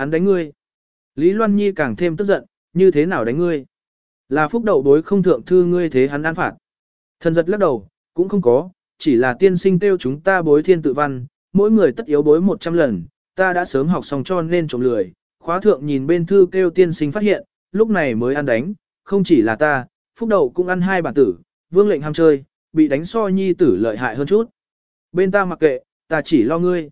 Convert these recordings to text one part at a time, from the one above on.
hắn đánh ngươi. Lý Loan Nhi càng thêm tức giận, như thế nào đánh ngươi? Là phúc đậu bối không thượng thư ngươi thế hắn ăn phạt. Thần giật lắc đầu, cũng không có, chỉ là tiên sinh tiêu chúng ta bối thiên tự văn, mỗi người tất yếu bối 100 lần, ta đã sớm học xong cho nên trộm lười. Khóa thượng nhìn bên thư kêu tiên sinh phát hiện, lúc này mới ăn đánh, không chỉ là ta, phúc đậu cũng ăn hai bản tử, vương lệnh ham chơi, bị đánh so nhi tử lợi hại hơn chút. Bên ta mặc kệ, ta chỉ lo ngươi.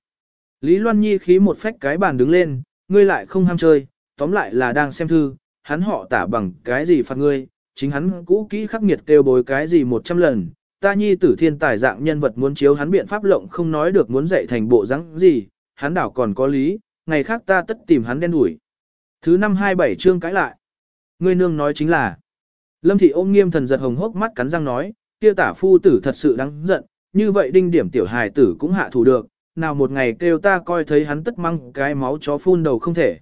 Lý Loan Nhi khí một phách cái bàn đứng lên, ngươi lại không ham chơi, tóm lại là đang xem thư, hắn họ tả bằng cái gì phạt ngươi, chính hắn cũ kỹ khắc nghiệt kêu bối cái gì một trăm lần, ta nhi tử thiên tài dạng nhân vật muốn chiếu hắn biện pháp lộng không nói được muốn dạy thành bộ rắn gì, hắn đảo còn có lý, ngày khác ta tất tìm hắn đen đuổi. Thứ năm hai bảy chương cãi lại. Ngươi nương nói chính là. Lâm thị ôm nghiêm thần giật hồng hốc mắt cắn răng nói, kia tả phu tử thật sự đáng giận, như vậy đinh điểm tiểu hài tử cũng hạ thủ được, nào một ngày kêu ta coi thấy hắn tất măng cái máu chó phun đầu không thể.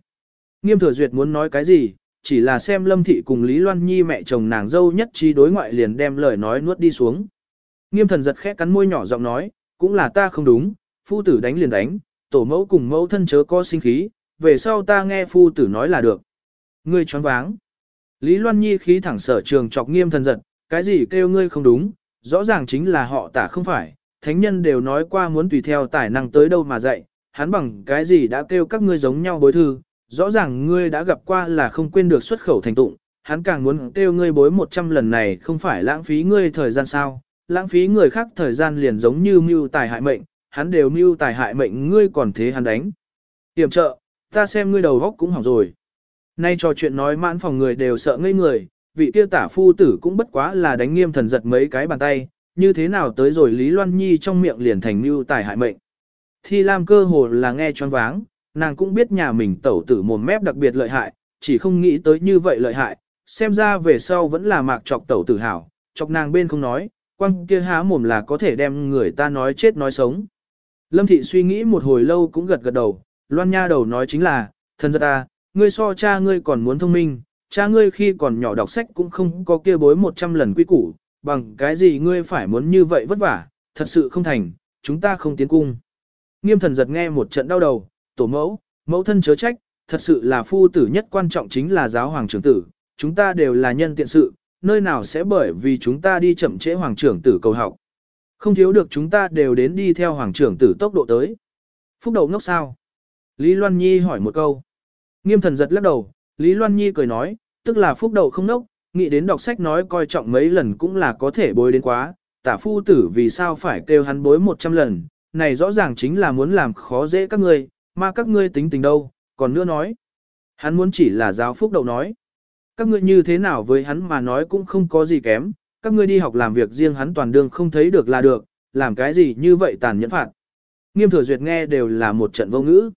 Nghiêm thừa duyệt muốn nói cái gì, chỉ là xem Lâm Thị cùng Lý Loan Nhi mẹ chồng nàng dâu nhất trí đối ngoại liền đem lời nói nuốt đi xuống. Nghiêm thần giật khẽ cắn môi nhỏ giọng nói, cũng là ta không đúng, phu tử đánh liền đánh, tổ mẫu cùng mẫu thân chớ có sinh khí, về sau ta nghe phu tử nói là được. Ngươi choáng váng. Lý Loan Nhi khí thẳng sở trường chọc nghiêm thần giật, cái gì kêu ngươi không đúng, rõ ràng chính là họ tả không phải, thánh nhân đều nói qua muốn tùy theo tài năng tới đâu mà dạy, hắn bằng cái gì đã kêu các ngươi giống nhau bối thư, rõ ràng ngươi đã gặp qua là không quên được xuất khẩu thành tụng, hắn càng muốn kêu ngươi bối 100 lần này không phải lãng phí ngươi thời gian sao, lãng phí người khác thời gian liền giống như mưu tài hại mệnh, hắn đều mưu tài hại mệnh ngươi còn thế hắn đánh. Tiệm trợ, ta xem ngươi đầu góc cũng hỏng rồi. Nay trò chuyện nói mãn phòng người đều sợ ngây người, vị kia tả phu tử cũng bất quá là đánh nghiêm thần giật mấy cái bàn tay, như thế nào tới rồi Lý Loan Nhi trong miệng liền thành mưu tài hại mệnh. Thi Lam cơ hồ là nghe choáng váng, nàng cũng biết nhà mình tẩu tử mồm mép đặc biệt lợi hại, chỉ không nghĩ tới như vậy lợi hại, xem ra về sau vẫn là mạc chọc tẩu tử hảo, chọc nàng bên không nói, quăng kia há mồm là có thể đem người ta nói chết nói sống. Lâm thị suy nghĩ một hồi lâu cũng gật gật đầu, loan nha đầu nói chính là, thân giật ta, ngươi so cha ngươi còn muốn thông minh, cha ngươi khi còn nhỏ đọc sách cũng không có kia bối 100 lần quy củ, bằng cái gì ngươi phải muốn như vậy vất vả, thật sự không thành, chúng ta không tiến cung. Nghiêm thần giật nghe một trận đau đầu, tổ mẫu, mẫu thân chớ trách, thật sự là phu tử nhất quan trọng chính là giáo hoàng trưởng tử, chúng ta đều là nhân tiện sự, nơi nào sẽ bởi vì chúng ta đi chậm trễ hoàng trưởng tử cầu học. Không thiếu được chúng ta đều đến đi theo hoàng trưởng tử tốc độ tới. Phúc đầu ngốc sao? Lý Loan Nhi hỏi một câu. Nghiêm thần giật lắc đầu, Lý Loan Nhi cười nói, tức là phúc đầu không nốc, nghĩ đến đọc sách nói coi trọng mấy lần cũng là có thể bối đến quá, tả phu tử vì sao phải kêu hắn bối 100 lần, này rõ ràng chính là muốn làm khó dễ các ngươi, mà các ngươi tính tình đâu, còn nữa nói. Hắn muốn chỉ là giáo phúc đầu nói. Các ngươi như thế nào với hắn mà nói cũng không có gì kém, các ngươi đi học làm việc riêng hắn toàn đương không thấy được là được, làm cái gì như vậy tàn nhẫn phạt. Nghiêm thừa duyệt nghe đều là một trận vô ngữ.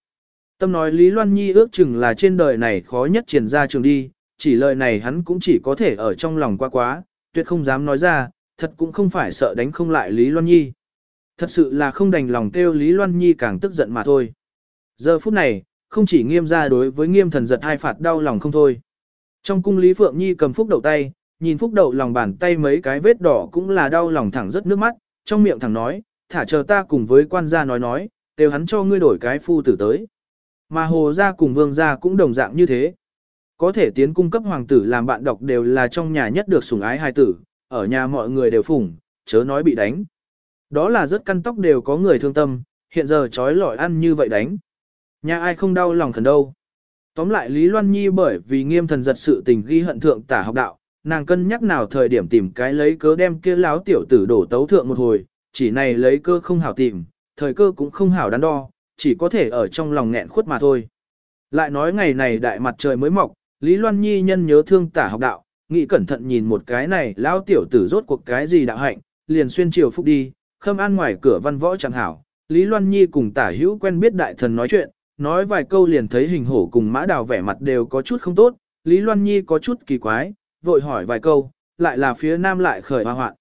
Tâm nói Lý Loan Nhi ước chừng là trên đời này khó nhất triển ra trường đi, chỉ lời này hắn cũng chỉ có thể ở trong lòng qua quá, tuyệt không dám nói ra, thật cũng không phải sợ đánh không lại Lý Loan Nhi. Thật sự là không đành lòng kêu Lý Loan Nhi càng tức giận mà thôi. Giờ phút này, không chỉ nghiêm ra đối với nghiêm thần giật hai phạt đau lòng không thôi. Trong cung Lý Phượng Nhi cầm phúc đầu tay, nhìn phúc đầu lòng bàn tay mấy cái vết đỏ cũng là đau lòng thẳng rất nước mắt, trong miệng thẳng nói, thả chờ ta cùng với quan gia nói nói, đều hắn cho ngươi đổi cái phu tử tới. Mà hồ gia cùng vương gia cũng đồng dạng như thế. Có thể tiến cung cấp hoàng tử làm bạn đọc đều là trong nhà nhất được sủng ái hài tử, ở nhà mọi người đều phủng, chớ nói bị đánh. Đó là rất căn tóc đều có người thương tâm, hiện giờ trói lọi ăn như vậy đánh. Nhà ai không đau lòng khẩn đâu. Tóm lại Lý Loan Nhi bởi vì nghiêm thần giật sự tình ghi hận thượng tả học đạo, nàng cân nhắc nào thời điểm tìm cái lấy cớ đem kia láo tiểu tử đổ tấu thượng một hồi, chỉ này lấy cơ không hảo tìm, thời cơ cũng không hảo đắn đo, chỉ có thể ở trong lòng nghẹn khuất mà thôi. Lại nói ngày này đại mặt trời mới mọc, Lý Loan Nhi nhân nhớ thương tả học đạo, nghĩ cẩn thận nhìn một cái này Lão tiểu tử rốt cuộc cái gì đạo hạnh, liền xuyên chiều phúc đi, khâm an ngoài cửa văn võ chẳng hảo. Lý Loan Nhi cùng tả hữu quen biết đại thần nói chuyện, nói vài câu liền thấy hình hổ cùng mã đào vẻ mặt đều có chút không tốt, Lý Loan Nhi có chút kỳ quái, vội hỏi vài câu, lại là phía nam lại khởi hoa hoạn.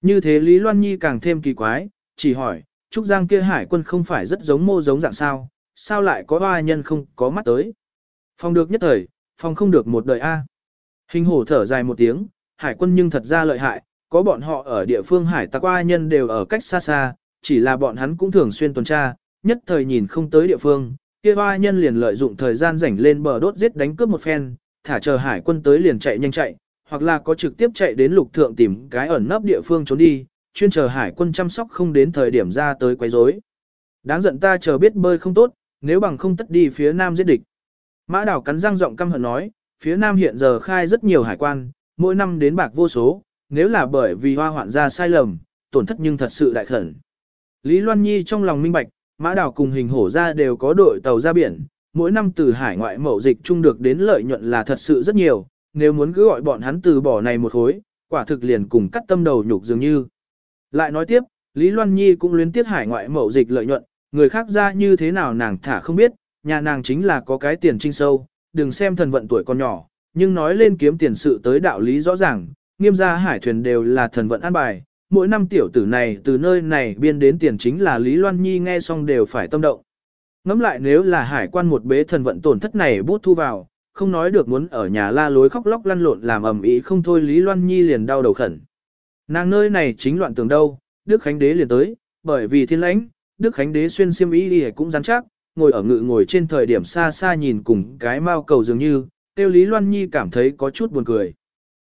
Như thế Lý Loan Nhi càng thêm kỳ quái, chỉ hỏi, Trúc Giang kia hải quân không phải rất giống mô giống dạng sao, sao lại có hoa nhân không có mắt tới. Phong được nhất thời, phong không được một đời A. Hình hổ thở dài một tiếng, hải quân nhưng thật ra lợi hại, có bọn họ ở địa phương hải tặc qua nhân đều ở cách xa xa, chỉ là bọn hắn cũng thường xuyên tuần tra, nhất thời nhìn không tới địa phương, kia hoa nhân liền lợi dụng thời gian rảnh lên bờ đốt giết đánh cướp một phen, thả chờ hải quân tới liền chạy nhanh chạy, hoặc là có trực tiếp chạy đến lục thượng tìm cái ẩn nấp địa phương trốn đi, chuyên chờ hải quân chăm sóc không đến thời điểm ra tới quấy rối. Đáng giận ta chờ biết bơi không tốt, nếu bằng không tất đi phía nam giết địch. Mã đảo cắn răng giọng căm hận nói, phía nam hiện giờ khai rất nhiều hải quan, mỗi năm đến bạc vô số, nếu là bởi vì hoa hoạn ra sai lầm, tổn thất nhưng thật sự đại khẩn. Lý Loan Nhi trong lòng minh bạch, mã đảo cùng hình hổ ra đều có đội tàu ra biển, mỗi năm từ hải ngoại mậu dịch chung được đến lợi nhuận là thật sự rất nhiều, nếu muốn cứ gọi bọn hắn từ bỏ này một hối, quả thực liền cùng cắt tâm đầu nhục dường như. Lại nói tiếp, Lý Loan Nhi cũng luyến tiết hải ngoại mậu dịch lợi nhuận, người khác ra như thế nào nàng thả không biết, nhà nàng chính là có cái tiền trinh sâu, đừng xem thần vận tuổi còn nhỏ, nhưng nói lên kiếm tiền sự tới đạo lý rõ ràng, nghiêm gia hải thuyền đều là thần vận an bài, mỗi năm tiểu tử này từ nơi này biên đến tiền chính là Lý Loan Nhi nghe xong đều phải tâm động. Ngắm lại nếu là hải quan một bế thần vận tổn thất này bút thu vào, không nói được muốn ở nhà la lối khóc lóc lăn lộn làm ầm ĩ không thôi Lý Loan Nhi liền đau đầu khẩn. Nàng nơi này chính loạn tường đâu, Đức Khánh Đế liền tới, bởi vì thiên lãnh, Đức Khánh Đế xuyên xiêm y đi cũng rắn chắc, ngồi ở ngự ngồi trên thời điểm xa xa nhìn cùng cái mao cầu dường như, tiêu Lý Loan Nhi cảm thấy có chút buồn cười.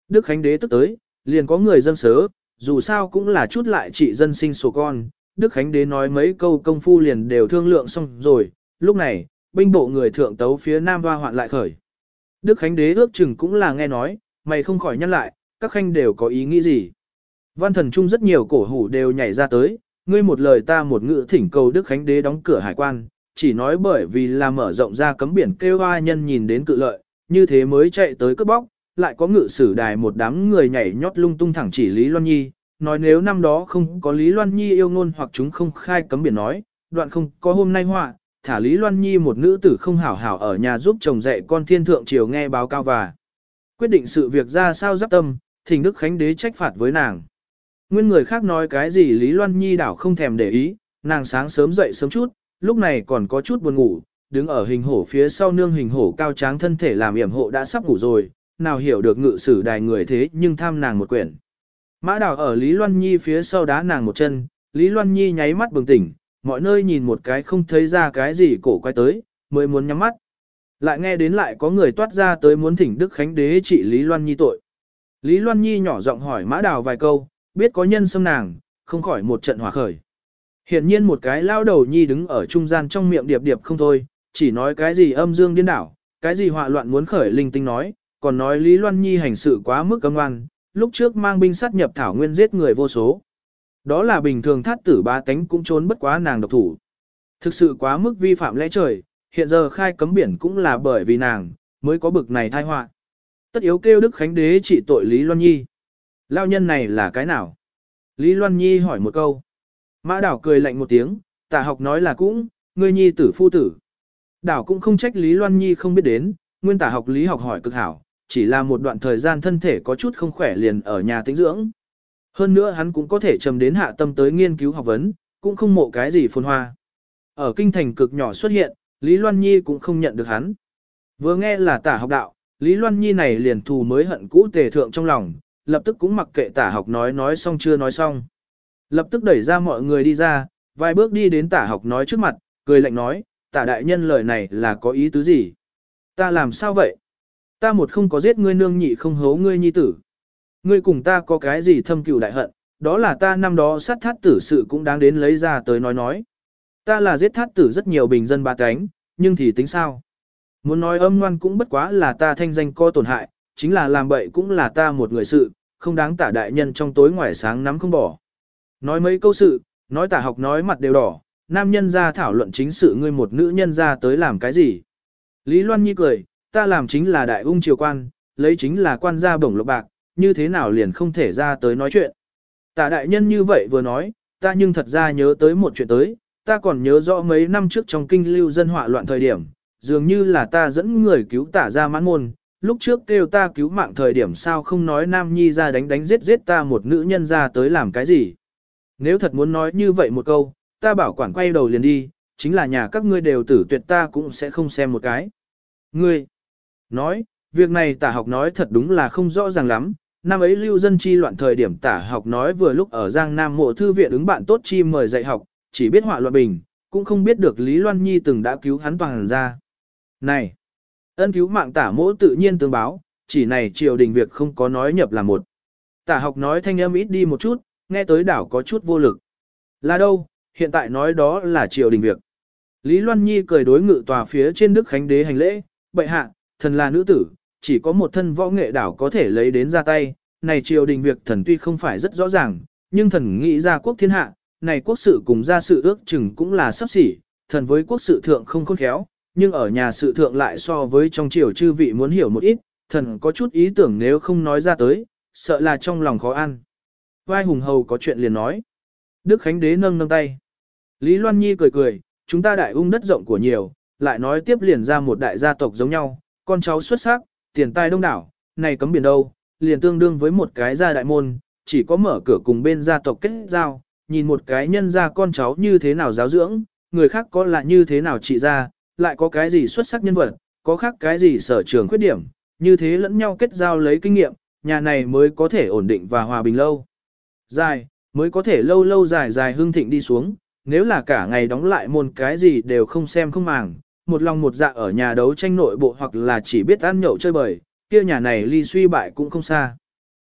Đức Khánh Đế tức tới, liền có người dân sớ, dù sao cũng là chút lại trị dân sinh sổ con. Đức Khánh Đế nói mấy câu công phu liền đều thương lượng xong rồi, lúc này, binh bộ người thượng tấu phía Nam Hoa hoạn lại khởi. Đức Khánh Đế ước chừng cũng là nghe nói, mày không khỏi nhắc lại, các khanh đều có ý nghĩ gì. Văn thần trung rất nhiều cổ hủ đều nhảy ra tới, ngươi một lời ta một ngữ thỉnh cầu Đức Khánh Đế đóng cửa hải quan, chỉ nói bởi vì là mở rộng ra cấm biển kêu hoa nhân nhìn đến cự lợi, như thế mới chạy tới cướp bóc, lại có ngự sử đài một đám người nhảy nhót lung tung thẳng chỉ Lý Loan Nhi, nói nếu năm đó không có Lý Loan Nhi yêu ngôn hoặc chúng không khai cấm biển nói, đoạn không có hôm nay họa, thả Lý Loan Nhi một nữ tử không hảo hảo ở nhà giúp chồng dạy con thiên thượng triều nghe báo cao và quyết định sự việc ra sao giáp tâm, thỉnh Đức Khánh Đế trách phạt với nàng. Nguyên người khác nói cái gì Lý Loan Nhi đảo không thèm để ý, nàng sáng sớm dậy sớm chút, lúc này còn có chút buồn ngủ, đứng ở hình hổ phía sau nương hình hổ cao tráng thân thể làm yểm hộ đã sắp ngủ rồi, nào hiểu được ngự sử đài người thế nhưng tham nàng một quyển. Mã đào ở Lý Loan Nhi phía sau đá nàng một chân, Lý Loan Nhi nháy mắt bừng tỉnh, mọi nơi nhìn một cái không thấy ra cái gì cổ quay tới, mới muốn nhắm mắt. Lại nghe đến lại có người toát ra tới muốn thỉnh Đức Khánh Đế trị Lý Loan Nhi tội. Lý Loan Nhi nhỏ giọng hỏi Mã Đào vài câu, biết có nhân xâm nàng, không khỏi một trận hỏa khởi. Hiện nhiên một cái lao đầu nhi đứng ở trung gian trong miệng điệp điệp không thôi, chỉ nói cái gì âm dương điên đảo, cái gì họa loạn muốn khởi linh tinh nói, còn nói Lý Loan Nhi hành sự quá mức cấm ngoan, lúc trước mang binh sát nhập thảo nguyên giết người vô số. Đó là bình thường thát tử ba tánh cũng trốn bất quá nàng độc thủ. Thực sự quá mức vi phạm lẽ trời, hiện giờ khai cấm biển cũng là bởi vì nàng, mới có bực này thai họa. Tất yếu kêu Đức Khánh Đế trị tội Lý Loan Nhi. Lao nhân này là cái nào? Lý Loan Nhi hỏi một câu. Mã đảo cười lạnh một tiếng, tả học nói là cũng, ngươi nhi tử phu tử. Đảo cũng không trách Lý Loan Nhi không biết đến, nguyên tả học lý học hỏi cực hảo, chỉ là một đoạn thời gian thân thể có chút không khỏe liền ở nhà tĩnh dưỡng. Hơn nữa hắn cũng có thể trầm đến hạ tâm tới nghiên cứu học vấn, cũng không mộ cái gì phồn hoa. Ở kinh thành cực nhỏ xuất hiện, Lý Loan Nhi cũng không nhận được hắn. Vừa nghe là tả học đạo, Lý Loan Nhi này liền thù mới hận cũ tề thượng trong lòng, lập tức cũng mặc kệ tả học nói nói xong chưa nói xong. Lập tức đẩy ra mọi người đi ra, vài bước đi đến tả học nói trước mặt, cười lạnh nói, tả đại nhân lời này là có ý tứ gì? Ta làm sao vậy? Ta một không có giết ngươi nương nhị không hấu ngươi nhi tử. Ngươi cùng ta có cái gì thâm cừu đại hận, đó là ta năm đó sát thát tử sự cũng đáng đến lấy ra tới nói nói. Ta là giết thát tử rất nhiều bình dân ba cánh, nhưng thì tính sao? Muốn nói âm ngoan cũng bất quá là ta thanh danh co tổn hại, chính là làm bậy cũng là ta một người sự, không đáng tả đại nhân trong tối ngoài sáng nắm không bỏ. Nói mấy câu sự, nói tả học nói mặt đều đỏ, nam nhân ra thảo luận chính sự ngươi một nữ nhân ra tới làm cái gì. Lý Loan Nhi cười, ta làm chính là đại ung triều quan, lấy chính là quan gia bổng lộc bạc, như thế nào liền không thể ra tới nói chuyện. Tả đại nhân như vậy vừa nói, ta nhưng thật ra nhớ tới một chuyện tới, ta còn nhớ rõ mấy năm trước trong kinh lưu dân họa loạn thời điểm, dường như là ta dẫn người cứu tả ra mãn môn, lúc trước kêu ta cứu mạng thời điểm sao không nói nam nhi ra đánh đánh giết giết ta một nữ nhân ra tới làm cái gì. Nếu thật muốn nói như vậy một câu, ta bảo quản quay đầu liền đi, chính là nhà các ngươi đều tử tuyệt ta cũng sẽ không xem một cái. Ngươi, nói, việc này tả học nói thật đúng là không rõ ràng lắm, năm ấy lưu dân chi loạn thời điểm tả học nói vừa lúc ở Giang Nam mộ thư viện ứng bạn tốt chi mời dạy học, chỉ biết họa loạn bình, cũng không biết được Lý Loan Nhi từng đã cứu hắn toàn ra. Này! Ân cứu mạng tả mỗ tự nhiên tương báo, chỉ này triều đình việc không có nói nhập là một. Tả học nói thanh âm ít đi một chút, nghe tới đảo có chút vô lực. Là đâu, hiện tại nói đó là triều đình việc. Lý Loan Nhi cười đối ngự tòa phía trên Đức Khánh Đế hành lễ, bệ hạ, thần là nữ tử, chỉ có một thân võ nghệ đảo có thể lấy đến ra tay, này triều đình việc thần tuy không phải rất rõ ràng, nhưng thần nghĩ ra quốc thiên hạ, này quốc sự cùng ra sự ước chừng cũng là sắp xỉ, thần với quốc sự thượng không khôn khéo, nhưng ở nhà sự thượng lại so với trong triều chư vị muốn hiểu một ít, thần có chút ý tưởng nếu không nói ra tới, sợ là trong lòng khó ăn. Vai hùng hầu có chuyện liền nói. Đức Khánh Đế nâng nâng tay. Lý Loan Nhi cười cười, chúng ta đại ung đất rộng của nhiều, lại nói tiếp liền ra một đại gia tộc giống nhau, con cháu xuất sắc, tiền tài đông đảo, này cấm biển đâu, liền tương đương với một cái gia đại môn, chỉ có mở cửa cùng bên gia tộc kết giao, nhìn một cái nhân gia con cháu như thế nào giáo dưỡng, người khác có là như thế nào trị ra, lại có cái gì xuất sắc nhân vật, có khác cái gì sở trường khuyết điểm, như thế lẫn nhau kết giao lấy kinh nghiệm, nhà này mới có thể ổn định và hòa bình lâu. Dài, mới có thể lâu lâu dài dài hương thịnh đi xuống, nếu là cả ngày đóng lại môn cái gì đều không xem không màng, một lòng một dạ ở nhà đấu tranh nội bộ hoặc là chỉ biết ăn nhậu chơi bời, kia nhà này ly suy bại cũng không xa.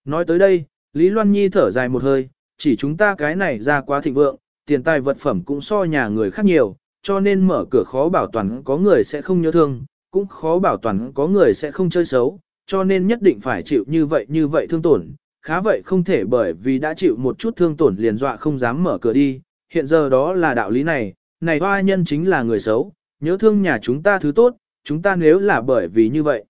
Nói tới đây, Lý Loan Nhi thở dài một hơi, chỉ chúng ta cái này ra quá thịnh vượng, tiền tài vật phẩm cũng so nhà người khác nhiều, cho nên mở cửa khó bảo toàn có người sẽ không nhớ thương, cũng khó bảo toàn có người sẽ không chơi xấu, cho nên nhất định phải chịu như vậy như vậy thương tổn, khá vậy không thể bởi vì đã chịu một chút thương tổn liền dọa không dám mở cửa đi, hiện giờ đó là đạo lý này, này hoa nhân chính là người xấu, nhớ thương nhà chúng ta thứ tốt, chúng ta nếu là bởi vì như vậy.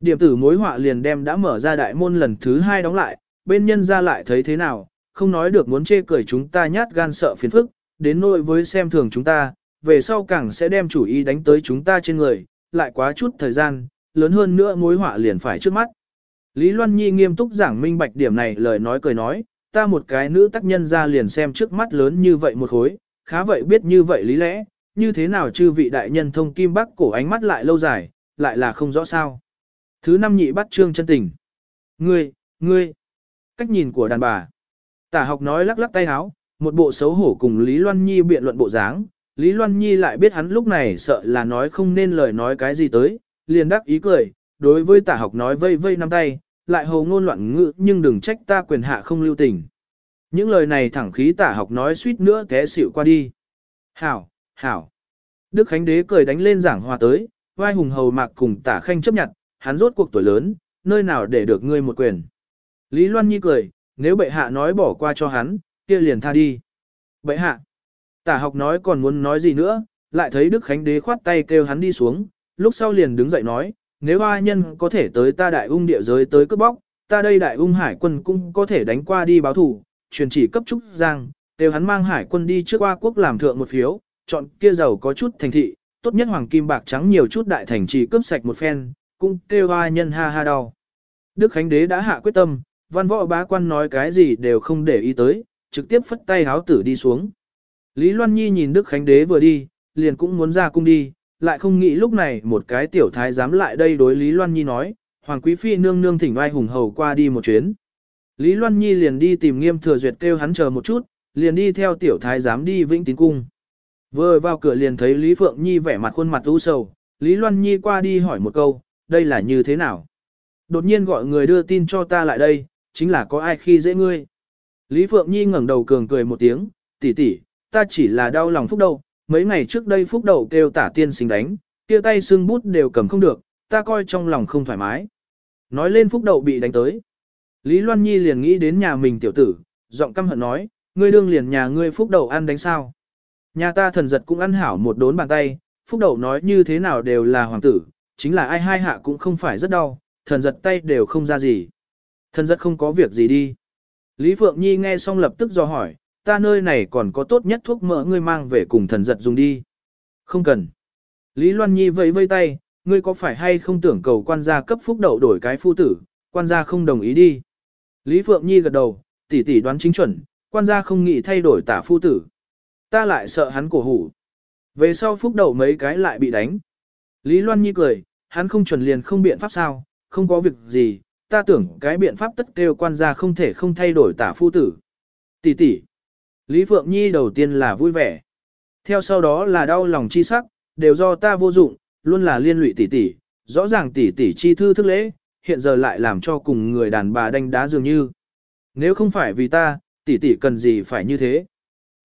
Điểm tử mối họa liền đem đã mở ra đại môn lần thứ hai đóng lại, bên nhân ra lại thấy thế nào, không nói được muốn chê cười chúng ta nhát gan sợ phiền phức, đến nỗi với xem thường chúng ta, về sau càng sẽ đem chủ ý đánh tới chúng ta trên người, lại quá chút thời gian, lớn hơn nữa mối họa liền phải trước mắt. Lý Loan Nhi nghiêm túc giảng minh bạch điểm này lời nói cười nói, ta một cái nữ tác nhân ra liền xem trước mắt lớn như vậy một khối, khá vậy biết như vậy lý lẽ, như thế nào chư vị đại nhân thông kim bắc cổ ánh mắt lại lâu dài, lại là không rõ sao. Thứ năm nhị bắt trương chân tình. Ngươi, ngươi, cách nhìn của đàn bà. Tả học nói lắc lắc tay háo, một bộ xấu hổ cùng Lý Loan Nhi biện luận bộ dáng. Lý Loan Nhi lại biết hắn lúc này sợ là nói không nên lời nói cái gì tới, liền đắc ý cười, đối với tả học nói vây vây năm tay, lại hồ ngôn loạn ngữ nhưng đừng trách ta quyền hạ không lưu tình. Những lời này thẳng khí tả học nói suýt nữa té xỉu qua đi. Hảo, hảo. Đức Khánh Đế cười đánh lên giảng hòa tới, vai hùng hầu mạc cùng tả khanh chấp nhận, hắn rốt cuộc tuổi lớn, nơi nào để được ngươi một quyền. Lý Loan Nhi cười, nếu bệ hạ nói bỏ qua cho hắn, kia liền tha đi. Bệ hạ. Tả học nói còn muốn nói gì nữa, lại thấy Đức Khánh Đế khoát tay kêu hắn đi xuống, lúc sau liền đứng dậy nói, nếu hoa nhân có thể tới ta đại ung địa giới tới cướp bóc, ta đây đại ung hải quân cũng có thể đánh qua đi báo thủ, truyền chỉ cấp trúc giang, đều hắn mang hải quân đi trước qua quốc làm thượng một phiếu, chọn kia giàu có chút thành thị, tốt nhất hoàng kim bạc trắng nhiều chút đại thành trì cướp sạch một phen, cũng kêu hoa nhân ha ha đau. Đức Khánh Đế đã hạ quyết tâm, văn võ bá quan nói cái gì đều không để ý tới, trực tiếp phất tay háo tử đi xuống. Lý Loan Nhi nhìn Đức Khánh Đế vừa đi, liền cũng muốn ra cung đi, lại không nghĩ lúc này một cái tiểu thái dám lại đây đối Lý Loan Nhi nói, Hoàng Quý Phi nương nương thỉnh oai hùng hầu qua đi một chuyến. Lý Loan Nhi liền đi tìm nghiêm thừa duyệt kêu hắn chờ một chút, liền đi theo tiểu thái giám đi vĩnh tín cung. Vừa vào cửa liền thấy Lý Phượng Nhi vẻ mặt khuôn mặt u sầu, Lý Loan Nhi qua đi hỏi một câu, đây là như thế nào? Đột nhiên gọi người đưa tin cho ta lại đây, chính là có ai khi dễ ngươi. Lý Phượng Nhi ngẩng đầu cường cười một tiếng, tỷ tỷ, ta chỉ là đau lòng phúc đâu mấy ngày trước đây phúc đầu kêu tả tiên sinh đánh, kia tay xương bút đều cầm không được, ta coi trong lòng không thoải mái. Nói lên phúc đậu bị đánh tới. Lý Loan Nhi liền nghĩ đến nhà mình tiểu tử, giọng căm hận nói, ngươi đương liền nhà ngươi phúc đậu ăn đánh sao. Nhà ta thần giật cũng ăn hảo một đốn bàn tay, phúc đậu nói như thế nào đều là hoàng tử, chính là ai hai hạ cũng không phải rất đau, thần giật tay đều không ra gì. Thần giật không có việc gì đi. Lý Phượng Nhi nghe xong lập tức do hỏi, ta nơi này còn có tốt nhất thuốc mỡ ngươi mang về cùng thần giật dùng đi. Không cần. Lý Loan Nhi vẫy vây tay, ngươi có phải hay không tưởng cầu quan gia cấp phúc đậu đổi cái phu tử, quan gia không đồng ý đi. Lý Phượng Nhi gật đầu, tỷ tỷ đoán chính chuẩn, quan gia không nghĩ thay đổi tả phu tử. Ta lại sợ hắn cổ hủ. Về sau phúc đậu mấy cái lại bị đánh. Lý Loan Nhi cười, hắn không chuẩn liền không biện pháp sao, không có việc gì, ta tưởng cái biện pháp tất kêu quan gia không thể không thay đổi tả phu tử. Tỷ tỷ. Lý Phượng Nhi đầu tiên là vui vẻ. Theo sau đó là đau lòng chi sắc, đều do ta vô dụng, luôn là liên lụy tỷ tỷ, rõ ràng tỷ tỷ chi thư thức lễ, hiện giờ lại làm cho cùng người đàn bà đánh đá dường như. Nếu không phải vì ta, tỷ tỷ cần gì phải như thế?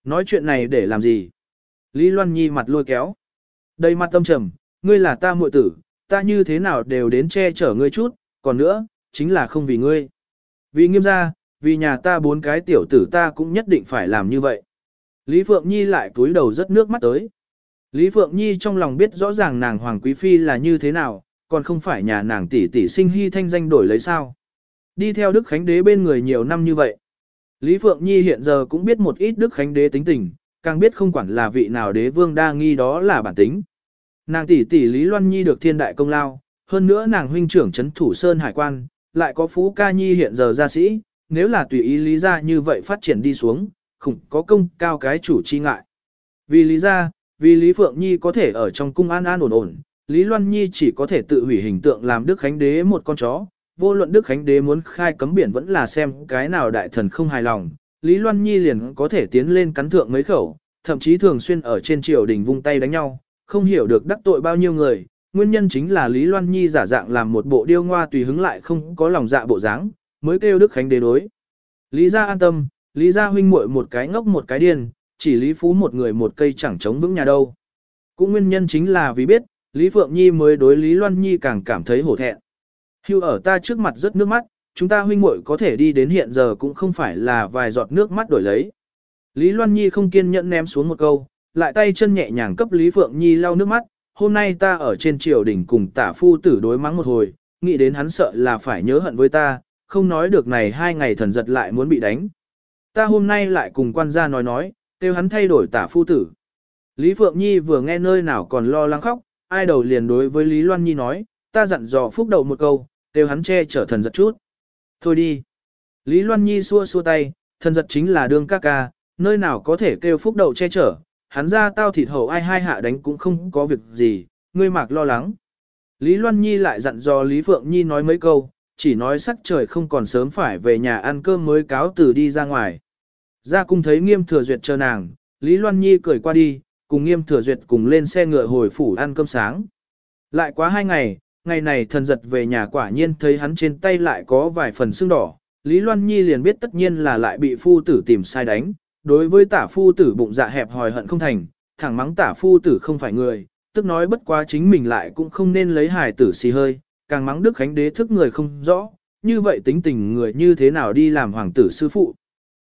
Nói chuyện này để làm gì? Lý Loan Nhi mặt lôi kéo. Đầy mặt tâm trầm, ngươi là ta muội tử, ta như thế nào đều đến che chở ngươi chút, còn nữa, chính là không vì ngươi. Vì nghiêm gia, vì nhà ta bốn cái tiểu tử ta cũng nhất định phải làm như vậy. Lý Phượng Nhi lại cúi đầu rất nước mắt tới. Lý Phượng Nhi trong lòng biết rõ ràng nàng Hoàng Quý Phi là như thế nào, còn không phải nhà nàng tỷ tỷ sinh hy thanh danh đổi lấy sao. Đi theo Đức Khánh Đế bên người nhiều năm như vậy. Lý Phượng Nhi hiện giờ cũng biết một ít Đức Khánh Đế tính tình, càng biết không quản là vị nào đế vương đa nghi đó là bản tính. Nàng tỷ tỷ Lý Loan Nhi được thiên đại công lao, hơn nữa nàng huynh trưởng chấn thủ Sơn Hải quan, lại có Phú Ca Nhi hiện giờ gia sĩ, nếu là tùy ý lý ra như vậy phát triển đi xuống, khủng có công cao cái chủ chi ngại. Vì lý ra, vì Lý Phượng Nhi có thể ở trong cung an an ổn ổn, Lý Loan Nhi chỉ có thể tự hủy hình tượng làm Đức Khánh Đế một con chó, vô luận Đức Khánh Đế muốn khai cấm biển vẫn là xem cái nào đại thần không hài lòng, Lý Loan Nhi liền có thể tiến lên cắn thượng mấy khẩu, thậm chí thường xuyên ở trên triều đình vung tay đánh nhau, không hiểu được đắc tội bao nhiêu người, nguyên nhân chính là Lý Loan Nhi giả dạng làm một bộ điêu ngoa tùy hứng lại không có lòng dạ bộ dáng, mới kêu Đức Khánh đế đối. Lý gia an tâm, Lý gia huynh muội một cái ngốc một cái điên, chỉ Lý Phú một người một cây chẳng chống vững nhà đâu. Cũng nguyên nhân chính là vì biết, Lý Phượng Nhi mới đối Lý Loan Nhi càng cảm thấy hổ thẹn. Hưu ở ta trước mặt rất nước mắt, chúng ta huynh muội có thể đi đến hiện giờ cũng không phải là vài giọt nước mắt đổi lấy. Lý Loan Nhi không kiên nhẫn ném xuống một câu, lại tay chân nhẹ nhàng cấp Lý Phượng Nhi lau nước mắt, hôm nay ta ở trên triều đình cùng tả phu tử đối mắng một hồi, nghĩ đến hắn sợ là phải nhớ hận với ta, không nói được này hai ngày thần giật lại muốn bị đánh. Ta hôm nay lại cùng quan gia nói nói, kêu hắn thay đổi tả phu tử. Lý Phượng Nhi vừa nghe nơi nào còn lo lắng khóc, ai đầu liền đối với Lý Loan Nhi nói, ta dặn dò phúc đầu một câu, kêu hắn che chở thần giật chút. Thôi đi. Lý Loan Nhi xua xua tay, thần giật chính là đương ca ca, nơi nào có thể kêu phúc đầu che chở, hắn ra tao thịt hầu ai hai hạ đánh cũng không có việc gì, ngươi mạc lo lắng. Lý Loan Nhi lại dặn dò Lý Phượng Nhi nói mấy câu, chỉ nói sắc trời không còn sớm phải về nhà ăn cơm mới cáo từ đi ra ngoài. Ra cung thấy nghiêm thừa duyệt chờ nàng, Lý Loan Nhi cười qua đi, cùng nghiêm thừa duyệt cùng lên xe ngựa hồi phủ ăn cơm sáng. Lại quá hai ngày, ngày này thần giật về nhà quả nhiên thấy hắn trên tay lại có vài phần sưng đỏ, Lý Loan Nhi liền biết tất nhiên là lại bị phu tử tìm sai đánh, đối với tả phu tử bụng dạ hẹp hòi hận không thành, thẳng mắng tả phu tử không phải người, tức nói bất quá chính mình lại cũng không nên lấy hài tử xì hơi, càng mắng Đức Khánh đế thức người không rõ, như vậy tính tình người như thế nào đi làm hoàng tử sư phụ.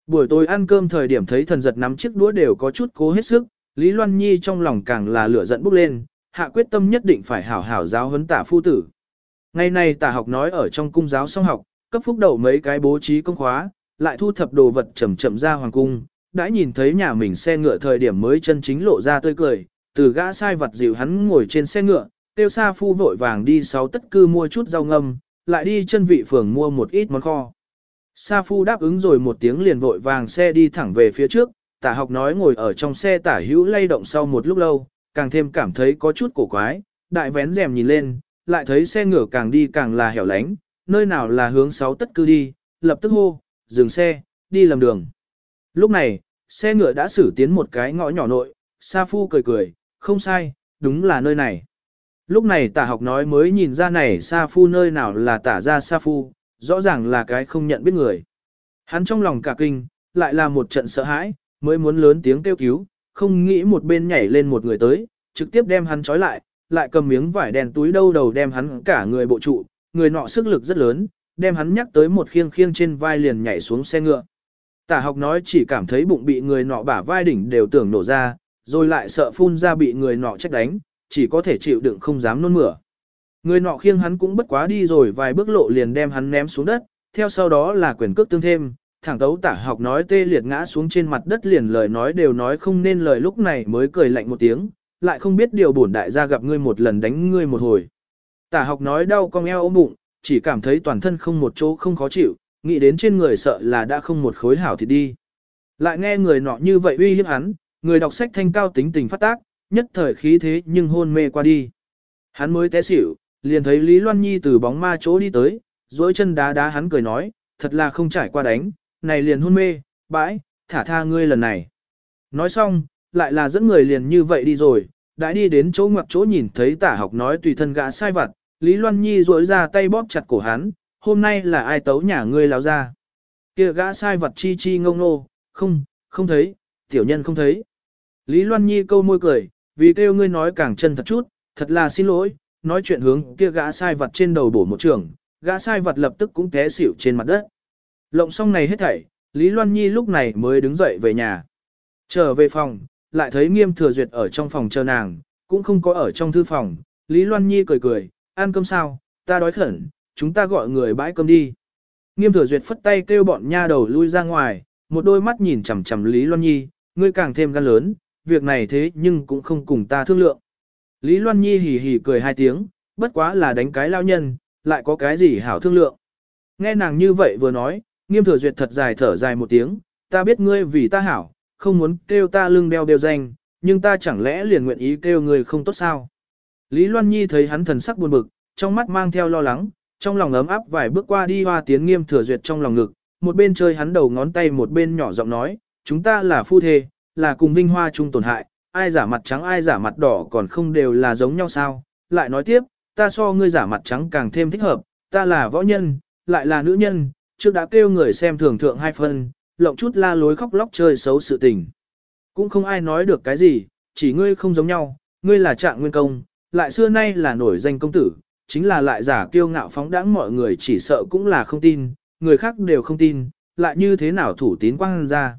Buổi tối ăn cơm thời điểm thấy thần giật nắm chiếc đũa đều có chút cố hết sức, Lý Loan Nhi trong lòng càng là lửa giận bốc lên, hạ quyết tâm nhất định phải hảo hảo giáo huấn tả phu tử. Ngày này tả học nói ở trong cung giáo song học, cấp phúc đầu mấy cái bố trí công khóa, lại thu thập đồ vật chậm chậm ra hoàng cung, đã nhìn thấy nhà mình xe ngựa thời điểm mới chân chính lộ ra tươi cười, từ gã sai vật dịu hắn ngồi trên xe ngựa, tiêu sa phu vội vàng đi sáu tất cư mua chút rau ngâm, lại đi chân vị phường mua một ít món kho. Sa phu đáp ứng rồi một tiếng liền vội vàng xe đi thẳng về phía trước, tả học nói ngồi ở trong xe tả hữu lay động sau một lúc lâu, càng thêm cảm thấy có chút cổ quái, đại vén rèm nhìn lên, lại thấy xe ngựa càng đi càng là hẻo lánh, nơi nào là hướng sáu tất cư đi, lập tức hô, dừng xe, đi lầm đường. Lúc này, xe ngựa đã xử tiến một cái ngõ nhỏ nội, Sa Phu cười cười, không sai, đúng là nơi này. Lúc này tả học nói mới nhìn ra này Sa Phu nơi nào là tả ra Sa Phu, rõ ràng là cái không nhận biết người. Hắn trong lòng cả kinh, lại là một trận sợ hãi, mới muốn lớn tiếng kêu cứu, không nghĩ một bên nhảy lên một người tới, trực tiếp đem hắn trói lại, lại cầm miếng vải đèn túi đâu đầu đem hắn cả người bộ trụ, người nọ sức lực rất lớn, đem hắn nhắc tới một khiêng khiêng trên vai liền nhảy xuống xe ngựa. Tả học nói chỉ cảm thấy bụng bị người nọ bả vai đỉnh đều tưởng nổ ra, rồi lại sợ phun ra bị người nọ trách đánh, chỉ có thể chịu đựng không dám nôn mửa. Người nọ khiêng hắn cũng bất quá đi rồi vài bước lộ liền đem hắn ném xuống đất, theo sau đó là quyền cước tương thêm, thẳng tấu tả học nói tê liệt ngã xuống trên mặt đất liền lời nói đều nói không nên lời lúc này mới cười lạnh một tiếng, lại không biết điều bổn đại gia gặp ngươi một lần đánh ngươi một hồi. Tả học nói đau cong eo ôm bụng, chỉ cảm thấy toàn thân không một chỗ không khó chịu, nghĩ đến trên người sợ là đã không một khối hảo thì đi. Lại nghe người nọ như vậy uy hiếp hắn, người đọc sách thanh cao tính tình phát tác, nhất thời khí thế nhưng hôn mê qua đi. Hắn mới té xỉu, liền thấy Lý Loan Nhi từ bóng ma chỗ đi tới, dối chân đá đá hắn cười nói, thật là không trải qua đánh, này liền hôn mê, bãi, thả tha ngươi lần này. Nói xong, lại là dẫn người liền như vậy đi rồi, đã đi đến chỗ ngoặc chỗ nhìn thấy tả học nói tùy thân gã sai vặt, Lý Loan Nhi rỗi ra tay bóp chặt cổ hắn, hôm nay là ai tấu nhà ngươi lao ra. kia gã sai vặt chi chi ngông nô, không, không thấy, tiểu nhân không thấy. Lý Loan Nhi câu môi cười, vì kêu ngươi nói càng chân thật chút, thật là xin lỗi, nói chuyện hướng kia gã sai vật trên đầu bổ một trường, gã sai vật lập tức cũng té xỉu trên mặt đất. Lộng xong này hết thảy, Lý Loan Nhi lúc này mới đứng dậy về nhà. Trở về phòng, lại thấy nghiêm thừa duyệt ở trong phòng chờ nàng, cũng không có ở trong thư phòng. Lý Loan Nhi cười cười, ăn cơm sao, ta đói khẩn, chúng ta gọi người bãi cơm đi. Nghiêm thừa duyệt phất tay kêu bọn nha đầu lui ra ngoài, một đôi mắt nhìn chằm chằm Lý Loan Nhi, ngươi càng thêm gan lớn, việc này thế nhưng cũng không cùng ta thương lượng. Lý Loan Nhi hì hì cười hai tiếng, bất quá là đánh cái lao nhân, lại có cái gì hảo thương lượng. Nghe nàng như vậy vừa nói, nghiêm thừa duyệt thật dài thở dài một tiếng, ta biết ngươi vì ta hảo, không muốn kêu ta lưng đeo đeo danh, nhưng ta chẳng lẽ liền nguyện ý kêu ngươi không tốt sao. Lý Loan Nhi thấy hắn thần sắc buồn bực, trong mắt mang theo lo lắng, trong lòng ấm áp vài bước qua đi hoa tiến nghiêm thừa duyệt trong lòng ngực, một bên chơi hắn đầu ngón tay một bên nhỏ giọng nói, chúng ta là phu thê, là cùng vinh hoa chung tổn hại, ai giả mặt trắng ai giả mặt đỏ còn không đều là giống nhau sao, lại nói tiếp, ta so ngươi giả mặt trắng càng thêm thích hợp, ta là võ nhân, lại là nữ nhân, trước đã kêu người xem thường thượng hai phân, lộng chút la lối khóc lóc chơi xấu sự tình. Cũng không ai nói được cái gì, chỉ ngươi không giống nhau, ngươi là trạng nguyên công, lại xưa nay là nổi danh công tử, chính là lại giả kiêu ngạo phóng đãng mọi người chỉ sợ cũng là không tin, người khác đều không tin, lại như thế nào thủ tín quang ra.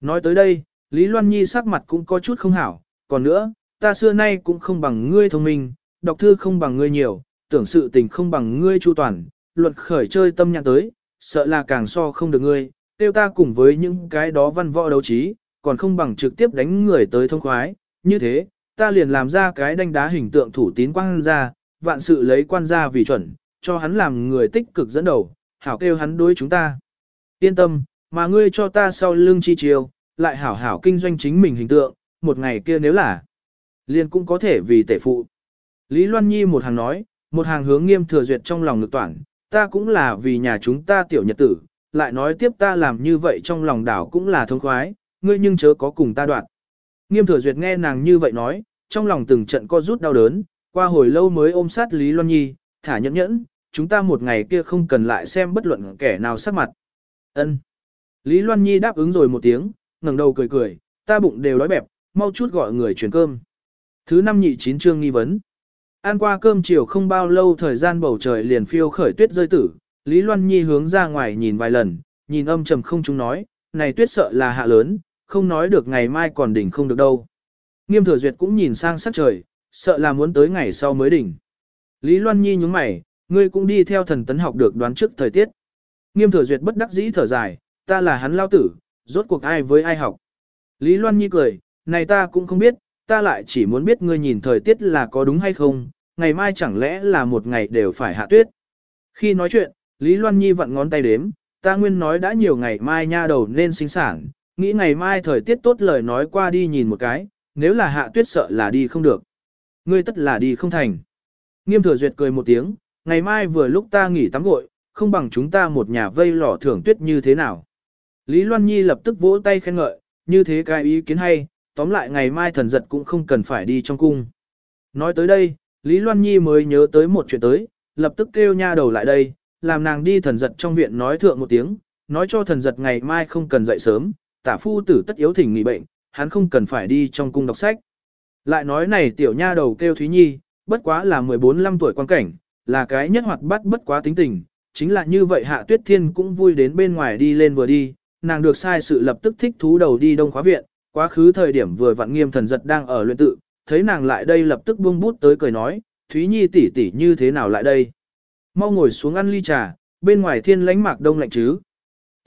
Nói tới đây, Lý Loan Nhi sắc mặt cũng có chút không hảo, còn nữa, ta xưa nay cũng không bằng ngươi thông minh, đọc thư không bằng ngươi nhiều, tưởng sự tình không bằng ngươi chu toàn, luật khởi chơi tâm nhạc tới, sợ là càng so không được ngươi, tiêu ta cùng với những cái đó văn võ đấu trí, còn không bằng trực tiếp đánh người tới thông khoái, như thế, ta liền làm ra cái đánh đá hình tượng thủ tín quan ra, vạn sự lấy quan gia vì chuẩn, cho hắn làm người tích cực dẫn đầu, hảo kêu hắn đối chúng ta. Yên tâm, mà ngươi cho ta sau lưng chi chiều, lại hảo hảo kinh doanh chính mình hình tượng, một ngày kia nếu là, liền cũng có thể vì tể phụ. Lý Loan Nhi một hàng nói, một hàng hướng nghiêm thừa duyệt trong lòng ngực toàn, ta cũng là vì nhà chúng ta tiểu nhật tử, lại nói tiếp ta làm như vậy trong lòng đảo cũng là thông khoái, ngươi nhưng chớ có cùng ta đoạn. Nghiêm thừa duyệt nghe nàng như vậy nói, trong lòng từng trận co rút đau đớn, qua hồi lâu mới ôm sát Lý Loan Nhi, thả nhẫn nhẫn, chúng ta một ngày kia không cần lại xem bất luận kẻ nào sắc mặt. Ân. Lý Loan Nhi đáp ứng rồi một tiếng, ngẩng đầu cười cười, ta bụng đều đói bẹp, mau chút gọi người chuyển cơm. Thứ năm nhị chín chương nghi vấn. Ăn qua cơm chiều không bao lâu thời gian bầu trời liền phiêu khởi tuyết rơi tử, Lý Loan Nhi hướng ra ngoài nhìn vài lần, nhìn âm trầm không chúng nói, này tuyết sợ là hạ lớn, không nói được ngày mai còn đỉnh không được đâu. Nghiêm thừa duyệt cũng nhìn sang sắc trời, sợ là muốn tới ngày sau mới đỉnh. Lý Loan Nhi nhúng mày, ngươi cũng đi theo thần tấn học được đoán trước thời tiết. Nghiêm thừa duyệt bất đắc dĩ thở dài, ta là hắn lao tử, rốt cuộc ai với ai học. Lý Loan Nhi cười, này ta cũng không biết, ta lại chỉ muốn biết ngươi nhìn thời tiết là có đúng hay không, ngày mai chẳng lẽ là một ngày đều phải hạ tuyết. Khi nói chuyện, Lý Loan Nhi vặn ngón tay đếm, ta nguyên nói đã nhiều ngày mai nha đầu nên sinh sản, nghĩ ngày mai thời tiết tốt lời nói qua đi nhìn một cái, nếu là hạ tuyết sợ là đi không được. Ngươi tất là đi không thành. Nghiêm thừa duyệt cười một tiếng, ngày mai vừa lúc ta nghỉ tắm gội, không bằng chúng ta một nhà vây lò thưởng tuyết như thế nào. Lý Loan Nhi lập tức vỗ tay khen ngợi, như thế cái ý kiến hay, tóm lại ngày mai thần giật cũng không cần phải đi trong cung. Nói tới đây, Lý Loan Nhi mới nhớ tới một chuyện tới, lập tức kêu nha đầu lại đây, làm nàng đi thần giật trong viện nói thượng một tiếng, nói cho thần giật ngày mai không cần dậy sớm, tả phu tử tất yếu thỉnh nghỉ bệnh, hắn không cần phải đi trong cung đọc sách. Lại nói này tiểu nha đầu kêu Thúy Nhi, bất quá là 14-15 tuổi quan cảnh, là cái nhất hoạt bắt bất quá tính tình, chính là như vậy hạ tuyết thiên cũng vui đến bên ngoài đi lên vừa đi, nàng được sai sự lập tức thích thú đầu đi đông khóa viện, quá khứ thời điểm vừa vặn nghiêm thần giật đang ở luyện tự, thấy nàng lại đây lập tức buông bút tới cười nói, Thúy Nhi tỷ tỷ như thế nào lại đây? Mau ngồi xuống ăn ly trà, bên ngoài thiên lánh mạc đông lạnh chứ.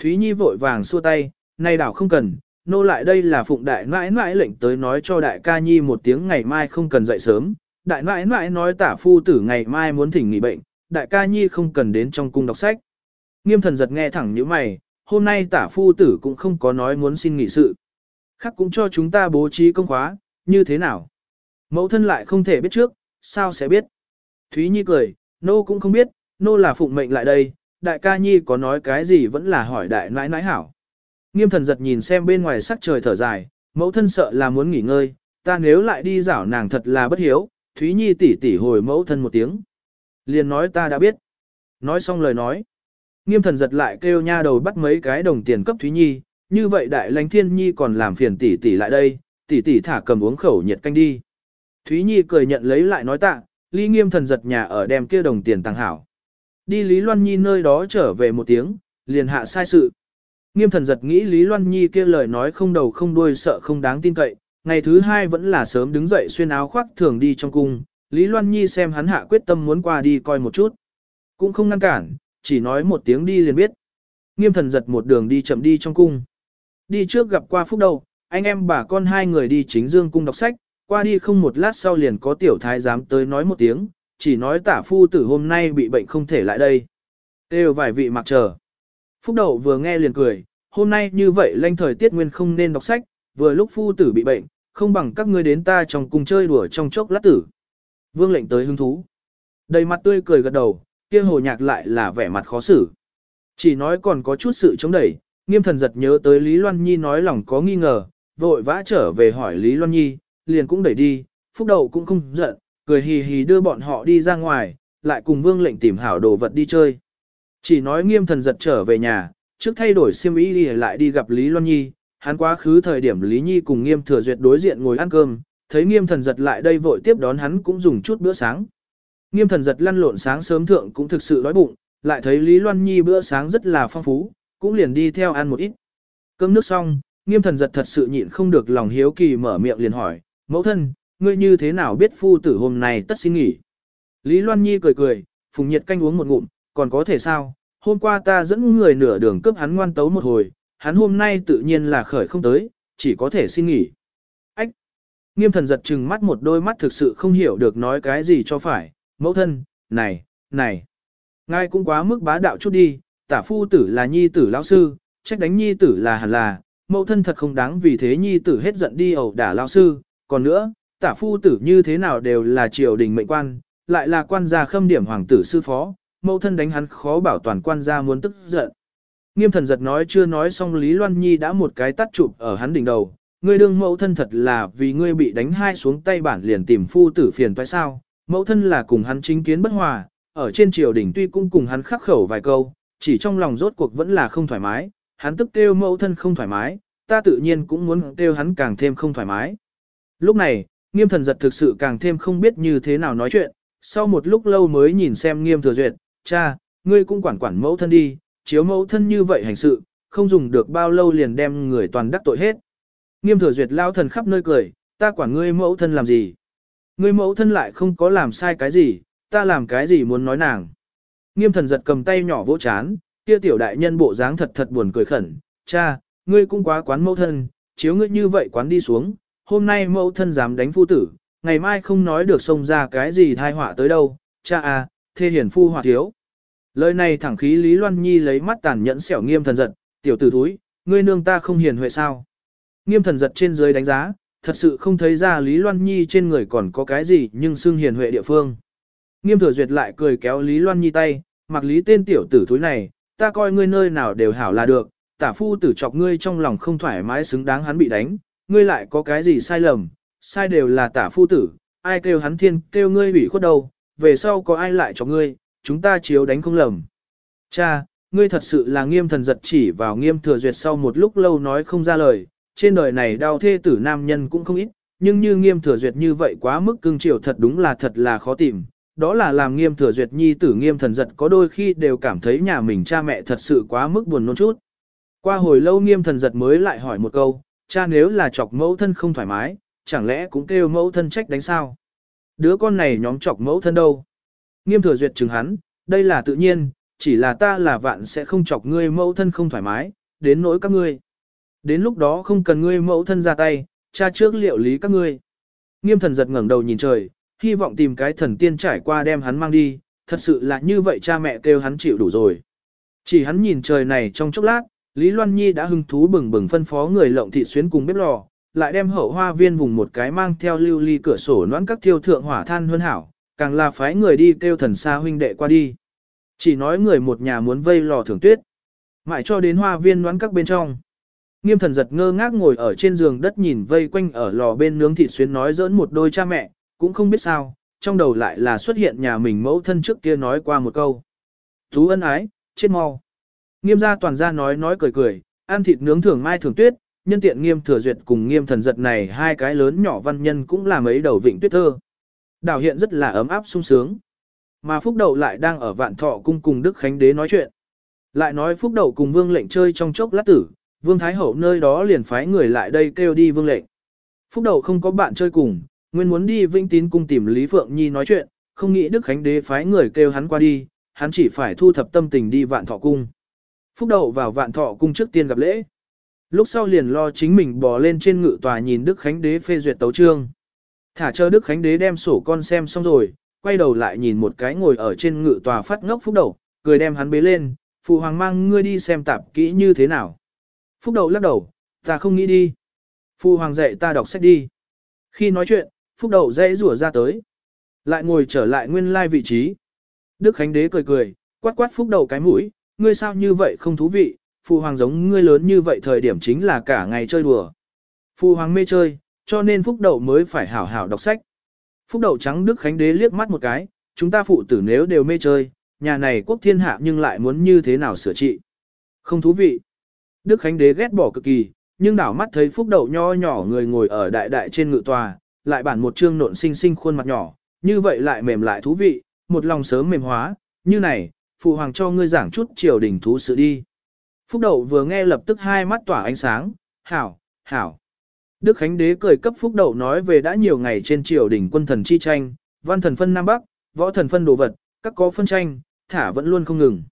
Thúy Nhi vội vàng xua tay, nay đảo không cần, nô lại đây là phụng đại nãi nãi lệnh tới nói cho đại ca nhi một tiếng ngày mai không cần dậy sớm. Đại nãi nãi nói tả phu tử ngày mai muốn thỉnh nghỉ bệnh, đại ca nhi không cần đến trong cung đọc sách. Nghiêm thần giật nghe thẳng như mày, hôm nay tả phu tử cũng không có nói muốn xin nghỉ sự. Khắc cũng cho chúng ta bố trí công khóa, như thế nào? Mẫu thân lại không thể biết trước, sao sẽ biết? Thúy Nhi cười, nô cũng không biết, nô là phụng mệnh lại đây, đại ca nhi có nói cái gì vẫn là hỏi đại nãi nãi hảo. Nghiêm thần giật nhìn xem bên ngoài sắc trời thở dài, Mẫu thân sợ là muốn nghỉ ngơi, ta nếu lại đi rảo nàng thật là bất hiếu, Thúy Nhi tỉ tỉ hồi mẫu thân một tiếng. Liền nói ta đã biết. Nói xong lời nói. Nghiêm thần giật lại kêu nha đầu bắt mấy cái đồng tiền cấp Thúy Nhi, như vậy đại lãnh thiên nhi còn làm phiền tỷ tỷ lại đây, tỷ tỷ thả cầm uống khẩu nhiệt canh đi. Thúy Nhi cười nhận lấy lại nói tạ, ly nghiêm thần giật nhà ở đem kia đồng tiền tăng hảo. Đi Lý Loan Nhi nơi đó trở về một tiếng, liền hạ sai sự. Nghiêm thần giật nghĩ Lý Loan Nhi kia lời nói không đầu không đuôi sợ không đáng tin cậy, ngày thứ hai vẫn là sớm đứng dậy xuyên áo khoác thường đi trong cung, Lý Loan Nhi xem hắn hạ quyết tâm muốn qua đi coi một chút. Cũng không ngăn cản, chỉ nói một tiếng đi liền biết. Nghiêm thần giật một đường đi chậm đi trong cung. Đi trước gặp qua phúc đầu, anh em bà con hai người đi chính dương cung đọc sách, qua đi không một lát sau liền có tiểu thái giám tới nói một tiếng, chỉ nói tả phu tử hôm nay bị bệnh không thể lại đây. Đều vài vị mặc chờ. Phúc đầu vừa nghe liền cười, hôm nay như vậy lanh thời tiết nguyên không nên đọc sách, vừa lúc phu tử bị bệnh, không bằng các ngươi đến ta trong cùng chơi đùa trong chốc lát tử. Vương lệnh tới hứng thú. Đầy mặt tươi cười gật đầu, kia hồ nhạc lại là vẻ mặt khó xử. Chỉ nói còn có chút sự chống đẩy, nghiêm thần giật nhớ tới Lý Loan Nhi nói lòng có nghi ngờ, vội vã trở về hỏi Lý Loan Nhi, liền cũng đẩy đi, phúc đầu cũng không giận, cười hì hì đưa bọn họ đi ra ngoài, lại cùng vương lệnh tìm hảo đồ vật đi chơi. Chỉ nói nghiêm thần giật trở về nhà, trước thay đổi xiêm y đi lại đi gặp Lý Loan Nhi, hắn quá khứ thời điểm Lý Nhi cùng nghiêm thừa duyệt đối diện ngồi ăn cơm, thấy nghiêm thần giật lại đây vội tiếp đón hắn cũng dùng chút bữa sáng. Nghiêm thần giật lăn lộn sáng sớm thượng cũng thực sự đói bụng, lại thấy Lý Loan Nhi bữa sáng rất là phong phú, cũng liền đi theo ăn một ít. Cơm nước xong, nghiêm thần giật thật sự nhịn không được lòng hiếu kỳ mở miệng liền hỏi, mẫu thân, ngươi như thế nào biết phu tử hôm nay tất xin nghỉ. Lý Loan Nhi cười cười, phùng nhiệt canh uống một ngụm, còn có thể sao, hôm qua ta dẫn người nửa đường cướp hắn ngoan tấu một hồi, hắn hôm nay tự nhiên là khởi không tới, chỉ có thể xin nghỉ. Ách! Nghiêm thần giật chừng mắt một đôi mắt thực sự không hiểu được nói cái gì cho phải, mẫu thân, này, này. Ngài cũng quá mức bá đạo chút đi, tả phu tử là nhi tử lão sư, trách đánh nhi tử là hẳn là, mẫu thân thật không đáng vì thế nhi tử hết giận đi ẩu đả lão sư, còn nữa, tả phu tử như thế nào đều là triều đình mệnh quan, lại là quan gia khâm điểm hoàng tử sư phó, mẫu thân đánh hắn khó bảo toàn quan gia muốn tức giận. Nghiêm thần giật nói chưa nói xong Lý Loan Nhi đã một cái tắt chụp ở hắn đỉnh đầu, ngươi đương mẫu thân thật là vì ngươi bị đánh hai xuống tay bản liền tìm phu tử phiền toái sao, mẫu thân là cùng hắn chính kiến bất hòa, ở trên triều đình tuy cũng cùng hắn khắc khẩu vài câu, chỉ trong lòng rốt cuộc vẫn là không thoải mái, hắn tức kêu mẫu thân không thoải mái, ta tự nhiên cũng muốn kêu hắn càng thêm không thoải mái. Lúc này, nghiêm thần giật thực sự càng thêm không biết như thế nào nói chuyện, sau một lúc lâu mới nhìn xem nghiêm thừa duyệt, cha, ngươi cũng quản quản mẫu thân đi, chiếu mẫu thân như vậy hành sự, không dùng được bao lâu liền đem người toàn đắc tội hết. Nghiêm thừa duyệt lao thần khắp nơi cười, ta quản ngươi mẫu thân làm gì? Người mẫu thân lại không có làm sai cái gì, ta làm cái gì muốn nói nàng. Nghiêm thần giật cầm tay nhỏ vỗ chán, kia tiểu đại nhân bộ dáng thật thật buồn cười khẩn, cha, ngươi cũng quá quán mẫu thân, chiếu ngươi như vậy quán đi xuống, hôm nay mẫu thân dám đánh phu tử, ngày mai không nói được xông ra cái gì thai họa tới đâu, cha à, thê hiển phu họa thiếu. Lời này thẳng khí Lý Loan Nhi lấy mắt tàn nhẫn xẻo nghiêm thần giật, tiểu tử thúi, ngươi nương ta không hiền huệ sao. Nghiêm thần giật trên dưới đánh giá, thật sự không thấy ra Lý Loan Nhi trên người còn có cái gì nhưng xưng hiền huệ địa phương. Nghiêm thừa duyệt lại cười kéo Lý Loan Nhi tay, mặc lý tên tiểu tử thúi này, ta coi ngươi nơi nào đều hảo là được, tả phu tử chọc ngươi trong lòng không thoải mái xứng đáng hắn bị đánh, ngươi lại có cái gì sai lầm, sai đều là tả phu tử, ai kêu hắn thiên kêu ngươi bị khuất đâu, về sau có ai lại cho ngươi, chúng ta chiếu đánh không lầm. Cha, ngươi thật sự là nghiêm thần giật chỉ vào nghiêm thừa duyệt sau một lúc lâu nói không ra lời, trên đời này đau thê tử nam nhân cũng không ít, nhưng như nghiêm thừa duyệt như vậy quá mức cưng chiều thật đúng là thật là khó tìm. Đó là làm nghiêm thừa duyệt nhi tử nghiêm thần giật có đôi khi đều cảm thấy nhà mình cha mẹ thật sự quá mức buồn nôn chút. Qua hồi lâu nghiêm thần giật mới lại hỏi một câu, cha nếu là chọc mẫu thân không thoải mái, chẳng lẽ cũng kêu mẫu thân trách đánh sao? Đứa con này nhóm chọc mẫu thân đâu? Nghiêm thừa duyệt chừng hắn, đây là tự nhiên, chỉ là ta là vạn sẽ không chọc ngươi mẫu thân không thoải mái, đến nỗi các ngươi. Đến lúc đó không cần ngươi mẫu thân ra tay, cha trước liệu lý các ngươi. Nghiêm thần giật ngẩng đầu nhìn trời, hy vọng tìm cái thần tiên trải qua đem hắn mang đi, thật sự là như vậy cha mẹ kêu hắn chịu đủ rồi. Chỉ hắn nhìn trời này trong chốc lát, Lý Loan Nhi đã hưng thú bừng bừng phân phó người lộng thị xuyến cùng bếp lò, lại đem hậu hoa viên vùng một cái mang theo lưu ly cửa sổ noãn các thiêu thượng hỏa than hơn hảo, càng là phái người đi kêu thần xa huynh đệ qua đi. Chỉ nói người một nhà muốn vây lò thưởng tuyết, mãi cho đến hoa viên noãn các bên trong nghiêm thần giật ngơ ngác ngồi ở trên giường đất nhìn vây quanh ở lò bên nướng thịt xuyến nói giỡn một đôi cha mẹ, cũng không biết sao, trong đầu lại là xuất hiện nhà mình mẫu thân trước kia nói qua một câu. thú ân ái, chết mau. Nghiêm gia toàn gia nói nói cười cười, ăn thịt nướng thường mai thường tuyết, nhân tiện nghiêm thừa duyệt cùng nghiêm thần giật này hai cái lớn nhỏ văn nhân cũng là mấy đầu vịnh tuyết thơ. Đảo hiện rất là ấm áp sung sướng. Mà Phúc Đậu lại đang ở vạn thọ cung cùng Đức Khánh Đế nói chuyện. Lại nói Phúc Đậu cùng Vương lệnh chơi trong chốc lát tử, Vương Thái Hậu nơi đó liền phái người lại đây kêu đi Vương lệnh. Phúc Đậu không có bạn chơi cùng, nguyên muốn đi Vĩnh Tín cung tìm Lý Phượng Nhi nói chuyện, không nghĩ Đức Khánh Đế phái người kêu hắn qua đi, hắn chỉ phải thu thập tâm tình đi vạn thọ cung. Phúc Đậu vào vạn thọ cung trước tiên gặp lễ. Lúc sau liền lo chính mình bò lên trên ngự tòa nhìn Đức Khánh Đế phê duyệt tấu trương. Thả chờ Đức Khánh Đế đem sổ con xem xong rồi, quay đầu lại nhìn một cái ngồi ở trên ngự tòa phát ngốc Phúc Đậu, cười đem hắn bế lên, phụ hoàng mang ngươi đi xem tạp kỹ như thế nào. Phúc Đầu lắc đầu, ta không nghĩ đi. Phu hoàng dạy ta đọc sách đi. Khi nói chuyện, Phúc Đầu dễ rủa ra tới. Lại ngồi trở lại nguyên lai vị trí. Đức Khánh Đế cười cười, quát quát Phúc Đầu cái mũi, ngươi sao như vậy không thú vị, Phu hoàng giống ngươi lớn như vậy thời điểm chính là cả ngày chơi đùa. Phu hoàng mê chơi, cho nên Phúc Đầu mới phải hảo hảo đọc sách. Phúc Đầu trắng Đức Khánh Đế liếc mắt một cái, chúng ta phụ tử nếu đều mê chơi, nhà này quốc thiên hạ nhưng lại muốn như thế nào sửa trị. Không thú vị. Đức Khánh Đế ghét bỏ cực kỳ, nhưng đảo mắt thấy Phúc Đậu nho nhỏ người ngồi ở đại đại trên ngự tòa, lại bản một trương nộn xinh xinh khuôn mặt nhỏ, như vậy lại mềm lại thú vị, một lòng sớm mềm hóa, như này, phụ hoàng cho ngươi giảng chút triều đình thú sự đi. Phúc Đậu vừa nghe lập tức hai mắt tỏa ánh sáng, hảo, hảo. Đức Khánh Đế cười cấp Phúc Đậu nói về đã nhiều ngày trên triều đình quân thần chi tranh, văn thần phân Nam Bắc, võ thần phân đồ vật, các có phân tranh, thả vẫn luôn không ngừng.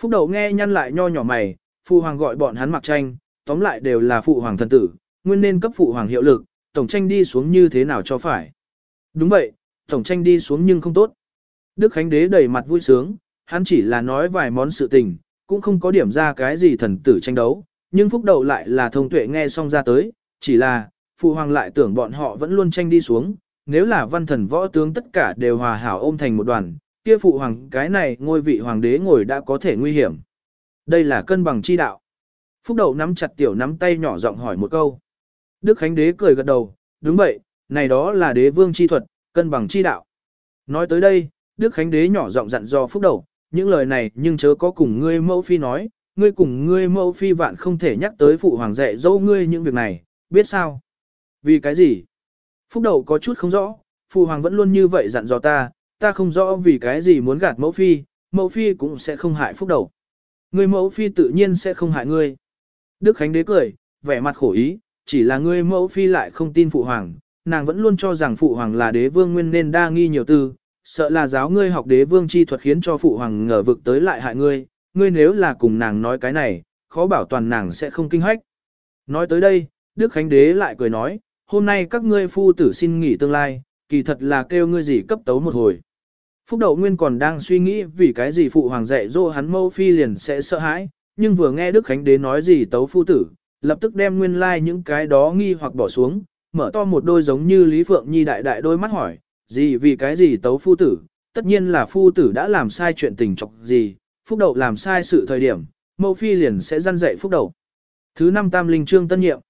Phúc Đậu nghe nhăn lại nho nhỏ mày, phụ hoàng gọi bọn hắn mặc tranh, tóm lại đều là phụ hoàng thần tử, nguyên nên cấp phụ hoàng hiệu lực, tổng tranh đi xuống như thế nào cho phải. Đúng vậy, tổng tranh đi xuống nhưng không tốt. Đức Khánh Đế đầy mặt vui sướng, hắn chỉ là nói vài món sự tình, cũng không có điểm ra cái gì thần tử tranh đấu, nhưng phúc đầu lại là thông tuệ nghe xong ra tới, chỉ là, phụ hoàng lại tưởng bọn họ vẫn luôn tranh đi xuống, nếu là văn thần võ tướng tất cả đều hòa hảo ôm thành một đoàn, kia phụ hoàng cái này ngôi vị hoàng đế ngồi đã có thể nguy hiểm. Đây là cân bằng chi đạo. Phúc đầu nắm chặt tiểu nắm tay nhỏ giọng hỏi một câu. Đức Khánh Đế cười gật đầu, đúng vậy, này đó là đế vương chi thuật, cân bằng chi đạo. Nói tới đây, Đức Khánh Đế nhỏ giọng dặn dò Phúc Đầu, những lời này nhưng chớ có cùng ngươi mẫu phi nói, ngươi cùng ngươi mẫu phi vạn không thể nhắc tới phụ hoàng dạy dâu ngươi những việc này, biết sao? Vì cái gì? Phúc Đầu có chút không rõ, phụ hoàng vẫn luôn như vậy dặn dò ta, ta không rõ vì cái gì muốn gạt mẫu phi, mẫu phi cũng sẽ không hại Phúc Đầu. Ngươi mẫu phi tự nhiên sẽ không hại ngươi. Đức Khánh Đế cười, vẻ mặt khổ ý, chỉ là ngươi mẫu phi lại không tin phụ hoàng, nàng vẫn luôn cho rằng phụ hoàng là đế vương nguyên nên đa nghi nhiều tư, sợ là giáo ngươi học đế vương chi thuật khiến cho phụ hoàng ngờ vực tới lại hại ngươi, ngươi nếu là cùng nàng nói cái này, khó bảo toàn nàng sẽ không kinh hách. Nói tới đây, Đức Khánh Đế lại cười nói, hôm nay các ngươi phu tử xin nghỉ tương lai, kỳ thật là kêu ngươi gì cấp tấu một hồi. Phúc Đậu Nguyên còn đang suy nghĩ vì cái gì phụ hoàng dạy dỗ hắn mâu phi liền sẽ sợ hãi, nhưng vừa nghe Đức Khánh Đế nói gì tấu phu tử, lập tức đem nguyên lai like những cái đó nghi hoặc bỏ xuống, mở to một đôi giống như Lý Phượng Nhi đại đại đôi mắt hỏi, gì vì cái gì tấu phu tử, tất nhiên là phu tử đã làm sai chuyện tình chọc gì, phúc đậu làm sai sự thời điểm, mâu phi liền sẽ răn dạy phúc đậu. Thứ năm tam linh trương tân nhiệm,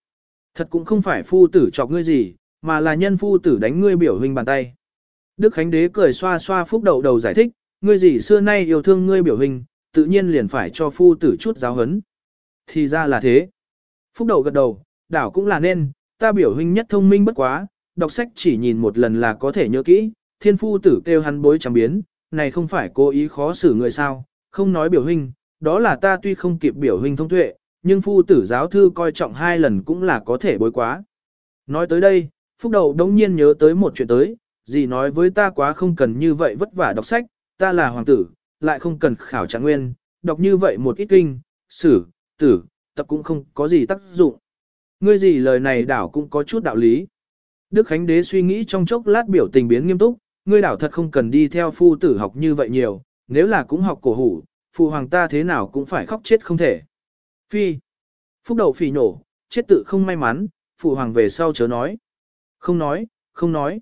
thật cũng không phải phu tử chọc ngươi gì, mà là nhân phu tử đánh ngươi biểu hình bàn tay. Đức Khánh Đế cười xoa xoa phúc đầu đầu giải thích, ngươi gì xưa nay yêu thương ngươi biểu hình, tự nhiên liền phải cho phu tử chút giáo hấn. Thì ra là thế. Phúc đầu gật đầu, đảo cũng là nên, ta biểu hình nhất thông minh bất quá, đọc sách chỉ nhìn một lần là có thể nhớ kỹ, thiên phu tử kêu hắn bối chẳng biến, này không phải cố ý khó xử người sao, không nói biểu hình, đó là ta tuy không kịp biểu hình thông tuệ, nhưng phu tử giáo thư coi trọng hai lần cũng là có thể bối quá. Nói tới đây, phúc đầu đống nhiên nhớ tới một chuyện tới, gì nói với ta quá không cần như vậy vất vả đọc sách, ta là hoàng tử, lại không cần khảo trạng nguyên, đọc như vậy một ít kinh, sử, tử, tập cũng không có gì tác dụng. Ngươi gì lời này đảo cũng có chút đạo lý. Đức Khánh Đế suy nghĩ trong chốc lát biểu tình biến nghiêm túc, ngươi đảo thật không cần đi theo phu tử học như vậy nhiều, nếu là cũng học cổ hủ, phụ hoàng ta thế nào cũng phải khóc chết không thể. Phi. Phúc đầu phỉ nổ, chết tự không may mắn, phụ hoàng về sau chớ nói. Không nói, không nói.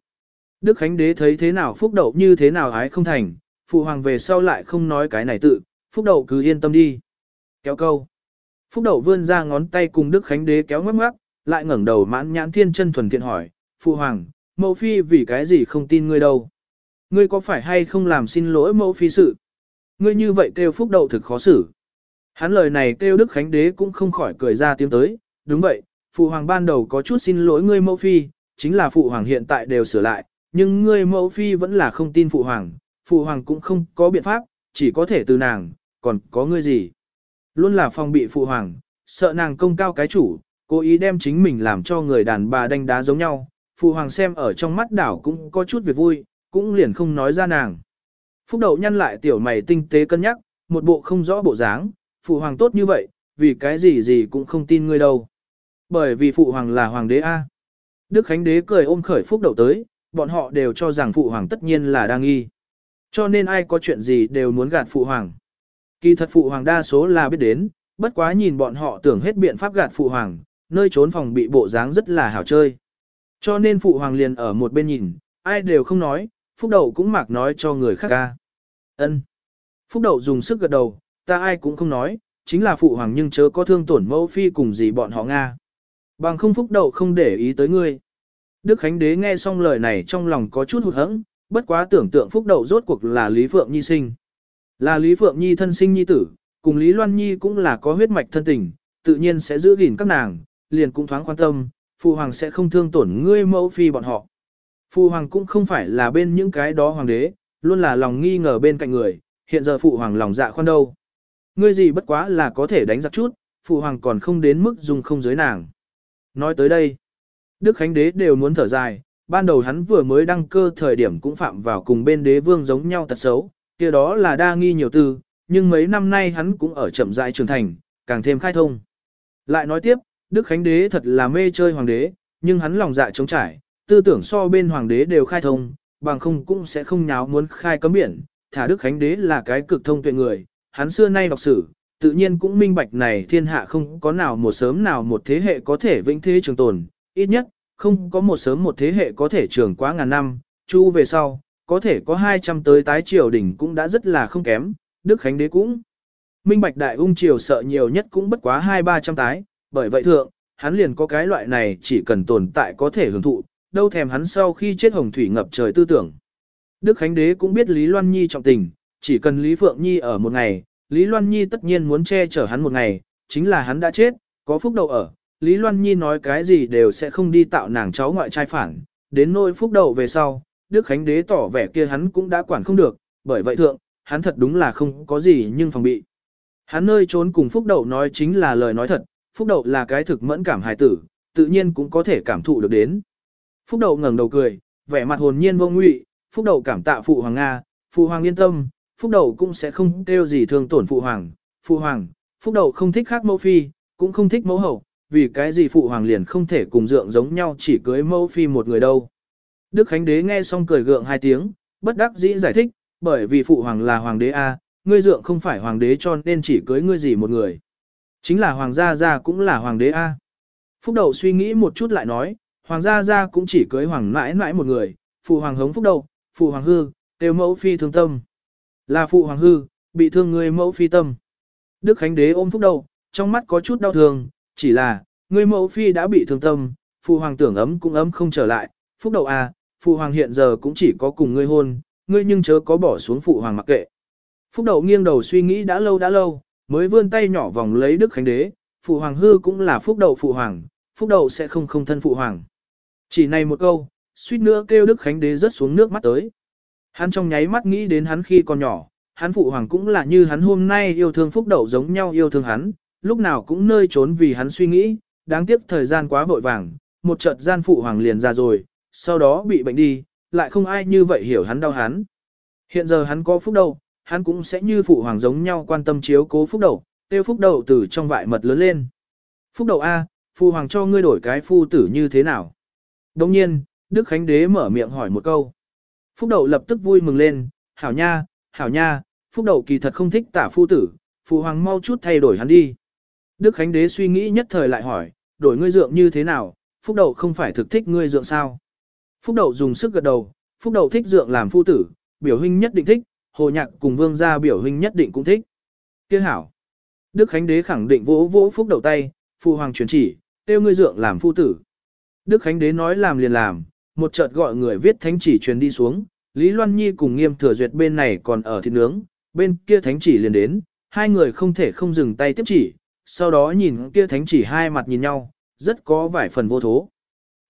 Đức Khánh Đế thấy thế nào phúc đậu như thế nào ái không thành, phụ hoàng về sau lại không nói cái này tự, phúc đậu cứ yên tâm đi. Kéo câu. Phúc Đậu vươn ra ngón tay cùng Đức Khánh Đế kéo ngoắc ngoắc, lại ngẩng đầu mãn nhãn thiên chân thuần thiện hỏi, Phụ Hoàng, mẫu phi vì cái gì không tin ngươi đâu? Ngươi có phải hay không làm xin lỗi mẫu phi sự? Ngươi như vậy kêu Phúc Đậu thực khó xử. Hắn lời này kêu Đức Khánh Đế cũng không khỏi cười ra tiếng tới, đúng vậy, Phụ Hoàng ban đầu có chút xin lỗi ngươi mẫu phi, chính là Phụ Hoàng hiện tại đều sửa lại, nhưng ngươi mẫu phi vẫn là không tin Phụ Hoàng, Phụ Hoàng cũng không có biện pháp, chỉ có thể từ nàng, còn có ngươi gì? Luôn là phòng bị Phụ Hoàng, sợ nàng công cao cái chủ, cố ý đem chính mình làm cho người đàn bà đánh đá giống nhau, Phụ Hoàng xem ở trong mắt đảo cũng có chút việc vui, cũng liền không nói ra nàng. Phúc Đậu nhăn lại tiểu mày tinh tế cân nhắc, một bộ không rõ bộ dáng, Phụ Hoàng tốt như vậy, vì cái gì gì cũng không tin ngươi đâu. Bởi vì Phụ Hoàng là Hoàng đế A. Đức Khánh Đế cười ôm khởi Phúc Đậu tới, bọn họ đều cho rằng Phụ Hoàng tất nhiên là đang nghi. Cho nên ai có chuyện gì đều muốn gạt Phụ Hoàng. Kỳ thật Phụ Hoàng đa số là biết đến, bất quá nhìn bọn họ tưởng hết biện pháp gạt Phụ Hoàng, nơi trốn phòng bị bộ dáng rất là hảo chơi. Cho nên Phụ Hoàng liền ở một bên nhìn, ai đều không nói, Phúc Đậu cũng mặc nói cho người khác ca. Ân. Phúc Đậu dùng sức gật đầu, ta ai cũng không nói, chính là Phụ Hoàng nhưng chớ có thương tổn mẫu phi cùng gì bọn họ Nga. Bằng không Phúc Đậu không để ý tới ngươi. Đức Khánh Đế nghe xong lời này trong lòng có chút hụt hẫng, bất quá tưởng tượng Phúc Đậu rốt cuộc là Lý Phượng Nhi sinh. Là Lý Phượng Nhi thân sinh nhi tử, cùng Lý Loan Nhi cũng là có huyết mạch thân tình, tự nhiên sẽ giữ gìn các nàng, liền cũng thoáng quan tâm, Phụ Hoàng sẽ không thương tổn ngươi mẫu phi bọn họ. Phụ Hoàng cũng không phải là bên những cái đó Hoàng đế, luôn là lòng nghi ngờ bên cạnh người, hiện giờ Phụ Hoàng lòng dạ khoan đâu. Ngươi gì bất quá là có thể đánh giặc chút, Phụ Hoàng còn không đến mức dùng không giới nàng. Nói tới đây, Đức Khánh Đế đều muốn thở dài, ban đầu hắn vừa mới đăng cơ thời điểm cũng phạm vào cùng bên đế vương giống nhau tật xấu, kia đó là đa nghi nhiều tư, nhưng mấy năm nay hắn cũng ở chậm rãi trưởng thành, càng thêm khai thông. Lại nói tiếp, Đức Khánh Đế thật là mê chơi hoàng đế, nhưng hắn lòng dạ trống trải, tư tưởng so bên hoàng đế đều khai thông, bằng không cũng sẽ không nháo muốn khai cấm biển, thả Đức Khánh Đế là cái cực thông tuệ người, hắn xưa nay đọc sử, tự nhiên cũng minh bạch này thiên hạ không có nào một sớm nào một thế hệ có thể vĩnh thế trường tồn, ít nhất, không có một sớm một thế hệ có thể trường quá ngàn năm, chu về sau, có thể có 200 tới tái triều đỉnh cũng đã rất là không kém, Đức Khánh Đế cũng. Minh Bạch Đại Ung Triều sợ nhiều nhất cũng bất quá 2-300 tái, bởi vậy thượng, hắn liền có cái loại này chỉ cần tồn tại có thể hưởng thụ, đâu thèm hắn sau khi chết hồng thủy ngập trời tư tưởng. Đức Khánh Đế cũng biết Lý Loan Nhi trọng tình, chỉ cần Lý Phượng Nhi ở một ngày, Lý Loan Nhi tất nhiên muốn che chở hắn một ngày, chính là hắn đã chết, có phúc đầu ở, Lý Loan Nhi nói cái gì đều sẽ không đi tạo nàng cháu ngoại trai phản, đến nỗi phúc đầu về sau, Đức Khánh Đế tỏ vẻ kia hắn cũng đã quản không được, bởi vậy thượng, hắn thật đúng là không có gì nhưng phòng bị. Hắn nơi trốn cùng Phúc Đậu nói chính là lời nói thật, Phúc Đậu là cái thực mẫn cảm hài tử, tự nhiên cũng có thể cảm thụ được đến. Phúc Đậu ngẩng đầu cười, vẻ mặt hồn nhiên vô ngụy, Phúc Đậu cảm tạ Phụ Hoàng Nga, Phụ Hoàng yên tâm, Phúc Đậu cũng sẽ không kêu gì thương tổn Phụ Hoàng. Phụ Hoàng, Phúc Đậu không thích khác mẫu phi, cũng không thích mẫu hậu, vì cái gì Phụ Hoàng liền không thể cùng dượng giống nhau chỉ cưới mẫu phi một người đâu. Đức Khánh Đế nghe xong cười gượng hai tiếng, bất đắc dĩ giải thích, bởi vì phụ hoàng là hoàng đế A, ngươi dượng không phải hoàng đế cho nên chỉ cưới ngươi gì một người. Chính là hoàng gia gia cũng là hoàng đế A. Phúc Đậu suy nghĩ một chút lại nói, hoàng gia gia cũng chỉ cưới hoàng mãi mãi một người, phụ hoàng hống Phúc Đậu, phụ hoàng hư, đều mẫu phi thương tâm. Là phụ hoàng hư, bị thương người mẫu phi tâm. Đức Khánh Đế ôm Phúc Đậu, trong mắt có chút đau thương, chỉ là, ngươi mẫu phi đã bị thương tâm, phụ hoàng tưởng ấm cũng ấm không trở lại, Phúc Đậu à, A, phụ hoàng hiện giờ cũng chỉ có cùng ngươi hôn, ngươi nhưng chớ có bỏ xuống phụ hoàng mặc kệ. Phúc Đậu nghiêng đầu suy nghĩ đã lâu đã lâu, mới vươn tay nhỏ vòng lấy Đức Khánh Đế, phụ hoàng hư cũng là Phúc Đậu phụ hoàng, Phúc Đậu sẽ không không thân phụ hoàng. Chỉ này một câu, suýt nữa kêu Đức Khánh Đế rớt xuống nước mắt tới. Hắn trong nháy mắt nghĩ đến hắn khi còn nhỏ, hắn phụ hoàng cũng là như hắn hôm nay yêu thương Phúc Đậu giống nhau yêu thương hắn, lúc nào cũng nơi trốn vì hắn suy nghĩ, đáng tiếc thời gian quá vội vàng, một chợt gian phụ hoàng liền ra rồi, sau đó bị bệnh đi, lại không ai như vậy hiểu hắn đau hắn. Hiện giờ hắn có phúc đầu, hắn cũng sẽ như phụ hoàng giống nhau quan tâm chiếu cố phúc đầu, tiêu phúc đầu từ trong vại mật lớn lên. Phúc đầu A, phụ hoàng cho ngươi đổi cái phu tử như thế nào? Đồng nhiên, Đức Khánh Đế mở miệng hỏi một câu. Phúc đầu lập tức vui mừng lên, hảo nha, hảo nha, phúc đầu kỳ thật không thích tả phu tử, phụ hoàng mau chút thay đổi hắn đi. Đức Khánh Đế suy nghĩ nhất thời lại hỏi, đổi ngươi dượng như thế nào, phúc đậu không phải thực thích ngươi dượng sao? Phúc Đậu dùng sức gật đầu, Phúc Đậu thích dượng làm phu tử, biểu huynh nhất định thích, hồ nhạc cùng vương gia biểu huynh nhất định cũng thích. Kia hảo. Đức Khánh Đế khẳng định vỗ vỗ phúc đậu tay, phụ hoàng truyền chỉ, tiêu ngươi dượng làm phu tử. Đức Khánh Đế nói làm liền làm, một chợt gọi người viết thánh chỉ truyền đi xuống, Lý Loan Nhi cùng nghiêm thừa duyệt bên này còn ở thịt nướng, bên kia thánh chỉ liền đến, hai người không thể không dừng tay tiếp chỉ, sau đó nhìn kia thánh chỉ hai mặt nhìn nhau, rất có vài phần vô thố.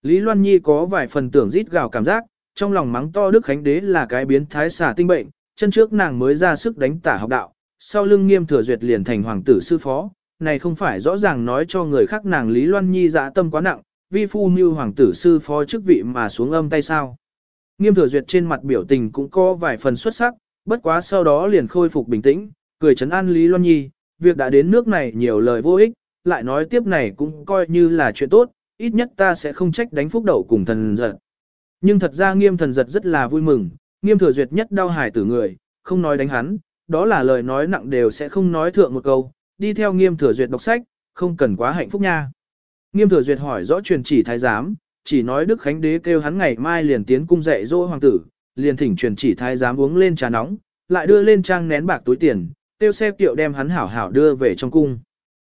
Lý Loan Nhi có vài phần tưởng rít gào cảm giác, trong lòng mắng to Đức Khánh Đế là cái biến thái xả tinh bệnh, chân trước nàng mới ra sức đánh tả học đạo, sau lưng nghiêm thừa duyệt liền thành hoàng tử sư phó, này không phải rõ ràng nói cho người khác nàng Lý Loan Nhi dạ tâm quá nặng, vi phu như hoàng tử sư phó chức vị mà xuống âm tay sao. Nghiêm thừa duyệt trên mặt biểu tình cũng có vài phần xuất sắc, bất quá sau đó liền khôi phục bình tĩnh, cười chấn an Lý Loan Nhi, việc đã đến nước này nhiều lời vô ích, lại nói tiếp này cũng coi như là chuyện tốt, ít nhất ta sẽ không trách đánh phúc đậu cùng thần giật. Nhưng thật ra nghiêm thần giật rất là vui mừng, nghiêm thừa duyệt nhất đau hài tử người, không nói đánh hắn, đó là lời nói nặng đều sẽ không nói thượng một câu, đi theo nghiêm thừa duyệt đọc sách, không cần quá hạnh phúc nha. Nghiêm thừa duyệt hỏi rõ truyền chỉ thái giám, chỉ nói Đức Khánh Đế kêu hắn ngày mai liền tiến cung dạy dỗ hoàng tử, liền thỉnh truyền chỉ thái giám uống lên trà nóng, lại đưa lên trang nén bạc túi tiền, tiêu xe kiệu đem hắn hảo hảo đưa về trong cung.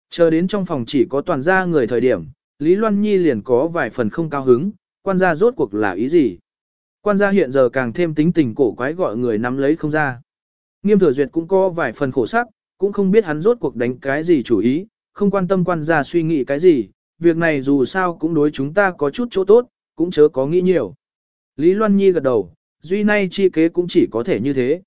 Chờ đến trong phòng chỉ có toàn gia người thời điểm, Lý Loan Nhi liền có vài phần không cao hứng, quan gia rốt cuộc là ý gì. Quan gia hiện giờ càng thêm tính tình cổ quái gọi người nắm lấy không ra. Nghiêm thừa duyệt cũng có vài phần khổ sắc, cũng không biết hắn rốt cuộc đánh cái gì chủ ý, không quan tâm quan gia suy nghĩ cái gì, việc này dù sao cũng đối chúng ta có chút chỗ tốt, cũng chớ có nghĩ nhiều. Lý Loan Nhi gật đầu, duy nay chi kế cũng chỉ có thể như thế.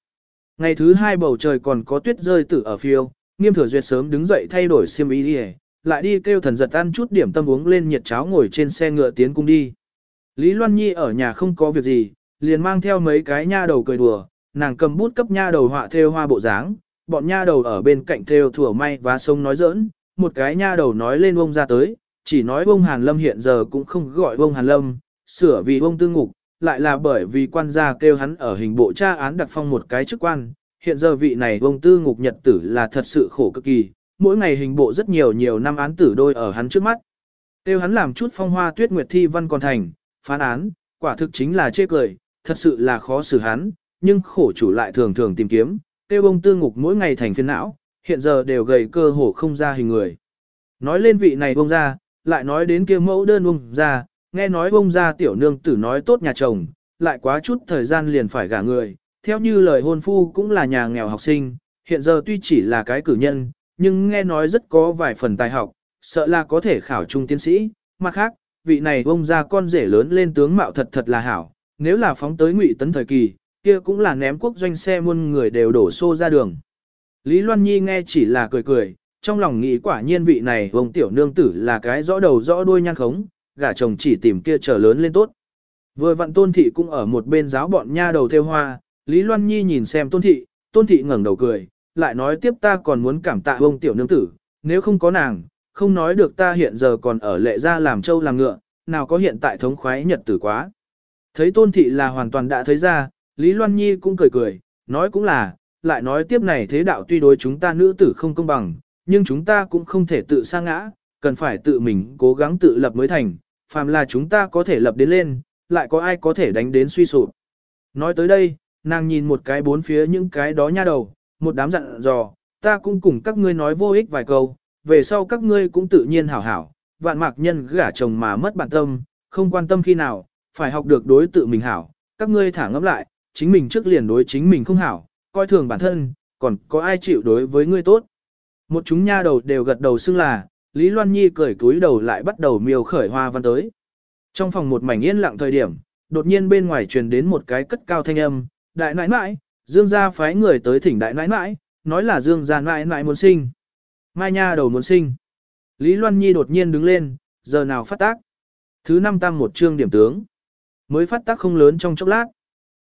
Ngày thứ hai bầu trời còn có tuyết rơi tử ở phiêu, nghiêm thừa duyệt sớm đứng dậy thay đổi xiêm y đi lại đi kêu thần giật ăn chút điểm tâm uống lên nhiệt cháo ngồi trên xe ngựa tiến cung đi. Lý Loan Nhi ở nhà không có việc gì, liền mang theo mấy cái nha đầu cười đùa, nàng cầm bút cấp nha đầu họa theo hoa bộ dáng, bọn nha đầu ở bên cạnh thêu thủa may và sông nói giỡn, một cái nha đầu nói lên ông ra tới, chỉ nói ông Hàn Lâm hiện giờ cũng không gọi ông Hàn Lâm, sửa vì ông tư ngục, lại là bởi vì quan gia kêu hắn ở hình bộ tra án đặc phong một cái chức quan, hiện giờ vị này ông tư ngục nhật tử là thật sự khổ cực kỳ, mỗi ngày hình bộ rất nhiều nhiều năm án tử đôi ở hắn trước mắt. Kêu hắn làm chút phong hoa tuyết nguyệt thi văn còn thành, phán án, quả thực chính là chê cười, thật sự là khó xử hắn, nhưng khổ chủ lại thường thường tìm kiếm, kêu ông tư ngục mỗi ngày thành phiên não, hiện giờ đều gầy cơ hồ không ra hình người. Nói lên vị này bông ra, lại nói đến kia mẫu đơn bông ra, nghe nói bông ra tiểu nương tử nói tốt nhà chồng, lại quá chút thời gian liền phải gả người, theo như lời hôn phu cũng là nhà nghèo học sinh, hiện giờ tuy chỉ là cái cử nhân, nhưng nghe nói rất có vài phần tài học, sợ là có thể khảo trung tiến sĩ, mặt khác, vị này bông ra con rể lớn lên tướng mạo thật thật là hảo, nếu là phóng tới ngụy tấn thời kỳ, kia cũng là ném quốc doanh xe muôn người đều đổ xô ra đường. Lý Loan Nhi nghe chỉ là cười cười, trong lòng nghĩ quả nhiên vị này ông tiểu nương tử là cái rõ đầu rõ đuôi nhan khống, gả chồng chỉ tìm kia trở lớn lên tốt. Vừa vặn tôn thị cũng ở một bên giáo bọn nha đầu theo hoa, Lý Loan Nhi nhìn xem tôn thị, tôn thị ngẩng đầu cười, lại nói tiếp ta còn muốn cảm tạ ông tiểu nương tử, nếu không có nàng, không nói được ta hiện giờ còn ở lệ gia làm trâu làm ngựa, nào có hiện tại thống khoái nhật tử quá. Thấy tôn thị là hoàn toàn đã thấy ra, Lý Loan Nhi cũng cười cười, nói cũng là, lại nói tiếp này thế đạo tuy đối chúng ta nữ tử không công bằng, nhưng chúng ta cũng không thể tự sa ngã, cần phải tự mình cố gắng tự lập mới thành, phàm là chúng ta có thể lập đến lên, lại có ai có thể đánh đến suy sụp. Nói tới đây, nàng nhìn một cái bốn phía những cái đó nha đầu, một đám dặn dò, ta cũng cùng các ngươi nói vô ích vài câu, về sau các ngươi cũng tự nhiên hảo hảo, vạn mạc nhân gả chồng mà mất bản tâm, không quan tâm khi nào, phải học được đối tự mình hảo, các ngươi thả ngẫm lại, chính mình trước liền đối chính mình không hảo, coi thường bản thân, còn có ai chịu đối với ngươi tốt. Một chúng nha đầu đều gật đầu xưng là, Lý Loan Nhi cởi túi đầu lại bắt đầu miêu khởi hoa văn tới. Trong phòng một mảnh yên lặng thời điểm, đột nhiên bên ngoài truyền đến một cái cất cao thanh âm, đại nãi nãi, dương gia phái người tới thỉnh đại nãi nãi, nói là dương gia nãi nãi muốn sinh. Mai nha đầu muốn sinh. Lý Loan Nhi đột nhiên đứng lên, giờ nào phát tác. Thứ năm tăng một chương điểm tướng. Mới phát tác không lớn trong chốc lát.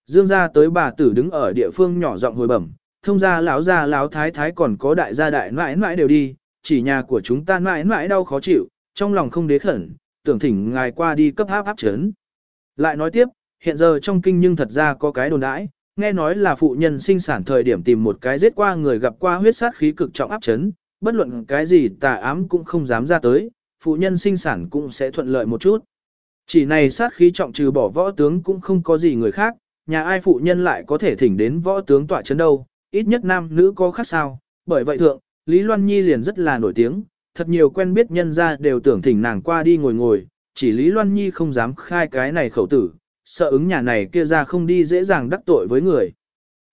Dương gia tới bà tử đứng ở địa phương nhỏ giọng hồi bẩm, thông gia lão gia lão thái thái còn có đại gia đại nãi nãi đều đi, chỉ nhà của chúng ta mãi mãi đau khó chịu, trong lòng không đế khẩn, tưởng thỉnh ngài qua đi cấp áp áp chấn. Lại nói tiếp, hiện giờ trong kinh nhưng thật ra có cái đồn đãi, nghe nói là phụ nhân sinh sản thời điểm tìm một cái giết qua người gặp qua huyết sát khí cực trọng áp chấn, bất luận cái gì tà ám cũng không dám ra tới, phụ nhân sinh sản cũng sẽ thuận lợi một chút. Chỉ này sát khí trọng trừ bỏ võ tướng cũng không có gì người khác, nhà ai phụ nhân lại có thể thỉnh đến võ tướng tọa chấn đâu, ít nhất nam nữ có khác sao, bởi vậy thượng, Lý Loan Nhi liền rất là nổi tiếng, thật nhiều quen biết nhân ra đều tưởng thỉnh nàng qua đi ngồi ngồi, chỉ Lý Loan Nhi không dám khai cái này khẩu tử, sợ ứng nhà này kia ra không đi dễ dàng đắc tội với người.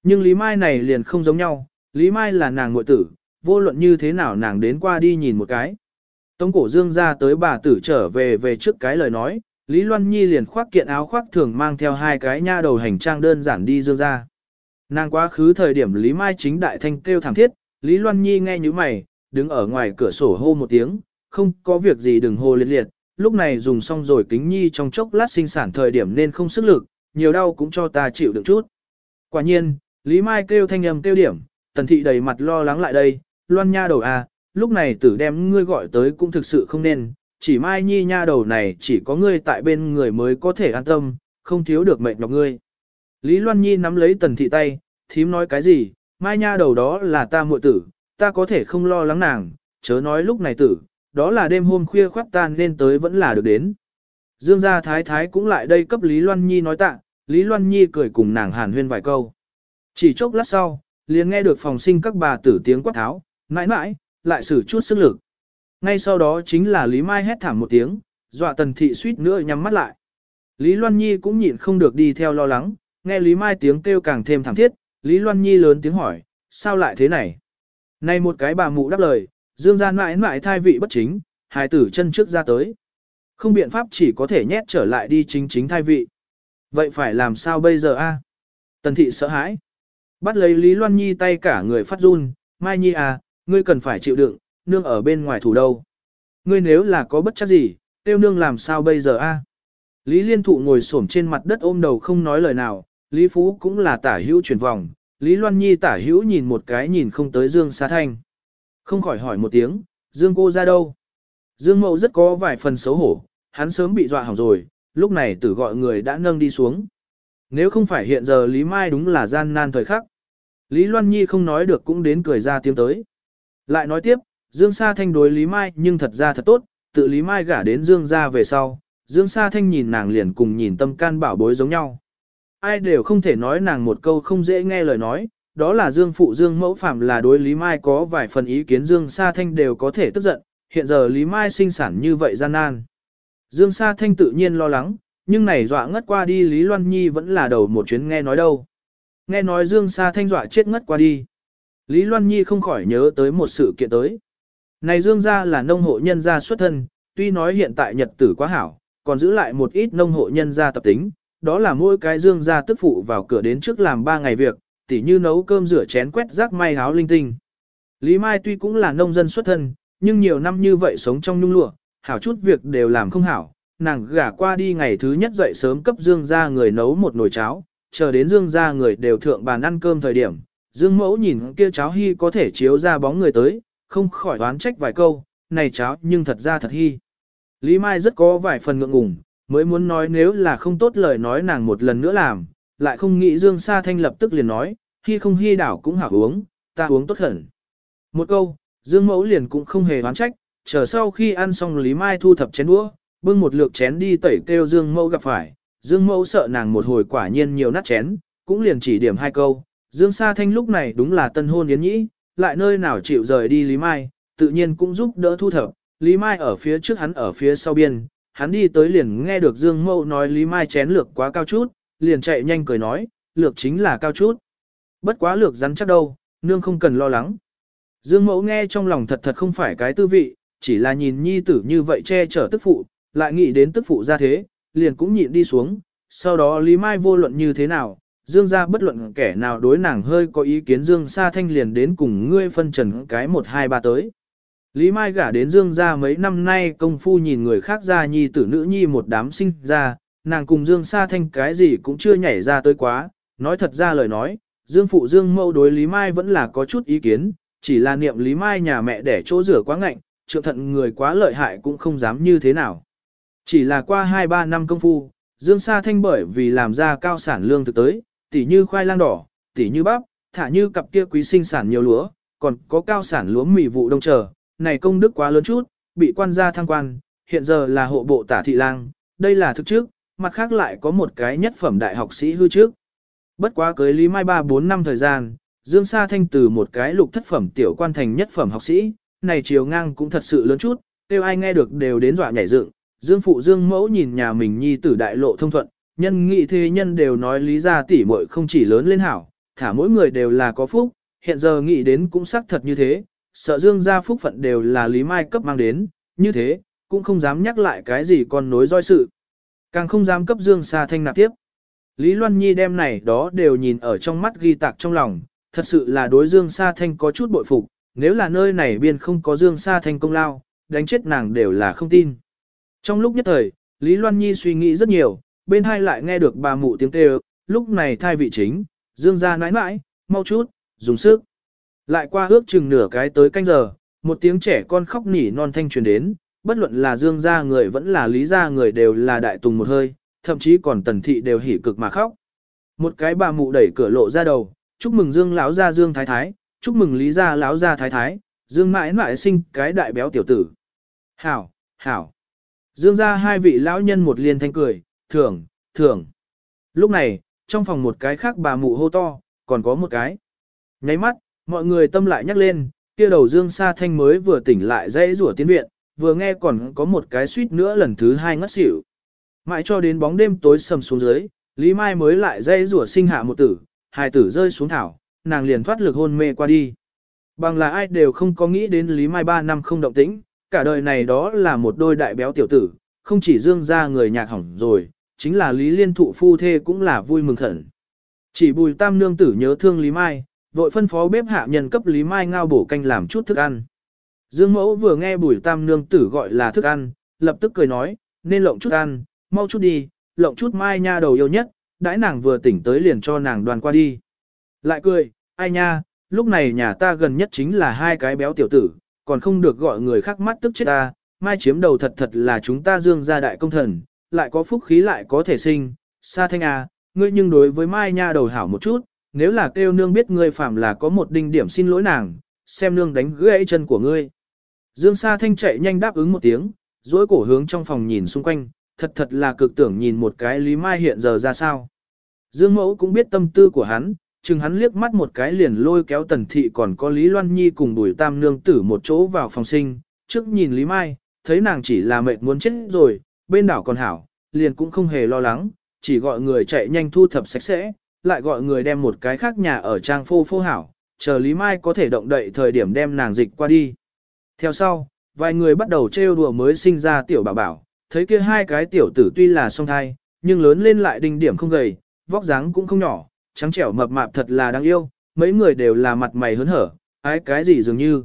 Nhưng Lý Mai này liền không giống nhau, Lý Mai là nàng ngội tử, vô luận như thế nào nàng đến qua đi nhìn một cái. Tống cổ dương ra tới bà tử trở về về trước cái lời nói, Lý Loan Nhi liền khoác kiện áo khoác thường mang theo hai cái nha đầu hành trang đơn giản đi dương ra. Nàng quá khứ thời điểm Lý Mai chính đại thanh kêu thẳng thiết, Lý Loan Nhi nghe như mày, đứng ở ngoài cửa sổ hô một tiếng, không có việc gì đừng hô liệt liệt, lúc này dùng xong rồi kính nhi trong chốc lát sinh sản thời điểm nên không sức lực, nhiều đau cũng cho ta chịu được chút. Quả nhiên, Lý Mai kêu thanh âm kêu điểm, tần thị đầy mặt lo lắng lại đây, loan nha đầu à, lúc này tử đem ngươi gọi tới cũng thực sự không nên, chỉ Mai Nhi nha đầu này chỉ có ngươi tại bên người mới có thể an tâm, không thiếu được mệnh nhọc ngươi. Lý Loan Nhi nắm lấy tần thị tay, thím nói cái gì, Mai nha đầu đó là ta muội tử, ta có thể không lo lắng nàng, chớ nói lúc này tử, đó là đêm hôm khuya khoát tan nên tới vẫn là được đến. Dương gia thái thái cũng lại đây cấp Lý Loan Nhi nói tạ, Lý Loan Nhi cười cùng nàng hàn huyên vài câu. Chỉ chốc lát sau, liền nghe được phòng sinh các bà tử tiếng quát tháo, mãi mãi, lại sử chút sức lực. Ngay sau đó chính là Lý Mai hét thảm một tiếng, dọa tần thị suýt nữa nhắm mắt lại. Lý Loan Nhi cũng nhịn không được đi theo lo lắng, nghe Lý Mai tiếng kêu càng thêm thảm thiết, Lý Loan Nhi lớn tiếng hỏi, sao lại thế này? Này một cái bà mụ đáp lời, dương gian mãi mãi thai vị bất chính, hài tử chân trước ra tới. Không biện pháp chỉ có thể nhét trở lại đi chính chính thai vị. Vậy phải làm sao bây giờ a? Tần thị sợ hãi. Bắt lấy Lý Loan Nhi tay cả người phát run, Mai Nhi à, ngươi cần phải chịu đựng, nương ở bên ngoài thủ đâu. Ngươi nếu là có bất chắc gì, tiêu nương làm sao bây giờ a? Lý Liên Thụ ngồi xổm trên mặt đất ôm đầu không nói lời nào, Lý Phú cũng là tả hữu chuyển vòng, Lý Loan Nhi tả hữu nhìn một cái nhìn không tới Dương Sa Thanh. Không khỏi hỏi một tiếng, Dương cô ra đâu? Dương Mậu rất có vài phần xấu hổ, hắn sớm bị dọa hỏng rồi, lúc này tử gọi người đã nâng đi xuống. Nếu không phải hiện giờ Lý Mai đúng là gian nan thời khắc. Lý Loan Nhi không nói được cũng đến cười ra tiếng tới. Lại nói tiếp, Dương Sa Thanh đối Lý Mai nhưng thật ra thật tốt, tự Lý Mai gả đến Dương ra về sau, Dương Sa Thanh nhìn nàng liền cùng nhìn tâm can bảo bối giống nhau. Ai đều không thể nói nàng một câu không dễ nghe lời nói, đó là Dương Phụ Dương Mẫu Phạm là đối Lý Mai có vài phần ý kiến Dương Sa Thanh đều có thể tức giận, hiện giờ Lý Mai sinh sản như vậy gian nan. Dương Sa Thanh tự nhiên lo lắng, nhưng này dọa ngất qua đi Lý Loan Nhi vẫn là đầu một chuyến nghe nói đâu. Nghe nói Dương Sa Thanh dọa chết ngất qua đi. Lý Loan Nhi không khỏi nhớ tới một sự kiện tới. Này Dương gia là nông hộ nhân gia xuất thân, tuy nói hiện tại nhật tử quá hảo, còn giữ lại một ít nông hộ nhân gia tập tính, đó là mỗi cái Dương gia tức phụ vào cửa đến trước làm ba ngày việc, tỉ như nấu cơm rửa chén quét rác may áo linh tinh. Lý Mai tuy cũng là nông dân xuất thân, nhưng nhiều năm như vậy sống trong nhung lụa, hảo chút việc đều làm không hảo, nàng gả qua đi ngày thứ nhất dậy sớm cấp Dương gia người nấu một nồi cháo, chờ đến Dương gia người đều thượng bàn ăn cơm thời điểm, Dương mẫu nhìn kia cháo hy có thể chiếu ra bóng người tới, không khỏi đoán trách vài câu, này cháo nhưng thật ra thật hy. Lý Mai rất có vài phần ngượng ngùng, mới muốn nói nếu là không tốt lời nói nàng một lần nữa làm, lại không nghĩ Dương Sa Thanh lập tức liền nói, khi không hy đảo cũng hảo uống, ta uống tốt hẳn. Một câu, Dương Mẫu liền cũng không hề oán trách, chờ sau khi ăn xong Lý Mai thu thập chén đũa, bưng một lượt chén đi tẩy kêu Dương Mẫu gặp phải, Dương Mẫu sợ nàng một hồi quả nhiên nhiều nát chén, cũng liền chỉ điểm hai câu, Dương Sa Thanh lúc này đúng là tân hôn yến nhĩ, lại nơi nào chịu rời đi Lý Mai, tự nhiên cũng giúp đỡ thu thập, Lý Mai ở phía trước hắn ở phía sau biên, hắn đi tới liền nghe được Dương Mẫu nói Lý Mai chén lược quá cao chút, liền chạy nhanh cười nói, lược chính là cao chút. Bất quá lược rắn chắc đâu, nương không cần lo lắng. Dương Mẫu nghe trong lòng thật thật không phải cái tư vị, chỉ là nhìn nhi tử như vậy che chở tức phụ, lại nghĩ đến tức phụ ra thế, liền cũng nhịn đi xuống, sau đó Lý Mai vô luận như thế nào, Dương ra bất luận kẻ nào đối nàng hơi có ý kiến Dương Sa Thanh liền đến cùng ngươi phân trần cái một hai ba tới. Lý Mai gả đến Dương gia mấy năm nay công phu nhìn người khác gia nhi tử nữ nhi một đám sinh ra, nàng cùng Dương Sa Thanh cái gì cũng chưa nhảy ra tới quá, nói thật ra lời nói, Dương Phụ Dương Mâu đối Lý Mai vẫn là có chút ý kiến, chỉ là niệm Lý Mai nhà mẹ để chỗ rửa quá ngạnh, trượng thận người quá lợi hại cũng không dám như thế nào. Chỉ là qua 2-3 năm công phu, Dương Sa Thanh bởi vì làm ra cao sản lương thực tới, tỉ như khoai lang đỏ, tỉ như bắp, thả như cặp kia quý sinh sản nhiều lúa, còn có cao sản lúa mì vụ đông chờ, này công đức quá lớn chút, bị quan gia thăng quan, hiện giờ là hộ bộ tả thị lang, đây là thực trước, mặt khác lại có một cái nhất phẩm đại học sĩ hư trước. Bất quá cưới Lý Mai 3-4 năm thời gian, Dương Sa Thanh từ một cái lục thất phẩm tiểu quan thành nhất phẩm học sĩ, này chiều ngang cũng thật sự lớn chút, tiêu ai nghe được đều đến dọa nhảy dựng. Dương phụ Dương mẫu nhìn nhà mình nhi tử đại lộ thông thuận, nhân nghị thế nhân đều nói lý gia tỷ muội không chỉ lớn lên hảo, thả mỗi người đều là có phúc, hiện giờ nghĩ đến cũng xác thật như thế, sợ Dương gia phúc phận đều là Lý Mai cấp mang đến, như thế, cũng không dám nhắc lại cái gì còn nối roi sự. Càng không dám cấp Dương Sa Thanh nạp tiếp. Lý Loan Nhi đem này đó đều nhìn ở trong mắt ghi tạc trong lòng, thật sự là đối Dương Sa Thanh có chút bội phục, nếu là nơi này biên không có Dương Sa Thanh công lao, đánh chết nàng đều là không tin. Trong lúc nhất thời, Lý Loan Nhi suy nghĩ rất nhiều, bên hai lại nghe được bà mụ tiếng kêu, lúc này thai vị chính, Dương gia nãi nãi, mau chút, dùng sức. Lại qua ước chừng nửa cái tới canh giờ, một tiếng trẻ con khóc nỉ non thanh truyền đến, bất luận là Dương gia người vẫn là Lý gia người đều là đại tùng một hơi, thậm chí còn tần thị đều hỉ cực mà khóc. Một cái bà mụ đẩy cửa lộ ra đầu, chúc mừng Dương lão gia Dương thái thái, chúc mừng Lý gia lão gia thái thái, Dương mãi mãi sinh cái đại béo tiểu tử. Hảo, hảo. Dương gia hai vị lão nhân một liên thanh cười, thưởng, thưởng. Lúc này, trong phòng một cái khác bà mụ hô to, còn có một cái. Nháy mắt, mọi người tâm lại nhắc lên, kia đầu Dương Sa Thanh mới vừa tỉnh lại dãy rủa tiến viện, vừa nghe còn có một cái suýt nữa lần thứ hai ngất xỉu. Mãi cho đến bóng đêm tối sầm xuống dưới, Lý Mai mới lại dãy rủa sinh hạ một tử, hai tử rơi xuống thảo, nàng liền thoát lực hôn mê qua đi. Bằng là ai đều không có nghĩ đến Lý Mai ba năm không động tĩnh, cả đời này đó là một đôi đại béo tiểu tử, không chỉ dương ra người nhạc hỏng rồi, chính là Lý Liên thụ phu thê cũng là vui mừng khẩn. Chỉ bùi tam nương tử nhớ thương Lý Mai, vội phân phó bếp hạ nhân cấp Lý Mai ngao bổ canh làm chút thức ăn. Dương mẫu vừa nghe bùi tam nương tử gọi là thức ăn, lập tức cười nói, nên lộng chút ăn, mau chút đi, lộng chút mai nha đầu yêu nhất, đãi nàng vừa tỉnh tới liền cho nàng đoàn qua đi. Lại cười, ai nha, lúc này nhà ta gần nhất chính là hai cái béo tiểu tử, còn không được gọi người khác mắt tức chết ta, mai chiếm đầu thật thật là chúng ta dương gia đại công thần, lại có phúc khí lại có thể sinh, sa thanh à, ngươi nhưng đối với mai nha đầu hảo một chút, nếu là kêu nương biết ngươi phạm là có một đinh điểm xin lỗi nàng, xem nương đánh gãy chân của ngươi. Dương Sa Thanh chạy nhanh đáp ứng một tiếng, duỗi cổ hướng trong phòng nhìn xung quanh, thật thật là cực tưởng nhìn một cái Lý Mai hiện giờ ra sao. Dương Mẫu cũng biết tâm tư của hắn, chừng hắn liếc mắt một cái liền lôi kéo tần thị còn có Lý Loan Nhi cùng đuổi tam nương tử một chỗ vào phòng sinh, trước nhìn Lý Mai, thấy nàng chỉ là mệt muốn chết rồi, bên đảo còn hảo, liền cũng không hề lo lắng, chỉ gọi người chạy nhanh thu thập sạch sẽ, lại gọi người đem một cái khác nhà ở trang phô phô hảo, chờ Lý Mai có thể động đậy thời điểm đem nàng dịch qua đi. Theo sau, vài người bắt đầu trêu đùa mới sinh ra tiểu bảo bảo, thấy kia hai cái tiểu tử tuy là song thai, nhưng lớn lên lại đinh điểm không gầy, vóc dáng cũng không nhỏ, trắng trẻo mập mạp thật là đáng yêu, mấy người đều là mặt mày hớn hở, ái cái gì dường như.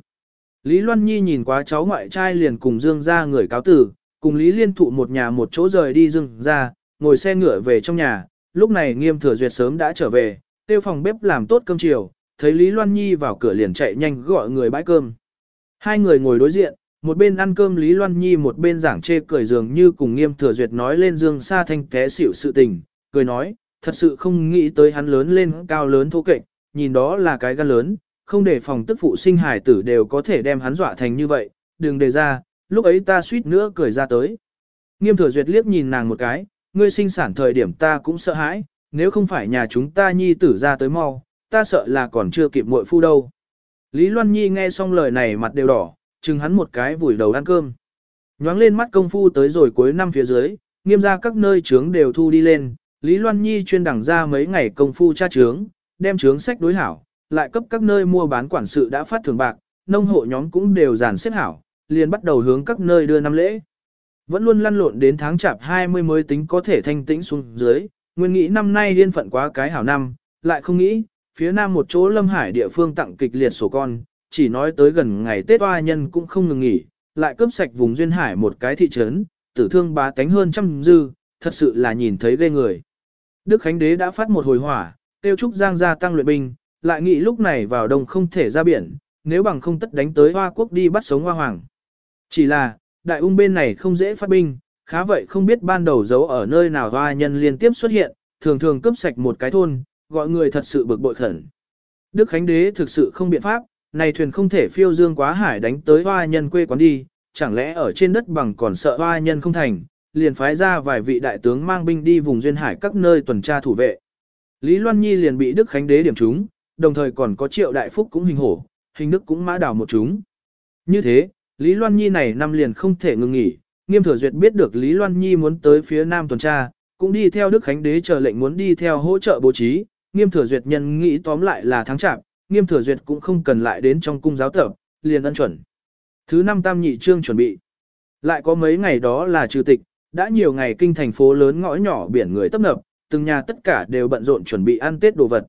Lý Loan Nhi nhìn quá cháu ngoại trai liền cùng Dương ra người cáo tử, cùng Lý Liên thụ một nhà một chỗ rời đi Dương ra, ngồi xe ngựa về trong nhà, lúc này nghiêm thừa duyệt sớm đã trở về, tiêu phòng bếp làm tốt cơm chiều, thấy Lý Loan Nhi vào cửa liền chạy nhanh gọi người bãi cơm. Hai người ngồi đối diện, một bên ăn cơm Lý Loan Nhi một bên giảng chê cười dường như cùng nghiêm thừa duyệt nói lên Dương xa Thanh té xỉu sự tình, cười nói, thật sự không nghĩ tới hắn lớn lên cao lớn thô kệch, nhìn đó là cái gan lớn, không để phòng tức phụ sinh hải tử đều có thể đem hắn dọa thành như vậy, đừng đề ra, lúc ấy ta suýt nữa cười ra tới. Nghiêm thừa duyệt liếc nhìn nàng một cái, ngươi sinh sản thời điểm ta cũng sợ hãi, nếu không phải nhà chúng ta nhi tử ra tới mau, ta sợ là còn chưa kịp muội phu đâu. Lý Loan Nhi nghe xong lời này mặt đều đỏ, chừng hắn một cái vùi đầu ăn cơm. Nhoáng lên mắt công phu tới rồi cuối năm phía dưới, nghiêm ra các nơi trướng đều thu đi lên, Lý Loan Nhi chuyên đẳng ra mấy ngày công phu tra trướng, đem trướng sách đối hảo, lại cấp các nơi mua bán quản sự đã phát thưởng bạc, nông hộ nhóm cũng đều dàn xếp hảo, liền bắt đầu hướng các nơi đưa năm lễ. Vẫn luôn lăn lộn đến tháng chạp 20 mới tính có thể thanh tĩnh xuống dưới, nguyên nghĩ năm nay liên phận quá cái hảo năm, lại không nghĩ, phía nam một chỗ lâm hải địa phương tặng kịch liệt sổ con, chỉ nói tới gần ngày Tết oa nhân cũng không ngừng nghỉ, lại cướp sạch vùng duyên hải một cái thị trấn, tử thương bá tánh hơn trăm dư, thật sự là nhìn thấy ghê người. Đức Khánh Đế đã phát một hồi hỏa, tiêu trúc giang gia tăng luyện binh, lại nghĩ lúc này vào đông không thể ra biển, nếu bằng không tất đánh tới Hoa Quốc đi bắt sống Hoa Hoàng. Chỉ là, đại ung bên này không dễ phát binh, khá vậy không biết ban đầu giấu ở nơi nào Hoa nhân liên tiếp xuất hiện, thường thường cướp sạch một cái thôn, gọi người thật sự bực bội khẩn. Đức Khánh Đế thực sự không biện pháp, này thuyền không thể phiêu dương quá hải đánh tới Hoa nhân quê quán đi, chẳng lẽ ở trên đất bằng còn sợ Hoa nhân không thành, liền phái ra vài vị đại tướng mang binh đi vùng duyên hải các nơi tuần tra thủ vệ. Lý Loan Nhi liền bị Đức Khánh Đế điểm trúng, đồng thời còn có triệu đại phúc cũng hình hổ, hình đức cũng mã đảo một chúng. Như thế, Lý Loan Nhi này năm liền không thể ngừng nghỉ, nghiêm thừa duyệt biết được Lý Loan Nhi muốn tới phía nam tuần tra, cũng đi theo Đức Khánh Đế chờ lệnh muốn đi theo hỗ trợ bố trí, nghiêm thừa duyệt nhân nghĩ tóm lại là thắng chạm, nghiêm thừa duyệt cũng không cần lại đến trong cung giáo tập, liền ân chuẩn. Thứ năm tam nhị trương chuẩn bị. Lại có mấy ngày đó là trừ tịch, đã nhiều ngày kinh thành phố lớn ngõ nhỏ biển người tấp nập, từng nhà tất cả đều bận rộn chuẩn bị ăn Tết đồ vật.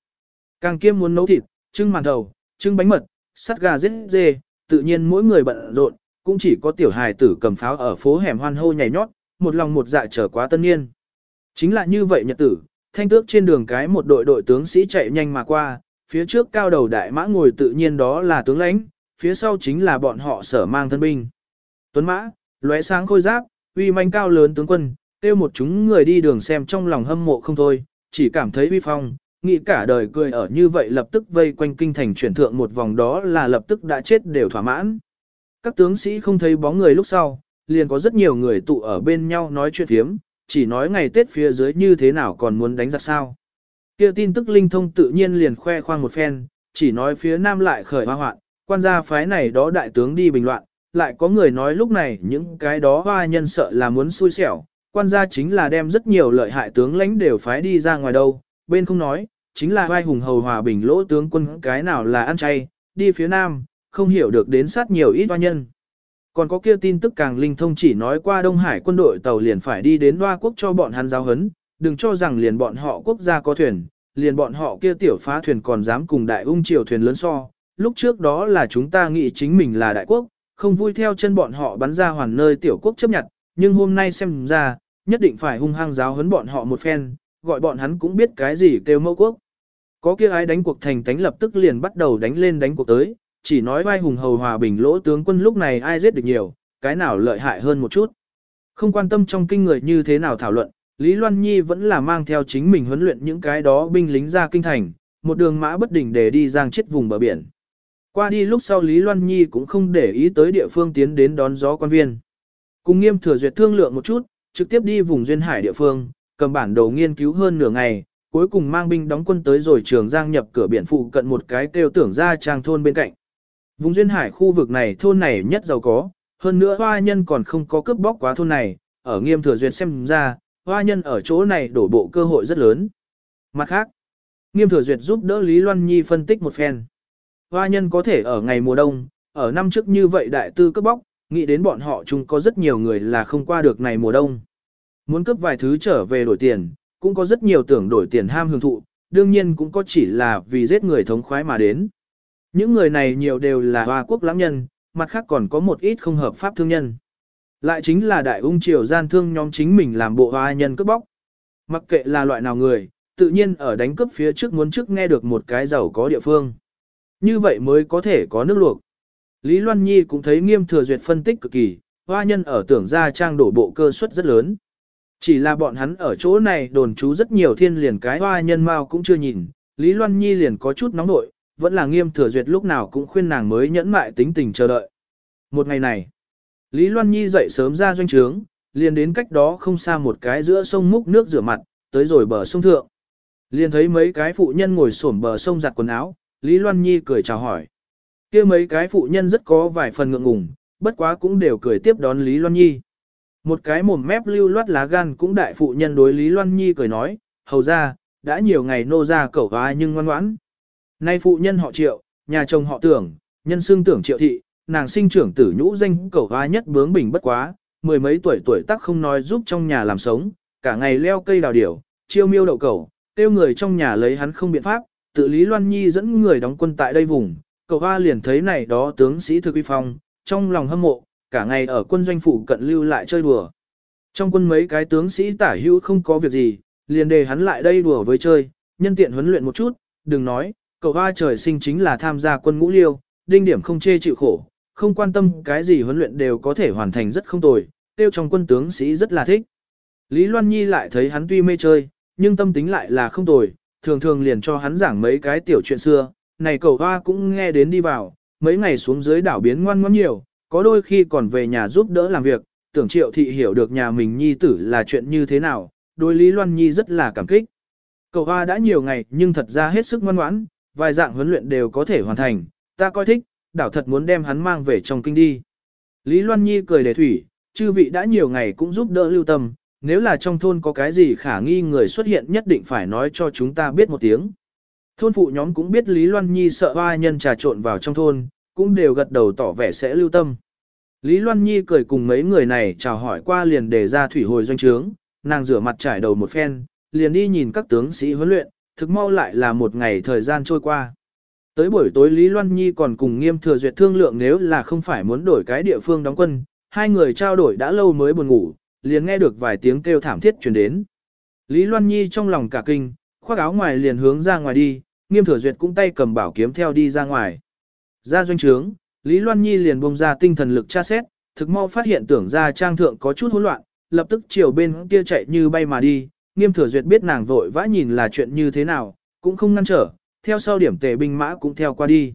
Càng kiêm muốn nấu thịt, trưng màn thầu, trưng bánh mật, sắt gà giết dê, tự nhiên mỗi người bận rộn, cũng chỉ có tiểu hài tử cầm pháo ở phố hẻm hoan hô nhảy nhót, một lòng một dạ trở quá tân niên. Chính là như vậy nhật tử, thanh tước trên đường cái một đội đội tướng sĩ chạy nhanh mà qua, phía trước cao đầu đại mã ngồi tự nhiên đó là tướng lãnh, phía sau chính là bọn họ sở mang thân binh. Tuấn mã, lóe sáng khôi giáp, uy manh cao lớn tướng quân, tiêu một chúng người đi đường xem trong lòng hâm mộ không thôi, chỉ cảm thấy uy phong, nghĩ cả đời cười ở như vậy lập tức vây quanh kinh thành chuyển thượng một vòng đó là lập tức đã chết đều thỏa mãn. Các tướng sĩ không thấy bóng người lúc sau, liền có rất nhiều người tụ ở bên nhau nói chuyện phiếm, chỉ nói ngày Tết phía dưới như thế nào còn muốn đánh giặc sao. Kia tin tức linh thông tự nhiên liền khoe khoang một phen, chỉ nói phía nam lại khởi hoa hoạn, quan gia phái này đó đại tướng đi bình loạn, lại có người nói lúc này những cái đó hoa nhân sợ là muốn xui xẻo, quan gia chính là đem rất nhiều lợi hại tướng lãnh đều phái đi ra ngoài đâu, bên không nói, chính là vai hùng hầu hòa bình lỗ tướng quân cái nào là ăn chay, đi phía nam, không hiểu được đến sát nhiều ít hoa nhân. Còn có kia tin tức càng linh thông chỉ nói qua Đông Hải quân đội tàu liền phải đi đến Hoa quốc cho bọn hắn giáo hấn, đừng cho rằng liền bọn họ quốc gia có thuyền, liền bọn họ kia tiểu phá thuyền còn dám cùng đại ung triều thuyền lớn so. Lúc trước đó là chúng ta nghĩ chính mình là đại quốc, không vui theo chân bọn họ bắn ra hoàn nơi tiểu quốc chấp nhận, nhưng hôm nay xem ra, nhất định phải hung hăng giáo huấn bọn họ một phen, gọi bọn hắn cũng biết cái gì kêu mẫu quốc. Có kia ai đánh cuộc thành tánh lập tức liền bắt đầu đánh lên đánh cuộc tới, chỉ nói vai hùng hầu hòa bình lỗ tướng quân lúc này ai giết được nhiều, cái nào lợi hại hơn một chút. Không quan tâm trong kinh người như thế nào thảo luận, Lý Loan Nhi vẫn là mang theo chính mình huấn luyện những cái đó binh lính ra kinh thành, một đường mã bất đỉnh để đi giang chết vùng bờ biển. Qua đi lúc sau Lý Loan Nhi cũng không để ý tới địa phương tiến đến đón gió quan viên. Cùng nghiêm thừa duyệt thương lượng một chút, trực tiếp đi vùng duyên hải địa phương, cầm bản đồ nghiên cứu hơn nửa ngày, cuối cùng mang binh đóng quân tới rồi trường giang nhập cửa biển phụ cận một cái kêu tưởng ra trang thôn bên cạnh. Vùng duyên hải khu vực này thôn này nhất giàu có, hơn nữa hoa nhân còn không có cướp bóc quá thôn này, ở nghiêm thừa duyệt xem ra, hoa nhân ở chỗ này đổ bộ cơ hội rất lớn. Mặt khác, nghiêm thừa duyệt giúp đỡ Lý Loan Nhi phân tích một phen. Hoa nhân có thể ở ngày mùa đông, ở năm trước như vậy đại tư cướp bóc, nghĩ đến bọn họ chung có rất nhiều người là không qua được ngày mùa đông. Muốn cướp vài thứ trở về đổi tiền, cũng có rất nhiều tưởng đổi tiền ham hưởng thụ, đương nhiên cũng có chỉ là vì giết người thống khoái mà đến. Những người này nhiều đều là hoa quốc lãng nhân, mặt khác còn có một ít không hợp pháp thương nhân. Lại chính là đại ung triều gian thương nhóm chính mình làm bộ hoa nhân cướp bóc. Mặc kệ là loại nào người, tự nhiên ở đánh cướp phía trước muốn trước nghe được một cái giàu có địa phương. Như vậy mới có thể có nước luộc. Lý Loan Nhi cũng thấy nghiêm thừa duyệt phân tích cực kỳ, hoa nhân ở tưởng ra trang đổ bộ cơ suất rất lớn. Chỉ là bọn hắn ở chỗ này đồn trú rất nhiều thiên liền cái hoa nhân mau cũng chưa nhìn, Lý Loan Nhi liền có chút nóng nội, vẫn là nghiêm thừa duyệt lúc nào cũng khuyên nàng mới nhẫn mại tính tình chờ đợi. Một ngày này, Lý Loan Nhi dậy sớm ra doanh trướng, liền đến cách đó không xa một cái giữa sông múc nước rửa mặt, tới rồi bờ sông thượng. Liền thấy mấy cái phụ nhân ngồi xổm bờ sông giặt quần áo, Lý Loan Nhi cười chào hỏi. kia mấy cái phụ nhân rất có vài phần ngượng ngùng, bất quá cũng đều cười tiếp đón Lý Loan Nhi. Một cái mồm mép lưu loát lá gan cũng đại phụ nhân đối Lý Loan Nhi cười nói, hầu ra, đã nhiều ngày nô ra cẩu hóa nhưng ngoan ngoãn. Nay phụ nhân họ triệu, nhà chồng họ tưởng, nhân xương tưởng triệu thị, nàng sinh trưởng tử nhũ danh cẩu hoa nhất bướng bình bất quá, mười mấy tuổi tuổi tác không nói giúp trong nhà làm sống, cả ngày leo cây đào điểu, chiêu miêu đậu cẩu, tiêu người trong nhà lấy hắn không biện pháp, tự Lý Loan Nhi dẫn người đóng quân tại đây vùng, cầu hoa liền thấy này đó tướng sĩ thực uy phong, trong lòng hâm mộ, cả ngày ở quân doanh phủ cận lưu lại chơi đùa. Trong quân mấy cái tướng sĩ tả hữu không có việc gì, liền đề hắn lại đây đùa với chơi, nhân tiện huấn luyện một chút, đừng nói, cậu hoa trời sinh chính là tham gia quân ngũ liêu, đinh điểm không chê chịu khổ, không quan tâm cái gì huấn luyện đều có thể hoàn thành rất không tồi, tiêu trong quân tướng sĩ rất là thích. Lý Loan Nhi lại thấy hắn tuy mê chơi, nhưng tâm tính lại là không tồi, thường thường liền cho hắn giảng mấy cái tiểu chuyện xưa, này cậu hoa cũng nghe đến đi vào, mấy ngày xuống dưới đảo biến ngoan ngoãn nhiều, có đôi khi còn về nhà giúp đỡ làm việc, tưởng triệu thị hiểu được nhà mình nhi tử là chuyện như thế nào, đối Lý Loan Nhi rất là cảm kích. Cậu hoa đã nhiều ngày nhưng thật ra hết sức ngoan ngoãn, vài dạng huấn luyện đều có thể hoàn thành, ta coi thích, đảo thật muốn đem hắn mang về trong kinh đi. Lý Loan Nhi cười đề thủy, chư vị đã nhiều ngày cũng giúp đỡ lưu tâm, nếu là trong thôn có cái gì khả nghi người xuất hiện nhất định phải nói cho chúng ta biết một tiếng. Thôn phụ nhóm cũng biết Lý Loan Nhi sợ hoa nhân trà trộn vào trong thôn, cũng đều gật đầu tỏ vẻ sẽ lưu tâm. Lý Loan Nhi cười cùng mấy người này chào hỏi qua liền để ra thủy hồi doanh trướng, nàng rửa mặt trải đầu một phen, liền đi nhìn các tướng sĩ huấn luyện, thực mau lại là một ngày thời gian trôi qua. Tới buổi tối Lý Loan Nhi còn cùng nghiêm thừa duyệt thương lượng nếu là không phải muốn đổi cái địa phương đóng quân, hai người trao đổi đã lâu mới buồn ngủ, liền nghe được vài tiếng kêu thảm thiết truyền đến. Lý Loan Nhi trong lòng cả kinh, khoác áo ngoài liền hướng ra ngoài đi, nghiêm thừa duyệt cũng tay cầm bảo kiếm theo đi ra ngoài. Ra doanh trướng, Lý Loan Nhi liền bông ra tinh thần lực tra xét, thực mau phát hiện tưởng ra trang thượng có chút hỗn loạn, lập tức chiều bên kia chạy như bay mà đi, nghiêm thừa duyệt biết nàng vội vã nhìn là chuyện như thế nào, cũng không ngăn trở, theo sau điểm tề binh mã cũng theo qua đi.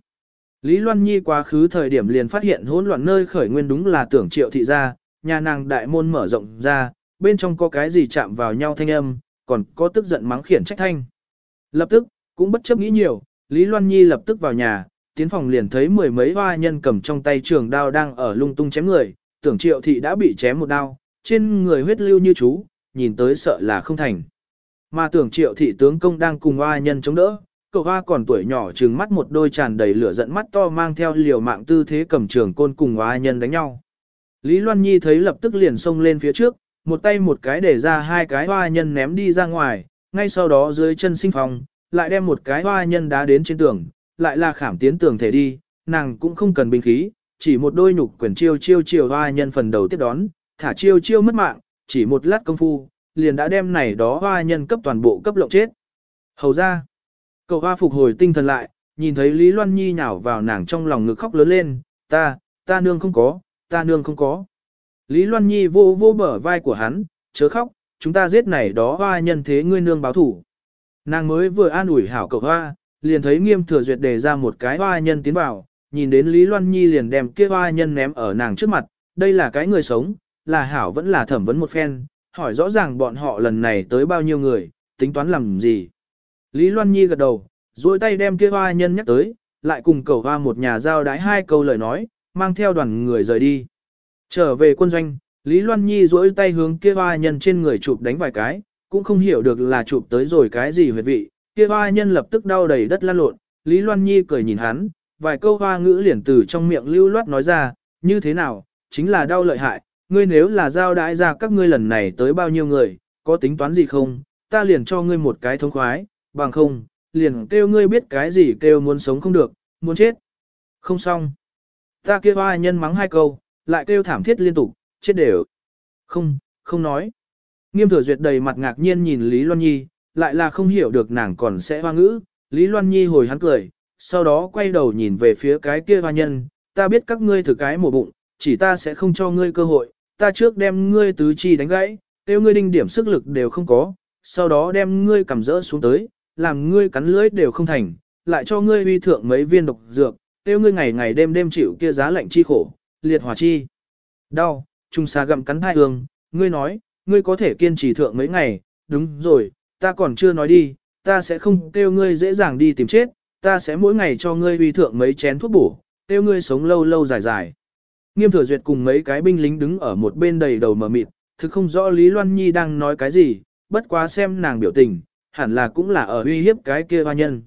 Lý Loan Nhi quá khứ thời điểm liền phát hiện hỗn loạn nơi khởi nguyên đúng là tưởng triệu thị gia, nhà nàng đại môn mở rộng ra, bên trong có cái gì chạm vào nhau thanh âm, còn có tức giận mắng khiển trách thanh. Lập tức, cũng bất chấp nghĩ nhiều, Lý Loan Nhi lập tức vào nhà, tiến phòng liền thấy mười mấy hoa nhân cầm trong tay trường đao đang ở lung tung chém người, tưởng triệu thị đã bị chém một đao, trên người huyết lưu như chú, nhìn tới sợ là không thành. Mà tưởng triệu thị tướng công đang cùng hoa nhân chống đỡ, cậu hoa còn tuổi nhỏ trừng mắt một đôi tràn đầy lửa giận mắt to mang theo liều mạng tư thế cầm trường côn cùng hoa nhân đánh nhau. Lý Loan Nhi thấy lập tức liền xông lên phía trước, một tay một cái để ra hai cái hoa nhân ném đi ra ngoài, ngay sau đó dưới chân sinh phong, lại đem một cái hoa nhân đá đến trên tường, lại là khảm tiến tường thể đi, nàng cũng không cần binh khí, chỉ một đôi nhục quyền chiêu chiêu chiêu hoa nhân phần đầu tiếp đón, thả chiêu chiêu mất mạng, chỉ một lát công phu, liền đã đem này đó hoa nhân cấp toàn bộ cấp lộng chết. Hầu ra, cậu hoa phục hồi tinh thần lại, nhìn thấy Lý Loan Nhi nhào vào nàng trong lòng ngực khóc lớn lên, ta, ta nương không có, ta nương không có. Lý Loan Nhi vô vô bờ vai của hắn, chớ khóc, chúng ta giết này đó hoa nhân thế ngươi nương báo thủ. Nàng mới vừa an ủi hảo cậu hoa, liền thấy nghiêm thừa duyệt đề ra một cái hoa nhân tiến vào, nhìn đến Lý Loan Nhi liền đem kia hoa nhân ném ở nàng trước mặt, đây là cái người sống, là hảo vẫn là thẩm vấn một phen, hỏi rõ ràng bọn họ lần này tới bao nhiêu người, tính toán làm gì. Lý Loan Nhi gật đầu, duỗi tay đem kia hoa nhân nhắc tới, lại cùng cầu hoa một nhà giao đái hai câu lời nói, mang theo đoàn người rời đi. Trở về quân doanh, Lý Loan Nhi duỗi tay hướng kia hoa nhân trên người chụp đánh vài cái, cũng không hiểu được là chụp tới rồi cái gì huyệt vị, kia hoa nhân lập tức đau đầy đất lan lộn, Lý Loan Nhi cười nhìn hắn, vài câu hoa ngữ liền từ trong miệng lưu loát nói ra, như thế nào, chính là đau lợi hại, ngươi nếu là giao đãi ra các ngươi lần này tới bao nhiêu người, có tính toán gì không, ta liền cho ngươi một cái thông khoái, bằng không, liền kêu ngươi biết cái gì kêu muốn sống không được, muốn chết. Không xong. Ta kêu hoa nhân mắng hai câu, lại kêu thảm thiết liên tục, chết đều. Không, không nói. Nghiêm thừa duyệt đầy mặt ngạc nhiên nhìn Lý Loan Nhi, lại là không hiểu được nàng còn sẽ hoa ngữ. Lý Loan Nhi hồi hắn cười, sau đó quay đầu nhìn về phía cái kia hoa nhân, ta biết các ngươi thử cái mổ bụng, chỉ ta sẽ không cho ngươi cơ hội, ta trước đem ngươi tứ chi đánh gãy, tiêu ngươi đinh điểm sức lực đều không có, sau đó đem ngươi cầm rỡ xuống tới, làm ngươi cắn lưỡi đều không thành, lại cho ngươi uy thượng mấy viên độc dược, tiêu ngươi ngày ngày đêm đêm chịu kia giá lạnh chi khổ, liệt hỏa chi. Đau, trung xa gặm cắn thai hương, ngươi nói, ngươi có thể kiên trì thượng mấy ngày, đúng rồi, ta còn chưa nói đi, ta sẽ không tiêu ngươi dễ dàng đi tìm chết, ta sẽ mỗi ngày cho ngươi uy thượng mấy chén thuốc bổ, tiêu ngươi sống lâu lâu dài dài. Nghiêm thừa duyệt cùng mấy cái binh lính đứng ở một bên đầy đầu mờ mịt, thực không rõ Lý Loan Nhi đang nói cái gì, bất quá xem nàng biểu tình, hẳn là cũng là ở uy hiếp cái kia hoa nhân.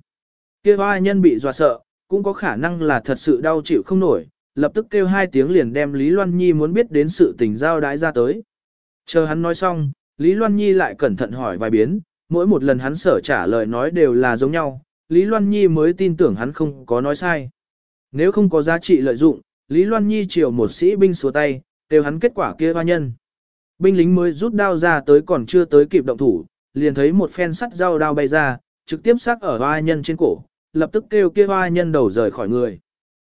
Kia hoa nhân bị dọa sợ, cũng có khả năng là thật sự đau chịu không nổi, lập tức kêu hai tiếng liền đem Lý Loan Nhi muốn biết đến sự tình giao đái ra tới. Chờ hắn nói xong, Lý Loan Nhi lại cẩn thận hỏi vài biến, mỗi một lần hắn sở trả lời nói đều là giống nhau, Lý Loan Nhi mới tin tưởng hắn không có nói sai. Nếu không có giá trị lợi dụng, Lý Loan Nhi chiều một sĩ binh xua tay, đều hắn kết quả kia hoa nhân. Binh lính mới rút đao ra tới còn chưa tới kịp động thủ, liền thấy một phen sắt dao đao bay ra, trực tiếp sắc ở hoa nhân trên cổ, lập tức kêu kia hoa nhân đầu rời khỏi người.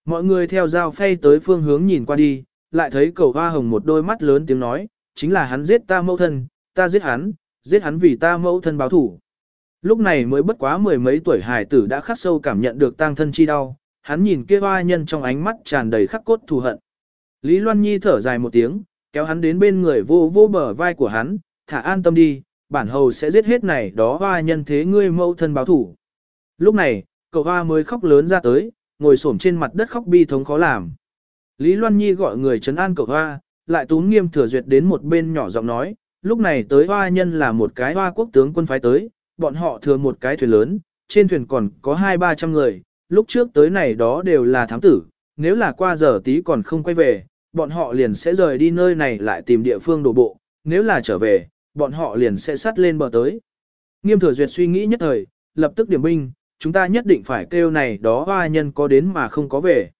Mọi người theo dao phay tới phương hướng nhìn qua đi, lại thấy cầu hoa hồng một đôi mắt lớn tiếng nói, chính là hắn giết ta mẫu thân, ta giết hắn, giết hắn vì ta mẫu thân báo thủ. Lúc này mới bất quá mười mấy tuổi hải tử đã khắc sâu cảm nhận được tang thân chi đau, hắn nhìn kia hoa nhân trong ánh mắt tràn đầy khắc cốt thù hận. Lý Loan Nhi thở dài một tiếng, kéo hắn đến bên người vô vô bờ vai của hắn, thả an tâm đi, bản hầu sẽ giết hết này đó hoa nhân thế ngươi mẫu thân báo thủ. Lúc này, cậu hoa mới khóc lớn ra tới, ngồi xổm trên mặt đất khóc bi thống khó làm. Lý Loan Nhi gọi người trấn an cậu hoa, lại túm nghiêm thừa duyệt đến một bên nhỏ giọng nói, lúc này tới hoa nhân là một cái hoa quốc tướng quân phái tới, bọn họ thừa một cái thuyền lớn, trên thuyền còn có hai ba trăm người, lúc trước tới này đó đều là thám tử, nếu là qua giờ tí còn không quay về, bọn họ liền sẽ rời đi nơi này lại tìm địa phương đổ bộ, nếu là trở về, bọn họ liền sẽ sắt lên bờ tới. Nghiêm thừa duyệt suy nghĩ nhất thời, lập tức điểm binh, chúng ta nhất định phải kêu này đó hoa nhân có đến mà không có về.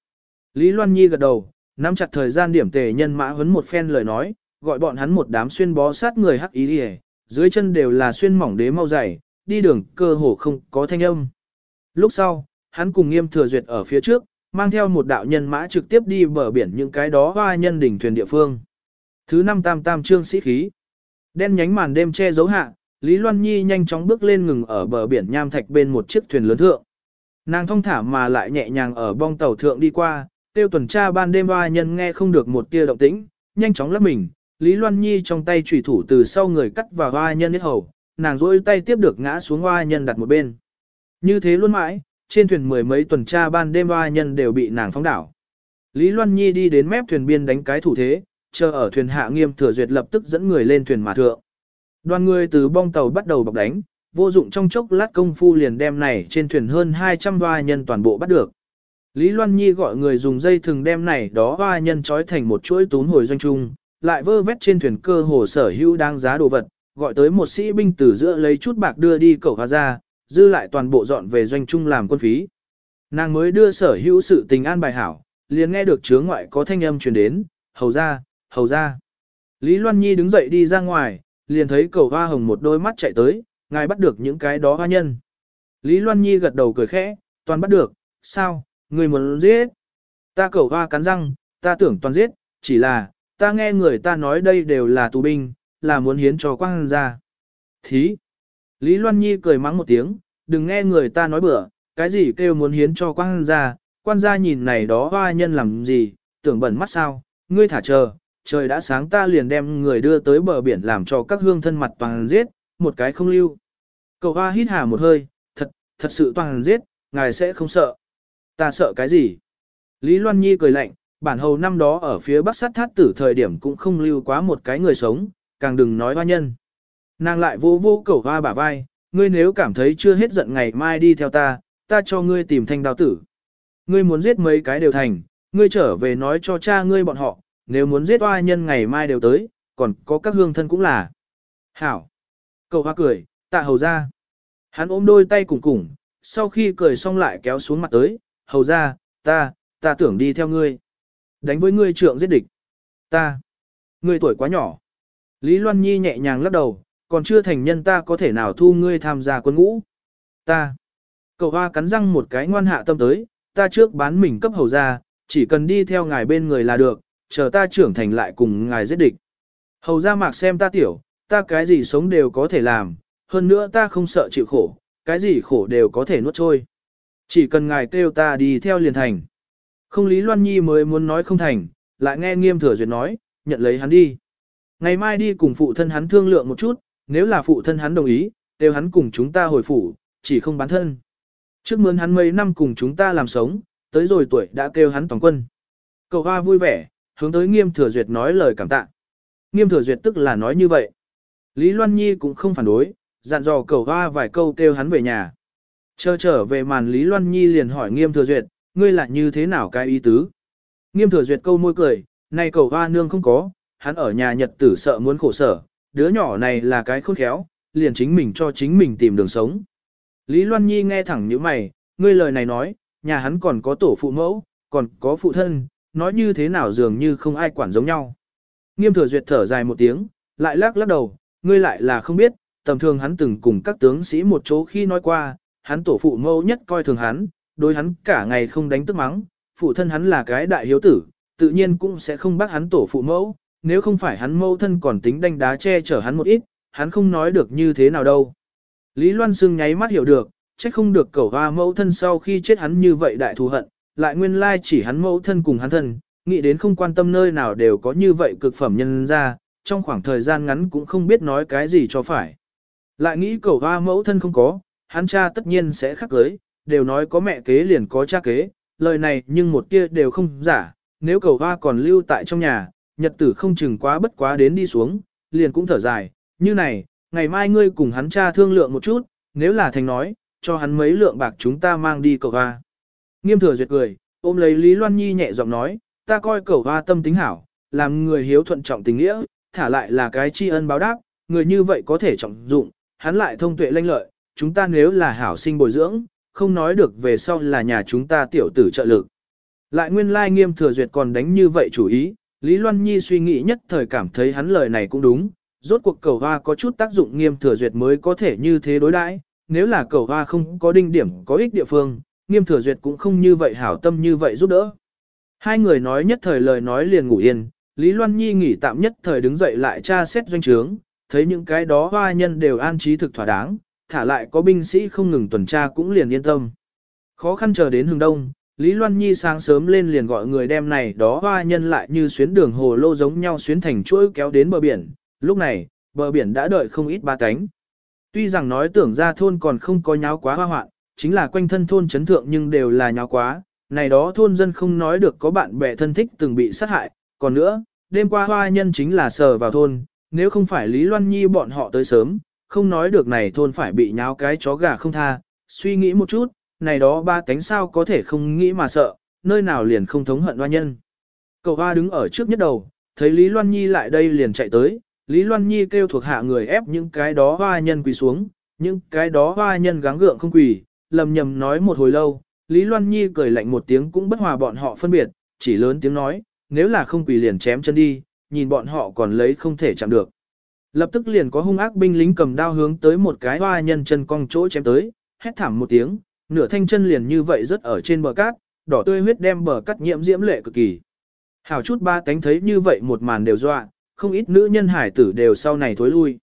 Lý Loan Nhi gật đầu, nắm chặt thời gian điểm tề nhân mã huấn một phen lời nói, gọi bọn hắn một đám xuyên bó sát người hắc ý đi dưới chân đều là xuyên mỏng đế mau dày, đi đường cơ hồ không có thanh âm. Lúc sau, hắn cùng nghiêm thừa duyệt ở phía trước, mang theo một đạo nhân mã trực tiếp đi bờ biển những cái đó hoa nhân đỉnh thuyền địa phương. Thứ năm tam tam trương sĩ khí. Đen nhánh màn đêm che giấu hạ, Lý Loan Nhi nhanh chóng bước lên ngừng ở bờ biển nham thạch bên một chiếc thuyền lớn thượng. Nàng thong thả mà lại nhẹ nhàng ở bong tàu thượng đi qua, tiêu tuần tra ban đêm hoa nhân nghe không được một tia động tĩnh, nhanh chóng lấp mình, Lý Loan Nhi trong tay chủy thủ từ sau người cắt vào hoa nhân hết hầu, nàng rỗi tay tiếp được ngã xuống hoa nhân đặt một bên. Như thế luôn mãi, trên thuyền mười mấy tuần tra ban đêm hoa nhân đều bị nàng phóng đảo. Lý Loan Nhi đi đến mép thuyền biên đánh cái thủ thế, chờ ở thuyền hạ nghiêm thừa duyệt lập tức dẫn người lên thuyền mà thượng. Đoàn người từ bong tàu bắt đầu bọc đánh, vô dụng trong chốc lát công phu liền đem này trên thuyền hơn 200 hoa nhân toàn bộ bắt được. Lý Loan Nhi gọi người dùng dây thừng đem này đó hoa nhân trói thành một chuỗi tún hồi doanh trung, lại vơ vét trên thuyền cơ hồ sở hữu đáng giá đồ vật, gọi tới một sĩ binh từ giữa lấy chút bạc đưa đi cầu hoa ra, dư lại toàn bộ dọn về doanh trung làm quân phí. Nàng mới đưa sở hữu sự tình an bài hảo, liền nghe được chướng ngoại có thanh âm truyền đến, hầu ra, hầu ra. Lý Loan Nhi đứng dậy đi ra ngoài, liền thấy cầu hoa hồng một đôi mắt chạy tới, ngài bắt được những cái đó hoa nhân. Lý Loan Nhi gật đầu cười khẽ, toàn bắt được, sao, người muốn giết. Ta cầu hoa cắn răng, ta tưởng toàn giết, chỉ là, ta nghe người ta nói đây đều là tù binh, là muốn hiến cho quang ra. Thí. Lý Loan Nhi cười mắng một tiếng, đừng nghe người ta nói bừa, cái gì kêu muốn hiến cho Quan gia? quan gia nhìn này đó hoa nhân làm gì, tưởng bẩn mắt sao, ngươi thả chờ, trời đã sáng ta liền đem người đưa tới bờ biển làm cho các hương thân mặt toàn giết, một cái không lưu. Cậu hoa hít hà một hơi, thật, thật sự toàn giết, ngài sẽ không sợ. Ta sợ cái gì? Lý Loan Nhi cười lạnh, bản hầu năm đó ở phía bắc sát thát tử thời điểm cũng không lưu quá một cái người sống, càng đừng nói hoa nhân. Nàng lại vô vô cẩu hoa bả vai, ngươi nếu cảm thấy chưa hết giận ngày mai đi theo ta, ta cho ngươi tìm thanh đào tử. Ngươi muốn giết mấy cái đều thành, ngươi trở về nói cho cha ngươi bọn họ, nếu muốn giết oa nhân ngày mai đều tới, còn có các hương thân cũng là. Hảo. Cậu hoa cười, tạ hầu ra. Hắn ôm đôi tay cùng cùng, sau khi cười xong lại kéo xuống mặt tới, hầu ra, ta, ta tưởng đi theo ngươi. Đánh với ngươi trượng giết địch. Ta. Ngươi tuổi quá nhỏ. Lý Loan Nhi nhẹ nhàng lắc đầu, còn chưa thành nhân ta có thể nào thu ngươi tham gia quân ngũ. Ta. Cậu hoa cắn răng một cái ngoan hạ tâm tới, ta trước bán mình cấp hầu ra, chỉ cần đi theo ngài bên người là được, chờ ta trưởng thành lại cùng ngài giết địch. Hầu ra mạc xem ta tiểu, ta cái gì sống đều có thể làm, hơn nữa ta không sợ chịu khổ, cái gì khổ đều có thể nuốt trôi. Chỉ cần ngài kêu ta đi theo liền thành. Không Lý Loan Nhi mới muốn nói không thành, lại nghe nghiêm thừa duyệt nói, nhận lấy hắn đi. Ngày mai đi cùng phụ thân hắn thương lượng một chút, nếu là phụ thân hắn đồng ý, đều hắn cùng chúng ta hồi phủ, chỉ không bán thân. Trước mướn hắn mấy năm cùng chúng ta làm sống, tới rồi tuổi đã kêu hắn toàn quân. Cậu hoa vui vẻ, hướng tới nghiêm thừa duyệt nói lời cảm tạ. Nghiêm thừa duyệt tức là nói như vậy. Lý Loan Nhi cũng không phản đối, dặn dò cầu hoa vài câu kêu hắn về nhà. Chờ trở về màn Lý Loan Nhi liền hỏi nghiêm thừa duyệt, ngươi là như thế nào cái ý tứ? Nghiêm thừa duyệt câu môi cười, nay cầu hoa nương không có, hắn ở nhà nhật tử sợ muốn khổ sở, đứa nhỏ này là cái khôn khéo, liền chính mình cho chính mình tìm đường sống. Lý Loan Nhi nghe thẳng như mày, ngươi lời này nói, nhà hắn còn có tổ phụ mẫu, còn có phụ thân, nói như thế nào dường như không ai quản giống nhau. Nghiêm thừa duyệt thở dài một tiếng, lại lắc lắc đầu, ngươi lại là không biết, tầm thường hắn từng cùng các tướng sĩ một chỗ khi nói qua, hắn tổ phụ mẫu nhất coi thường hắn, đối hắn cả ngày không đánh tức mắng, phụ thân hắn là cái đại hiếu tử, tự nhiên cũng sẽ không bắt hắn tổ phụ mẫu, nếu không phải hắn mẫu thân còn tính đánh đá che chở hắn một ít, hắn không nói được như thế nào đâu. Lý Loan Sương nháy mắt hiểu được, chắc không được cẩu hoa mẫu thân sau khi chết hắn như vậy đại thù hận, lại nguyên lai chỉ hắn mẫu thân cùng hắn thân, nghĩ đến không quan tâm nơi nào đều có như vậy cực phẩm nhân ra, trong khoảng thời gian ngắn cũng không biết nói cái gì cho phải. Lại nghĩ cẩu hoa mẫu thân không có, hắn cha tất nhiên sẽ khắc cưới, đều nói có mẹ kế liền có cha kế, lời này nhưng một kia đều không giả, nếu cầu hoa còn lưu tại trong nhà, nhật tử không chừng quá bất quá đến đi xuống, liền cũng thở dài, như này, ngày mai ngươi cùng hắn cha thương lượng một chút, nếu là thành nói, cho hắn mấy lượng bạc chúng ta mang đi cậu hoa. Nghiêm thừa duyệt cười, ôm lấy Lý Loan Nhi nhẹ giọng nói, ta coi cậu hoa tâm tính hảo, làm người hiếu thuận trọng tình nghĩa, thả lại là cái tri ân báo đáp, người như vậy có thể trọng dụng, hắn lại thông tuệ lanh lợi, chúng ta nếu là hảo sinh bồi dưỡng, không nói được về sau là nhà chúng ta tiểu tử trợ lực. Lại nguyên lai nghiêm thừa duyệt còn đánh như vậy chủ ý, Lý Loan Nhi suy nghĩ nhất thời cảm thấy hắn lời này cũng đúng, rốt cuộc cầu hoa có chút tác dụng nghiêm thừa duyệt mới có thể như thế đối đãi. nếu là cầu hoa không có đinh điểm có ích địa phương, nghiêm thừa duyệt cũng không như vậy hảo tâm như vậy giúp đỡ. Hai người nói nhất thời lời nói liền ngủ yên, Lý Loan Nhi nghỉ tạm nhất thời đứng dậy lại tra xét doanh trướng, thấy những cái đó hoa nhân đều an trí thực thỏa đáng, thả lại có binh sĩ không ngừng tuần tra cũng liền yên tâm. Khó khăn chờ đến hừng đông, Lý Loan Nhi sáng sớm lên liền gọi người đem này đó hoa nhân lại như xuyến đường hồ lô giống nhau xuyến thành chuỗi kéo đến bờ biển. Lúc này, bờ biển đã đợi không ít ba cánh. Tuy rằng nói tưởng ra thôn còn không có nháo quá hoa hoạn, chính là quanh thân thôn chấn thượng nhưng đều là nháo quá. Này đó thôn dân không nói được có bạn bè thân thích từng bị sát hại. Còn nữa, đêm qua hoa nhân chính là sờ vào thôn, nếu không phải Lý Loan Nhi bọn họ tới sớm, không nói được này thôn phải bị nháo cái chó gà không tha. Suy nghĩ một chút, này đó ba cánh sao có thể không nghĩ mà sợ, nơi nào liền không thống hận hoa nhân. Cậu hoa đứng ở trước nhất đầu, thấy Lý Loan Nhi lại đây liền chạy tới, Lý Loan Nhi kêu thuộc hạ người ép những cái đó hoa nhân quỳ xuống, những cái đó hoa nhân gắng gượng không quỳ, lầm nhầm nói một hồi lâu, Lý Loan Nhi cười lạnh một tiếng cũng bất hòa bọn họ phân biệt, chỉ lớn tiếng nói, nếu là không quỳ liền chém chân đi, nhìn bọn họ còn lấy không thể chạm được. Lập tức liền có hung ác binh lính cầm đao hướng tới một cái hoa nhân chân cong chỗ chém tới, hét thảm một tiếng, nửa thanh chân liền như vậy rất ở trên bờ cát, đỏ tươi huyết đem bờ cát nhiễm diễm lệ cực kỳ. Hảo chút ba tánh thấy như vậy một màn đều dọa, không ít nữ nhân hải tử đều sau này thối lui.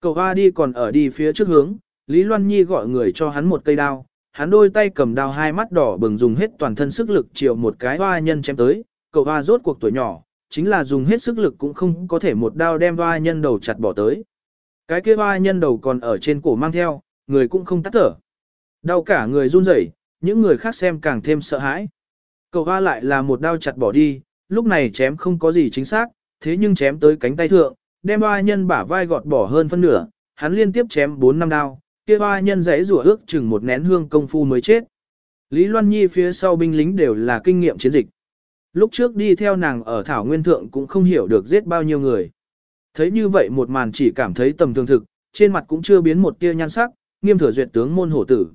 Cầu hoa đi còn ở đi phía trước hướng, Lý Loan Nhi gọi người cho hắn một cây đao, hắn đôi tay cầm đao hai mắt đỏ bừng dùng hết toàn thân sức lực chiều một cái hoa nhân chém tới, cậu hoa rốt cuộc tuổi nhỏ, chính là dùng hết sức lực cũng không có thể một đao đem hoa nhân đầu chặt bỏ tới. Cái kia hoa nhân đầu còn ở trên cổ mang theo, người cũng không tắt thở. Đau cả người run rẩy, những người khác xem càng thêm sợ hãi. Cầu hoa lại là một đao chặt bỏ đi, lúc này chém không có gì chính xác, thế nhưng chém tới cánh tay thượng, đem ba nhân bả vai gọt bỏ hơn phân nửa, hắn liên tiếp chém 4 năm đao, kia ba nhân rẽ rủa ước chừng một nén hương công phu mới chết. Lý Loan Nhi phía sau binh lính đều là kinh nghiệm chiến dịch. Lúc trước đi theo nàng ở Thảo Nguyên Thượng cũng không hiểu được giết bao nhiêu người. Thấy như vậy một màn chỉ cảm thấy tầm thường thực, trên mặt cũng chưa biến một tia nhan sắc, nghiêm thừa duyệt tướng môn hổ tử.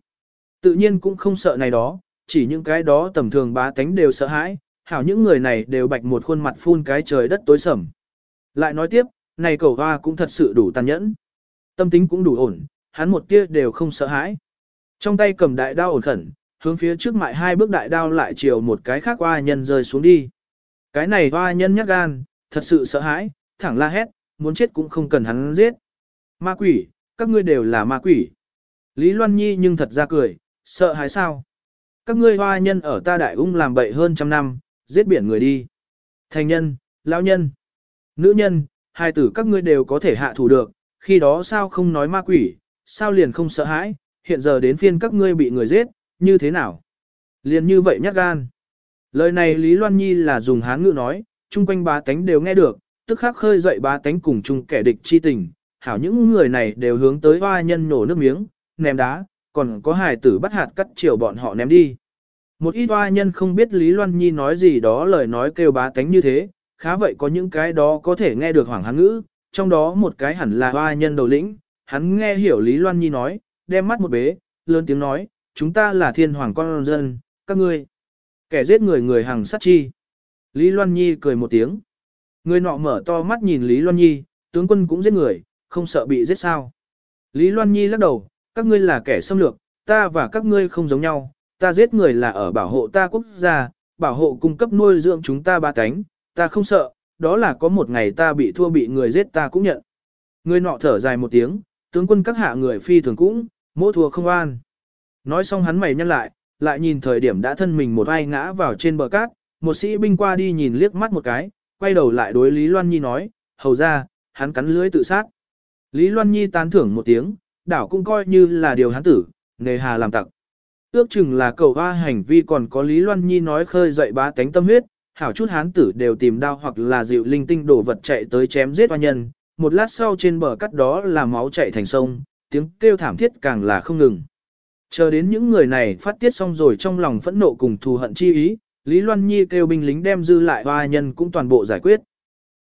Tự nhiên cũng không sợ này đó, chỉ những cái đó tầm thường bá tánh đều sợ hãi, hảo những người này đều bạch một khuôn mặt phun cái trời đất tối sầm. Lại nói tiếp, này cầu hoa cũng thật sự đủ tàn nhẫn. Tâm tính cũng đủ ổn, hắn một tia đều không sợ hãi. Trong tay cầm đại đao ổn khẩn, hướng phía trước mại hai bước đại đao lại chiều một cái khác hoa nhân rơi xuống đi. Cái này hoa nhân nhắc gan, thật sự sợ hãi, thẳng la hét, muốn chết cũng không cần hắn giết. Ma quỷ, các ngươi đều là ma quỷ. Lý Loan Nhi nhưng thật ra cười, sợ hãi sao? Các ngươi hoa nhân ở ta đại ung làm bậy hơn trăm năm, giết biển người đi. Thành nhân, lão nhân, nữ nhân, hai tử các ngươi đều có thể hạ thủ được, khi đó sao không nói ma quỷ, sao liền không sợ hãi, hiện giờ đến phiên các ngươi bị người giết, như thế nào? Liền như vậy nhát gan. Lời này Lý Loan Nhi là dùng hán ngữ nói, chung quanh bá tánh đều nghe được, tức khắc khơi dậy bá tánh cùng chung kẻ địch chi tình, hảo những người này đều hướng tới hoa nhân nổ nước miếng, ném đá, còn có hài tử bắt hạt cắt chiều bọn họ ném đi. Một ít hoa nhân không biết Lý Loan Nhi nói gì đó lời nói kêu bá tánh như thế, khá vậy có những cái đó có thể nghe được hoàng hán ngữ, trong đó một cái hẳn là hoa nhân đầu lĩnh, hắn nghe hiểu Lý Loan Nhi nói, đem mắt một bế, lớn tiếng nói, chúng ta là thiên hoàng con dân, các ngươi. Kẻ giết người người hàng sát chi. Lý Loan Nhi cười một tiếng. Người nọ mở to mắt nhìn Lý Loan Nhi, tướng quân cũng giết người, không sợ bị giết sao. Lý Loan Nhi lắc đầu, các ngươi là kẻ xâm lược, ta và các ngươi không giống nhau, ta giết người là ở bảo hộ ta quốc gia, bảo hộ cung cấp nuôi dưỡng chúng ta ba cánh, ta không sợ, đó là có một ngày ta bị thua bị người giết ta cũng nhận. Người nọ thở dài một tiếng, tướng quân các hạ người phi thường cũng, mỗi thua không an. Nói xong hắn mày nhăn lại, lại nhìn thời điểm đã thân mình một ai ngã vào trên bờ cát, một sĩ binh qua đi nhìn liếc mắt một cái, quay đầu lại đối Lý Loan Nhi nói, hầu ra, hắn cắn lưới tự sát. Lý Loan Nhi tán thưởng một tiếng, đảo cũng coi như là điều hắn tử, nề hà làm tặc. ước chừng là cầu hoa hành vi còn có Lý Loan Nhi nói khơi dậy bá tánh tâm huyết, hảo chút hán tử đều tìm đao hoặc là dịu linh tinh đổ vật chạy tới chém giết hoa nhân, một lát sau trên bờ cắt đó là máu chạy thành sông, tiếng kêu thảm thiết càng là không ngừng. Chờ đến những người này phát tiết xong rồi trong lòng phẫn nộ cùng thù hận chi ý, Lý Loan Nhi kêu binh lính đem dư lại hoa nhân cũng toàn bộ giải quyết.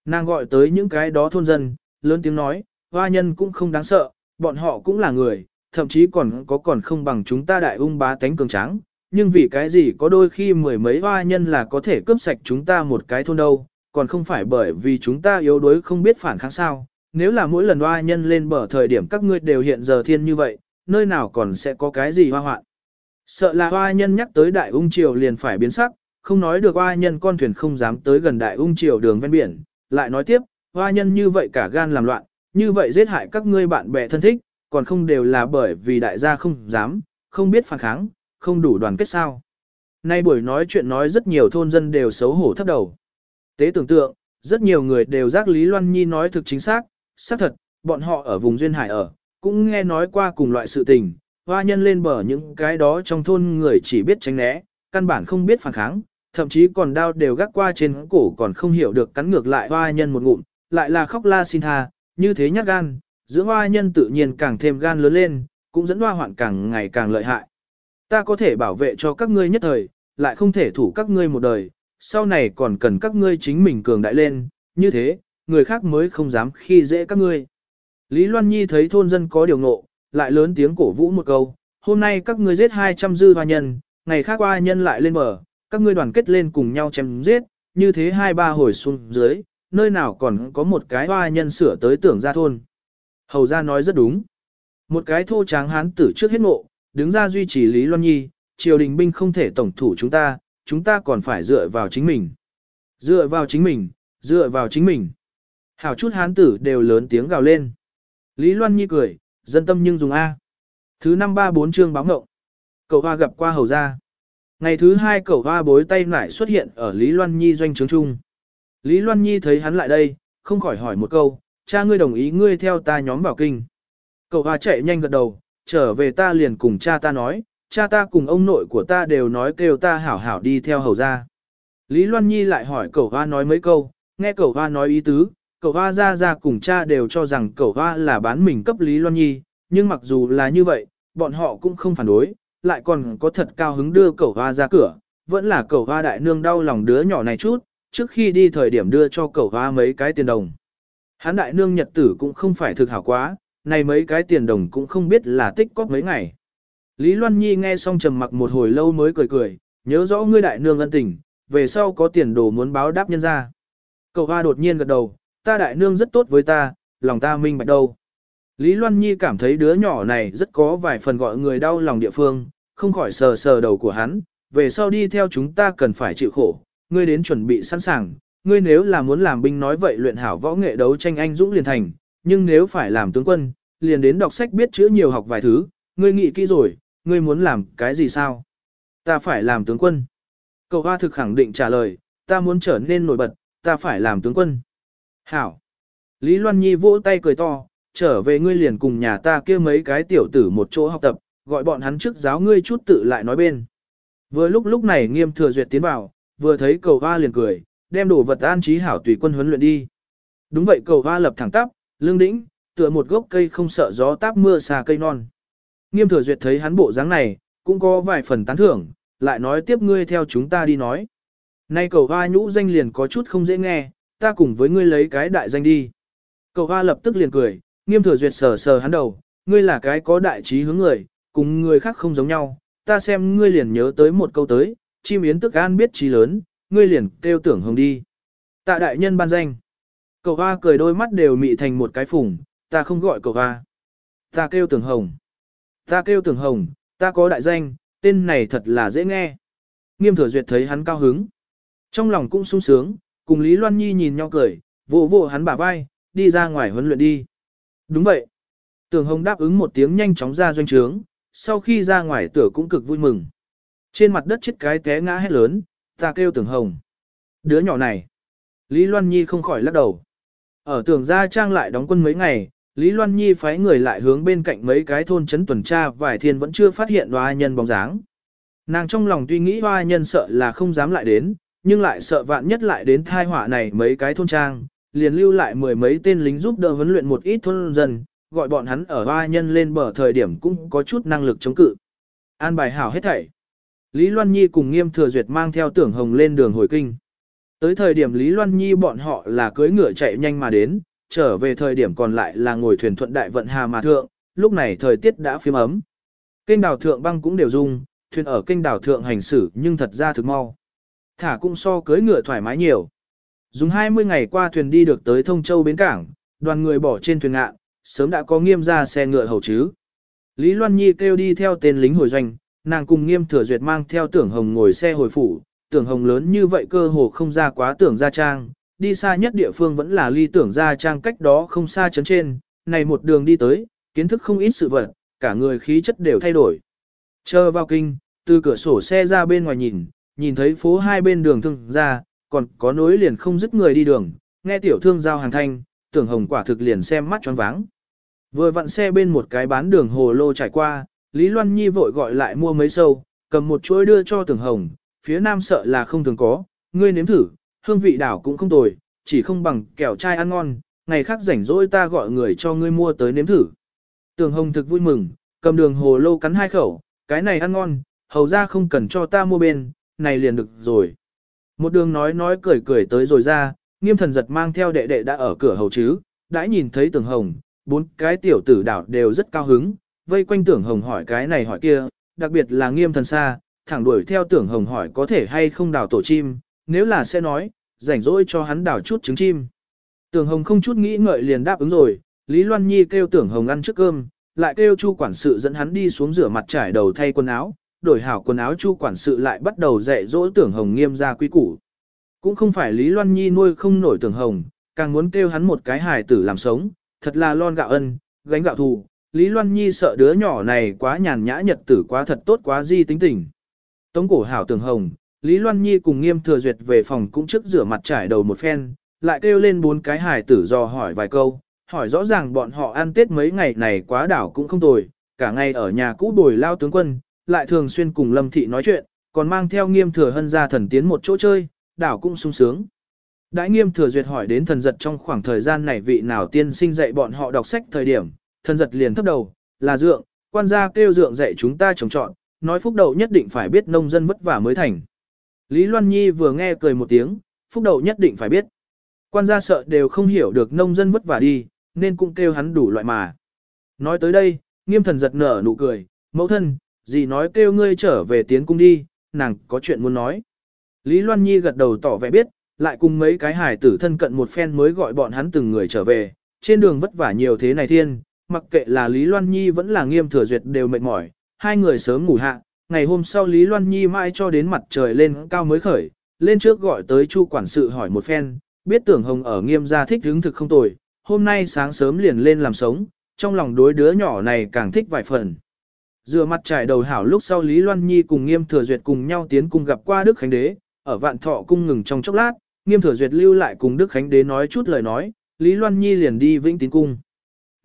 Nàng gọi tới những cái đó thôn dân, lớn tiếng nói, hoa nhân cũng không đáng sợ, bọn họ cũng là người, thậm chí còn có còn không bằng chúng ta đại ung bá tánh cường tráng, nhưng vì cái gì có đôi khi mười mấy hoa nhân là có thể cướp sạch chúng ta một cái thôn đâu, còn không phải bởi vì chúng ta yếu đuối không biết phản kháng sao. Nếu là mỗi lần hoa nhân lên bờ thời điểm các ngươi đều hiện giờ thiên như vậy, nơi nào còn sẽ có cái gì hoa hoạn. Sợ là hoa nhân nhắc tới đại ung triều liền phải biến sắc, không nói được hoa nhân con thuyền không dám tới gần đại ung triều đường ven biển, lại nói tiếp, hoa nhân như vậy cả gan làm loạn, như vậy giết hại các ngươi bạn bè thân thích, còn không đều là bởi vì đại gia không dám, không biết phản kháng, không đủ đoàn kết sao. Nay buổi nói chuyện nói rất nhiều thôn dân đều xấu hổ thấp đầu. Tế tưởng tượng, rất nhiều người đều giác Lý Loan Nhi nói thực chính xác, xác thật, bọn họ ở vùng Duyên Hải ở, cũng nghe nói qua cùng loại sự tình, hoa nhân lên bờ những cái đó trong thôn người chỉ biết tránh né, căn bản không biết phản kháng, thậm chí còn đau đều gác qua trên cổ còn không hiểu được cắn ngược lại hoa nhân một ngụm, lại là khóc la xin tha, như thế nhát gan, dưỡng hoa nhân tự nhiên càng thêm gan lớn lên, cũng dẫn hoa hoạn càng ngày càng lợi hại. Ta có thể bảo vệ cho các ngươi nhất thời, lại không thể thủ các ngươi một đời, sau này còn cần các ngươi chính mình cường đại lên, như thế, người khác mới không dám khi dễ các ngươi. Lý Loan Nhi thấy thôn dân có điều ngộ, lại lớn tiếng cổ vũ một câu, hôm nay các ngươi giết 200 dư hoa nhân, ngày khác hoa nhân lại lên bờ, các ngươi đoàn kết lên cùng nhau chém giết, như thế hai ba hồi xuống dưới, nơi nào còn có một cái hoa nhân sửa tới tưởng ra thôn. Hầu ra nói rất đúng. Một cái thô tráng hán tử trước hết ngộ, đứng ra duy trì Lý Loan Nhi, triều đình binh không thể tổng thủ chúng ta, chúng ta còn phải dựa vào chính mình. Dựa vào chính mình, dựa vào chính mình. Hảo chút hán tử đều lớn tiếng gào lên. Lý Loan Nhi cười, dân tâm nhưng dùng A. Thứ năm ba bốn chương báo ngộng. Cậu hoa gặp qua hầu ra. Ngày thứ hai cậu hoa bối tay lại xuất hiện ở Lý Loan Nhi doanh trướng trung. Lý Loan Nhi thấy hắn lại đây, không khỏi hỏi một câu, cha ngươi đồng ý ngươi theo ta nhóm vào kinh. Cậu hoa chạy nhanh gật đầu, trở về ta liền cùng cha ta nói, cha ta cùng ông nội của ta đều nói kêu ta hảo hảo đi theo hầu ra. Lý Loan Nhi lại hỏi cậu hoa nói mấy câu, nghe cậu hoa nói ý tứ, cậu hoa ra ra cùng cha đều cho rằng cậu hoa là bán mình cấp Lý Loan Nhi, nhưng mặc dù là như vậy, bọn họ cũng không phản đối, lại còn có thật cao hứng đưa cậu hoa ra cửa, vẫn là cậu hoa đại nương đau lòng đứa nhỏ này chút, trước khi đi thời điểm đưa cho cậu hoa mấy cái tiền đồng. Hán đại nương nhật tử cũng không phải thực hảo quá, này mấy cái tiền đồng cũng không biết là tích cóp mấy ngày. Lý Loan Nhi nghe xong trầm mặc một hồi lâu mới cười cười, nhớ rõ ngươi đại nương ân tình, về sau có tiền đồ muốn báo đáp nhân ra. Cậu hoa đột nhiên gật đầu, ta đại nương rất tốt với ta, lòng ta minh bạch đâu. Lý Loan Nhi cảm thấy đứa nhỏ này rất có vài phần gọi người đau lòng địa phương, không khỏi sờ sờ đầu của hắn, về sau đi theo chúng ta cần phải chịu khổ, ngươi đến chuẩn bị sẵn sàng, ngươi nếu là muốn làm binh nói vậy luyện hảo võ nghệ đấu tranh anh dũng liền thành, nhưng nếu phải làm tướng quân, liền đến đọc sách biết chữ nhiều học vài thứ, ngươi nghĩ kỹ rồi, ngươi muốn làm cái gì sao? Ta phải làm tướng quân. Cậu hoa thực khẳng định trả lời, ta muốn trở nên nổi bật, ta phải làm tướng quân. Hảo. Lý Loan Nhi vỗ tay cười to, trở về ngươi liền cùng nhà ta kia mấy cái tiểu tử một chỗ học tập, gọi bọn hắn trước giáo ngươi chút tự lại nói bên. Vừa lúc lúc này nghiêm thừa duyệt tiến vào, vừa thấy cầu hoa liền cười, đem đồ vật an trí hảo tùy quân huấn luyện đi. Đúng vậy cầu hoa lập thẳng tắp, lưng đĩnh, tựa một gốc cây không sợ gió táp mưa xà cây non. Nghiêm thừa duyệt thấy hắn bộ dáng này, cũng có vài phần tán thưởng, lại nói tiếp ngươi theo chúng ta đi nói. Nay cầu hoa nhũ danh liền có chút không dễ nghe, ta cùng với ngươi lấy cái đại danh đi. Cầu hoa lập tức liền cười, nghiêm thừa duyệt sờ sờ hắn đầu, ngươi là cái có đại trí hướng người, cùng người khác không giống nhau, ta xem ngươi liền nhớ tới một câu tới, chim yến tức an biết trí lớn, ngươi liền kêu tưởng hồng đi. Tạ đại nhân ban danh. Cầu hoa cười đôi mắt đều mị thành một cái phùng, ta không gọi cầu hoa. Ta kêu tưởng hồng. Ta kêu tưởng hồng, ta có đại danh, tên này thật là dễ nghe. Nghiêm thừa duyệt thấy hắn cao hứng. Trong lòng cũng sung sướng, cùng Lý Loan Nhi nhìn nhau cười, vỗ vỗ hắn bả vai, đi ra ngoài huấn luyện đi. Đúng vậy. Tưởng hồng đáp ứng một tiếng nhanh chóng ra doanh trướng, sau khi ra ngoài tửa cũng cực vui mừng. Trên mặt đất chết cái té ngã hết lớn, ta kêu tưởng hồng. Đứa nhỏ này. Lý Loan Nhi không khỏi lắc đầu. Ở tưởng gia trang lại đóng quân mấy ngày, Lý Loan Nhi phái người lại hướng bên cạnh mấy cái thôn trấn tuần tra vài thiên vẫn chưa phát hiện hoa nhân bóng dáng. Nàng trong lòng tuy nghĩ hoa nhân sợ là không dám lại đến, nhưng lại sợ vạn nhất lại đến thai họa này mấy cái thôn trang, liền lưu lại mười mấy tên lính giúp đỡ huấn luyện một ít thôn dân, gọi bọn hắn ở hoa nhân lên bờ thời điểm cũng có chút năng lực chống cự. An bài hảo hết thảy. Lý Loan Nhi cùng nghiêm thừa duyệt mang theo tưởng hồng lên đường hồi kinh. Tới thời điểm Lý Loan Nhi bọn họ là cưỡi ngựa chạy nhanh mà đến, trở về thời điểm còn lại là ngồi thuyền thuận đại vận hà mà thượng, lúc này thời tiết đã phiếm ấm. Kênh đảo thượng băng cũng đều dung, thuyền ở kênh đảo thượng hành xử nhưng thật ra thực mau. Thả cũng so cưới ngựa thoải mái nhiều. Dùng 20 ngày qua thuyền đi được tới Thông Châu bến cảng, đoàn người bỏ trên thuyền ngạn, sớm đã có nghiêm ra xe ngựa hầu chứ. Lý Loan Nhi kêu đi theo tên lính hồi doanh, nàng cùng nghiêm thừa duyệt mang theo tưởng hồng ngồi xe hồi phủ, tưởng hồng lớn như vậy cơ hồ không ra quá tưởng gia trang, đi xa nhất địa phương vẫn là ly tưởng gia trang cách đó không xa chấn trên, này một đường đi tới, kiến thức không ít sự vật, cả người khí chất đều thay đổi. Chờ vào kinh, từ cửa sổ xe ra bên ngoài nhìn, nhìn thấy phố hai bên đường thương ra, còn có nối liền không dứt người đi đường, nghe tiểu thương giao hàng thanh, tưởng hồng quả thực liền xem mắt choáng váng. Vừa vặn xe bên một cái bán đường hồ lô trải qua, Lý Loan Nhi vội gọi lại mua mấy sâu, cầm một chuỗi đưa cho tưởng hồng, phía nam sợ là không thường có, ngươi nếm thử, hương vị đảo cũng không tồi, chỉ không bằng kẹo chai ăn ngon, ngày khác rảnh rỗi ta gọi người cho ngươi mua tới nếm thử. Tưởng hồng thực vui mừng, cầm đường hồ lô cắn hai khẩu, cái này ăn ngon, hầu ra không cần cho ta mua bên, này liền được rồi. Một đường nói nói cười cười tới rồi ra, nghiêm thần giật mang theo đệ đệ đã ở cửa hầu chứ, đã nhìn thấy tưởng hồng, bốn cái tiểu tử đảo đều rất cao hứng, vây quanh tưởng hồng hỏi cái này hỏi kia, đặc biệt là nghiêm thần xa, thẳng đuổi theo tưởng hồng hỏi có thể hay không đảo tổ chim, nếu là sẽ nói, rảnh rỗi cho hắn đảo chút trứng chim. Tưởng hồng không chút nghĩ ngợi liền đáp ứng rồi, Lý Loan Nhi kêu tưởng hồng ăn trước cơm, lại kêu chu quản sự dẫn hắn đi xuống rửa mặt trải đầu thay quần áo, đổi hảo quần áo chu quản sự lại bắt đầu dạy dỗ tưởng hồng nghiêm ra quý củ. Cũng không phải Lý Loan Nhi nuôi không nổi tưởng hồng, càng muốn kêu hắn một cái hài tử làm sống, thật là lon gạo ân, gánh gạo thù. Lý Loan Nhi sợ đứa nhỏ này quá nhàn nhã nhật tử quá thật tốt quá di tính tình. Tống cổ hảo tưởng hồng, Lý Loan Nhi cùng nghiêm thừa duyệt về phòng cũng trước rửa mặt trải đầu một phen, lại kêu lên bốn cái hài tử dò hỏi vài câu, hỏi rõ ràng bọn họ ăn tết mấy ngày này quá đảo cũng không tồi, cả ngày ở nhà cũ bồi lao tướng quân, lại thường xuyên cùng Lâm Thị nói chuyện, còn mang theo nghiêm thừa hân ra thần tiến một chỗ chơi, đảo cũng sung sướng. Đại nghiêm thừa duyệt hỏi đến thần giật trong khoảng thời gian này vị nào tiên sinh dạy bọn họ đọc sách thời điểm, thần giật liền thấp đầu, là dượng, quan gia kêu dượng dạy chúng ta trồng trọn, nói phúc đậu nhất định phải biết nông dân vất vả mới thành. Lý Loan Nhi vừa nghe cười một tiếng, phúc đậu nhất định phải biết. Quan gia sợ đều không hiểu được nông dân vất vả đi, nên cũng kêu hắn đủ loại mà. Nói tới đây, nghiêm thần giật nở nụ cười, mẫu thân, gì nói kêu ngươi trở về tiến cung đi, nàng có chuyện muốn nói. Lý Loan Nhi gật đầu tỏ vẻ biết, lại cùng mấy cái hải tử thân cận một phen mới gọi bọn hắn từng người trở về, trên đường vất vả nhiều thế này thiên, mặc kệ là Lý Loan Nhi vẫn là nghiêm thừa duyệt đều mệt mỏi, hai người sớm ngủ hạ, ngày hôm sau Lý Loan Nhi mãi cho đến mặt trời lên cao mới khởi, lên trước gọi tới Chu quản sự hỏi một phen, biết tưởng hồng ở nghiêm gia thích hứng thực không tồi, hôm nay sáng sớm liền lên làm sống, trong lòng đối đứa nhỏ này càng thích vài phần. Dựa mặt trải đầu hảo lúc sau Lý Loan Nhi cùng Nghiêm Thừa Duyệt cùng nhau tiến cung gặp qua Đức Khánh Đế, ở vạn thọ cung ngừng trong chốc lát, Nghiêm Thừa Duyệt lưu lại cùng Đức Khánh Đế nói chút lời nói, Lý Loan Nhi liền đi Vĩnh Tín cung.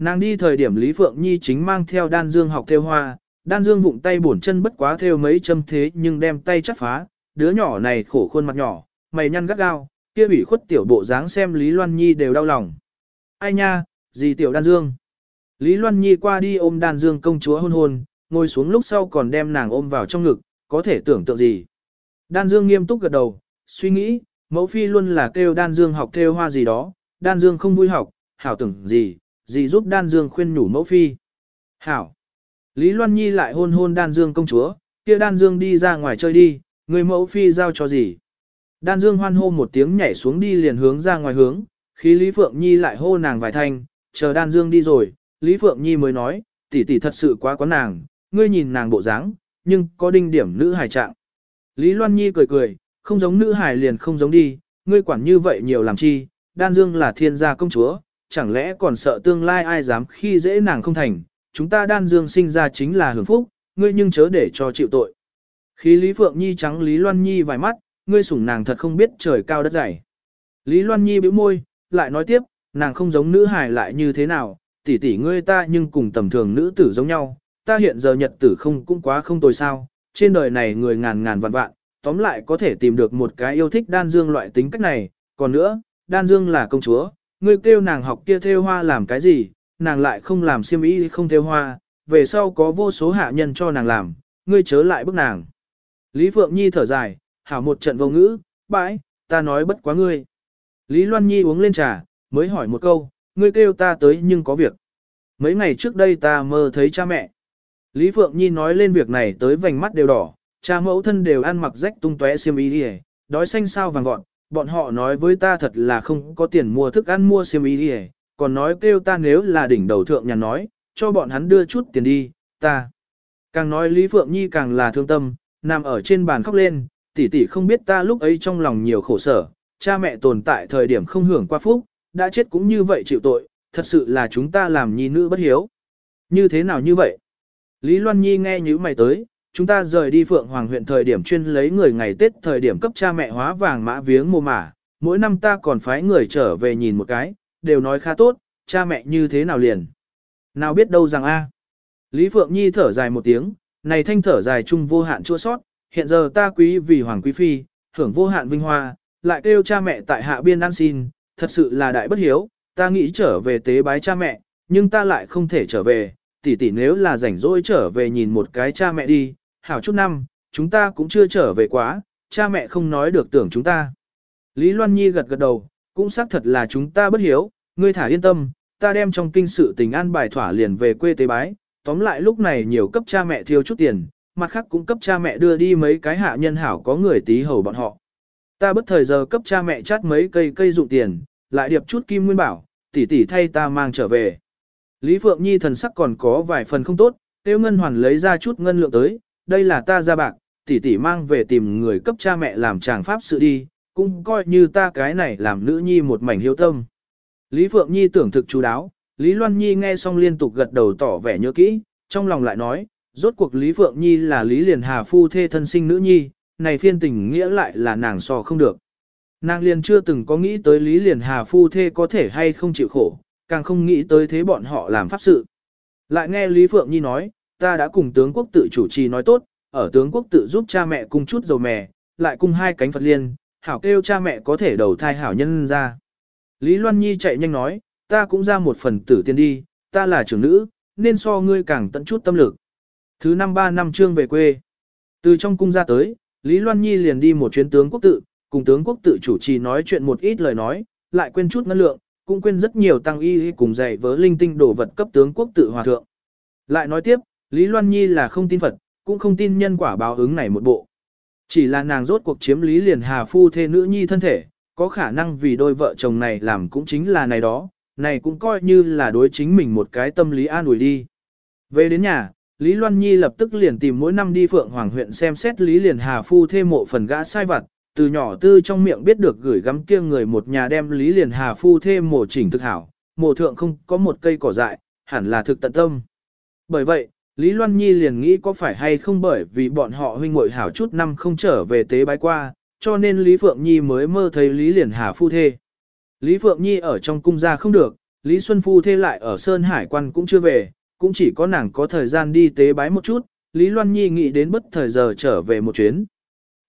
Nàng đi thời điểm Lý Phượng Nhi chính mang theo đan dương học theo hoa, đan dương vụng tay bổn chân bất quá theo mấy châm thế nhưng đem tay chắt phá, đứa nhỏ này khổ khuôn mặt nhỏ, mày nhăn gắt gao, kia bị khuất tiểu bộ dáng xem Lý Loan Nhi đều đau lòng. Ai nha, gì tiểu đan dương. Lý Loan Nhi qua đi ôm đan dương công chúa hôn hôn, ngồi xuống lúc sau còn đem nàng ôm vào trong ngực, có thể tưởng tượng gì. Đan dương nghiêm túc gật đầu, suy nghĩ, mẫu phi luôn là kêu đan dương học theo hoa gì đó, đan dương không vui học, hảo tưởng gì, gì giúp đan dương khuyên nhủ mẫu phi. Hảo. Lý Loan Nhi lại hôn hôn đan dương công chúa, kia đan dương đi ra ngoài chơi đi, người mẫu phi giao cho gì. Đan dương hoan hô một tiếng nhảy xuống đi liền hướng ra ngoài hướng, khi Lý Phượng Nhi lại hô nàng vài thanh, chờ đan dương đi rồi, Lý Phượng Nhi mới nói, tỷ tỷ thật sự quá có nàng, ngươi nhìn nàng bộ dáng, nhưng có đinh điểm nữ hài trạng. Lý Loan Nhi cười cười, không giống nữ hài liền không giống đi, ngươi quản như vậy nhiều làm chi, đan dương là thiên gia công chúa, chẳng lẽ còn sợ tương lai ai dám khi dễ nàng không thành, chúng ta đan dương sinh ra chính là hưởng phúc, ngươi nhưng chớ để cho chịu tội. Khi Lý Phượng Nhi trắng Lý Loan Nhi vài mắt, ngươi sủng nàng thật không biết trời cao đất dày. Lý Loan Nhi bĩu môi, lại nói tiếp, nàng không giống nữ hài lại như thế nào, tỷ tỷ ngươi ta nhưng cùng tầm thường nữ tử giống nhau, ta hiện giờ nhật tử không cũng quá không tồi sao, trên đời này người ngàn ngàn vạn vạn, tóm lại có thể tìm được một cái yêu thích đan dương loại tính cách này, còn nữa, đan dương là công chúa, ngươi kêu nàng học kia theo hoa làm cái gì, nàng lại không làm xiêm y không theo hoa, về sau có vô số hạ nhân cho nàng làm, ngươi chớ lại bức nàng. Lý Phượng Nhi thở dài, hảo một trận vô ngữ, bãi, ta nói bất quá ngươi. Lý Loan Nhi uống lên trà, mới hỏi một câu, ngươi kêu ta tới nhưng có việc. Mấy ngày trước đây ta mơ thấy cha mẹ. Lý Phượng Nhi nói lên việc này tới vành mắt đều đỏ, cha mẫu thân đều ăn mặc rách tung tóe xiêm y đi đói xanh sao vàng vọt, bọn họ nói với ta thật là không có tiền mua thức ăn mua xiêm y đi còn nói kêu ta nếu là đỉnh đầu thượng nhà nói, cho bọn hắn đưa chút tiền đi, ta. Càng nói Lý Phượng Nhi càng là thương tâm, nằm ở trên bàn khóc lên, tỷ tỷ không biết ta lúc ấy trong lòng nhiều khổ sở, cha mẹ tồn tại thời điểm không hưởng qua phúc, đã chết cũng như vậy chịu tội, thật sự là chúng ta làm nhi nữ bất hiếu. Như thế nào như vậy? Lý Loan Nhi nghe như mày tới, chúng ta rời đi Phượng Hoàng huyện thời điểm chuyên lấy người ngày Tết thời điểm cấp cha mẹ hóa vàng mã viếng mồ mả, mỗi năm ta còn phái người trở về nhìn một cái, đều nói khá tốt, cha mẹ như thế nào liền. Nào biết đâu rằng a. Lý Phượng Nhi thở dài một tiếng, này thanh thở dài chung vô hạn chua sót, hiện giờ ta quý vì Hoàng Quý Phi, hưởng vô hạn vinh hoa, lại kêu cha mẹ tại hạ biên ăn xin, thật sự là đại bất hiếu, ta nghĩ trở về tế bái cha mẹ, nhưng ta lại không thể trở về, tỷ tỷ nếu là rảnh rỗi trở về nhìn một cái cha mẹ đi, hảo chút năm, chúng ta cũng chưa trở về quá, cha mẹ không nói được tưởng chúng ta. Lý Loan Nhi gật gật đầu, cũng xác thật là chúng ta bất hiếu, ngươi thả yên tâm, ta đem trong kinh sự tình an bài thỏa liền về quê tế bái, tóm lại lúc này nhiều cấp cha mẹ thiếu chút tiền, mặt khác cũng cấp cha mẹ đưa đi mấy cái hạ nhân hảo có người tí hầu bọn họ. Ta bất thời giờ cấp cha mẹ chát mấy cây cây dụng tiền, lại điệp chút kim nguyên bảo, tỷ tỷ thay ta mang trở về. Lý Phượng Nhi thần sắc còn có vài phần không tốt, tiêu ngân hoàn lấy ra chút ngân lượng tới, đây là ta ra bạc, tỷ tỷ mang về tìm người cấp cha mẹ làm chàng pháp sự đi, cũng coi như ta cái này làm nữ nhi một mảnh hiếu tâm. Lý Phượng Nhi tưởng thực chú đáo, Lý Loan Nhi nghe xong liên tục gật đầu tỏ vẻ nhớ kỹ, trong lòng lại nói, rốt cuộc Lý Phượng Nhi là Lý Liền Hà phu thê thân sinh nữ nhi, này phiên tình nghĩa lại là nàng so không được. Nàng liền chưa từng có nghĩ tới Lý Liền Hà phu thê có thể hay không chịu khổ, càng không nghĩ tới thế bọn họ làm pháp sự. Lại nghe Lý Phượng Nhi nói, ta đã cùng tướng quốc tự chủ trì nói tốt, ở tướng quốc tự giúp cha mẹ cung chút dầu mè, lại cung hai cánh Phật liên, hảo kêu cha mẹ có thể đầu thai hảo nhân ra. Lý Loan Nhi chạy nhanh nói, ta cũng ra một phần tử tiền đi, ta là trưởng nữ, nên so ngươi càng tận chút tâm lực. Thứ năm ba năm trương về quê. Từ trong cung ra tới, Lý Loan Nhi liền đi một chuyến tướng quốc tự, cùng tướng quốc tự chủ trì nói chuyện một ít lời nói, lại quên chút ngân lượng, cũng quên rất nhiều tăng y cùng dạy vớ linh tinh đồ vật cấp tướng quốc tự hòa thượng. Lại nói tiếp, Lý Loan Nhi là không tin Phật, cũng không tin nhân quả báo ứng này một bộ. Chỉ là nàng rốt cuộc chiếm Lý Liền Hà phu thê nữ nhi thân thể, có khả năng vì đôi vợ chồng này làm cũng chính là này đó, này cũng coi như là đối chính mình một cái tâm lý an ủi đi. Về đến nhà, Lý Loan Nhi lập tức liền tìm mỗi năm đi Phượng Hoàng huyện xem xét Lý Liền Hà phu Thê mộ phần gã sai vặt, từ nhỏ tư trong miệng biết được gửi gắm kia người một nhà đem Lý Liền Hà phu Thê mộ chỉnh thực hảo, mộ thượng không có một cây cỏ dại, hẳn là thực tận tâm. Bởi vậy, Lý Loan Nhi liền nghĩ có phải hay không bởi vì bọn họ huynh muội hảo chút năm không trở về tế bái qua, cho nên Lý Phượng Nhi mới mơ thấy Lý Liền Hà phu thê. Lý Phượng Nhi ở trong cung gia không được, Lý Xuân phu thê lại ở Sơn Hải quan cũng chưa về, cũng chỉ có nàng có thời gian đi tế bái một chút, Lý Loan Nhi nghĩ đến bất thời giờ trở về một chuyến.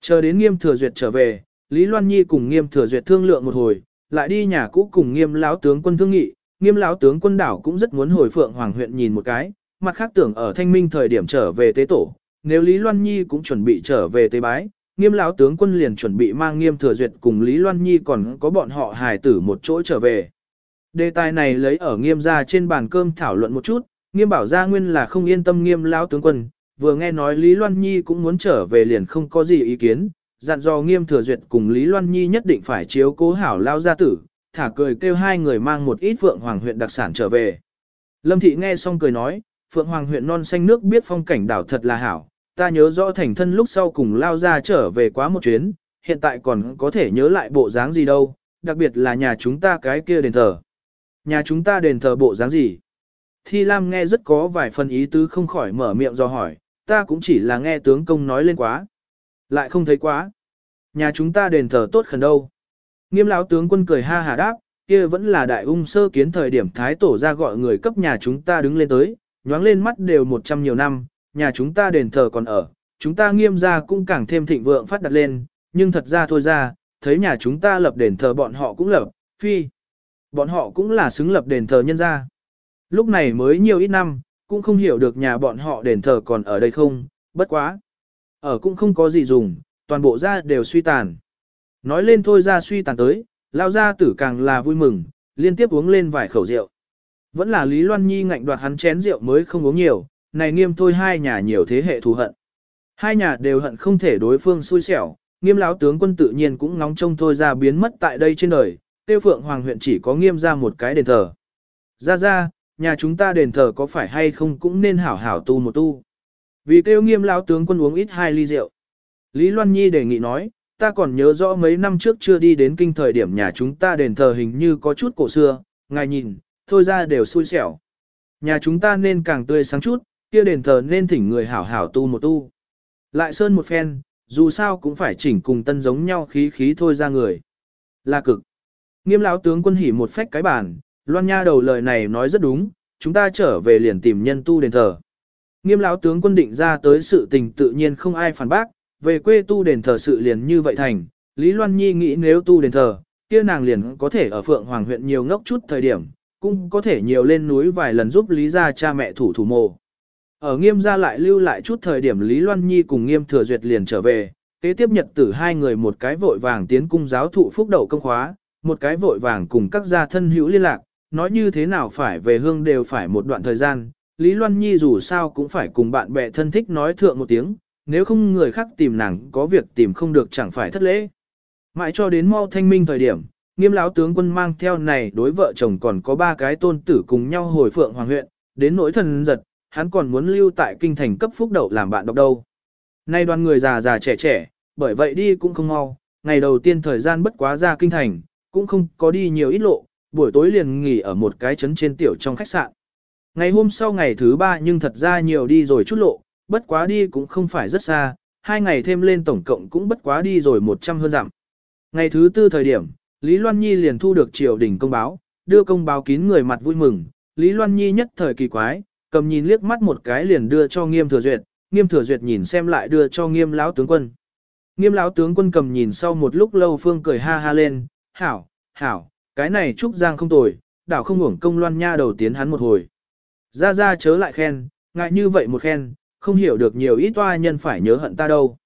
Chờ đến nghiêm thừa duyệt trở về, Lý Loan Nhi cùng nghiêm thừa duyệt thương lượng một hồi, lại đi nhà cũ cùng nghiêm lão tướng quân thương nghị, nghiêm lão tướng quân đảo cũng rất muốn hồi phượng hoàng huyện nhìn một cái, mặt khác tưởng ở thanh minh thời điểm trở về tế tổ, nếu Lý Loan Nhi cũng chuẩn bị trở về tế bái, nghiêm lão tướng quân liền chuẩn bị mang nghiêm thừa duyệt cùng Lý Loan Nhi còn có bọn họ hài tử một chỗ trở về. Đề tài này lấy ở nghiêm ra trên bàn cơm thảo luận một chút, nghiêm bảo gia nguyên là không yên tâm nghiêm lão tướng quân, vừa nghe nói Lý Loan Nhi cũng muốn trở về liền không có gì ý kiến, dặn dò nghiêm thừa duyệt cùng Lý Loan Nhi nhất định phải chiếu cố hảo lao gia tử, thả cười kêu hai người mang một ít vượng Hoàng huyện đặc sản trở về. Lâm Thị nghe xong cười nói, Phượng Hoàng huyện non xanh nước biết phong cảnh đảo thật là hảo, ta nhớ rõ thành thân lúc sau cùng lao ra trở về quá một chuyến, hiện tại còn có thể nhớ lại bộ dáng gì đâu, đặc biệt là nhà chúng ta cái kia đền thờ. Nhà chúng ta đền thờ bộ dáng gì? Thi Lam nghe rất có vài phần ý tứ không khỏi mở miệng do hỏi, ta cũng chỉ là nghe tướng công nói lên quá. Lại không thấy quá. Nhà chúng ta đền thờ tốt khẩn đâu. Nghiêm lão tướng quân cười ha hà đáp, kia vẫn là đại ung sơ kiến thời điểm thái tổ ra gọi người cấp nhà chúng ta đứng lên tới, nhoáng lên mắt đều một trăm nhiều năm, nhà chúng ta đền thờ còn ở, chúng ta nghiêm ra cũng càng thêm thịnh vượng phát đặt lên, nhưng thật ra thôi ra, thấy nhà chúng ta lập đền thờ bọn họ cũng lập, phi. Bọn họ cũng là xứng lập đền thờ nhân ra. Lúc này mới nhiều ít năm, cũng không hiểu được nhà bọn họ đền thờ còn ở đây không, bất quá. Ở cũng không có gì dùng, toàn bộ ra đều suy tàn. Nói lên thôi ra suy tàn tới, lao ra tử càng là vui mừng, liên tiếp uống lên vài khẩu rượu. Vẫn là Lý Loan Nhi ngạnh đoạt hắn chén rượu mới không uống nhiều, này nghiêm thôi hai nhà nhiều thế hệ thù hận. Hai nhà đều hận không thể đối phương xui xẻo, nghiêm lão tướng quân tự nhiên cũng ngóng trông thôi ra biến mất tại đây trên đời, tiêu phượng hoàng huyện chỉ có nghiêm ra một cái đền thờ. Ra ra, nhà chúng ta đền thờ có phải hay không cũng nên hảo hảo tu một tu. Vì tiêu nghiêm lão tướng quân uống ít hai ly rượu. Lý Loan Nhi đề nghị nói, ta còn nhớ rõ mấy năm trước chưa đi đến kinh thời điểm nhà chúng ta đền thờ hình như có chút cổ xưa, ngài nhìn, thôi ra đều xui xẻo. Nhà chúng ta nên càng tươi sáng chút, kia đền thờ nên thỉnh người hảo hảo tu một tu. Lại sơn một phen, dù sao cũng phải chỉnh cùng tân giống nhau khí khí thôi ra người. Là cực. Nghiêm lão tướng quân hỉ một phách cái bản, loan nha đầu lời này nói rất đúng, chúng ta trở về liền tìm nhân tu đền thờ. Nghiêm lão tướng quân định ra tới sự tình tự nhiên không ai phản bác, về quê tu đền thờ sự liền như vậy thành, Lý Loan Nhi nghĩ nếu tu đền thờ, kia nàng liền có thể ở Phượng Hoàng huyện nhiều ngốc chút thời điểm, cũng có thể nhiều lên núi vài lần giúp Lý gia cha mẹ thủ thủ mộ. Ở nghiêm gia lại lưu lại chút thời điểm Lý Loan Nhi cùng nghiêm thừa duyệt liền trở về, kế tiếp nhật tử hai người một cái vội vàng tiến cung giáo thụ phúc đậu công khóa, một cái vội vàng cùng các gia thân hữu liên lạc, nói như thế nào phải về hương đều phải một đoạn thời gian, Lý Loan Nhi dù sao cũng phải cùng bạn bè thân thích nói thượng một tiếng, nếu không người khác tìm nàng có việc tìm không được chẳng phải thất lễ. Mãi cho đến mau thanh minh thời điểm, nghiêm lão tướng quân mang theo này đối vợ chồng còn có ba cái tôn tử cùng nhau hồi phượng hoàng huyện, đến nỗi thần giật, hắn còn muốn lưu tại kinh thành cấp phúc đậu làm bạn đọc đâu. Nay đoàn người già già trẻ trẻ, bởi vậy đi cũng không mau, ngày đầu tiên thời gian bất quá ra kinh thành, cũng không có đi nhiều ít lộ, buổi tối liền nghỉ ở một cái trấn trên tiểu trong khách sạn. Ngày hôm sau ngày thứ ba nhưng thật ra nhiều đi rồi chút lộ, bất quá đi cũng không phải rất xa, hai ngày thêm lên tổng cộng cũng bất quá đi rồi 100 hơn dặm. Ngày thứ tư thời điểm, Lý Loan Nhi liền thu được triều đình công báo, đưa công báo kín người mặt vui mừng, Lý Loan Nhi nhất thời kỳ quái, cầm nhìn liếc mắt một cái liền đưa cho Nghiêm Thừa Duyệt, Nghiêm Thừa Duyệt nhìn xem lại đưa cho Nghiêm lão tướng quân. Nghiêm lão tướng quân cầm nhìn sau một lúc lâu phương cười ha ha lên, "Hảo, hảo, cái này trúc giang không tồi, đảo không uổng công Loan Nha đầu tiến hắn một hồi." Ra ra chớ lại khen, ngại như vậy một khen, không hiểu được nhiều ít toa nhân phải nhớ hận ta đâu.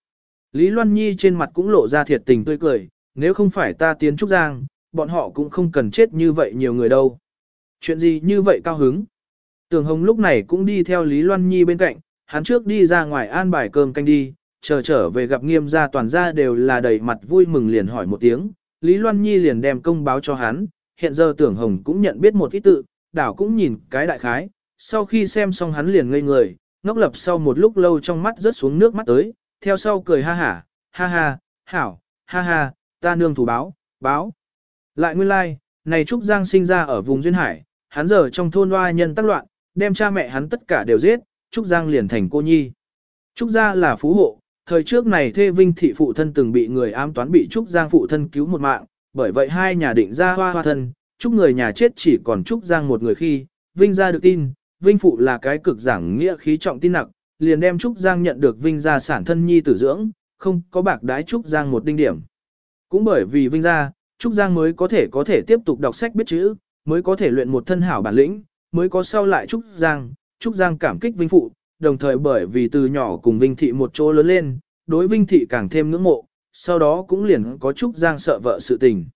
Lý Loan Nhi trên mặt cũng lộ ra thiệt tình tươi cười, nếu không phải ta tiến Trúc Giang, bọn họ cũng không cần chết như vậy nhiều người đâu. Chuyện gì như vậy cao hứng? Tường Hồng lúc này cũng đi theo Lý Loan Nhi bên cạnh, hắn trước đi ra ngoài an bài cơm canh đi, chờ trở về gặp nghiêm gia toàn gia đều là đầy mặt vui mừng liền hỏi một tiếng, Lý Loan Nhi liền đem công báo cho hắn, hiện giờ Tưởng Hồng cũng nhận biết một ít tự, đảo cũng nhìn cái đại khái, sau khi xem xong hắn liền ngây người, ngốc lập sau một lúc lâu trong mắt rớt xuống nước mắt tới, theo sau cười ha hả, ha ha, hảo, ha ha, ta nương thủ báo, báo. Lại nguyên lai, like, này Trúc Giang sinh ra ở vùng Duyên Hải, hắn giờ trong thôn hoa nhân tác loạn, đem cha mẹ hắn tất cả đều giết, Trúc Giang liền thành cô nhi. Trúc Gia là phú hộ, thời trước này thê vinh thị phụ thân từng bị người ám toán bị Trúc Giang phụ thân cứu một mạng, bởi vậy hai nhà định ra hoa hoa thân, Trúc người nhà chết chỉ còn Trúc Giang một người khi, Vinh gia được tin, Vinh Phụ là cái cực giảng nghĩa khí trọng tin nặng, liền đem Trúc Giang nhận được Vinh gia sản thân nhi tử dưỡng, không có bạc đái Trúc Giang một đinh điểm. Cũng bởi vì Vinh gia, Trúc Giang mới có thể có thể tiếp tục đọc sách biết chữ, mới có thể luyện một thân hảo bản lĩnh, mới có sau lại Trúc Giang, Trúc Giang cảm kích Vinh Phụ, đồng thời bởi vì từ nhỏ cùng Vinh Thị một chỗ lớn lên, đối Vinh Thị càng thêm ngưỡng mộ, sau đó cũng liền có Trúc Giang sợ vợ sự tình.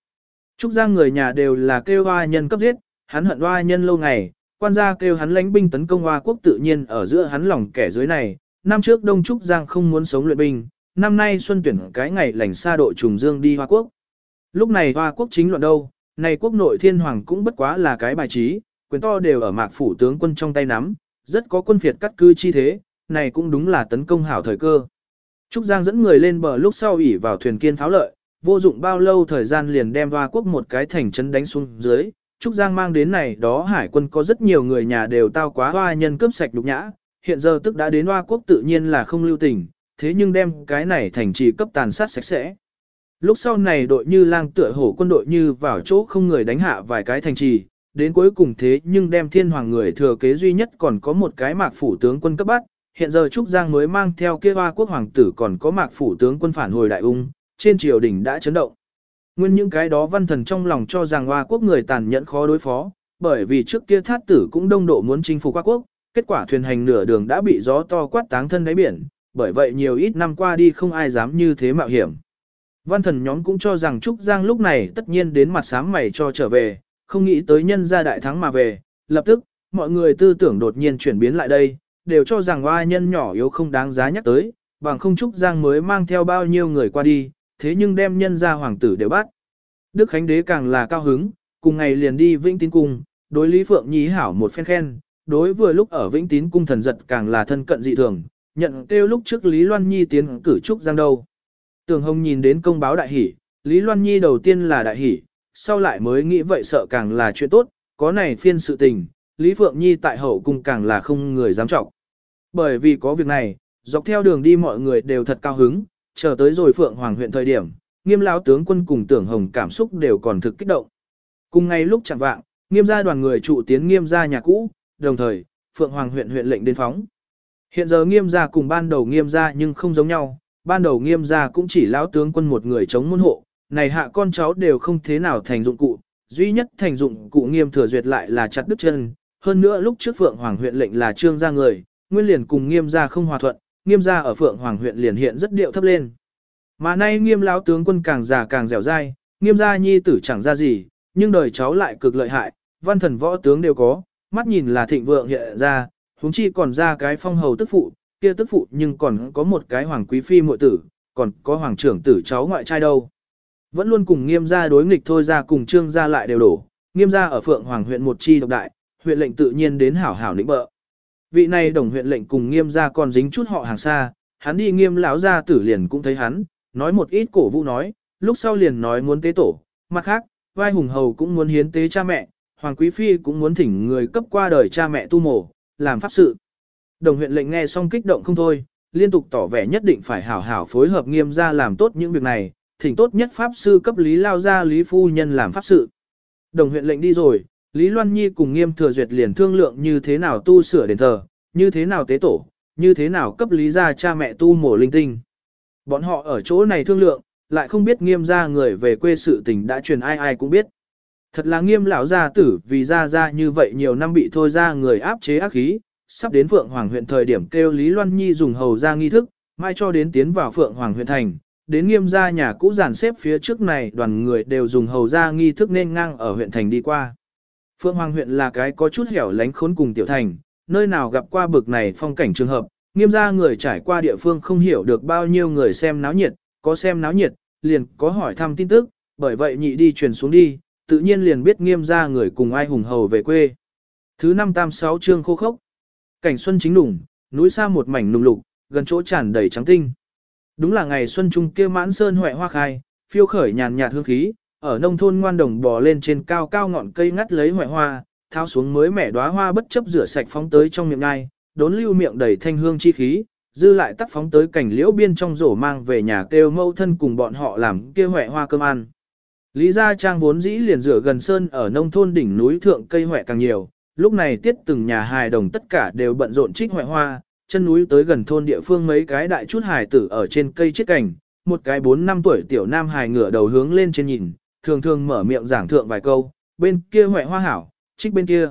Trúc Giang người nhà đều là kêu hoa nhân cấp giết, hắn hận hoa nhân lâu ngày, quan gia kêu hắn lãnh binh tấn công Hoa quốc tự nhiên ở giữa hắn lòng kẻ dưới này, năm trước Đông Trúc Giang không muốn sống luyện binh, năm nay xuân tuyển cái ngày lành xa độ trùng dương đi Hoa quốc. Lúc này Hoa quốc chính luận đâu, này quốc nội thiên hoàng cũng bất quá là cái bài trí, quyền to đều ở mạc phủ tướng quân trong tay nắm, rất có quân phiệt cắt cư chi thế, này cũng đúng là tấn công hảo thời cơ. Trúc Giang dẫn người lên bờ lúc sau ỉ vào thuyền kiên pháo lợi, vô dụng bao lâu thời gian liền đem Hoa quốc một cái thành trấn đánh xuống dưới, Trúc Giang mang đến này đó hải quân có rất nhiều người nhà đều tao quá hoa nhân cướp sạch đục nhã, hiện giờ tức đã đến hoa quốc tự nhiên là không lưu tình, thế nhưng đem cái này thành trì cấp tàn sát sạch sẽ. Lúc sau này đội như lang tựa hổ quân đội như vào chỗ không người đánh hạ vài cái thành trì, đến cuối cùng thế nhưng đem thiên hoàng người thừa kế duy nhất còn có một cái mạc phủ tướng quân cấp bắt, hiện giờ Trúc Giang mới mang theo kia hoa quốc hoàng tử còn có mạc phủ tướng quân phản hồi đại ung, trên triều đình đã chấn động. Nguyên những cái đó văn thần trong lòng cho rằng hoa quốc người tàn nhẫn khó đối phó, bởi vì trước kia thát tử cũng đông độ muốn chinh phục hoa quốc, kết quả thuyền hành nửa đường đã bị gió to quát táng thân đáy biển, bởi vậy nhiều ít năm qua đi không ai dám như thế mạo hiểm. Văn thần nhóm cũng cho rằng Trúc Giang lúc này tất nhiên đến mặt sám mày cho trở về, không nghĩ tới nhân gia đại thắng mà về, lập tức, mọi người tư tưởng đột nhiên chuyển biến lại đây, đều cho rằng oa nhân nhỏ yếu không đáng giá nhắc tới, bằng không Trúc Giang mới mang theo bao nhiêu người qua đi, thế nhưng đem nhân gia hoàng tử đều bắt. Đức Khánh Đế càng là cao hứng, cùng ngày liền đi Vĩnh Tín Cung, đối Lý Phượng Nhi hảo một phen khen, đối vừa lúc ở Vĩnh Tín Cung thần giật càng là thân cận dị thường, nhận kêu lúc trước Lý Loan Nhi tiến cử Trúc Giang đâu. Tường Hồng nhìn đến công báo đại hỷ, Lý Loan Nhi đầu tiên là đại hỷ, sau lại mới nghĩ vậy sợ càng là chuyện tốt, có này phiên sự tình, Lý Phượng Nhi tại hậu cung càng là không người dám trọng. Bởi vì có việc này, dọc theo đường đi mọi người đều thật cao hứng, chờ tới rồi Phượng Hoàng huyện thời điểm, nghiêm lão tướng quân cùng tưởng hồng cảm xúc đều còn thực kích động. Cùng ngay lúc chẳng vạng, nghiêm gia đoàn người trụ tiến nghiêm gia nhà cũ, đồng thời, Phượng Hoàng huyện huyện lệnh đến phóng. Hiện giờ nghiêm gia cùng ban đầu nghiêm gia nhưng không giống nhau, ban đầu nghiêm gia cũng chỉ lão tướng quân một người chống môn hộ, này hạ con cháu đều không thế nào thành dụng cụ, duy nhất thành dụng cụ nghiêm thừa duyệt lại là chặt đứt chân, hơn nữa lúc trước Phượng Hoàng huyện lệnh là trương gia người, nguyên liền cùng nghiêm gia không hòa thuận, nghiêm gia ở Phượng Hoàng huyện liền hiện rất điệu thấp lên. Mà nay nghiêm lão tướng quân càng già càng dẻo dai, nghiêm gia nhi tử chẳng ra gì, nhưng đời cháu lại cực lợi hại, văn thần võ tướng đều có, mắt nhìn là thịnh vượng hiện ra, huống chi còn ra cái phong hầu tức phụ, kia tức phụ nhưng còn có một cái hoàng quý phi muội tử, còn có hoàng trưởng tử cháu ngoại trai đâu. Vẫn luôn cùng nghiêm gia đối nghịch thôi ra cùng trương gia lại đều đổ, nghiêm gia ở phượng hoàng huyện một chi độc đại, huyện lệnh tự nhiên đến hảo hảo lĩnh bợ. Vị này đồng huyện lệnh cùng nghiêm gia còn dính chút họ hàng xa, hắn đi nghiêm lão gia tử liền cũng thấy hắn, nói một ít cổ vũ nói, lúc sau liền nói muốn tế tổ, mặt khác, vai hùng hầu cũng muốn hiến tế cha mẹ, hoàng quý phi cũng muốn thỉnh người cấp qua đời cha mẹ tu mổ, làm pháp sự. Đồng huyện lệnh nghe xong kích động không thôi, liên tục tỏ vẻ nhất định phải hảo hảo phối hợp nghiêm gia làm tốt những việc này, thỉnh tốt nhất pháp sư cấp lý lao ra lý phu nhân làm pháp sự. Đồng huyện lệnh đi rồi, Lý Loan Nhi cùng nghiêm thừa duyệt liền thương lượng như thế nào tu sửa đền thờ, như thế nào tế tổ, như thế nào cấp lý gia cha mẹ tu mổ linh tinh. Bọn họ ở chỗ này thương lượng, lại không biết nghiêm gia người về quê sự tình đã truyền ai ai cũng biết. Thật là nghiêm lão gia tử vì ra ra như vậy nhiều năm bị thôi ra người áp chế ác khí, sắp đến Phượng Hoàng huyện thời điểm kêu Lý Loan Nhi dùng hầu ra nghi thức, mai cho đến tiến vào Phượng Hoàng huyện thành, đến nghiêm gia nhà cũ giàn xếp phía trước này đoàn người đều dùng hầu ra nghi thức nên ngang ở huyện thành đi qua. Phượng Hoàng huyện là cái có chút hẻo lánh khốn cùng tiểu thành, nơi nào gặp qua bực này phong cảnh trường hợp, nghiêm gia người trải qua địa phương không hiểu được bao nhiêu người xem náo nhiệt, có xem náo nhiệt, liền có hỏi thăm tin tức, bởi vậy nhị đi truyền xuống đi, tự nhiên liền biết nghiêm ra người cùng ai hùng hầu về quê. Thứ năm tam sáu chương khô khốc. Cảnh xuân chính đủng, núi xa một mảnh nùng lục, gần chỗ tràn đầy trắng tinh. Đúng là ngày xuân trung kia mãn sơn huệ hoa khai, phiêu khởi nhàn nhạt hương khí, ở nông thôn ngoan đồng bò lên trên cao cao ngọn cây ngắt lấy huệ hoa, tháo xuống mới mẻ đóa hoa bất chấp rửa sạch phóng tới trong miệng ngai, đốn lưu miệng đầy thanh hương chi khí, dư lại tắt phóng tới cảnh liễu biên trong rổ mang về nhà kêu mâu thân cùng bọn họ làm kia huệ hoa cơm ăn. Lý gia trang vốn dĩ liền rửa gần sơn ở nông thôn đỉnh núi thượng cây hoẹ càng nhiều, lúc này tiết từng nhà hài đồng tất cả đều bận rộn trích hoẹ hoa, chân núi tới gần thôn địa phương mấy cái đại chút hài tử ở trên cây chết cảnh, một cái 4 năm tuổi tiểu nam hài ngửa đầu hướng lên trên nhìn, thường thường mở miệng giảng thượng vài câu, bên kia hoẹ hoa hảo, trích bên kia.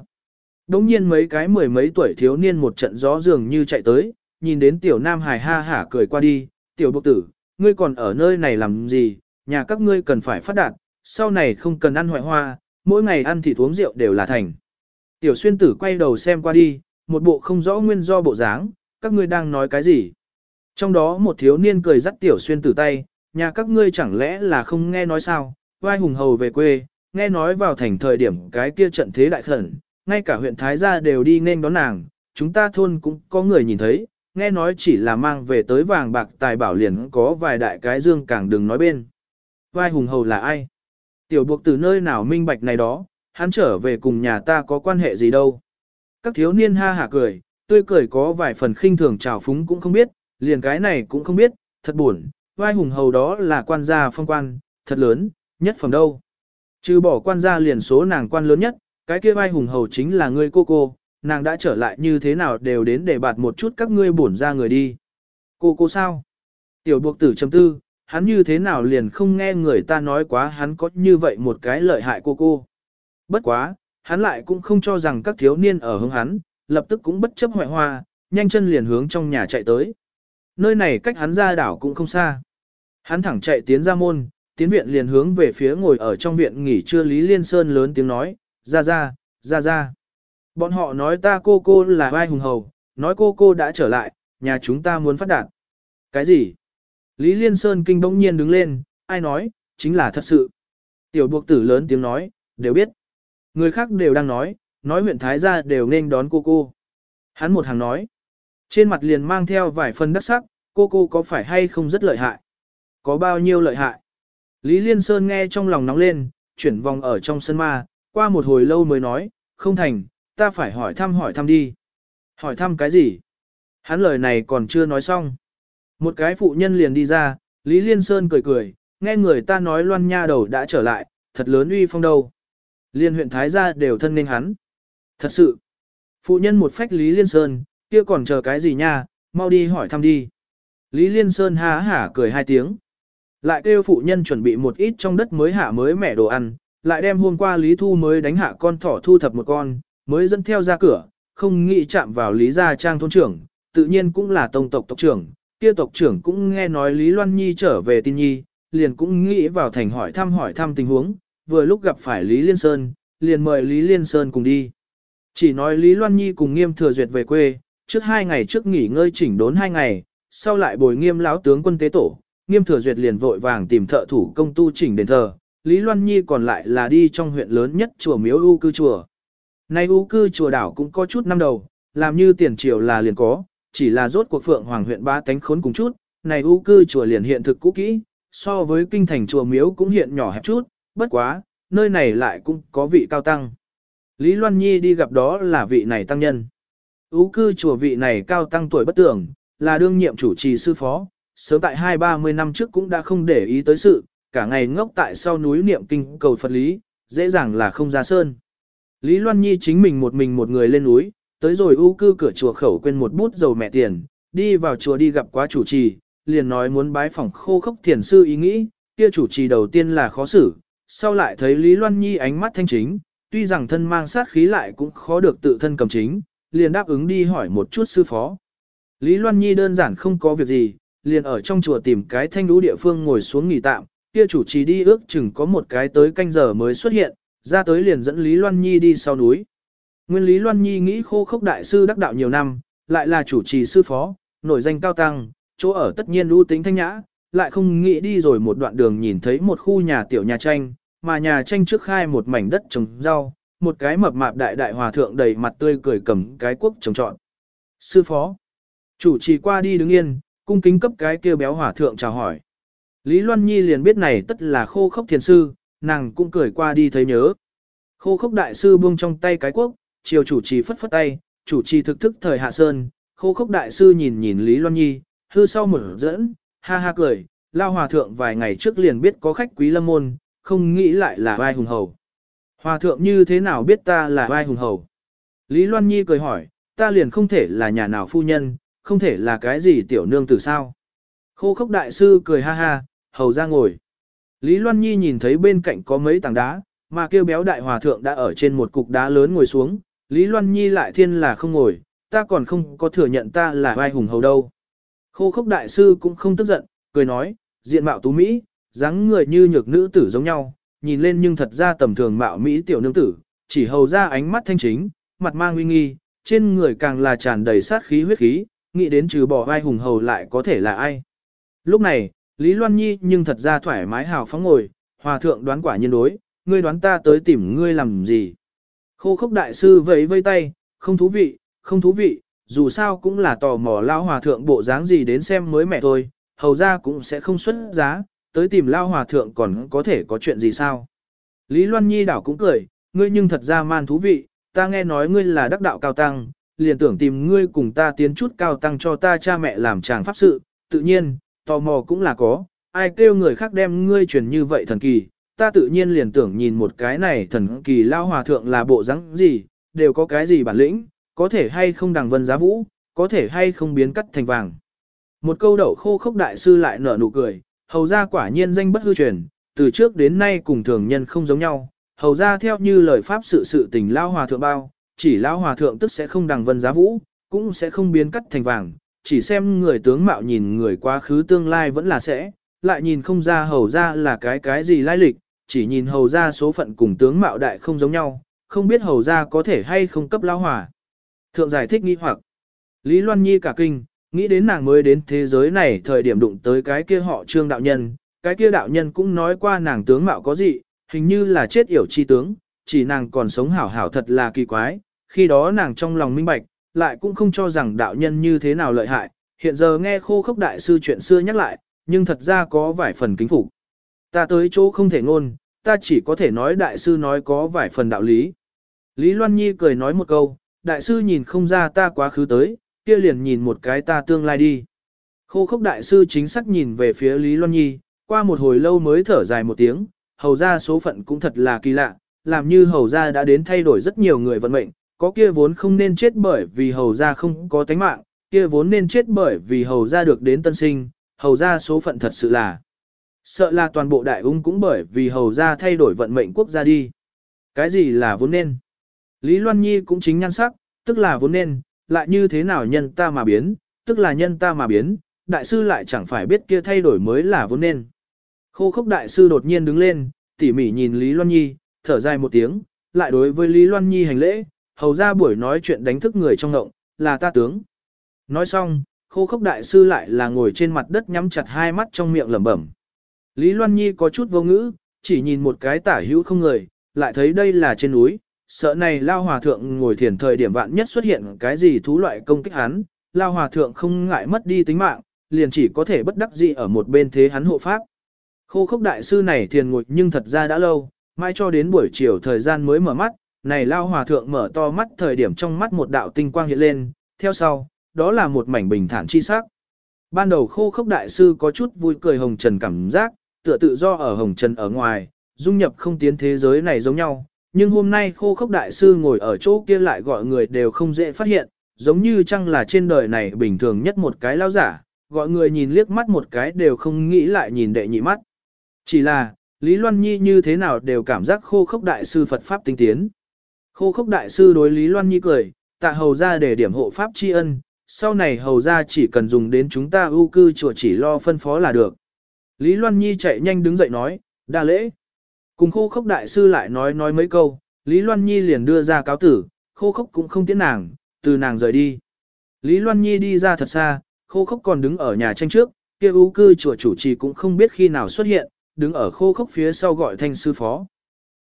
Đống nhiên mấy cái mười mấy tuổi thiếu niên một trận gió dường như chạy tới, nhìn đến tiểu nam hài ha hả cười qua đi, tiểu bộc tử, ngươi còn ở nơi này làm gì, nhà các ngươi cần phải phát đạt, sau này không cần ăn hoại hoa, mỗi ngày ăn thịt uống rượu đều là thành. Tiểu xuyên tử quay đầu xem qua đi, một bộ không rõ nguyên do bộ dáng, các ngươi đang nói cái gì. Trong đó một thiếu niên cười dắt tiểu xuyên tử tay, nhà các ngươi chẳng lẽ là không nghe nói sao, vai hùng hầu về quê, nghe nói vào thành thời điểm cái kia trận thế đại khẩn, ngay cả huyện Thái Gia đều đi nên đón nàng, chúng ta thôn cũng có người nhìn thấy, nghe nói chỉ là mang về tới vàng bạc tài bảo liền có vài đại cái dương càng đừng nói bên. Vai hùng hầu là ai? Tiểu buộc từ nơi nào minh bạch này đó, hắn trở về cùng nhà ta có quan hệ gì đâu. Các thiếu niên ha hả cười, tươi cười có vài phần khinh thường trào phúng cũng không biết, liền cái này cũng không biết, thật buồn, vai hùng hầu đó là quan gia phong quan, thật lớn, nhất phẩm đâu. Trừ bỏ quan gia liền số nàng quan lớn nhất, cái kia vai hùng hầu chính là ngươi cô cô, nàng đã trở lại như thế nào đều đến để bạt một chút các ngươi bổn ra người đi. Cô cô sao? Tiểu buộc tử chấm tư, hắn như thế nào liền không nghe người ta nói quá hắn có như vậy một cái lợi hại cô cô. Bất quá, hắn lại cũng không cho rằng các thiếu niên ở hướng hắn, lập tức cũng bất chấp hoại hoa, nhanh chân liền hướng trong nhà chạy tới. Nơi này cách hắn ra đảo cũng không xa. Hắn thẳng chạy tiến ra môn, tiến viện liền hướng về phía ngồi ở trong viện nghỉ trưa Lý Liên Sơn lớn tiếng nói, ra ra, ra ra. Bọn họ nói ta cô cô là vai hùng hầu, nói cô cô đã trở lại, nhà chúng ta muốn phát đạt. Cái gì? Lý Liên Sơn kinh bỗng nhiên đứng lên, ai nói, chính là thật sự. Tiểu buộc tử lớn tiếng nói, đều biết. Người khác đều đang nói, nói huyện Thái gia đều nên đón cô cô. Hắn một hàng nói. Trên mặt liền mang theo vài phần đắc sắc, cô cô có phải hay không rất lợi hại? Có bao nhiêu lợi hại? Lý Liên Sơn nghe trong lòng nóng lên, chuyển vòng ở trong sân ma, qua một hồi lâu mới nói, không thành, ta phải hỏi thăm hỏi thăm đi. Hỏi thăm cái gì? Hắn lời này còn chưa nói xong. Một cái phụ nhân liền đi ra, Lý Liên Sơn cười cười, nghe người ta nói loan nha đầu đã trở lại, thật lớn uy phong đâu. Liên huyện Thái gia đều thân nên hắn. Thật sự. Phụ nhân một phách Lý Liên Sơn, kia còn chờ cái gì nha, mau đi hỏi thăm đi. Lý Liên Sơn há hả cười hai tiếng. Lại kêu phụ nhân chuẩn bị một ít trong đất mới hạ mới mẻ đồ ăn, lại đem hôm qua Lý Thu mới đánh hạ con thỏ thu thập một con, mới dẫn theo ra cửa, không nghĩ chạm vào Lý Gia Trang thôn trưởng, tự nhiên cũng là tông tộc tộc trưởng, kia tộc trưởng cũng nghe nói Lý Loan Nhi trở về tin nhi, liền cũng nghĩ vào thành hỏi thăm hỏi thăm tình huống, vừa lúc gặp phải Lý Liên Sơn, liền mời Lý Liên Sơn cùng đi. Chỉ nói Lý Loan Nhi cùng nghiêm thừa duyệt về quê, trước hai ngày trước nghỉ ngơi chỉnh đốn hai ngày, sau lại bồi nghiêm lão tướng quân tế tổ, nghiêm thừa duyệt liền vội vàng tìm thợ thủ công tu chỉnh đền thờ, Lý Loan Nhi còn lại là đi trong huyện lớn nhất chùa miếu U cư chùa. Nay U cư chùa đảo cũng có chút năm đầu, làm như tiền triều là liền có, chỉ là rốt cuộc phượng hoàng huyện ba tánh khốn cùng chút, này ưu cư chùa liền hiện thực cũ kỹ, so với kinh thành chùa miếu cũng hiện nhỏ hẹp chút, bất quá, nơi này lại cũng có vị cao tăng. Lý Loan Nhi đi gặp đó là vị này tăng nhân. Ú cư chùa vị này cao tăng tuổi bất tưởng, là đương nhiệm chủ trì sư phó, sớm tại hai ba mươi năm trước cũng đã không để ý tới sự, cả ngày ngốc tại sau núi niệm kinh cầu Phật lý, dễ dàng là không ra sơn. Lý Loan Nhi chính mình một mình một người lên núi, tới rồi ưu cư cửa chùa khẩu quên một bút dầu mẹ tiền, đi vào chùa đi gặp quá chủ trì, liền nói muốn bái phỏng khô khốc thiền sư ý nghĩ, kia chủ trì đầu tiên là khó xử, sau lại thấy Lý Loan Nhi ánh mắt thanh chính, tuy rằng thân mang sát khí lại cũng khó được tự thân cầm chính, liền đáp ứng đi hỏi một chút sư phó. Lý Loan Nhi đơn giản không có việc gì, liền ở trong chùa tìm cái thanh lũ địa phương ngồi xuống nghỉ tạm, kia chủ trì đi ước chừng có một cái tới canh giờ mới xuất hiện, ra tới liền dẫn Lý Loan Nhi đi sau núi. Nguyên Lý Loan Nhi nghĩ khô khốc đại sư đắc đạo nhiều năm, lại là chủ trì sư phó, nổi danh cao tăng, chỗ ở tất nhiên ưu tính thanh nhã, lại không nghĩ đi rồi một đoạn đường nhìn thấy một khu nhà tiểu nhà tranh, mà nhà tranh trước khai một mảnh đất trồng rau, một cái mập mạp đại đại hòa thượng đầy mặt tươi cười cầm cái quốc trồng trọn. Sư phó, chủ trì qua đi đứng yên, cung kính cấp cái kia béo hòa thượng chào hỏi. Lý Loan Nhi liền biết này tất là khô khốc thiền sư, nàng cũng cười qua đi thấy nhớ. Khô khốc đại sư buông trong tay cái quốc, chiều chủ trì phất phất tay, chủ trì thực thức thời hạ sơn, khô khốc đại sư nhìn nhìn Lý Loan Nhi, hư sau mở dẫn, ha ha cười, lao hòa thượng vài ngày trước liền biết có khách quý lâm môn, không nghĩ lại là vai hùng hầu. Hòa thượng như thế nào biết ta là vai hùng hầu? Lý Loan Nhi cười hỏi, ta liền không thể là nhà nào phu nhân, không thể là cái gì tiểu nương tử sao? Khô khốc đại sư cười ha ha, hầu ra ngồi. Lý Loan Nhi nhìn thấy bên cạnh có mấy tảng đá, mà kêu béo đại hòa thượng đã ở trên một cục đá lớn ngồi xuống, Lý Loan Nhi lại thiên là không ngồi, ta còn không có thừa nhận ta là vai hùng hầu đâu. Khô khốc đại sư cũng không tức giận, cười nói, diện mạo tú Mỹ, dáng người như nhược nữ tử giống nhau, nhìn lên nhưng thật ra tầm thường mạo Mỹ tiểu nương tử, chỉ hầu ra ánh mắt thanh chính, mặt mang uy nghi, trên người càng là tràn đầy sát khí huyết khí, nghĩ đến trừ bỏ vai hùng hầu lại có thể là ai. Lúc này, Lý Loan Nhi nhưng thật ra thoải mái hào phóng ngồi, hòa thượng đoán quả nhiên đối, ngươi đoán ta tới tìm ngươi làm gì. Khô khốc đại sư vẫy vây tay, không thú vị, không thú vị, dù sao cũng là tò mò lao hòa thượng bộ dáng gì đến xem mới mẹ thôi, hầu ra cũng sẽ không xuất giá, tới tìm lao hòa thượng còn có thể có chuyện gì sao. Lý Loan Nhi đảo cũng cười, ngươi nhưng thật ra man thú vị, ta nghe nói ngươi là đắc đạo cao tăng, liền tưởng tìm ngươi cùng ta tiến chút cao tăng cho ta cha mẹ làm chàng pháp sự, tự nhiên, tò mò cũng là có, ai kêu người khác đem ngươi truyền như vậy thần kỳ, ta tự nhiên liền tưởng nhìn một cái này thần kỳ lao hòa thượng là bộ rắn gì, đều có cái gì bản lĩnh, có thể hay không đằng vân giá vũ, có thể hay không biến cắt thành vàng. Một câu đậu khô khốc đại sư lại nở nụ cười, hầu ra quả nhiên danh bất hư truyền, từ trước đến nay cùng thường nhân không giống nhau, hầu ra theo như lời pháp sự sự tình lao hòa thượng bao, chỉ lao hòa thượng tức sẽ không đằng vân giá vũ, cũng sẽ không biến cắt thành vàng, chỉ xem người tướng mạo nhìn người quá khứ tương lai vẫn là sẽ, lại nhìn không ra hầu ra là cái cái gì lai lịch, chỉ nhìn hầu ra số phận cùng tướng mạo đại không giống nhau, không biết hầu ra có thể hay không cấp lao hòa. Thượng giải thích nghi hoặc, Lý Loan Nhi cả kinh, nghĩ đến nàng mới đến thế giới này thời điểm đụng tới cái kia họ trương đạo nhân, cái kia đạo nhân cũng nói qua nàng tướng mạo có gì, hình như là chết yểu chi tướng, chỉ nàng còn sống hảo hảo thật là kỳ quái, khi đó nàng trong lòng minh bạch, lại cũng không cho rằng đạo nhân như thế nào lợi hại, hiện giờ nghe khô khốc đại sư chuyện xưa nhắc lại, nhưng thật ra có vài phần kính phục. Ta tới chỗ không thể ngôn, ta chỉ có thể nói đại sư nói có vài phần đạo lý. Lý Loan Nhi cười nói một câu, đại sư nhìn không ra ta quá khứ tới, kia liền nhìn một cái ta tương lai đi. Khô khốc đại sư chính xác nhìn về phía Lý Loan Nhi, qua một hồi lâu mới thở dài một tiếng, hầu ra số phận cũng thật là kỳ lạ, làm như hầu ra đã đến thay đổi rất nhiều người vận mệnh, có kia vốn không nên chết bởi vì hầu ra không có tánh mạng, kia vốn nên chết bởi vì hầu ra được đến tân sinh, hầu ra số phận thật sự là. Sợ là toàn bộ đại ung cũng bởi vì hầu ra thay đổi vận mệnh quốc gia đi. Cái gì là vốn nên? Lý Loan Nhi cũng chính nhan sắc, tức là vốn nên, lại như thế nào nhân ta mà biến, tức là nhân ta mà biến, đại sư lại chẳng phải biết kia thay đổi mới là vốn nên. Khô khốc đại sư đột nhiên đứng lên, tỉ mỉ nhìn Lý Loan Nhi, thở dài một tiếng, lại đối với Lý Loan Nhi hành lễ, hầu ra buổi nói chuyện đánh thức người trong ngộng, là ta tướng. Nói xong, khô khốc đại sư lại là ngồi trên mặt đất nhắm chặt hai mắt trong miệng lẩm bẩm. Lý Loan Nhi có chút vô ngữ, chỉ nhìn một cái tả hữu không người, lại thấy đây là trên núi, sợ này lao hòa thượng ngồi thiền thời điểm vạn nhất xuất hiện cái gì thú loại công kích hắn, lao hòa thượng không ngại mất đi tính mạng, liền chỉ có thể bất đắc dĩ ở một bên thế hắn hộ pháp. Khô khốc đại sư này thiền ngồi nhưng thật ra đã lâu, mai cho đến buổi chiều thời gian mới mở mắt, này lao hòa thượng mở to mắt thời điểm trong mắt một đạo tinh quang hiện lên, theo sau, đó là một mảnh bình thản chi sắc. Ban đầu khô khốc đại sư có chút vui cười hồng trần cảm giác, tựa tự do ở hồng trần ở ngoài, dung nhập không tiến thế giới này giống nhau, nhưng hôm nay khô khốc đại sư ngồi ở chỗ kia lại gọi người đều không dễ phát hiện, giống như chăng là trên đời này bình thường nhất một cái lao giả, gọi người nhìn liếc mắt một cái đều không nghĩ lại nhìn đệ nhị mắt. Chỉ là, Lý Loan Nhi như thế nào đều cảm giác khô khốc đại sư Phật Pháp tinh tiến. Khô khốc đại sư đối Lý Loan Nhi cười, tạ hầu ra để điểm hộ Pháp tri ân, sau này hầu ra chỉ cần dùng đến chúng ta ưu cư chùa chỉ lo phân phó là được. Lý Loan Nhi chạy nhanh đứng dậy nói, đa lễ. Cùng khô khốc đại sư lại nói nói mấy câu, Lý Loan Nhi liền đưa ra cáo tử, khô khốc cũng không tiến nàng, từ nàng rời đi. Lý Loan Nhi đi ra thật xa, khô khốc còn đứng ở nhà tranh trước, kia ưu cư chùa chủ trì cũng không biết khi nào xuất hiện, đứng ở khô khốc phía sau gọi thanh sư phó.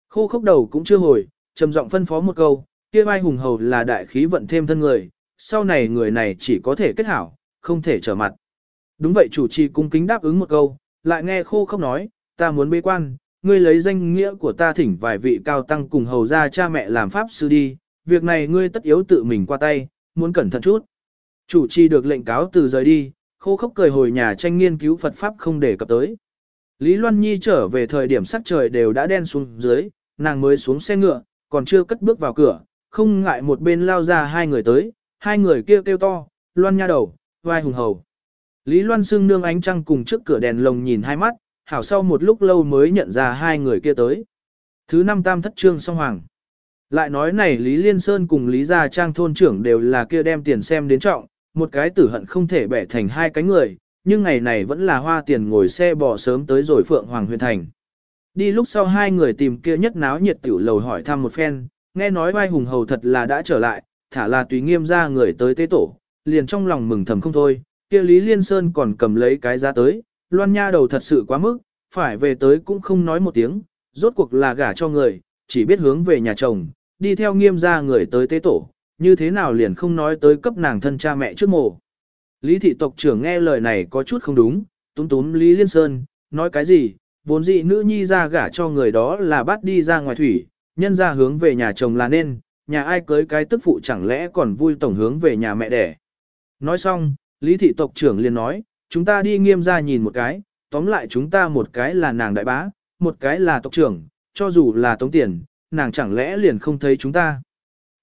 Khô khốc đầu cũng chưa hồi, trầm giọng phân phó một câu, kia vai hùng hầu là đại khí vận thêm thân người, sau này người này chỉ có thể kết hảo, không thể trở mặt. Đúng vậy chủ trì cung kính đáp ứng một câu, lại nghe khô khốc nói, ta muốn bế quan, ngươi lấy danh nghĩa của ta thỉnh vài vị cao tăng cùng hầu ra cha mẹ làm pháp sư đi, việc này ngươi tất yếu tự mình qua tay, muốn cẩn thận chút. Chủ trì được lệnh cáo từ rời đi, khô khốc cười hồi nhà tranh nghiên cứu Phật Pháp không để cập tới. Lý Loan Nhi trở về thời điểm sắc trời đều đã đen xuống dưới, nàng mới xuống xe ngựa, còn chưa cất bước vào cửa, không ngại một bên lao ra hai người tới, hai người kia kêu to, Loan nha đầu, vai hùng hầu. Lý Loan Sương nương ánh trăng cùng trước cửa đèn lồng nhìn hai mắt, hảo sau một lúc lâu mới nhận ra hai người kia tới. Thứ năm tam thất trương song hoàng. Lại nói này Lý Liên Sơn cùng Lý Gia Trang thôn trưởng đều là kia đem tiền xem đến trọng, một cái tử hận không thể bẻ thành hai cái người, nhưng ngày này vẫn là hoa tiền ngồi xe bò sớm tới rồi Phượng Hoàng huyện thành. Đi lúc sau hai người tìm kia nhất náo nhiệt tiểu lầu hỏi thăm một phen, nghe nói vai hùng hầu thật là đã trở lại, thả là tùy nghiêm ra người tới tế tổ, liền trong lòng mừng thầm không thôi, kia Lý Liên Sơn còn cầm lấy cái giá tới, loan nha đầu thật sự quá mức, phải về tới cũng không nói một tiếng, rốt cuộc là gả cho người, chỉ biết hướng về nhà chồng, đi theo nghiêm gia người tới tế tổ, như thế nào liền không nói tới cấp nàng thân cha mẹ trước mồ. Lý thị tộc trưởng nghe lời này có chút không đúng, túm túm Lý Liên Sơn, nói cái gì, vốn dị nữ nhi ra gả cho người đó là bắt đi ra ngoài thủy, nhân ra hướng về nhà chồng là nên, nhà ai cưới cái tức phụ chẳng lẽ còn vui tổng hướng về nhà mẹ đẻ. Nói xong, Lý thị tộc trưởng liền nói, chúng ta đi nghiêm ra nhìn một cái, tóm lại chúng ta một cái là nàng đại bá, một cái là tộc trưởng, cho dù là tống tiền, nàng chẳng lẽ liền không thấy chúng ta.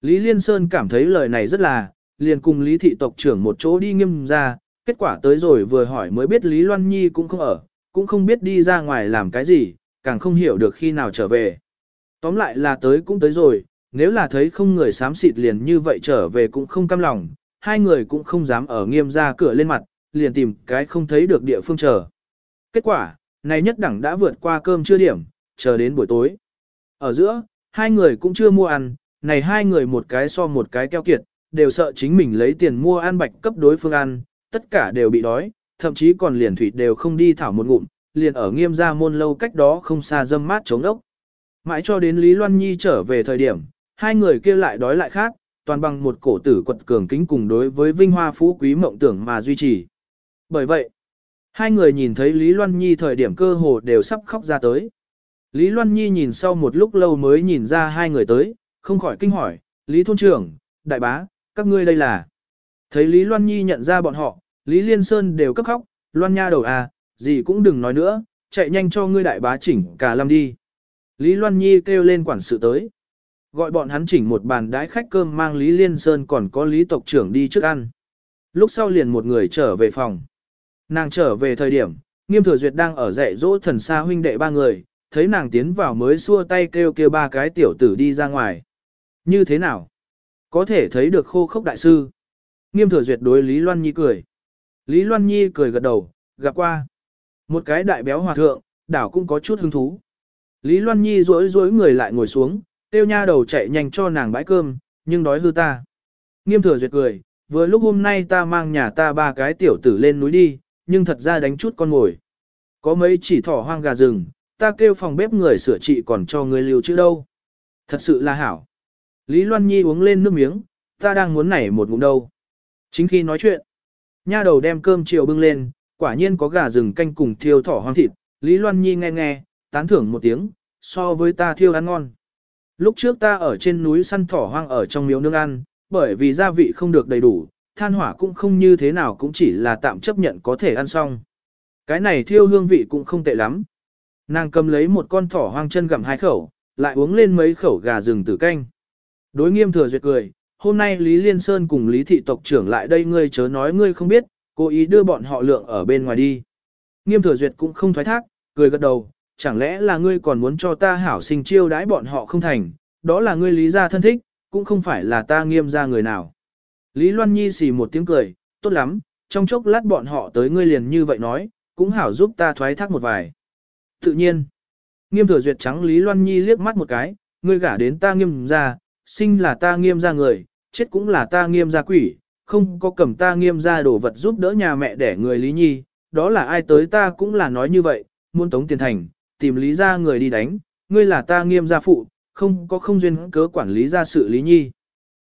Lý Liên Sơn cảm thấy lời này rất là, liền cùng Lý thị tộc trưởng một chỗ đi nghiêm ra, kết quả tới rồi vừa hỏi mới biết Lý Loan Nhi cũng không ở, cũng không biết đi ra ngoài làm cái gì, càng không hiểu được khi nào trở về. Tóm lại là tới cũng tới rồi, nếu là thấy không người xám xịt liền như vậy trở về cũng không cam lòng, hai người cũng không dám ở nghiêm ra cửa lên mặt, liền tìm cái không thấy được địa phương chờ. Kết quả, này nhất đẳng đã vượt qua cơm chưa điểm, chờ đến buổi tối. Ở giữa, hai người cũng chưa mua ăn, này hai người một cái so một cái keo kiệt, đều sợ chính mình lấy tiền mua ăn bạch cấp đối phương ăn, tất cả đều bị đói, thậm chí còn liền thủy đều không đi thảo một ngụm, liền ở nghiêm gia môn lâu cách đó không xa dâm mát chống ốc. Mãi cho đến Lý Loan Nhi trở về thời điểm, hai người kia lại đói lại khác, toàn bằng một cổ tử quật cường kính cùng đối với vinh hoa phú quý mộng tưởng mà duy trì. Bởi vậy, hai người nhìn thấy Lý Loan Nhi thời điểm cơ hồ đều sắp khóc ra tới. Lý Loan Nhi nhìn sau một lúc lâu mới nhìn ra hai người tới, không khỏi kinh hỏi, Lý Thôn Trưởng, Đại Bá, các ngươi đây là. Thấy Lý Loan Nhi nhận ra bọn họ, Lý Liên Sơn đều cấp khóc, Loan Nha đầu à, gì cũng đừng nói nữa, chạy nhanh cho ngươi đại bá chỉnh cả lâm đi. Lý Loan Nhi kêu lên quản sự tới. Gọi bọn hắn chỉnh một bàn đái khách cơm mang Lý Liên Sơn còn có Lý tộc trưởng đi trước ăn. Lúc sau liền một người trở về phòng. Nàng trở về thời điểm, nghiêm thừa duyệt đang ở dạy dỗ thần xa huynh đệ ba người, thấy nàng tiến vào mới xua tay kêu kêu ba cái tiểu tử đi ra ngoài. Như thế nào? Có thể thấy được khô khốc đại sư. Nghiêm thừa duyệt đối Lý Loan Nhi cười. Lý Loan Nhi cười gật đầu, gặp qua. Một cái đại béo hòa thượng, đảo cũng có chút hứng thú. Lý Loan Nhi rối rối người lại ngồi xuống, tiêu nha đầu chạy nhanh cho nàng bãi cơm, nhưng đói hư ta. Nghiêm thừa duyệt cười, vừa lúc hôm nay ta mang nhà ta ba cái tiểu tử lên núi đi, nhưng thật ra đánh chút con ngồi. Có mấy chỉ thỏ hoang gà rừng, ta kêu phòng bếp người sửa trị còn cho người lưu chữ đâu. Thật sự là hảo. Lý Loan Nhi uống lên nước miếng, ta đang muốn nảy một ngụm đâu. Chính khi nói chuyện, nha đầu đem cơm chiều bưng lên, quả nhiên có gà rừng canh cùng thiêu thỏ hoang thịt, Lý Loan Nhi nghe nghe, tán thưởng một tiếng, so với ta thiêu ăn ngon. Lúc trước ta ở trên núi săn thỏ hoang ở trong miếu nương ăn, bởi vì gia vị không được đầy đủ, than hỏa cũng không như thế nào cũng chỉ là tạm chấp nhận có thể ăn xong. Cái này thiêu hương vị cũng không tệ lắm. Nàng cầm lấy một con thỏ hoang chân gặm hai khẩu, lại uống lên mấy khẩu gà rừng tử canh. Đối nghiêm thừa duyệt cười, hôm nay Lý Liên Sơn cùng Lý Thị Tộc trưởng lại đây ngươi chớ nói ngươi không biết, cố ý đưa bọn họ lượng ở bên ngoài đi. Nghiêm thừa duyệt cũng không thoái thác, cười gật đầu, chẳng lẽ là ngươi còn muốn cho ta hảo sinh chiêu đãi bọn họ không thành, đó là ngươi lý gia thân thích, cũng không phải là ta nghiêm ra người nào. Lý Loan Nhi xì một tiếng cười, tốt lắm, trong chốc lát bọn họ tới ngươi liền như vậy nói, cũng hảo giúp ta thoái thác một vài. Tự nhiên, nghiêm thừa duyệt trắng Lý Loan Nhi liếc mắt một cái, ngươi gả đến ta nghiêm ra, sinh là ta nghiêm ra người, chết cũng là ta nghiêm ra quỷ, không có cầm ta nghiêm ra đồ vật giúp đỡ nhà mẹ để người Lý Nhi, đó là ai tới ta cũng là nói như vậy, muốn tống tiền thành, tìm lý ra người đi đánh, ngươi là ta nghiêm gia phụ, không có không duyên cớ quản lý ra sự Lý Nhi.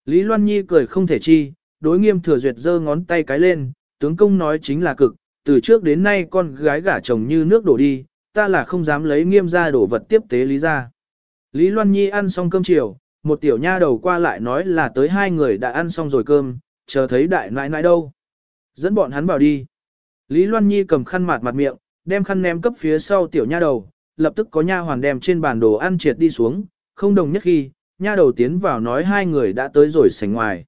Lý Loan Nhi cười không thể chi, đối nghiêm thừa duyệt giơ ngón tay cái lên, tướng công nói chính là cực, từ trước đến nay con gái gả chồng như nước đổ đi, ta là không dám lấy nghiêm ra đổ vật tiếp tế Lý ra. Lý Loan Nhi ăn xong cơm chiều, một tiểu nha đầu qua lại nói là tới hai người đã ăn xong rồi cơm, chờ thấy đại nãi nãi đâu. Dẫn bọn hắn vào đi. Lý Loan Nhi cầm khăn mặt mặt miệng, đem khăn ném cấp phía sau tiểu nha đầu, lập tức có nha hoàn đem trên bàn đồ ăn triệt đi xuống, không đồng nhất khi, nha đầu tiến vào nói hai người đã tới rồi sảnh ngoài.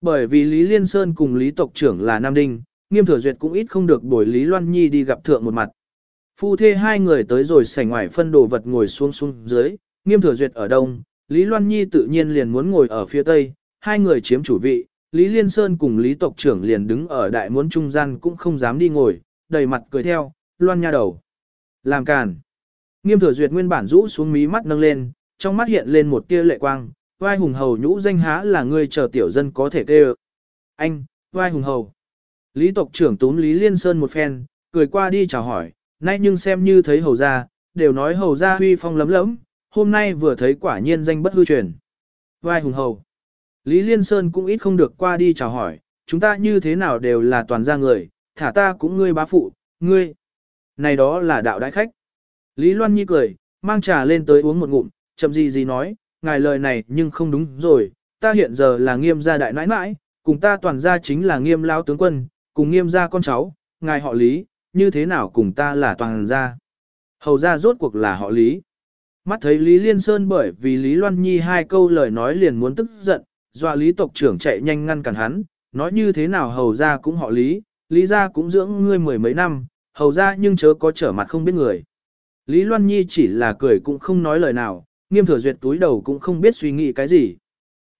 Bởi vì Lý Liên Sơn cùng Lý tộc trưởng là Nam Đinh, nghiêm thừa duyệt cũng ít không được bồi Lý Loan Nhi đi gặp thượng một mặt. Phu thê hai người tới rồi sảnh ngoài phân đồ vật ngồi xuống xuống dưới, nghiêm thừa duyệt ở đông, Lý Loan Nhi tự nhiên liền muốn ngồi ở phía tây, hai người chiếm chủ vị, Lý Liên Sơn cùng Lý tộc trưởng liền đứng ở đại muốn trung gian cũng không dám đi ngồi, đầy mặt cười theo, Loan nha đầu. Làm càn. Nghiêm thừa duyệt nguyên bản rũ xuống mí mắt nâng lên, trong mắt hiện lên một tia lệ quang, vai hùng hầu nhũ danh há là người chờ tiểu dân có thể kêu. Anh, vai hùng hầu. Lý tộc trưởng túm Lý Liên Sơn một phen, cười qua đi chào hỏi, nay nhưng xem như thấy hầu ra, đều nói hầu ra huy phong lấm lấm, hôm nay vừa thấy quả nhiên danh bất hư truyền. Vai hùng hầu. Lý Liên Sơn cũng ít không được qua đi chào hỏi, chúng ta như thế nào đều là toàn gia người, thả ta cũng ngươi bá phụ, ngươi. Này đó là đạo đại khách. Lý Loan Nhi cười, mang trà lên tới uống một ngụm, chậm gì gì nói, ngài lời này nhưng không đúng rồi, ta hiện giờ là nghiêm gia đại nãi nãi, cùng ta toàn gia chính là nghiêm lao tướng quân, cùng nghiêm gia con cháu, ngài họ Lý, như thế nào cùng ta là toàn gia. Hầu gia rốt cuộc là họ Lý. Mắt thấy Lý Liên Sơn bởi vì Lý Loan Nhi hai câu lời nói liền muốn tức giận, dọa lý tộc trưởng chạy nhanh ngăn cản hắn, nói như thế nào hầu gia cũng họ lý, lý gia cũng dưỡng ngươi mười mấy năm, hầu gia nhưng chớ có trở mặt không biết người. Lý Loan Nhi chỉ là cười cũng không nói lời nào, nghiêm thừa duyệt túi đầu cũng không biết suy nghĩ cái gì.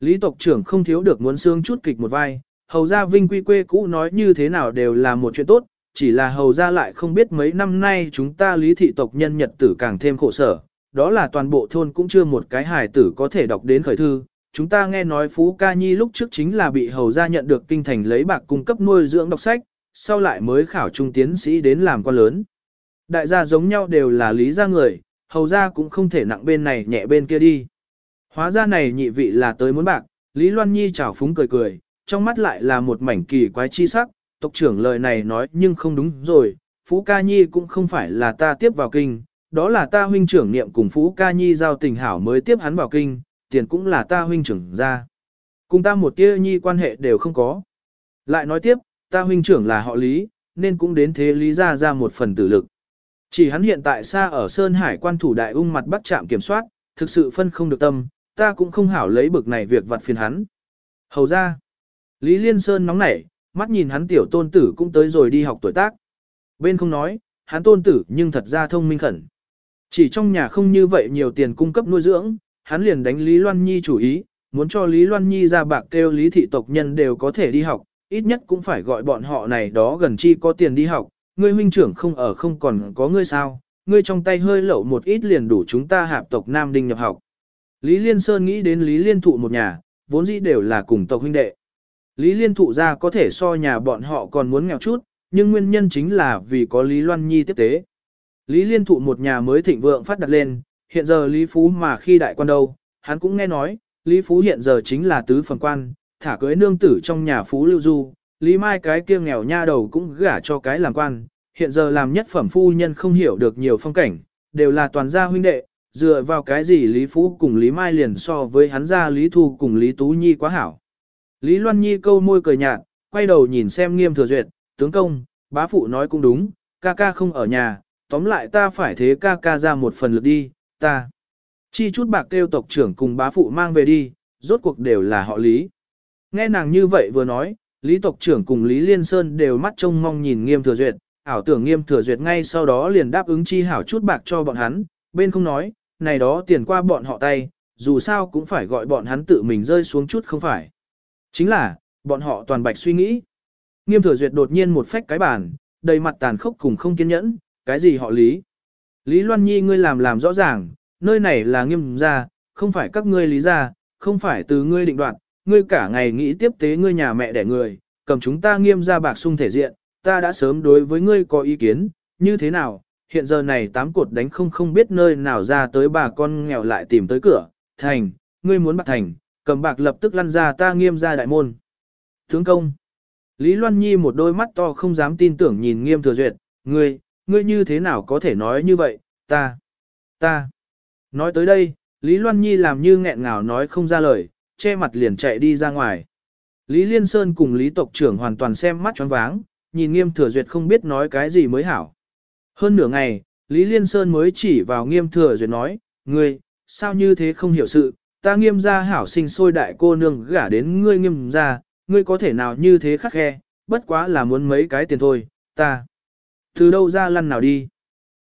Lý tộc trưởng không thiếu được muốn xương chút kịch một vai, hầu ra vinh quy quê cũ nói như thế nào đều là một chuyện tốt, chỉ là hầu ra lại không biết mấy năm nay chúng ta lý thị tộc nhân nhật tử càng thêm khổ sở, đó là toàn bộ thôn cũng chưa một cái hài tử có thể đọc đến khởi thư. Chúng ta nghe nói Phú Ca Nhi lúc trước chính là bị hầu ra nhận được kinh thành lấy bạc cung cấp nuôi dưỡng đọc sách, sau lại mới khảo trung tiến sĩ đến làm quan lớn. Đại gia giống nhau đều là lý gia người, hầu ra cũng không thể nặng bên này nhẹ bên kia đi. Hóa ra này nhị vị là tới muốn bạc, Lý Loan Nhi chảo phúng cười cười, trong mắt lại là một mảnh kỳ quái chi sắc, tộc trưởng lời này nói nhưng không đúng rồi, Phú Ca Nhi cũng không phải là ta tiếp vào kinh, đó là ta huynh trưởng niệm cùng Phú Ca Nhi giao tình hảo mới tiếp hắn vào kinh, tiền cũng là ta huynh trưởng ra. Cùng ta một tia nhi quan hệ đều không có. Lại nói tiếp, ta huynh trưởng là họ Lý, nên cũng đến thế Lý ra ra một phần tử lực. Chỉ hắn hiện tại xa ở Sơn Hải quan thủ đại ung mặt bắt chạm kiểm soát, thực sự phân không được tâm, ta cũng không hảo lấy bực này việc vặt phiền hắn. Hầu ra, Lý Liên Sơn nóng nảy, mắt nhìn hắn tiểu tôn tử cũng tới rồi đi học tuổi tác. Bên không nói, hắn tôn tử nhưng thật ra thông minh khẩn. Chỉ trong nhà không như vậy nhiều tiền cung cấp nuôi dưỡng, hắn liền đánh Lý Loan Nhi chủ ý, muốn cho Lý Loan Nhi ra bạc kêu Lý thị tộc nhân đều có thể đi học, ít nhất cũng phải gọi bọn họ này đó gần chi có tiền đi học, ngươi huynh trưởng không ở không còn có ngươi sao, ngươi trong tay hơi lậu một ít liền đủ chúng ta hạp tộc Nam Đinh nhập học. Lý Liên Sơn nghĩ đến Lý Liên Thụ một nhà, vốn dĩ đều là cùng tộc huynh đệ. Lý Liên Thụ ra có thể so nhà bọn họ còn muốn nghèo chút, nhưng nguyên nhân chính là vì có Lý Loan Nhi tiếp tế. Lý Liên Thụ một nhà mới thịnh vượng phát đặt lên, hiện giờ Lý Phú mà khi đại quan đâu, hắn cũng nghe nói, Lý Phú hiện giờ chính là tứ phần quan, thả cưới nương tử trong nhà Phú Lưu Du, Lý Mai cái kia nghèo nha đầu cũng gả cho cái làm quan, hiện giờ làm nhất phẩm phu nhân không hiểu được nhiều phong cảnh, đều là toàn gia huynh đệ, dựa vào cái gì Lý Phú cùng Lý Mai liền so với hắn gia Lý Thu cùng Lý Tú Nhi quá hảo. Lý Loan Nhi câu môi cười nhạt, quay đầu nhìn xem nghiêm thừa duyệt, tướng công, bá phụ nói cũng đúng, ca ca không ở nhà, tóm lại ta phải thế ca ca ra một phần lực đi, ta. Chi chút bạc kêu tộc trưởng cùng bá phụ mang về đi, rốt cuộc đều là họ Lý. Nghe nàng như vậy vừa nói, Lý tộc trưởng cùng Lý Liên Sơn đều mắt trông mong nhìn nghiêm thừa duyệt, ảo tưởng nghiêm thừa duyệt ngay sau đó liền đáp ứng chi hảo chút bạc cho bọn hắn, bên không nói, này đó tiền qua bọn họ tay, dù sao cũng phải gọi bọn hắn tự mình rơi xuống chút không phải. Chính là, bọn họ toàn bạch suy nghĩ. Nghiêm thừa duyệt đột nhiên một phách cái bàn, đầy mặt tàn khốc cùng không kiên nhẫn, cái gì họ lý. Lý Loan Nhi ngươi làm làm rõ ràng, nơi này là nghiêm gia, không phải các ngươi lý gia, không phải từ ngươi định đoạt, ngươi cả ngày nghĩ tiếp tế ngươi nhà mẹ đẻ người, cầm chúng ta nghiêm ra bạc sung thể diện, ta đã sớm đối với ngươi có ý kiến, như thế nào, hiện giờ này tám cột đánh không không biết nơi nào ra tới bà con nghèo lại tìm tới cửa, thành, ngươi muốn bạc thành, cầm bạc lập tức lăn ra ta nghiêm ra đại môn. Tướng công, Lý Loan Nhi một đôi mắt to không dám tin tưởng nhìn nghiêm thừa duyệt, ngươi, ngươi như thế nào có thể nói như vậy, ta, ta. Nói tới đây, Lý Loan Nhi làm như nghẹn ngào nói không ra lời, che mặt liền chạy đi ra ngoài. Lý Liên Sơn cùng Lý tộc trưởng hoàn toàn xem mắt choáng váng, nhìn nghiêm thừa duyệt không biết nói cái gì mới hảo. Hơn nửa ngày, Lý Liên Sơn mới chỉ vào nghiêm thừa duyệt nói, ngươi, sao như thế không hiểu sự, ta nghiêm gia hảo sinh sôi đại cô nương gả đến ngươi nghiêm gia, ngươi có thể nào như thế khắc khe, bất quá là muốn mấy cái tiền thôi, ta. Từ đâu ra lăn nào đi.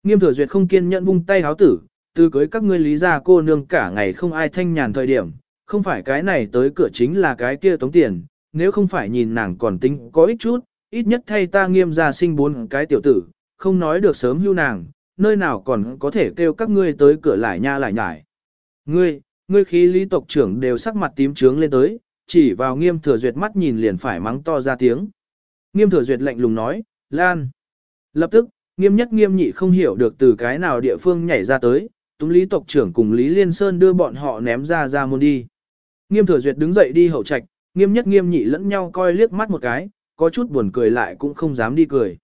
Nghiêm thừa duyệt không kiên nhẫn vung tay háo tử, từ cưới các ngươi lý gia cô nương cả ngày không ai thanh nhàn thời điểm, không phải cái này tới cửa chính là cái kia tống tiền, nếu không phải nhìn nàng còn tính có ít chút, ít nhất thay ta nghiêm gia sinh bốn cái tiểu tử, không nói được sớm hưu nàng, nơi nào còn có thể kêu các ngươi tới cửa lại nha lại nhải. Ngươi, ngươi khí lý tộc trưởng đều sắc mặt tím trướng lên tới, chỉ vào nghiêm thừa duyệt mắt nhìn liền phải mắng to ra tiếng. Nghiêm thừa duyệt lạnh lùng nói, Lan. Lập tức, nghiêm nhất nghiêm nhị không hiểu được từ cái nào địa phương nhảy ra tới, túng lý tộc trưởng cùng Lý Liên Sơn đưa bọn họ ném ra ra môn đi. Nghiêm thừa duyệt đứng dậy đi hậu trạch, nghiêm nhất nghiêm nhị lẫn nhau coi liếc mắt một cái, có chút buồn cười lại cũng không dám đi cười.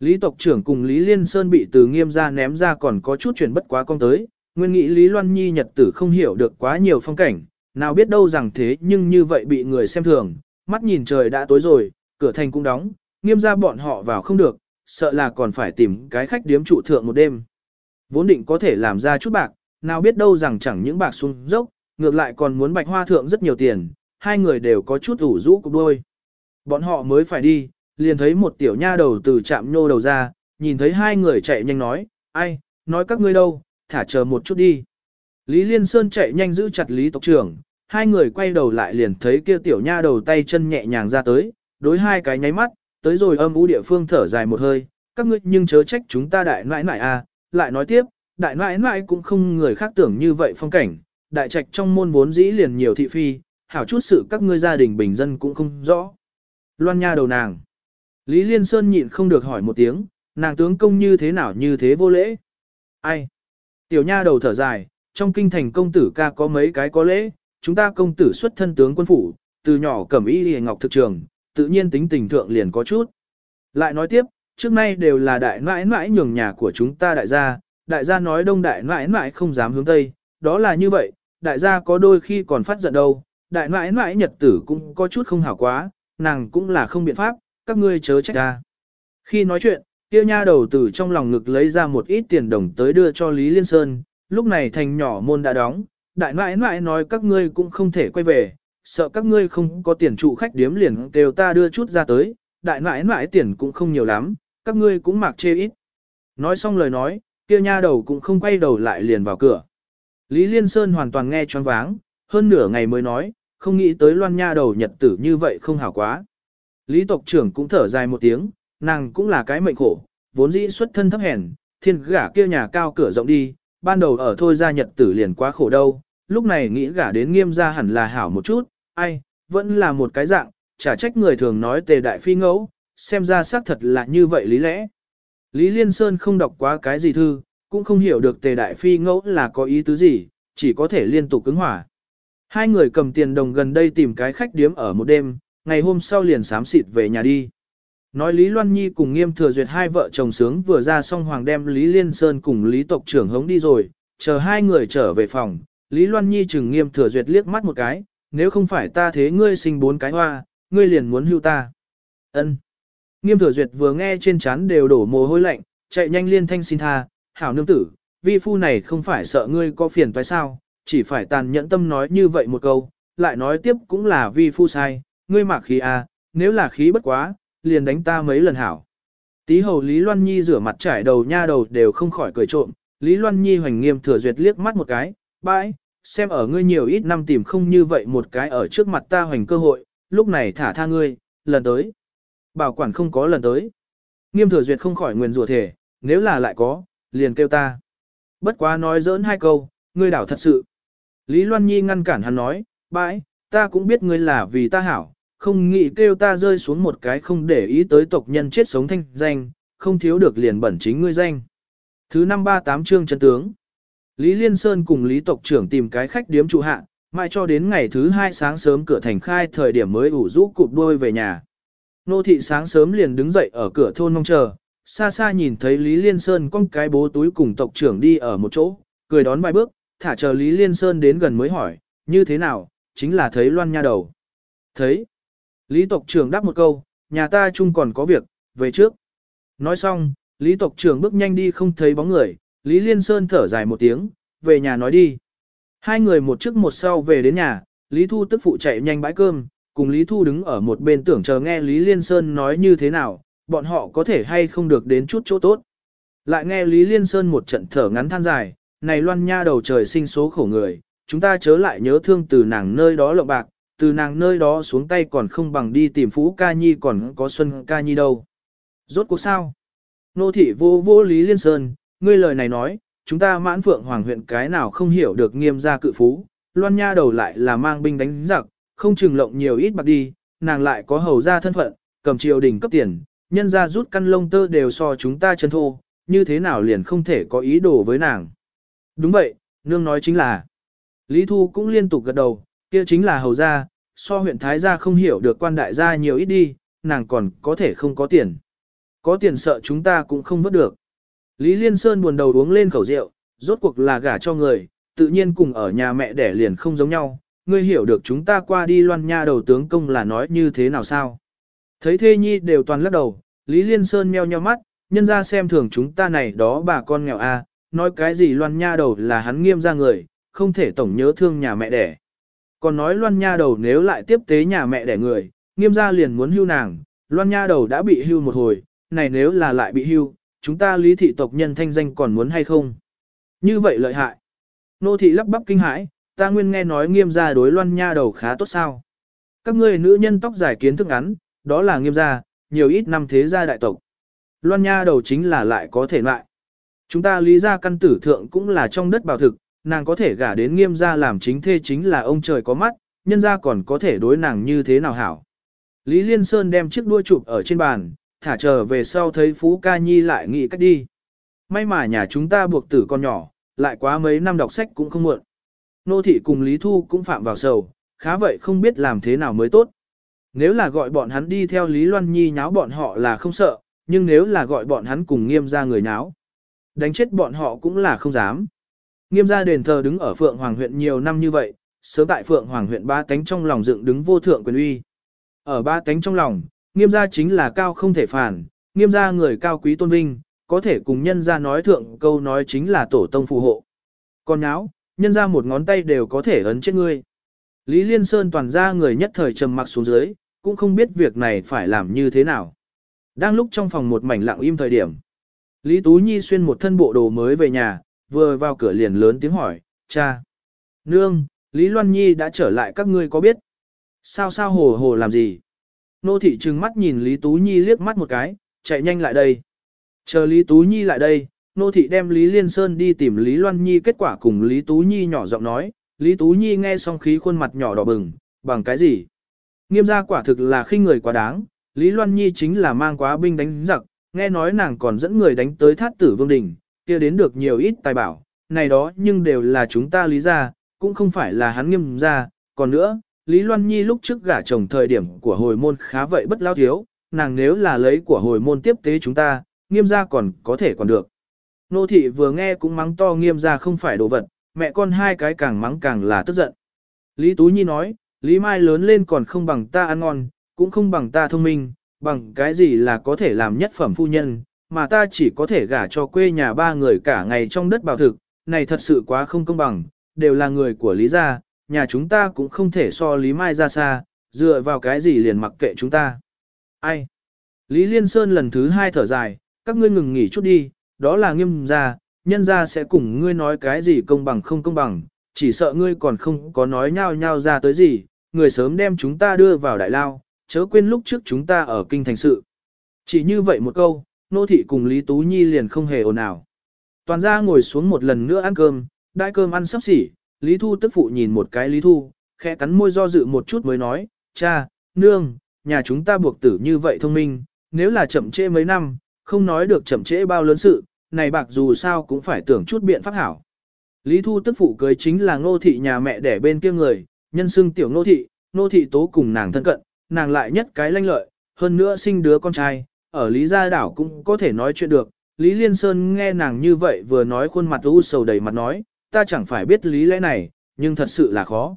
Lý tộc trưởng cùng Lý Liên Sơn bị từ nghiêm ra ném ra còn có chút chuyển bất quá con tới, nguyên nghĩ Lý Loan Nhi nhật tử không hiểu được quá nhiều phong cảnh, nào biết đâu rằng thế nhưng như vậy bị người xem thường, mắt nhìn trời đã tối rồi, cửa thành cũng đóng, nghiêm ra bọn họ vào không được, sợ là còn phải tìm cái khách điếm trụ thượng một đêm. Vốn định có thể làm ra chút bạc, nào biết đâu rằng chẳng những bạc xuống dốc, ngược lại còn muốn bạch hoa thượng rất nhiều tiền, hai người đều có chút ủ rũ cục đôi. Bọn họ mới phải đi, liền thấy một tiểu nha đầu từ chạm nhô đầu ra, nhìn thấy hai người chạy nhanh nói, ai, nói các ngươi đâu, thả chờ một chút đi. Lý Liên Sơn chạy nhanh giữ chặt Lý tộc trưởng, hai người quay đầu lại liền thấy kia tiểu nha đầu tay chân nhẹ nhàng ra tới, đối hai cái nháy mắt, tới rồi âm ú địa phương thở dài một hơi, các ngươi nhưng chớ trách chúng ta đại nãi nãi à, lại nói tiếp, đại nãi nãi cũng không người khác tưởng như vậy phong cảnh, đại trạch trong môn vốn dĩ liền nhiều thị phi, hảo chút sự các ngươi gia đình bình dân cũng không rõ. Loan nha đầu nàng. Lý Liên Sơn nhịn không được hỏi một tiếng, nàng tướng công như thế nào như thế vô lễ. Ai? Tiểu nha đầu thở dài, trong kinh thành công tử ca có mấy cái có lễ, chúng ta công tử xuất thân tướng quân phủ, từ nhỏ cẩm y hề ngọc thực trường, tự nhiên tính tình thượng liền có chút. Lại nói tiếp, trước nay đều là đại nãi nãi nhường nhà của chúng ta đại gia, đại gia nói đông đại nãi nãi không dám hướng tây, đó là như vậy, đại gia có đôi khi còn phát giận đâu, đại mãi mãi nhật tử cũng có chút không hảo quá, nàng cũng là không biện pháp, các ngươi chớ trách ta. Khi nói chuyện, Tiêu nha đầu từ trong lòng ngực lấy ra một ít tiền đồng tới đưa cho Lý Liên Sơn, lúc này thành nhỏ môn đã đóng, đại mãi mãi nói các ngươi cũng không thể quay về, sợ các ngươi không có tiền trụ khách điếm liền đều ta đưa chút ra tới, đại mãi mãi tiền cũng không nhiều lắm, các ngươi cũng mặc chê ít. Nói xong lời nói, Tiêu nha đầu cũng không quay đầu lại liền vào cửa. Lý Liên Sơn hoàn toàn nghe choáng váng, hơn nửa ngày mới nói, không nghĩ tới loan nha đầu nhật tử như vậy không hảo quá. Lý tộc trưởng cũng thở dài một tiếng, nàng cũng là cái mệnh khổ, vốn dĩ xuất thân thấp hèn, thiên gả kia nhà cao cửa rộng đi, ban đầu ở thôi ra nhật tử liền quá khổ đâu, lúc này nghĩ gả đến nghiêm ra hẳn là hảo một chút, ai, vẫn là một cái dạng, chả trách người thường nói tề đại phi ngẫu, xem ra xác thật là như vậy lý lẽ. Lý Liên Sơn không đọc quá cái gì thư, cũng không hiểu được tề đại phi ngẫu là có ý tứ gì, chỉ có thể liên tục cứng hỏa. Hai người cầm tiền đồng gần đây tìm cái khách điếm ở một đêm, ngày hôm sau liền sám xịt về nhà đi. Nói Lý Loan Nhi cùng nghiêm thừa duyệt hai vợ chồng sướng vừa ra xong hoàng đem Lý Liên Sơn cùng Lý tộc trưởng hống đi rồi, chờ hai người trở về phòng, Lý Loan Nhi chừng nghiêm thừa duyệt liếc mắt một cái, nếu không phải ta thế ngươi sinh bốn cái hoa, ngươi liền muốn hưu ta. Ân. Nghiêm thừa duyệt vừa nghe trên chán đều đổ mồ hôi lạnh, chạy nhanh liên thanh xin tha, hảo nương tử, vi phu này không phải sợ ngươi có phiền toái sao, chỉ phải tàn nhẫn tâm nói như vậy một câu, lại nói tiếp cũng là vi phu sai, ngươi mạc khí à, nếu là khí bất quá, liền đánh ta mấy lần hảo. Tí hầu Lý Loan Nhi rửa mặt trải đầu nha đầu đều không khỏi cười trộm, Lý Loan Nhi hoành nghiêm thừa duyệt liếc mắt một cái, bãi, xem ở ngươi nhiều ít năm tìm không như vậy một cái ở trước mặt ta hoành cơ hội, lúc này thả tha ngươi, lần tới. Bảo quản không có lần tới. Nghiêm thừa duyệt không khỏi nguyền rủa thể, nếu là lại có, liền kêu ta. Bất quá nói giỡn hai câu, ngươi đảo thật sự. Lý Loan Nhi ngăn cản hắn nói, bãi, ta cũng biết ngươi là vì ta hảo, không nghĩ kêu ta rơi xuống một cái không để ý tới tộc nhân chết sống thanh danh, không thiếu được liền bẩn chính ngươi danh. Thứ năm ba tám chương chân tướng. Lý Liên Sơn cùng Lý tộc trưởng tìm cái khách điếm trụ hạ, mãi cho đến ngày thứ hai sáng sớm cửa thành khai thời điểm mới ủ rũ cụp đôi về nhà. Nô thị sáng sớm liền đứng dậy ở cửa thôn mong chờ, xa xa nhìn thấy Lý Liên Sơn con cái bố túi cùng tộc trưởng đi ở một chỗ, cười đón vài bước, thả chờ Lý Liên Sơn đến gần mới hỏi, như thế nào, chính là thấy loan nha đầu. Thấy. Lý tộc trưởng đáp một câu, nhà ta chung còn có việc, về trước. Nói xong, Lý tộc trưởng bước nhanh đi không thấy bóng người, Lý Liên Sơn thở dài một tiếng, về nhà nói đi. Hai người một trước một sau về đến nhà, Lý Thu tức phụ chạy nhanh bãi cơm, cùng Lý Thu đứng ở một bên tưởng chờ nghe Lý Liên Sơn nói như thế nào, bọn họ có thể hay không được đến chút chỗ tốt. Lại nghe Lý Liên Sơn một trận thở ngắn than dài, này loan nha đầu trời sinh số khổ người, chúng ta chớ lại nhớ thương từ nàng nơi đó lộng bạc, từ nàng nơi đó xuống tay còn không bằng đi tìm Phú Ca Nhi còn có Xuân Ca Nhi đâu. Rốt cuộc sao? Nô thị vô vô Lý Liên Sơn, ngươi lời này nói, chúng ta mãn phượng hoàng huyện cái nào không hiểu được nghiêm gia cự phú, loan nha đầu lại là mang binh đánh giặc, không chừng lộng nhiều ít bạc đi, nàng lại có hầu gia thân phận, cầm triều đình cấp tiền, nhân ra rút căn lông tơ đều so chúng ta chân thô, như thế nào liền không thể có ý đồ với nàng. Đúng vậy, nương nói chính là. Lý Thu cũng liên tục gật đầu, kia chính là hầu gia, so huyện Thái gia không hiểu được quan đại gia nhiều ít đi, nàng còn có thể không có tiền. Có tiền sợ chúng ta cũng không vớt được. Lý Liên Sơn buồn đầu uống lên khẩu rượu, rốt cuộc là gả cho người, tự nhiên cùng ở nhà mẹ đẻ liền không giống nhau, ngươi hiểu được chúng ta qua đi loan nha đầu tướng công là nói như thế nào sao. Thấy thê nhi đều toàn lắc đầu, Lý Liên Sơn meo nheo mắt, nhân ra xem thường chúng ta này đó bà con nghèo a, nói cái gì loan nha đầu là hắn nghiêm ra người, không thể tổng nhớ thương nhà mẹ đẻ. Còn nói loan nha đầu nếu lại tiếp tế nhà mẹ đẻ người, nghiêm gia liền muốn hưu nàng, loan nha đầu đã bị hưu một hồi, này nếu là lại bị hưu, chúng ta lý thị tộc nhân thanh danh còn muốn hay không? Như vậy lợi hại. Nô thị lắp bắp kinh hãi, ta nguyên nghe nói nghiêm gia đối loan nha đầu khá tốt sao. Các ngươi nữ nhân tóc dài kiến thức ngắn, đó là nghiêm gia, nhiều ít năm thế gia đại tộc. Loan nha đầu chính là lại có thể lại. Chúng ta lý gia căn tử thượng cũng là trong đất bảo thực, nàng có thể gả đến nghiêm gia làm chính thê chính là ông trời có mắt, nhân gia còn có thể đối nàng như thế nào hảo. Lý Liên Sơn đem chiếc đua chụp ở trên bàn, thả trở về sau thấy Phú Ca Nhi lại nghĩ cách đi. May mà nhà chúng ta buộc tử con nhỏ, lại quá mấy năm đọc sách cũng không muộn. Nô thị cùng Lý Thu cũng phạm vào sầu, khá vậy không biết làm thế nào mới tốt. Nếu là gọi bọn hắn đi theo Lý Loan Nhi nháo bọn họ là không sợ, nhưng nếu là gọi bọn hắn cùng nghiêm ra người nháo, đánh chết bọn họ cũng là không dám. Nghiêm gia đền thờ đứng ở Phượng Hoàng huyện nhiều năm như vậy, sớm tại Phượng Hoàng huyện ba tánh trong lòng dựng đứng vô thượng quyền uy. Ở ba tánh trong lòng, nghiêm gia chính là cao không thể phản, nghiêm gia người cao quý tôn vinh, có thể cùng nhân gia nói thượng câu nói chính là tổ tông phù hộ. Còn nháo, nhân gia một ngón tay đều có thể ấn chết ngươi. Lý Liên Sơn toàn ra người nhất thời trầm mặc xuống dưới, cũng không biết việc này phải làm như thế nào. Đang lúc trong phòng một mảnh lặng im thời điểm. Lý Tú Nhi xuyên một thân bộ đồ mới về nhà, vừa vào cửa liền lớn tiếng hỏi, cha. Nương, Lý Loan Nhi đã trở lại các ngươi có biết? Sao sao hồ hồ làm gì? Nô thị trừng mắt nhìn Lý Tú Nhi liếc mắt một cái, chạy nhanh lại đây. Chờ Lý Tú Nhi lại đây, nô thị đem Lý Liên Sơn đi tìm Lý Loan Nhi kết quả cùng Lý Tú Nhi nhỏ giọng nói, Lý Tú Nhi nghe xong khí khuôn mặt nhỏ đỏ bừng, bằng cái gì? Nghiêm gia quả thực là khinh người quá đáng, Lý Loan Nhi chính là mang quá binh đánh giặc, nghe nói nàng còn dẫn người đánh tới thát tử vương đình, kia đến được nhiều ít tài bảo, này đó nhưng đều là chúng ta lý ra, cũng không phải là hắn nghiêm ra, còn nữa, Lý Loan Nhi lúc trước gả chồng thời điểm của hồi môn khá vậy bất lao thiếu, nàng nếu là lấy của hồi môn tiếp tế chúng ta, nghiêm ra còn có thể còn được. Nô thị vừa nghe cũng mắng to nghiêm ra không phải đồ vật, mẹ con hai cái càng mắng càng là tức giận. Lý Tú Nhi nói, Lý Mai lớn lên còn không bằng ta ăn ngon, cũng không bằng ta thông minh, bằng cái gì là có thể làm nhất phẩm phu nhân, mà ta chỉ có thể gả cho quê nhà ba người cả ngày trong đất bảo thực, này thật sự quá không công bằng, đều là người của Lý gia, nhà chúng ta cũng không thể so Lý Mai ra xa, dựa vào cái gì liền mặc kệ chúng ta. Ai? Lý Liên Sơn lần thứ hai thở dài, các ngươi ngừng nghỉ chút đi, đó là nghiêm gia, nhân gia sẽ cùng ngươi nói cái gì công bằng không công bằng, chỉ sợ ngươi còn không có nói nhau nhau ra tới gì, người sớm đem chúng ta đưa vào đại lao, chớ quên lúc trước chúng ta ở kinh thành sự. Chỉ như vậy một câu, nô thị cùng Lý Tú Nhi liền không hề ồn ào. Toàn ra ngồi xuống một lần nữa ăn cơm, đại cơm ăn sắp xỉ, Lý Thu tức phụ nhìn một cái Lý Thu, khẽ cắn môi do dự một chút mới nói, cha, nương, nhà chúng ta buộc tử như vậy thông minh, nếu là chậm trễ mấy năm, không nói được chậm trễ bao lớn sự, này bạc dù sao cũng phải tưởng chút biện pháp hảo. Lý Thu tức phụ cưới chính là ngô thị nhà mẹ đẻ bên kia người, nhân xưng tiểu nô thị, nô thị tố cùng nàng thân cận, nàng lại nhất cái lanh lợi, hơn nữa sinh đứa con trai, ở Lý Gia Đảo cũng có thể nói chuyện được. Lý Liên Sơn nghe nàng như vậy vừa nói khuôn mặt u sầu đầy mặt nói, ta chẳng phải biết lý lẽ này, nhưng thật sự là khó.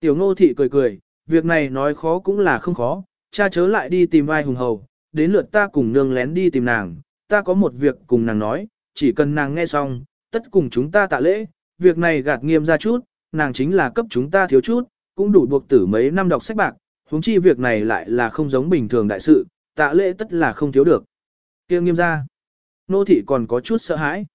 Tiểu nô thị cười cười, việc này nói khó cũng là không khó, cha chớ lại đi tìm ai hùng hầu, đến lượt ta cùng nương lén đi tìm nàng, ta có một việc cùng nàng nói, chỉ cần nàng nghe xong, tất cùng chúng ta tạ lễ, việc này gạt nghiêm ra chút, nàng chính là cấp chúng ta thiếu chút, cũng đủ buộc tử mấy năm đọc sách bạc, huống chi việc này lại là không giống bình thường đại sự, tạ lễ tất là không thiếu được. Kiêm nghiêm ra, nô thị còn có chút sợ hãi.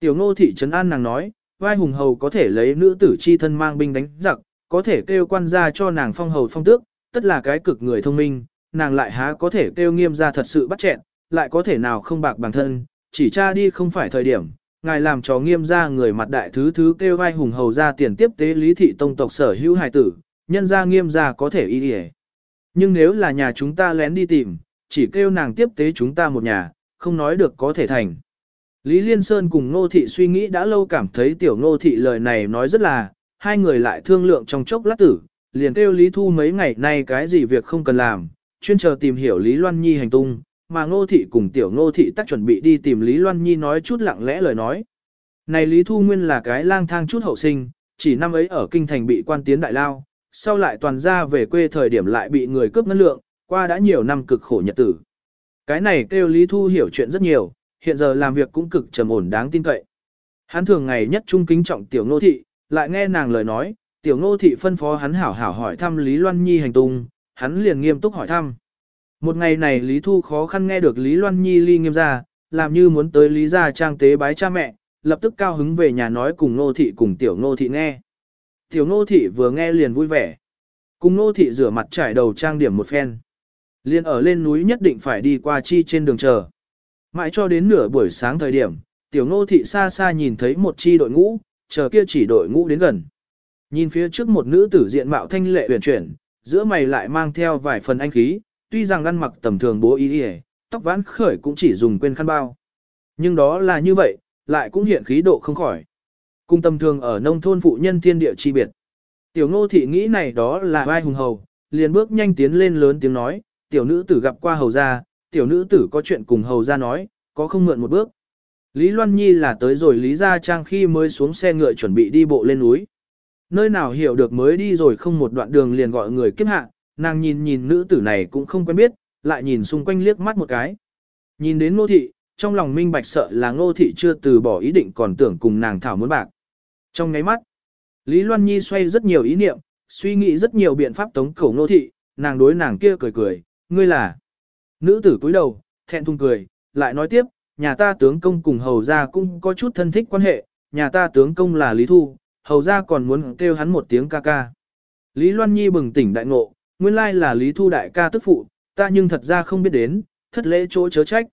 Tiểu nô thị trấn an nàng nói, vai hùng hầu có thể lấy nữ tử chi thân mang binh đánh giặc, có thể kêu quan gia cho nàng phong hầu phong tước, tất là cái cực người thông minh, nàng lại há có thể kêu nghiêm ra thật sự bắt chẹn, lại có thể nào không bạc bản thân, chỉ cha đi không phải thời điểm, ngài làm cho nghiêm ra người mặt đại thứ thứ kêu vai hùng hầu ra tiền tiếp tế lý thị tông tộc sở hữu hài tử, nhân ra nghiêm ra có thể y đi Nhưng nếu là nhà chúng ta lén đi tìm, chỉ kêu nàng tiếp tế chúng ta một nhà, không nói được có thể thành. Lý Liên Sơn cùng Ngô Thị suy nghĩ đã lâu cảm thấy tiểu Ngô Thị lời này nói rất là, hai người lại thương lượng trong chốc lát tử, liền kêu Lý Thu mấy ngày nay cái gì việc không cần làm, chuyên chờ tìm hiểu Lý Loan Nhi hành tung, mà Ngô Thị cùng tiểu Ngô Thị tắc chuẩn bị đi tìm Lý Loan Nhi nói chút lặng lẽ lời nói. Này Lý Thu Nguyên là cái lang thang chút hậu sinh, chỉ năm ấy ở kinh thành bị quan tiến đại lao, sau lại toàn ra về quê thời điểm lại bị người cướp ngân lượng, qua đã nhiều năm cực khổ nhật tử. Cái này kêu Lý Thu hiểu chuyện rất nhiều, hiện giờ làm việc cũng cực trầm ổn đáng tin cậy. Hắn thường ngày nhất trung kính trọng tiểu Ngô thị, lại nghe nàng lời nói, tiểu ngô thị phân phó hắn hảo hảo hỏi thăm Lý Loan Nhi hành tung, hắn liền nghiêm túc hỏi thăm. Một ngày này Lý Thu khó khăn nghe được Lý Loan Nhi ly nghiêm ra, làm như muốn tới Lý gia trang tế bái cha mẹ, lập tức cao hứng về nhà nói cùng Nô thị cùng tiểu Nô thị nghe. Tiểu Nô thị vừa nghe liền vui vẻ. Cùng Nô thị rửa mặt trải đầu trang điểm một phen. Liên ở lên núi nhất định phải đi qua chi trên đường chờ. Mãi cho đến nửa buổi sáng thời điểm, tiểu Nô thị xa xa nhìn thấy một chi đội ngũ, chờ kia chỉ đội ngũ đến gần. Nhìn phía trước một nữ tử diện mạo thanh lệ uyển chuyển, giữa mày lại mang theo vài phần anh khí, tuy rằng ăn mặc tầm thường bố y y, tóc vãn khởi cũng chỉ dùng quên khăn bao. Nhưng đó là như vậy, lại cũng hiện khí độ không khỏi. Cung tầm thường ở nông thôn phụ nhân thiên địa chi biệt. Tiểu ngô thị nghĩ này đó là vai hùng hầu, liền bước nhanh tiến lên lớn tiếng nói, tiểu nữ tử gặp qua hầu gia, tiểu nữ tử có chuyện cùng hầu gia nói, có không mượn một bước. Lý Loan Nhi là tới rồi Lý Gia Trang khi mới xuống xe ngựa chuẩn bị đi bộ lên núi. Nơi nào hiểu được mới đi rồi không một đoạn đường liền gọi người kiếp hạ, nàng nhìn nhìn nữ tử này cũng không quen biết, lại nhìn xung quanh liếc mắt một cái. Nhìn đến ngô thị, trong lòng minh bạch sợ là ngô thị chưa từ bỏ ý định còn tưởng cùng nàng thảo muốn bạc. Trong ngáy mắt, Lý Loan Nhi xoay rất nhiều ý niệm, suy nghĩ rất nhiều biện pháp tống cổ ngô thị, nàng đối nàng kia cười cười, ngươi là. Nữ tử cúi đầu, thẹn thùng cười, lại nói tiếp, nhà ta tướng công cùng hầu gia cũng có chút thân thích quan hệ, nhà ta tướng công là Lý Thu, hầu gia còn muốn kêu hắn một tiếng ca ca. Lý Loan Nhi bừng tỉnh đại ngộ, nguyên lai là Lý Thu đại ca tức phụ, ta nhưng thật ra không biết đến, thất lễ chỗ chớ trách.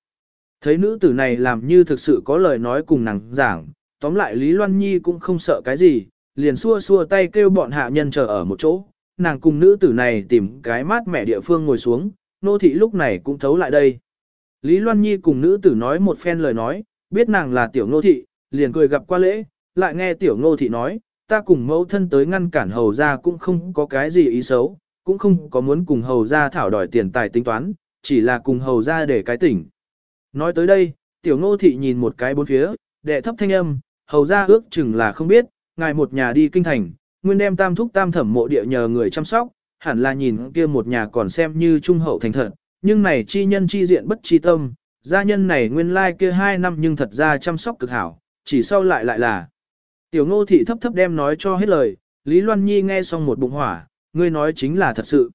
Thấy nữ tử này làm như thực sự có lời nói cùng nàng giảng, tóm lại Lý Loan Nhi cũng không sợ cái gì, liền xua xua tay kêu bọn hạ nhân chờ ở một chỗ, nàng cùng nữ tử này tìm cái mát mẻ địa phương ngồi xuống, nô thị lúc này cũng thấu lại đây. Lý Loan Nhi cùng nữ tử nói một phen lời nói, biết nàng là tiểu nô thị, liền cười gặp qua lễ, lại nghe tiểu nô thị nói, ta cùng mẫu thân tới ngăn cản hầu ra cũng không có cái gì ý xấu, cũng không có muốn cùng hầu ra thảo đòi tiền tài tính toán, chỉ là cùng hầu ra để cái tỉnh. Nói tới đây, tiểu ngô thị nhìn một cái bốn phía, đệ thấp thanh âm, hầu ra ước chừng là không biết, ngài một nhà đi kinh thành, nguyên đem tam thúc tam thẩm mộ địa nhờ người chăm sóc, hẳn là nhìn kia một nhà còn xem như trung hậu thành thật, nhưng này chi nhân chi diện bất chi tâm, gia nhân này nguyên lai like kia hai năm nhưng thật ra chăm sóc cực hảo, chỉ sau lại lại là. Tiểu ngô thị thấp thấp đem nói cho hết lời, Lý Loan Nhi nghe xong một bụng hỏa, ngươi nói chính là thật sự.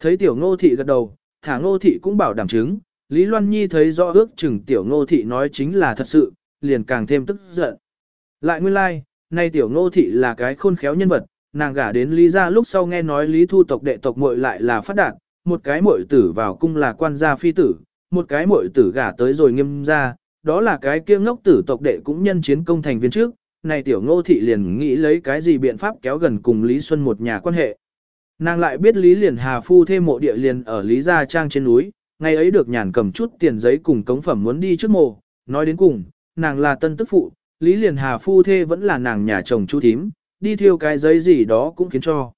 Thấy tiểu ngô thị gật đầu, thả ngô thị cũng bảo đảm chứng, Lý Loan Nhi thấy rõ ước chừng tiểu ngô thị nói chính là thật sự, liền càng thêm tức giận. Lại nguyên lai, like, nay tiểu ngô thị là cái khôn khéo nhân vật, nàng gả đến Lý gia lúc sau nghe nói Lý thu tộc đệ tộc muội lại là phát đạt, một cái muội tử vào cung là quan gia phi tử, một cái muội tử gả tới rồi nghiêm gia, đó là cái kia ngốc tử tộc đệ cũng nhân chiến công thành viên trước, này tiểu ngô thị liền nghĩ lấy cái gì biện pháp kéo gần cùng Lý Xuân một nhà quan hệ. Nàng lại biết Lý Liền Hà phu thêm mộ địa liền ở Lý Gia Trang trên núi, ngày ấy được nhàn cầm chút tiền giấy cùng cống phẩm muốn đi trước mộ, nói đến cùng, nàng là tân tức phụ, Lý Liền Hà phu thê vẫn là nàng nhà chồng chú thím, đi thiêu cái giấy gì đó cũng khiến cho.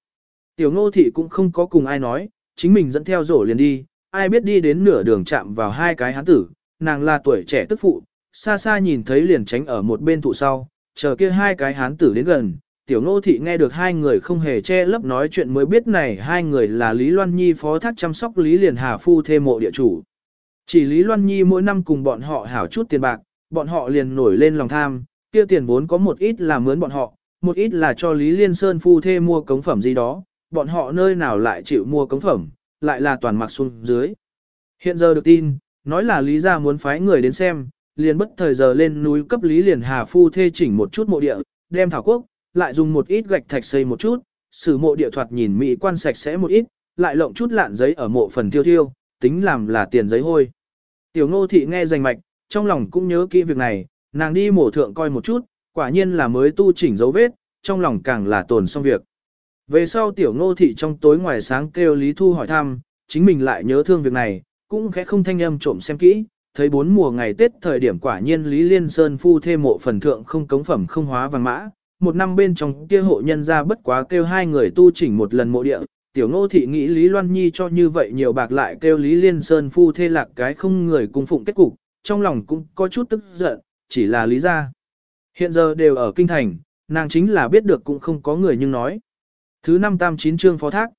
Tiểu ngô thị cũng không có cùng ai nói, chính mình dẫn theo rổ liền đi, ai biết đi đến nửa đường chạm vào hai cái hán tử, nàng là tuổi trẻ tức phụ, xa xa nhìn thấy liền tránh ở một bên thụ sau, chờ kia hai cái hán tử đến gần, tiểu ngô thị nghe được hai người không hề che lấp nói chuyện mới biết này hai người là Lý Loan Nhi phó thác chăm sóc Lý Liền Hà Phu thê mộ địa chủ. Chỉ Lý Loan Nhi mỗi năm cùng bọn họ hảo chút tiền bạc, bọn họ liền nổi lên lòng tham, kia tiền vốn có một ít là mướn bọn họ, một ít là cho Lý Liên Sơn Phu thê mua cống phẩm gì đó, bọn họ nơi nào lại chịu mua cống phẩm, lại là toàn mặc xuống dưới. Hiện giờ được tin, nói là Lý gia muốn phái người đến xem, liền bất thời giờ lên núi cấp Lý Liền Hà Phu thê chỉnh một chút mộ địa, đem thảo quốc, lại dùng một ít gạch thạch xây một chút, sử mộ địa thoạt nhìn mỹ quan sạch sẽ một ít, lại lộng chút lạn giấy ở mộ phần tiêu tiêu, tính làm là tiền giấy hôi. Tiểu ngô thị nghe rành mạch, trong lòng cũng nhớ kỹ việc này, nàng đi mộ thượng coi một chút, quả nhiên là mới tu chỉnh dấu vết, trong lòng càng là tồn xong việc. Về sau tiểu ngô thị trong tối ngoài sáng kêu Lý Thu hỏi thăm, chính mình lại nhớ thương việc này, cũng khẽ không thanh âm trộm xem kỹ, thấy bốn mùa ngày Tết thời điểm quả nhiên Lý Liên Sơn phu thêm mộ phần thượng không cống phẩm không hóa vàng mã, một năm bên trong kia hộ nhân ra bất quá kêu hai người tu chỉnh một lần mộ địa, tiểu ngô thị nghĩ Lý Loan Nhi cho như vậy nhiều bạc lại kêu Lý Liên Sơn phu thê lạc cái không người cung phụng kết cục, trong lòng cũng có chút tức giận, chỉ là lý ra. Hiện giờ đều ở kinh thành, nàng chính là biết được cũng không có người nhưng nói. Thứ năm tam chín chương phó thác.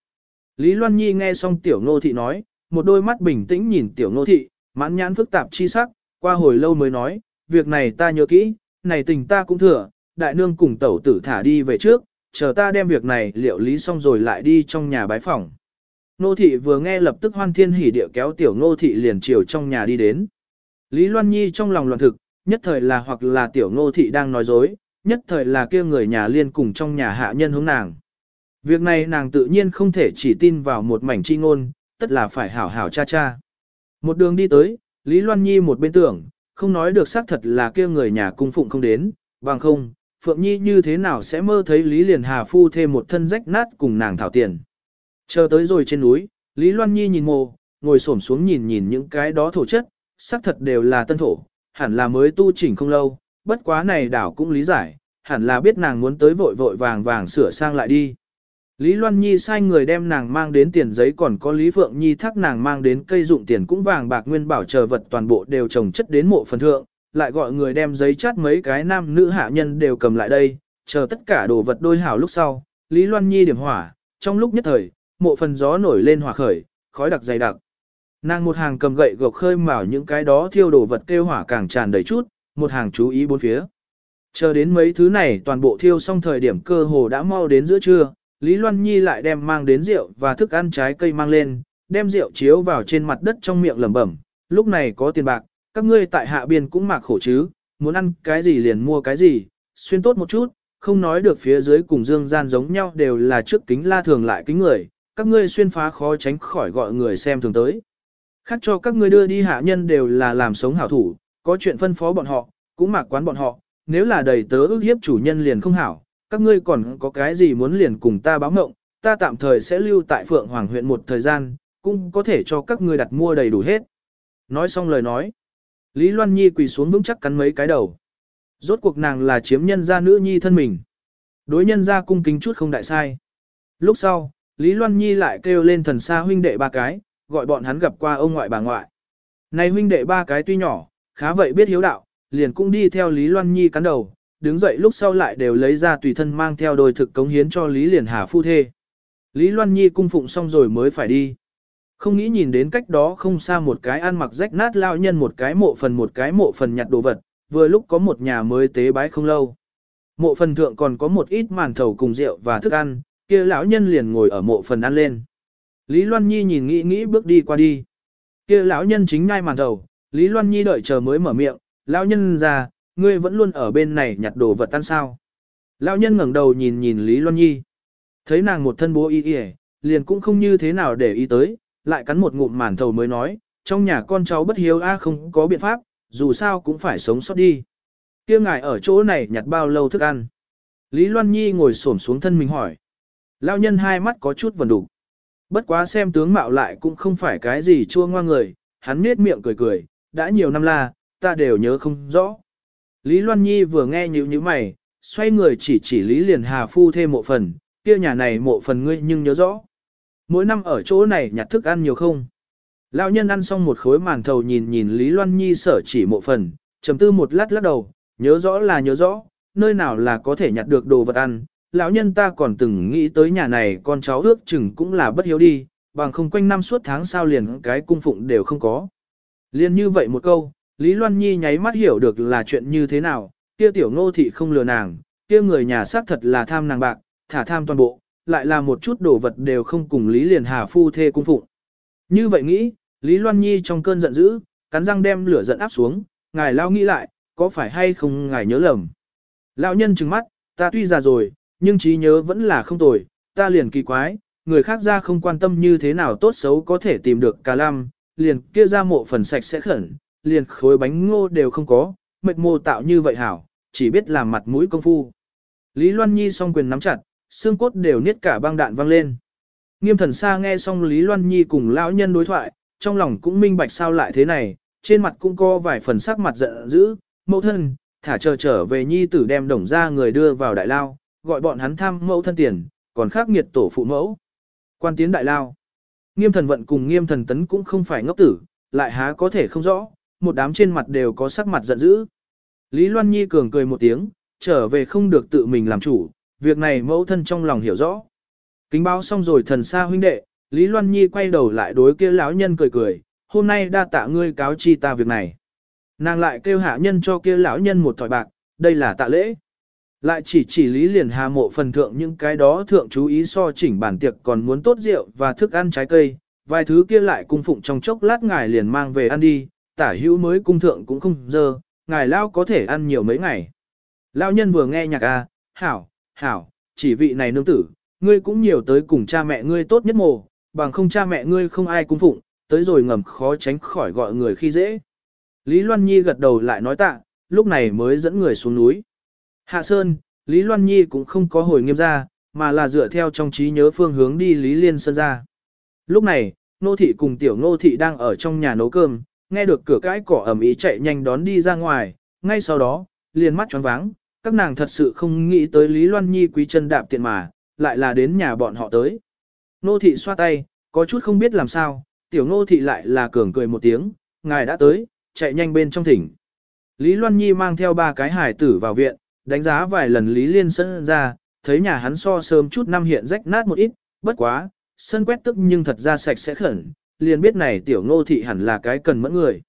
Lý Loan Nhi nghe xong tiểu ngô thị nói, một đôi mắt bình tĩnh nhìn tiểu ngô thị, mãn nhãn phức tạp chi sắc, qua hồi lâu mới nói, việc này ta nhớ kỹ, này tình ta cũng thừa, đại nương cùng tẩu tử thả đi về trước, chờ ta đem việc này liệu lý xong rồi lại đi trong nhà bái phòng. Nô thị vừa nghe lập tức hoan thiên hỉ địa kéo tiểu nô thị liền chiều trong nhà đi đến. Lý Loan Nhi trong lòng loạn thực, nhất thời là hoặc là tiểu nô thị đang nói dối, nhất thời là kia người nhà liên cùng trong nhà hạ nhân hướng nàng. Việc này nàng tự nhiên không thể chỉ tin vào một mảnh chi ngôn, tất là phải hảo hảo cha cha. Một đường đi tới, Lý Loan Nhi một bên tưởng, không nói được xác thật là kia người nhà cung phụng không đến, bằng không, Phượng Nhi như thế nào sẽ mơ thấy Lý Liền Hà phu thêm một thân rách nát cùng nàng thảo tiền. Chờ tới rồi trên núi, Lý Loan Nhi nhìn mồ, ngồi xổm xuống nhìn nhìn những cái đó thổ chất, xác thật đều là tân thổ, hẳn là mới tu chỉnh không lâu, bất quá này đảo cũng lý giải, hẳn là biết nàng muốn tới vội vội vàng vàng sửa sang lại đi. Lý Loan Nhi sai người đem nàng mang đến tiền giấy còn có Lý Phượng Nhi thắc nàng mang đến cây dụng tiền cũng vàng bạc nguyên bảo chờ vật toàn bộ đều trồng chất đến mộ phần thượng, lại gọi người đem giấy chát mấy cái nam nữ hạ nhân đều cầm lại đây, chờ tất cả đồ vật đôi hảo lúc sau, Lý Loan Nhi điểm hỏa, trong lúc nhất thời, mộ phần gió nổi lên hỏa khởi, khói đặc dày đặc. Nàng một hàng cầm gậy gộc khơi mào những cái đó thiêu đồ vật kêu hỏa càng tràn đầy chút, một hàng chú ý bốn phía. Chờ đến mấy thứ này toàn bộ thiêu xong thời điểm cơ hồ đã mau đến giữa trưa, Lý Loan Nhi lại đem mang đến rượu và thức ăn trái cây mang lên, đem rượu chiếu vào trên mặt đất trong miệng lẩm bẩm, lúc này có tiền bạc, các ngươi tại hạ biên cũng mạc khổ chứ, muốn ăn cái gì liền mua cái gì, xuyên tốt một chút, không nói được phía dưới cùng dương gian giống nhau đều là trước kính la thường lại kính người, các ngươi xuyên phá khó tránh khỏi gọi người xem thường tới. Khác cho các ngươi đưa đi hạ nhân đều là làm sống hảo thủ, có chuyện phân phó bọn họ, cũng mạc quán bọn họ, nếu là đầy tớ ước hiếp chủ nhân liền không hảo, các ngươi còn có cái gì muốn liền cùng ta báo ngộng, ta tạm thời sẽ lưu tại Phượng Hoàng huyện một thời gian, cũng có thể cho các ngươi đặt mua đầy đủ hết. Nói xong lời nói, Lý Loan Nhi quỳ xuống vững chắc cắn mấy cái đầu. Rốt cuộc nàng là chiếm nhân gia nữ nhi thân mình. Đối nhân gia cung kính chút không đại sai. Lúc sau, Lý Loan Nhi lại kêu lên thần xa huynh đệ ba cái, gọi bọn hắn gặp qua ông ngoại bà ngoại. Này huynh đệ ba cái tuy nhỏ, khá vậy biết hiếu đạo, liền cũng đi theo Lý Loan Nhi cắn đầu, đứng dậy lúc sau lại đều lấy ra tùy thân mang theo đôi thực cống hiến cho Lý Liền Hà phu thê. Lý Loan Nhi cung phụng xong rồi mới phải đi. Không nghĩ nhìn đến cách đó không xa một cái ăn mặc rách nát lao nhân một cái mộ phần một cái mộ phần nhặt đồ vật, vừa lúc có một nhà mới tế bái không lâu. Mộ phần thượng còn có một ít màn thầu cùng rượu và thức ăn, kia lão nhân liền ngồi ở mộ phần ăn lên. Lý Loan Nhi nhìn nghĩ nghĩ bước đi qua đi. Kia lão nhân chính ngay màn thầu, Lý Loan Nhi đợi chờ mới mở miệng, lão nhân ra, ngươi vẫn luôn ở bên này nhặt đồ vật ăn sao. Lão nhân ngẩng đầu nhìn nhìn Lý Loan Nhi. Thấy nàng một thân bố y y, liền cũng không như thế nào để ý tới, lại cắn một ngụm màn thầu mới nói, trong nhà con cháu bất hiếu a không có biện pháp, dù sao cũng phải sống sót đi. Kia ngài ở chỗ này nhặt bao lâu thức ăn? Lý Loan Nhi ngồi xổm xuống thân mình hỏi. Lão nhân hai mắt có chút vần đủ. Bất quá xem tướng mạo lại cũng không phải cái gì chua ngoa người, hắn nết miệng cười cười, đã nhiều năm la, ta đều nhớ không rõ. Lý Loan Nhi vừa nghe nhíu nhíu mày, xoay người chỉ chỉ Lý Liền Hà phu thêm mộ phần, kia nhà này mộ phần ngươi nhưng nhớ rõ. Mỗi năm ở chỗ này nhặt thức ăn nhiều không? Lão nhân ăn xong một khối màn thầu nhìn nhìn Lý Loan Nhi sở chỉ mộ phần, trầm tư một lát lắc đầu, nhớ rõ là nhớ rõ, nơi nào là có thể nhặt được đồ vật ăn. Lão nhân ta còn từng nghĩ tới nhà này con cháu ước chừng cũng là bất hiếu đi, bằng không quanh năm suốt tháng sao liền cái cung phụng đều không có. Liên như vậy một câu, Lý Loan Nhi nháy mắt hiểu được là chuyện như thế nào, kia tiểu ngô thị không lừa nàng, kia người nhà xác thật là tham nàng bạc, thả tham toàn bộ, lại là một chút đồ vật đều không cùng Lý Liền Hà phu thê cung phụng. Như vậy nghĩ, Lý Loan Nhi trong cơn giận dữ, cắn răng đem lửa giận áp xuống, ngài lao nghĩ lại, có phải hay không ngài nhớ lầm. Lão nhân trừng mắt, ta tuy già rồi, nhưng trí nhớ vẫn là không tồi, ta liền kỳ quái, người khác ra không quan tâm như thế nào tốt xấu có thể tìm được cả lam, liền kia ra mộ phần sạch sẽ khẩn, liền khối bánh ngô đều không có, mệt mồ tạo như vậy hảo, chỉ biết làm mặt mũi công phu. Lý Loan Nhi song quyền nắm chặt, xương cốt đều niết cả băng đạn văng lên. Nghiêm thần xa nghe xong Lý Loan Nhi cùng lão nhân đối thoại, trong lòng cũng minh bạch sao lại thế này, trên mặt cũng có vài phần sắc mặt giận dữ, mẫu thân, thả chờ trở về Nhi tử đem đồng ra người đưa vào đại lao, gọi bọn hắn thăm mẫu thân tiền, còn khác nghiệt tổ phụ mẫu. Quan tiến đại lao. Nghiêm thần vận cùng nghiêm thần tấn cũng không phải ngốc tử, lại há có thể không rõ, một đám trên mặt đều có sắc mặt giận dữ. Lý Loan Nhi cường cười một tiếng, trở về không được tự mình làm chủ, việc này mẫu thân trong lòng hiểu rõ. Kính báo xong rồi thần xa huynh đệ, Lý Loan Nhi quay đầu lại đối kia lão nhân cười cười, hôm nay đa tạ ngươi cáo chi ta việc này. Nàng lại kêu hạ nhân cho kia lão nhân một thỏi bạc, đây là tạ lễ. Lại chỉ chỉ Lý Liền Hà mộ phần thượng những cái đó thượng chú ý so chỉnh bản tiệc còn muốn tốt rượu và thức ăn trái cây, vài thứ kia lại cung phụng trong chốc lát ngài liền mang về ăn đi, tả hữu mới cung thượng cũng không dơ, ngài lao có thể ăn nhiều mấy ngày. lão nhân vừa nghe nhạc a, hảo, hảo, chỉ vị này nương tử, ngươi cũng nhiều tới cùng cha mẹ ngươi tốt nhất mồ, bằng không cha mẹ ngươi không ai cung phụng, tới rồi ngầm khó tránh khỏi gọi người khi dễ. Lý Loan Nhi gật đầu lại nói tạ, lúc này mới dẫn người xuống núi. Hạ Sơn, Lý Loan Nhi cũng không có hồi nghiêm ra, mà là dựa theo trong trí nhớ phương hướng đi Lý Liên Sơn ra. Lúc này, Nô Thị cùng Tiểu Nô Thị đang ở trong nhà nấu cơm, nghe được cửa cãi cỏ ẩm ý chạy nhanh đón đi ra ngoài, ngay sau đó, liền mắt choáng váng, các nàng thật sự không nghĩ tới Lý Loan Nhi quý chân đạp tiện mà, lại là đến nhà bọn họ tới. Nô Thị xoa tay, có chút không biết làm sao, Tiểu Nô Thị lại là cường cười một tiếng, ngài đã tới, chạy nhanh bên trong thỉnh. Lý Loan Nhi mang theo ba cái hải tử vào viện, đánh giá vài lần Lý Liên sơn ra, thấy nhà hắn so sớm chút năm hiện rách nát một ít, bất quá, sân quét tức nhưng thật ra sạch sẽ khẩn, liền biết này tiểu nô thị hẳn là cái cần mẫn người.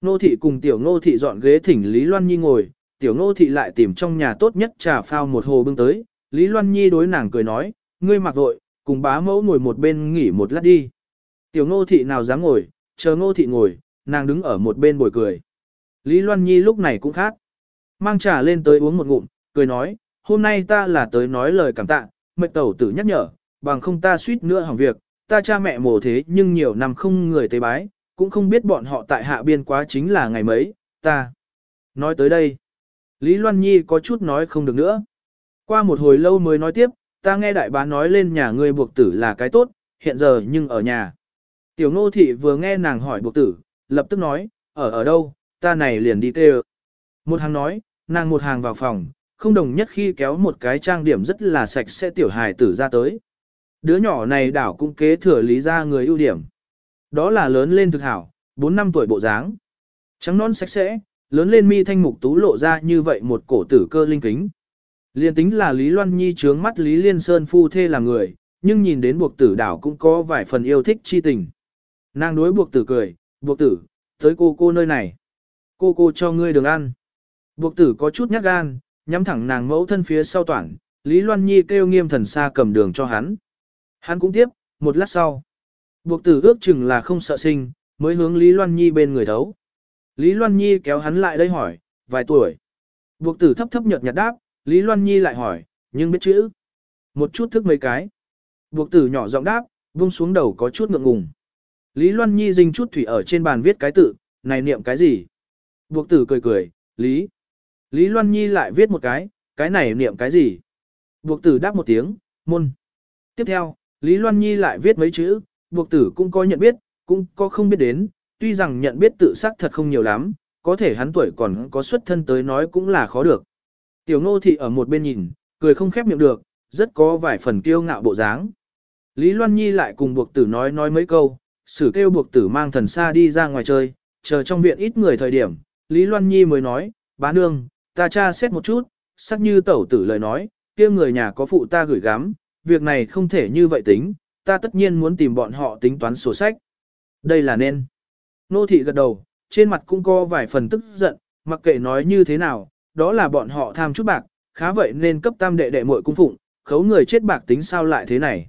nô thị cùng tiểu nô thị dọn ghế thỉnh Lý Loan Nhi ngồi, tiểu ngô thị lại tìm trong nhà tốt nhất trà phao một hồ bưng tới, Lý Loan Nhi đối nàng cười nói, ngươi mặc vội, cùng bá mẫu ngồi một bên nghỉ một lát đi. Tiểu ngô thị nào dám ngồi, chờ ngô thị ngồi, nàng đứng ở một bên bồi cười. Lý Loan Nhi lúc này cũng khác. Mang trà lên tới uống một ngụm, cười nói, hôm nay ta là tới nói lời cảm tạ, mệt tẩu tử nhắc nhở, bằng không ta suýt nữa hỏng việc, ta cha mẹ mồ thế nhưng nhiều năm không người tế bái, cũng không biết bọn họ tại hạ biên quá chính là ngày mấy, ta. Nói tới đây, Lý Loan Nhi có chút nói không được nữa. Qua một hồi lâu mới nói tiếp, ta nghe đại bá nói lên nhà ngươi buộc tử là cái tốt, hiện giờ nhưng ở nhà. Tiểu ngô thị vừa nghe nàng hỏi buộc tử, lập tức nói, ở ở đâu, ta này liền đi kêu. Một hàng nói, nàng một hàng vào phòng, không đồng nhất khi kéo một cái trang điểm rất là sạch sẽ tiểu hài tử ra tới. Đứa nhỏ này đảo cũng kế thừa lý ra người ưu điểm. Đó là lớn lên thực hảo, 4 năm tuổi bộ dáng. Trắng non sạch sẽ, lớn lên mi thanh mục tú lộ ra như vậy một cổ tử cơ linh kính. Liên tính là Lý Loan Nhi trướng mắt Lý Liên Sơn phu thê là người, nhưng nhìn đến buộc tử đảo cũng có vài phần yêu thích chi tình. Nàng đối buộc tử cười, buộc tử, tới cô cô nơi này. Cô cô cho ngươi đường ăn. Buộc tử có chút nhát gan, nhắm thẳng nàng mẫu thân phía sau toàn, Lý Loan Nhi kêu nghiêm thần xa cầm đường cho hắn. Hắn cũng tiếp, một lát sau. Buộc tử ước chừng là không sợ sinh, mới hướng Lý Loan Nhi bên người thấu. Lý Loan Nhi kéo hắn lại đây hỏi, vài tuổi. Buộc tử thấp thấp nhợt nhạt đáp, Lý Loan Nhi lại hỏi, nhưng biết chữ. Một chút thức mấy cái. Buộc tử nhỏ giọng đáp, buông xuống đầu có chút ngượng ngùng. Lý Loan Nhi dinh chút thủy ở trên bàn viết cái tự, này niệm cái gì? Buộc tử cười cười, Lý. Lý Loan Nhi lại viết một cái, cái này niệm cái gì? Buộc tử đáp một tiếng, môn. Tiếp theo, Lý Loan Nhi lại viết mấy chữ, buộc tử cũng có nhận biết, cũng có không biết đến, tuy rằng nhận biết tự xác thật không nhiều lắm, có thể hắn tuổi còn có xuất thân tới nói cũng là khó được. Tiểu ngô thị ở một bên nhìn, cười không khép miệng được, rất có vài phần kiêu ngạo bộ dáng. Lý Loan Nhi lại cùng buộc tử nói nói mấy câu, xử kêu buộc tử mang thần xa đi ra ngoài chơi, chờ trong viện ít người thời điểm, Lý Loan Nhi mới nói, bá nương, ta tra xét một chút, sắc như tẩu tử lời nói, kia người nhà có phụ ta gửi gắm, việc này không thể như vậy tính, ta tất nhiên muốn tìm bọn họ tính toán sổ sách. Đây là nên. Nô thị gật đầu, trên mặt cũng có vài phần tức giận, mặc kệ nói như thế nào, đó là bọn họ tham chút bạc, khá vậy nên cấp tam đệ đệ muội cung phụng, khấu người chết bạc tính sao lại thế này.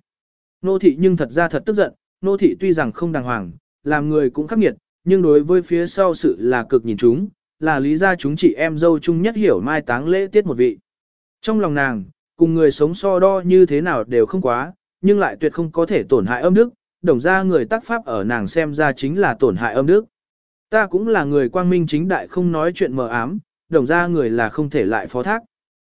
Nô thị nhưng thật ra thật tức giận, nô thị tuy rằng không đàng hoàng, làm người cũng khắc nghiệt, nhưng đối với phía sau sự là cực nhìn chúng, là lý do chúng chị em dâu chung nhất hiểu mai táng lễ tiết một vị. Trong lòng nàng, cùng người sống so đo như thế nào đều không quá, nhưng lại tuyệt không có thể tổn hại âm đức, đồng ra người tác pháp ở nàng xem ra chính là tổn hại âm đức. Ta cũng là người quang minh chính đại không nói chuyện mờ ám, đồng ra người là không thể lại phó thác.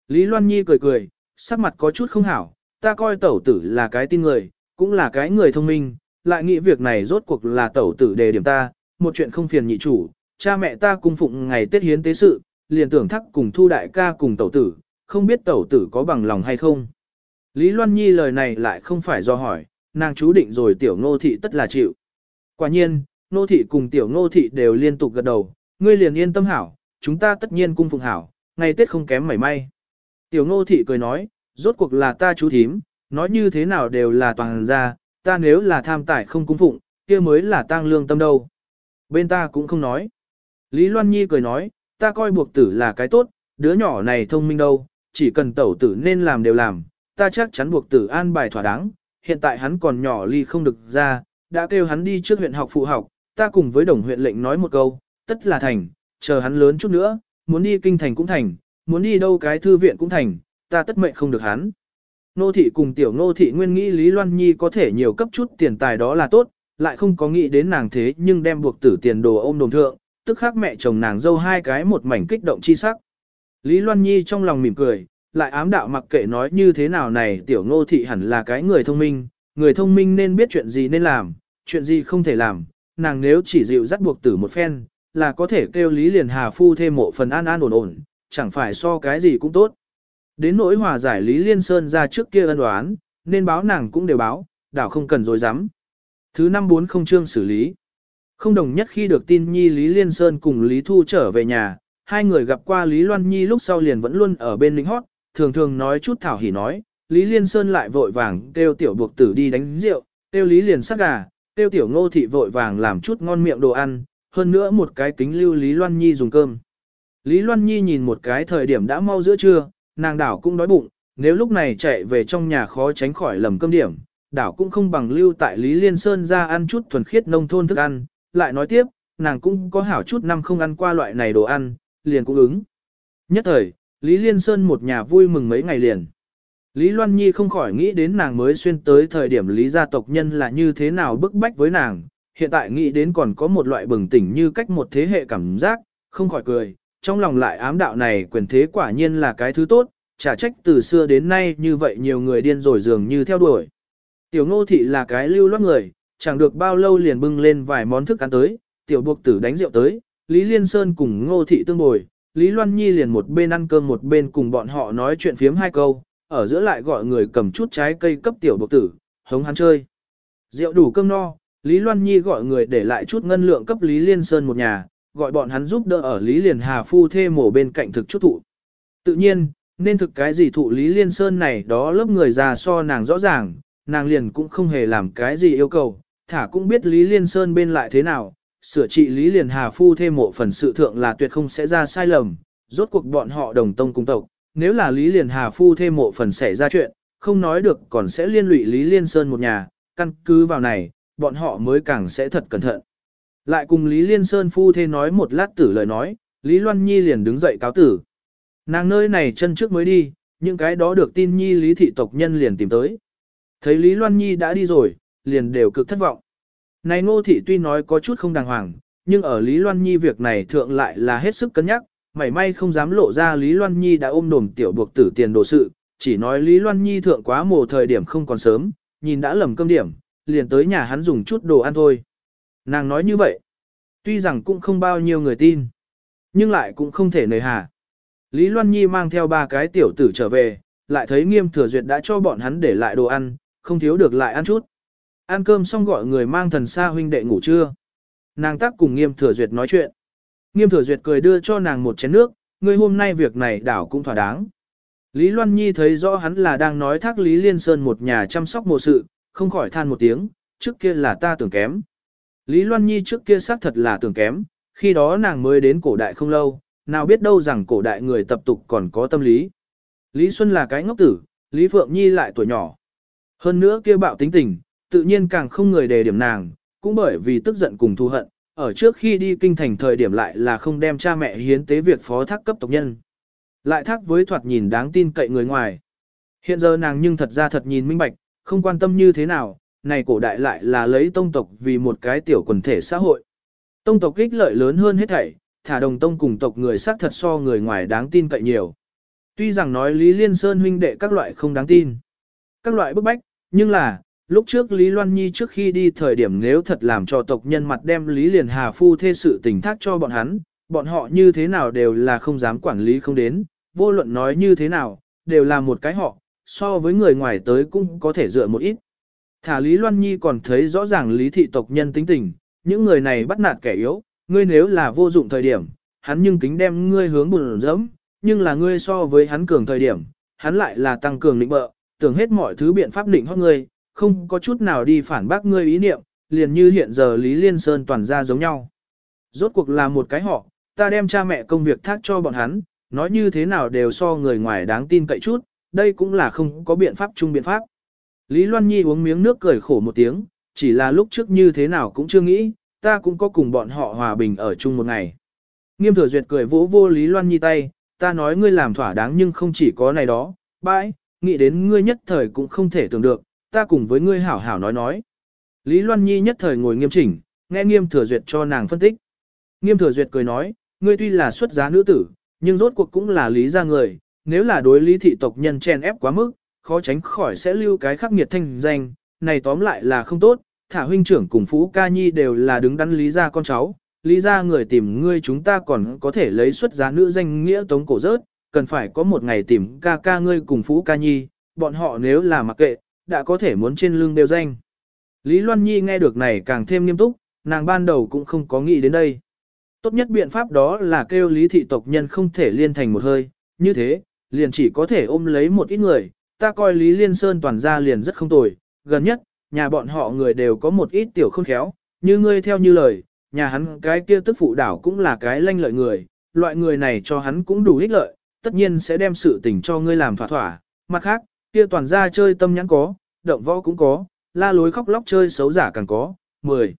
Lý Loan Nhi cười cười, sắc mặt có chút không hảo, ta coi tẩu tử là cái tin người, cũng là cái người thông minh, lại nghĩ việc này rốt cuộc là tẩu tử đề điểm ta, một chuyện không phiền nhị chủ, cha mẹ ta cung phụng ngày Tết hiến tế sự, liền tưởng thắc cùng thu đại ca cùng tẩu tử, không biết tẩu tử có bằng lòng hay không. Lý Loan Nhi lời này lại không phải do hỏi, nàng chú định rồi tiểu ngô thị tất là chịu. Quả nhiên, ngô thị cùng tiểu ngô thị đều liên tục gật đầu, ngươi liền yên tâm hảo, chúng ta tất nhiên cung phụng hảo, ngày Tết không kém mảy may. Tiểu ngô thị cười nói, rốt cuộc là ta chú thím, nói như thế nào đều là toàn gia, ta nếu là tham tài không cung phụng, kia mới là tang lương tâm đâu. Bên ta cũng không nói. Lý Loan Nhi cười nói, ta coi buộc tử là cái tốt, đứa nhỏ này thông minh đâu, chỉ cần tẩu tử nên làm đều làm, ta chắc chắn buộc tử an bài thỏa đáng, hiện tại hắn còn nhỏ ly không được ra, đã kêu hắn đi trước huyện học phụ học, ta cùng với đồng huyện lệnh nói một câu, tất là thành, chờ hắn lớn chút nữa, muốn đi kinh thành cũng thành, muốn đi đâu cái thư viện cũng thành, ta tất mệnh không được hắn. Nô thị cùng tiểu nô thị nguyên nghĩ Lý Loan Nhi có thể nhiều cấp chút tiền tài đó là tốt, lại không có nghĩ đến nàng thế nhưng đem buộc tử tiền đồ ôm đồn thượng, tức khắc mẹ chồng nàng dâu hai cái một mảnh kích động chi sắc. Lý Loan Nhi trong lòng mỉm cười, lại ám đạo mặc kệ nói như thế nào này tiểu ngô thị hẳn là cái người thông minh, người thông minh nên biết chuyện gì nên làm, chuyện gì không thể làm, nàng nếu chỉ dịu dắt buộc tử một phen, là có thể kêu Lý Liền Hà phu thêm mộ phần an an ổn ổn, chẳng phải so cái gì cũng tốt. Đến nỗi hòa giải Lý Liên Sơn ra trước kia ân đoán, nên báo nàng cũng đều báo, đảo không cần dối dám. Thứ năm bốn không chương xử lý. Không đồng nhất khi được tin Nhi Lý Liên Sơn cùng Lý Thu trở về nhà, hai người gặp qua Lý Loan Nhi lúc sau liền vẫn luôn ở bên lính hót, thường thường nói chút thảo hỉ nói, Lý Liên Sơn lại vội vàng kêu tiểu buộc tử đi đánh rượu, kêu Lý liền sắc gà, kêu tiểu ngô thị vội vàng làm chút ngon miệng đồ ăn, hơn nữa một cái kính lưu Lý Loan Nhi dùng cơm. Lý Loan Nhi nhìn một cái thời điểm đã mau giữa trưa, nàng đảo cũng đói bụng, nếu lúc này chạy về trong nhà khó tránh khỏi lầm cơm điểm, đảo cũng không bằng lưu tại Lý Liên Sơn ra ăn chút thuần khiết nông thôn thức ăn, lại nói tiếp, nàng cũng có hảo chút năm không ăn qua loại này đồ ăn, liền cũng ứng. Nhất thời, Lý Liên Sơn một nhà vui mừng mấy ngày liền. Lý Loan Nhi không khỏi nghĩ đến nàng mới xuyên tới thời điểm Lý gia tộc nhân là như thế nào bức bách với nàng, hiện tại nghĩ đến còn có một loại bừng tỉnh như cách một thế hệ cảm giác, không khỏi cười, trong lòng lại ám đạo này quyền thế quả nhiên là cái thứ tốt, trả trách từ xưa đến nay như vậy nhiều người điên rồi dường như theo đuổi. Tiểu ngô thị là cái lưu loát người, chẳng được bao lâu liền bưng lên vài món thức ăn tới, tiểu buộc tử đánh rượu tới, Lý Liên Sơn cùng ngô thị tương bồi, Lý Loan Nhi liền một bên ăn cơm một bên cùng bọn họ nói chuyện phiếm hai câu, ở giữa lại gọi người cầm chút trái cây cấp tiểu buộc tử, hống hắn chơi. Rượu đủ cơm no, Lý Loan Nhi gọi người để lại chút ngân lượng cấp Lý Liên Sơn một nhà, gọi bọn hắn giúp đỡ ở Lý Liền Hà phu thê mổ bên cạnh thực chút thụ. Tự nhiên, nên thực cái gì thụ Lý Liên Sơn này đó lớp người già so nàng rõ ràng, nàng liền cũng không hề làm cái gì yêu cầu, thả cũng biết Lý Liên Sơn bên lại thế nào, sửa trị Lý Liền Hà phu thêm mộ phần sự thượng là tuyệt không sẽ ra sai lầm, rốt cuộc bọn họ đồng tông cùng tộc, nếu là Lý Liền Hà phu thêm mộ phần xảy ra chuyện, không nói được còn sẽ liên lụy Lý Liên Sơn một nhà, căn cứ vào này, bọn họ mới càng sẽ thật cẩn thận. Lại cùng Lý Liên Sơn phu thê nói một lát tử lời nói, Lý Loan Nhi liền đứng dậy cáo tử. Nàng nơi này chân trước mới đi, những cái đó được tin Nhi Lý thị tộc nhân liền tìm tới. Thấy Lý Loan Nhi đã đi rồi, liền đều cực thất vọng. Này ngô thị tuy nói có chút không đàng hoàng, nhưng ở Lý Loan Nhi việc này thượng lại là hết sức cân nhắc, mảy may không dám lộ ra Lý Loan Nhi đã ôm đồm tiểu buộc tử tiền đồ sự, chỉ nói Lý Loan Nhi thượng quá mồ thời điểm không còn sớm, nhìn đã lầm cơm điểm, liền tới nhà hắn dùng chút đồ ăn thôi. Nàng nói như vậy, tuy rằng cũng không bao nhiêu người tin, nhưng lại cũng không thể nời hà. Lý Loan Nhi mang theo ba cái tiểu tử trở về, lại thấy nghiêm thừa duyệt đã cho bọn hắn để lại đồ ăn, không thiếu được lại ăn chút. Ăn cơm xong gọi người mang thần xa huynh đệ ngủ trưa. Nàng tác cùng nghiêm thừa duyệt nói chuyện. Nghiêm thừa duyệt cười đưa cho nàng một chén nước, ngươi hôm nay việc này đảo cũng thỏa đáng. Lý Loan Nhi thấy rõ hắn là đang nói thác Lý Liên Sơn một nhà chăm sóc mộ sự, không khỏi than một tiếng, trước kia là ta tưởng kém. Lý Loan Nhi trước kia xác thật là tưởng kém, khi đó nàng mới đến cổ đại không lâu, nào biết đâu rằng cổ đại người tập tục còn có tâm lý. Lý Xuân là cái ngốc tử, Lý Phượng Nhi lại tuổi nhỏ. Hơn nữa kia bạo tính tình, tự nhiên càng không người đề điểm nàng, cũng bởi vì tức giận cùng thù hận, ở trước khi đi kinh thành thời điểm lại là không đem cha mẹ hiến tế việc phó thác cấp tộc nhân. Lại thác với thoạt nhìn đáng tin cậy người ngoài. Hiện giờ nàng nhưng thật ra thật nhìn minh bạch, không quan tâm như thế nào, này cổ đại lại là lấy tông tộc vì một cái tiểu quần thể xã hội. Tông tộc ích lợi lớn hơn hết thảy, thả đồng tông cùng tộc người xác thật so người ngoài đáng tin cậy nhiều. Tuy rằng nói Lý Liên Sơn huynh đệ các loại không đáng tin, các loại bức bách, nhưng là, lúc trước Lý Loan Nhi trước khi đi thời điểm nếu thật làm cho tộc nhân mặt đem Lý Liền Hà Phu thê sự tình thác cho bọn hắn, bọn họ như thế nào đều là không dám quản lý không đến, vô luận nói như thế nào, đều là một cái họ, so với người ngoài tới cũng có thể dựa một ít. Thả Lý Loan Nhi còn thấy rõ ràng lý thị tộc nhân tính tình, những người này bắt nạt kẻ yếu, ngươi nếu là vô dụng thời điểm, hắn nhưng kính đem ngươi hướng bùn dẫm, nhưng là ngươi so với hắn cường thời điểm, hắn lại là tăng cường định bợ, tưởng hết mọi thứ biện pháp định hót ngươi, không có chút nào đi phản bác ngươi ý niệm, liền như hiện giờ Lý Liên Sơn toàn ra giống nhau. Rốt cuộc là một cái họ, ta đem cha mẹ công việc thác cho bọn hắn, Nói như thế nào đều so người ngoài đáng tin cậy chút, đây cũng là không có biện pháp chung biện pháp. Lý Loan Nhi uống miếng nước cười khổ một tiếng, chỉ là lúc trước như thế nào cũng chưa nghĩ, ta cũng có cùng bọn họ hòa bình ở chung một ngày. Nghiêm thừa duyệt cười vỗ vô Lý Loan Nhi tay, ta nói ngươi làm thỏa đáng nhưng không chỉ có này đó, bãi, nghĩ đến ngươi nhất thời cũng không thể tưởng được, ta cùng với ngươi hảo hảo nói nói. Lý Loan Nhi nhất thời ngồi nghiêm chỉnh, nghe nghiêm thừa duyệt cho nàng phân tích. Nghiêm thừa duyệt cười nói, ngươi tuy là xuất giá nữ tử, nhưng rốt cuộc cũng là lý gia người, nếu là đối lý thị tộc nhân chen ép quá mức, khó tránh khỏi sẽ lưu cái khắc nghiệt thanh danh, này tóm lại là không tốt, thả huynh trưởng cùng Phú Ca Nhi đều là đứng đắn lý gia con cháu, lý gia người tìm ngươi chúng ta còn có thể lấy xuất giá nữ danh nghĩa tống cổ rớt, cần phải có một ngày tìm ca ca ngươi cùng Phú Ca Nhi, bọn họ nếu là mặc kệ, đã có thể muốn trên lưng đều danh. Lý Loan Nhi nghe được này càng thêm nghiêm túc, nàng ban đầu cũng không có nghĩ đến đây. Tốt nhất biện pháp đó là kêu lý thị tộc nhân không thể liên thành một hơi, như thế, liền chỉ có thể ôm lấy một ít người, ta coi Lý Liên Sơn toàn ra liền rất không tồi, gần nhất, nhà bọn họ người đều có một ít tiểu khôn khéo, như ngươi theo như lời, nhà hắn cái kia tức phụ đảo cũng là cái lanh lợi người, loại người này cho hắn cũng đủ ích lợi, tất nhiên sẽ đem sự tình cho ngươi làm thỏa thỏa, mặt khác, kia toàn ra chơi tâm nhãn có, động võ cũng có, la lối khóc lóc chơi xấu giả càng có, 10.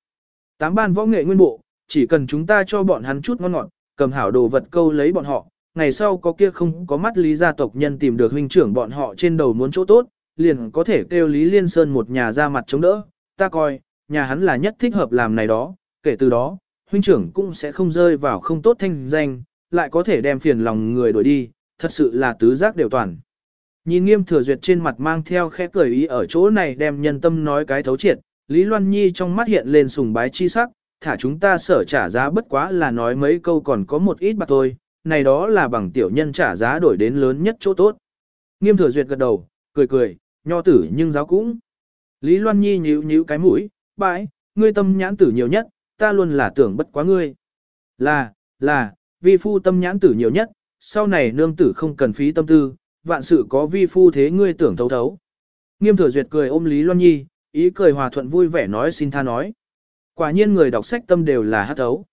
Tám ban võ nghệ nguyên bộ, chỉ cần chúng ta cho bọn hắn chút ngon ngọt, cầm hảo đồ vật câu lấy bọn họ, ngày sau có kia không có mắt lý gia tộc nhân tìm được huynh trưởng bọn họ trên đầu muốn chỗ tốt, liền có thể kêu Lý Liên Sơn một nhà ra mặt chống đỡ, ta coi, nhà hắn là nhất thích hợp làm này đó, kể từ đó, huynh trưởng cũng sẽ không rơi vào không tốt thanh danh, lại có thể đem phiền lòng người đuổi đi, thật sự là tứ giác đều toàn. Nhìn nghiêm thừa duyệt trên mặt mang theo khẽ cười ý ở chỗ này đem nhân tâm nói cái thấu triệt, Lý Loan Nhi trong mắt hiện lên sùng bái chi sắc, thả chúng ta sở trả giá bất quá là nói mấy câu còn có một ít bạc thôi, này đó là bằng tiểu nhân trả giá đổi đến lớn nhất chỗ tốt. Nghiêm thừa duyệt gật đầu, cười cười, nho tử nhưng giáo cũng. Lý Loan Nhi nhíu nhíu cái mũi, bãi, ngươi tâm nhãn tử nhiều nhất, ta luôn là tưởng bất quá ngươi. Là, là, vi phu tâm nhãn tử nhiều nhất, sau này nương tử không cần phí tâm tư, vạn sự có vi phu thế ngươi tưởng thấu thấu. Nghiêm thừa duyệt cười ôm Lý Loan Nhi, ý cười hòa thuận vui vẻ nói xin tha nói. Quả nhiên người đọc sách tâm đều là hát thấu.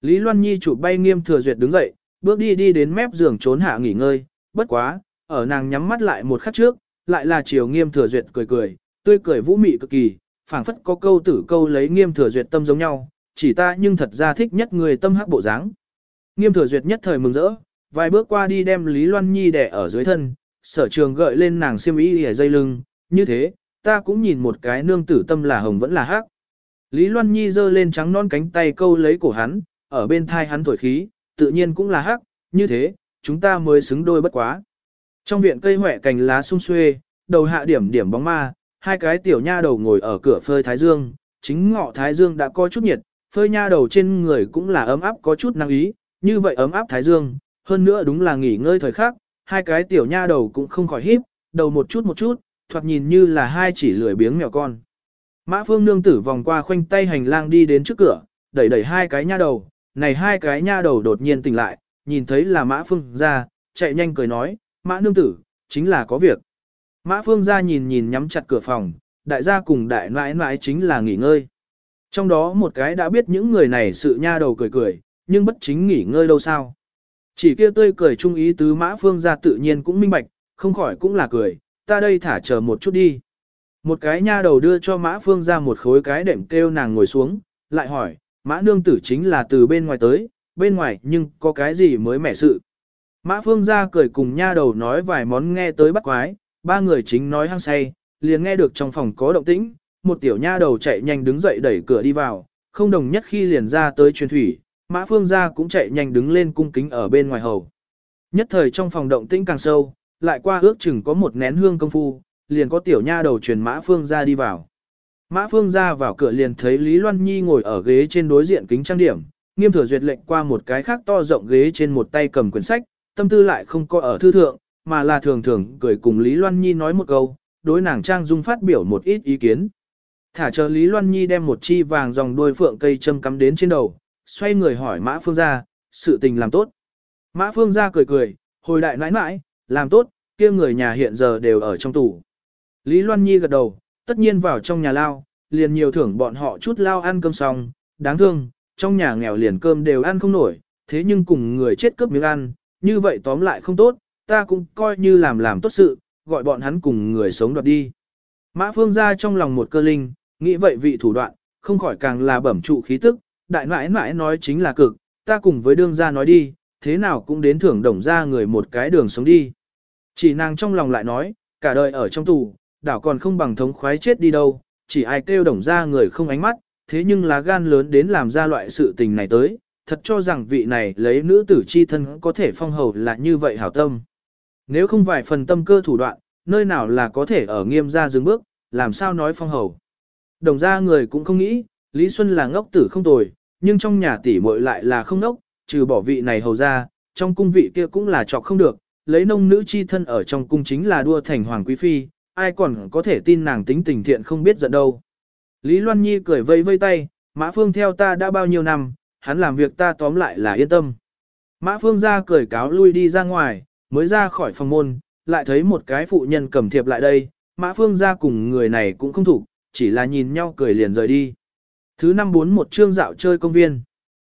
Lý Loan Nhi chụp bay nghiêm thừa duyệt đứng dậy, bước đi đi đến mép giường trốn hạ nghỉ ngơi, bất quá, ở nàng nhắm mắt lại một khắc trước, lại là chiều nghiêm thừa duyệt cười cười, tươi cười vũ mị cực kỳ, phảng phất có câu tử câu lấy nghiêm thừa duyệt tâm giống nhau, chỉ ta nhưng thật ra thích nhất người tâm hắc bộ dáng. Nghiêm thừa duyệt nhất thời mừng rỡ, vài bước qua đi đem Lý Loan Nhi đè ở dưới thân, sở trường gợi lên nàng xiêm y ở dây lưng, như thế, ta cũng nhìn một cái nương tử tâm là hồng vẫn là hắc. Lý Loan Nhi giơ lên trắng non cánh tay câu lấy cổ hắn, ở bên thai hắn thổi khí, tự nhiên cũng là hắc, như thế, chúng ta mới xứng đôi bất quá. Trong viện cây hỏe cành lá sung xuê, đầu hạ điểm điểm bóng ma, hai cái tiểu nha đầu ngồi ở cửa phơi thái dương, chính ngọ thái dương đã có chút nhiệt, phơi nha đầu trên người cũng là ấm áp có chút năng ý, như vậy ấm áp thái dương, hơn nữa đúng là nghỉ ngơi thời khắc, hai cái tiểu nha đầu cũng không khỏi híp, đầu một chút một chút, thoạt nhìn như là hai chỉ lười biếng mèo con. Mã Phương nương tử vòng qua khoanh tay hành lang đi đến trước cửa, đẩy đẩy hai cái nha đầu, này hai cái nha đầu đột nhiên tỉnh lại, nhìn thấy là Mã Phương ra, chạy nhanh cười nói, Mã nương tử, chính là có việc. Mã Phương ra nhìn nhìn nhắm chặt cửa phòng, đại gia cùng đại nãi nãi chính là nghỉ ngơi. Trong đó một cái đã biết những người này sự nha đầu cười cười, nhưng bất chính nghỉ ngơi đâu sao. Chỉ kia tươi cười trung ý tứ Mã Phương ra tự nhiên cũng minh bạch, không khỏi cũng là cười, ta đây thả chờ một chút đi. Một cái nha đầu đưa cho Mã Phương ra một khối cái đệm kêu nàng ngồi xuống, lại hỏi, Mã nương tử chính là từ bên ngoài tới, bên ngoài nhưng có cái gì mới mẻ sự. Mã Phương ra cười cùng nha đầu nói vài món nghe tới bắt quái, ba người chính nói hăng say, liền nghe được trong phòng có động tĩnh, một tiểu nha đầu chạy nhanh đứng dậy đẩy cửa đi vào, không đồng nhất khi liền ra tới truyền thủy, Mã Phương Gia cũng chạy nhanh đứng lên cung kính ở bên ngoài hầu. Nhất thời trong phòng động tĩnh càng sâu, lại qua ước chừng có một nén hương công phu, liền có tiểu nha đầu truyền Mã Phương Gia đi vào. Mã Phương ra vào cửa liền thấy Lý Loan Nhi ngồi ở ghế trên đối diện kính trang điểm, nghiêm thừa duyệt lệnh qua một cái khác to rộng ghế trên một tay cầm quyển sách, tâm tư lại không có ở thư thượng, mà là thường thường cười cùng Lý Loan Nhi nói một câu, đối nàng trang dung phát biểu một ít ý kiến. Thả chờ Lý Loan Nhi đem một chi vàng dòng đuôi phượng cây châm cắm đến trên đầu, xoay người hỏi Mã Phương Gia, sự tình làm tốt. Mã Phương Gia cười cười, hồi đại nãi nãi, làm tốt, kia người nhà hiện giờ đều ở trong tủ. Lý Loan Nhi gật đầu, tất nhiên vào trong nhà lao, liền nhiều thưởng bọn họ chút lao ăn cơm xong, đáng thương, trong nhà nghèo liền cơm đều ăn không nổi, thế nhưng cùng người chết cướp miếng ăn, như vậy tóm lại không tốt, ta cũng coi như làm làm tốt sự, gọi bọn hắn cùng người sống đoạt đi. Mã phương ra trong lòng một cơ linh, nghĩ vậy vị thủ đoạn, không khỏi càng là bẩm trụ khí tức, đại nãi nãi nói chính là cực, ta cùng với đương gia nói đi, thế nào cũng đến thưởng đồng ra người một cái đường sống đi. Chỉ nàng trong lòng lại nói, cả đời ở trong tù, đảo còn không bằng thống khoái chết đi đâu, chỉ ai kêu đồng ra người không ánh mắt, thế nhưng lá gan lớn đến làm ra loại sự tình này tới, thật cho rằng vị này lấy nữ tử chi thân có thể phong hầu là như vậy hảo tâm. Nếu không vài phần tâm cơ thủ đoạn, nơi nào là có thể ở nghiêm gia dừng bước, làm sao nói phong hầu. Đồng ra người cũng không nghĩ, Lý Xuân là ngốc tử không tồi, nhưng trong nhà tỷ muội lại là không nốc, trừ bỏ vị này hầu ra, trong cung vị kia cũng là chọc không được, lấy nông nữ chi thân ở trong cung chính là đua thành hoàng quý phi, ai còn có thể tin nàng tính tình thiện không biết giận đâu. Lý Loan Nhi cười vây vây tay, Mã Phương theo ta đã bao nhiêu năm, hắn làm việc ta tóm lại là yên tâm. Mã Phương ra cười cáo lui đi ra ngoài, mới ra khỏi phòng môn, lại thấy một cái phụ nhân cầm thiệp lại đây, Mã Phương ra cùng người này cũng không thủ, chỉ là nhìn nhau cười liền rời đi. Thứ năm bốn một chương dạo chơi công viên.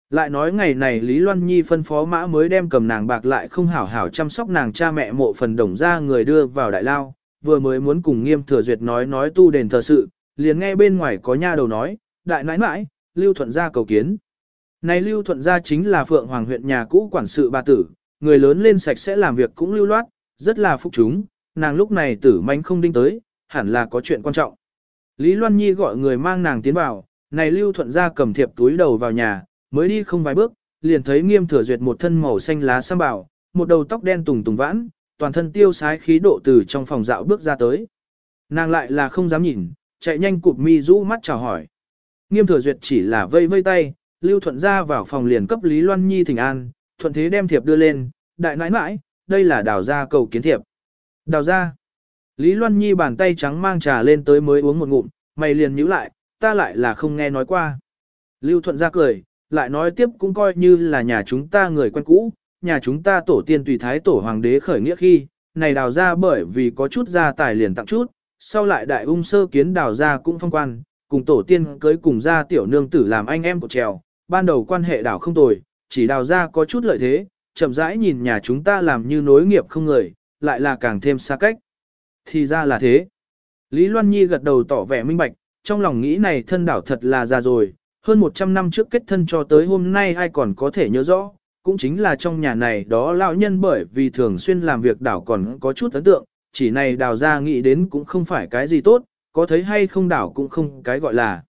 Lại nói ngày này Lý Loan Nhi phân phó mã mới đem cầm nàng bạc lại không hảo hảo chăm sóc nàng cha mẹ mộ phần đồng ra người đưa vào đại lao, vừa mới muốn cùng nghiêm thừa duyệt nói nói tu đền thờ sự, liền nghe bên ngoài có nha đầu nói, đại nãi nãi, Lưu Thuận gia cầu kiến. Này Lưu Thuận gia chính là Phượng Hoàng huyện nhà cũ quản sự bà tử, người lớn lên sạch sẽ làm việc cũng lưu loát, rất là phúc chúng, nàng lúc này tử manh không đinh tới, hẳn là có chuyện quan trọng. Lý Loan Nhi gọi người mang nàng tiến vào, này Lưu Thuận gia cầm thiệp túi đầu vào nhà, mới đi không vài bước, liền thấy nghiêm thừa duyệt một thân màu xanh lá sam bảo, một đầu tóc đen tùng tùng vãn, toàn thân tiêu sái khí độ từ trong phòng dạo bước ra tới. Nàng lại là không dám nhìn, chạy nhanh cụp mi rũ mắt chào hỏi. Nghiêm thừa duyệt chỉ là vây vây tay, Lưu Thuận ra vào phòng liền cấp Lý Loan Nhi thỉnh an, thuận thế đem thiệp đưa lên, đại nãi nãi, đây là đào gia cầu kiến thiệp. Đào gia. Lý Loan Nhi bàn tay trắng mang trà lên tới mới uống một ngụm, mày liền nhíu lại, ta lại là không nghe nói qua. Lưu Thuận ra cười, lại nói tiếp cũng coi như là nhà chúng ta người quen cũ, nhà chúng ta tổ tiên tùy thái tổ hoàng đế khởi nghĩa khi, này đào ra bởi vì có chút gia tài liền tặng chút, sau lại đại ung sơ kiến đào ra cũng phong quan, cùng tổ tiên cưới cùng gia tiểu nương tử làm anh em của trèo, ban đầu quan hệ đào không tồi, chỉ đào ra có chút lợi thế, chậm rãi nhìn nhà chúng ta làm như nối nghiệp không người, lại là càng thêm xa cách. Thì ra là thế. Lý Loan Nhi gật đầu tỏ vẻ minh bạch, trong lòng nghĩ này thân đảo thật là già rồi, hơn 100 năm trước kết thân cho tới hôm nay ai còn có thể nhớ rõ, cũng chính là trong nhà này đó lão nhân bởi vì thường xuyên làm việc đảo còn có chút ấn tượng, chỉ này đào ra nghĩ đến cũng không phải cái gì tốt, có thấy hay không đảo cũng không cái gọi là.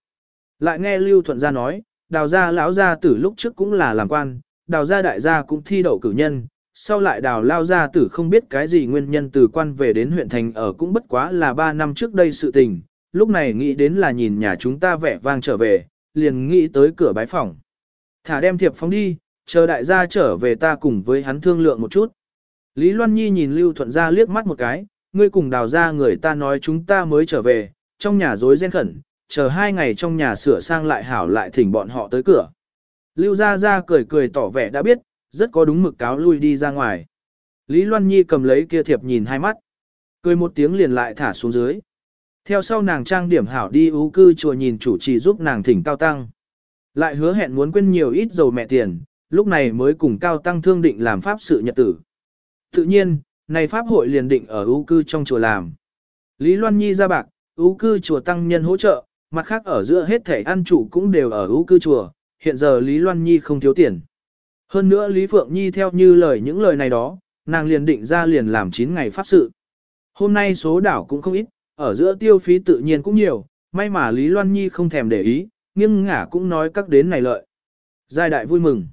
Lại nghe Lưu Thuận gia nói, đào gia lão gia tử lúc trước cũng là làm quan, đào gia đại gia cũng thi đậu cử nhân, sau lại đào lao gia tử không biết cái gì nguyên nhân từ quan về đến huyện thành ở cũng bất quá là 3 năm trước đây sự tình, lúc này nghĩ đến là nhìn nhà chúng ta vẻ vang trở về, liền nghĩ tới cửa bái phòng. Thả đem thiệp phóng đi, chờ đại gia trở về ta cùng với hắn thương lượng một chút. Lý Loan Nhi nhìn Lưu Thuận gia liếc mắt một cái, ngươi cùng đào ra người ta nói chúng ta mới trở về, trong nhà rối ren khẩn, chờ hai ngày trong nhà sửa sang lại hảo lại thỉnh bọn họ tới cửa. Lưu Gia Gia cười cười tỏ vẻ đã biết, rất có đúng mực cáo lui đi ra ngoài. Lý Loan Nhi cầm lấy kia thiệp nhìn hai mắt. Cười một tiếng liền lại thả xuống dưới. Theo sau nàng trang điểm hảo đi ưu cư chùa nhìn chủ trì giúp nàng thỉnh cao tăng. Lại hứa hẹn muốn quên nhiều ít dầu mẹ tiền, lúc này mới cùng cao tăng thương định làm pháp sự nhật tử. Tự nhiên, này pháp hội liền định ở ưu cư trong chùa làm. Lý Loan Nhi ra bạc, ưu cư chùa tăng nhân hỗ trợ, mặt khác ở giữa hết thể ăn chủ cũng đều ở ưu cư chùa, hiện giờ Lý Loan Nhi không thiếu tiền. Hơn nữa Lý Phượng Nhi theo như lời những lời này đó, nàng liền định ra liền làm 9 ngày pháp sự. Hôm nay số đảo cũng không ít, ở giữa tiêu phí tự nhiên cũng nhiều, may mà Lý Loan Nhi không thèm để ý, nhưng ngả cũng nói các đến này lợi. Giai đại vui mừng.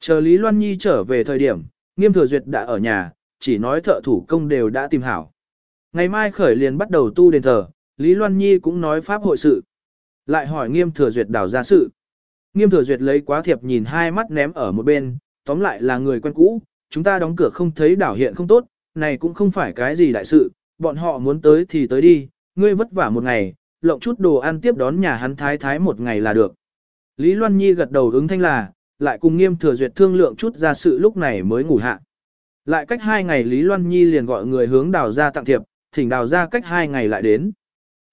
Chờ Lý Loan Nhi trở về thời điểm, nghiêm thừa duyệt đã ở nhà, chỉ nói thợ thủ công đều đã tìm hảo. Ngày mai khởi liền bắt đầu tu đền thờ, Lý Loan Nhi cũng nói pháp hội sự. Lại hỏi nghiêm thừa duyệt đảo ra sự. Nghiêm thừa duyệt lấy quá thiệp nhìn hai mắt ném ở một bên, tóm lại là người quen cũ, chúng ta đóng cửa không thấy đảo hiện không tốt, này cũng không phải cái gì đại sự, bọn họ muốn tới thì tới đi, ngươi vất vả một ngày, lộng chút đồ ăn tiếp đón nhà hắn thái thái một ngày là được. Lý Loan Nhi gật đầu ứng thanh là, lại cùng nghiêm thừa duyệt thương lượng chút ra sự lúc này mới ngủ hạ. Lại cách hai ngày Lý Loan Nhi liền gọi người hướng đào ra tặng thiệp, thỉnh đào ra cách hai ngày lại đến.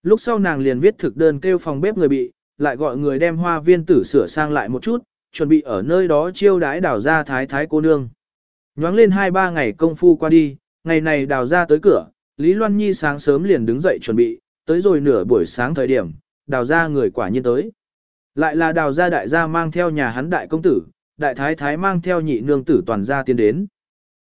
Lúc sau nàng liền viết thực đơn kêu phòng bếp người bị, lại gọi người đem hoa viên tử sửa sang lại một chút, chuẩn bị ở nơi đó chiêu đái đào ra thái thái cô nương. Nhoáng lên hai ba ngày công phu qua đi, ngày này đào ra tới cửa, Lý Loan Nhi sáng sớm liền đứng dậy chuẩn bị, tới rồi nửa buổi sáng thời điểm, đào ra người quả nhiên tới. Lại là đào gia đại gia mang theo nhà hắn đại công tử, đại thái thái mang theo nhị nương tử toàn gia tiến đến.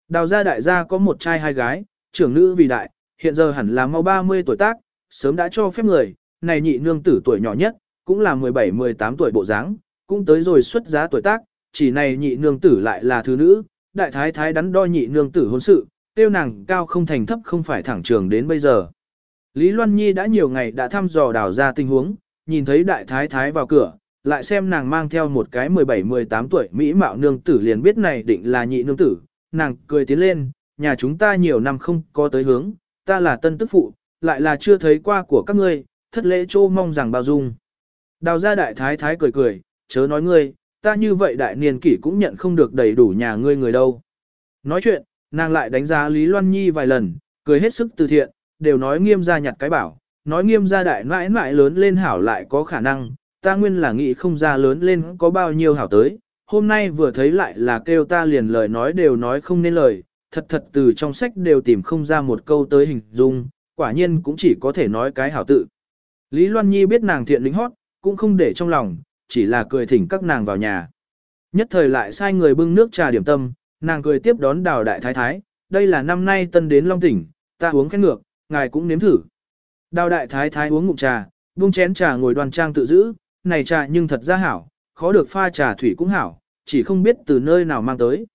Đào gia đại gia có một trai hai gái, trưởng nữ vì đại, hiện giờ hẳn là mau 30 tuổi tác, sớm đã cho phép người, này nhị nương tử tuổi nhỏ nhất, cũng là 17-18 tuổi bộ dáng, cũng tới rồi xuất giá tuổi tác, chỉ này nhị nương tử lại là thứ nữ, đại thái thái đắn đo nhị nương tử hôn sự, tiêu nàng cao không thành thấp không phải thẳng trường đến bây giờ. Lý Loan Nhi đã nhiều ngày đã thăm dò đào ra tình huống, nhìn thấy đại thái thái vào cửa, lại xem nàng mang theo một cái 17-18 tuổi Mỹ mạo nương tử liền biết này định là nhị nương tử, nàng cười tiến lên, nhà chúng ta nhiều năm không có tới hướng, ta là tân tức phụ, lại là chưa thấy qua của các ngươi, thất lễ trô mong rằng bao dung. Đào ra đại thái thái cười cười, chớ nói ngươi, ta như vậy đại niên kỷ cũng nhận không được đầy đủ nhà ngươi người đâu. Nói chuyện, nàng lại đánh giá Lý Loan Nhi vài lần, cười hết sức từ thiện, đều nói nghiêm gia nhặt cái bảo, nói nghiêm gia đại mãi mãi lớn lên hảo lại có khả năng, ta nguyên là nghĩ không ra lớn lên có bao nhiêu hảo tới, hôm nay vừa thấy lại là kêu ta liền lời nói đều nói không nên lời, thật thật từ trong sách đều tìm không ra một câu tới hình dung, quả nhiên cũng chỉ có thể nói cái hảo tự. Lý Loan Nhi biết nàng thiện lính hót, cũng không để trong lòng, chỉ là cười thỉnh các nàng vào nhà. Nhất thời lại sai người bưng nước trà điểm tâm, nàng cười tiếp đón đào đại thái thái, đây là năm nay tân đến Long Tỉnh, ta uống khen ngược, ngài cũng nếm thử. Đào đại thái thái uống ngụm trà, buông chén trà ngồi đoan trang tự giữ, này trà nhưng thật ra hảo, khó được pha trà thủy cũng hảo, chỉ không biết từ nơi nào mang tới.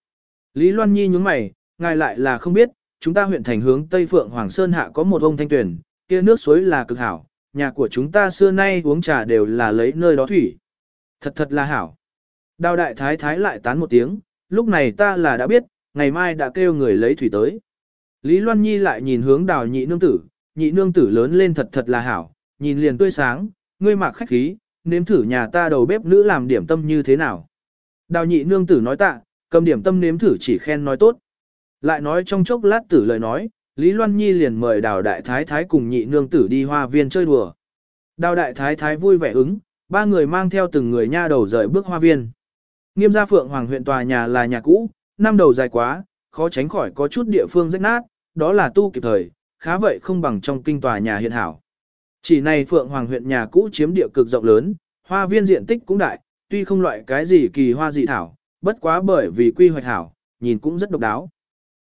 Lý Loan Nhi nhúng mày, ngài lại là không biết, chúng ta huyện thành hướng Tây Phượng Hoàng Sơn hạ có một ông thanh tuyển, kia nước suối là cực hảo, nhà của chúng ta xưa nay uống trà đều là lấy nơi đó thủy. Thật thật là hảo. Đào đại thái thái lại tán một tiếng, lúc này ta là đã biết, ngày mai đã kêu người lấy thủy tới. Lý Loan Nhi lại nhìn hướng đào nhị nương tử, nhị nương tử lớn lên thật thật là hảo, nhìn liền tươi sáng, ngươi mặc khách khí, nếm thử nhà ta đầu bếp nữ làm điểm tâm như thế nào. Đào nhị nương tử nói tạ, cầm điểm tâm nếm thử chỉ khen nói tốt. Lại nói trong chốc lát tử lời nói, Lý Loan Nhi liền mời đào đại thái thái cùng nhị nương tử đi hoa viên chơi đùa. Đào đại thái thái vui vẻ ứng, ba người mang theo từng người nha đầu rời bước hoa viên. Nghiêm gia phượng hoàng huyện tòa nhà là nhà cũ, năm đầu dài quá, khó tránh khỏi có chút địa phương rách nát, đó là tu kịp thời, khá vậy không bằng trong kinh tòa nhà hiện hảo. Chỉ này phượng hoàng huyện nhà cũ chiếm địa cực rộng lớn, hoa viên diện tích cũng đại, tuy không loại cái gì kỳ hoa dị thảo, bất quá bởi vì quy hoạch hảo, nhìn cũng rất độc đáo.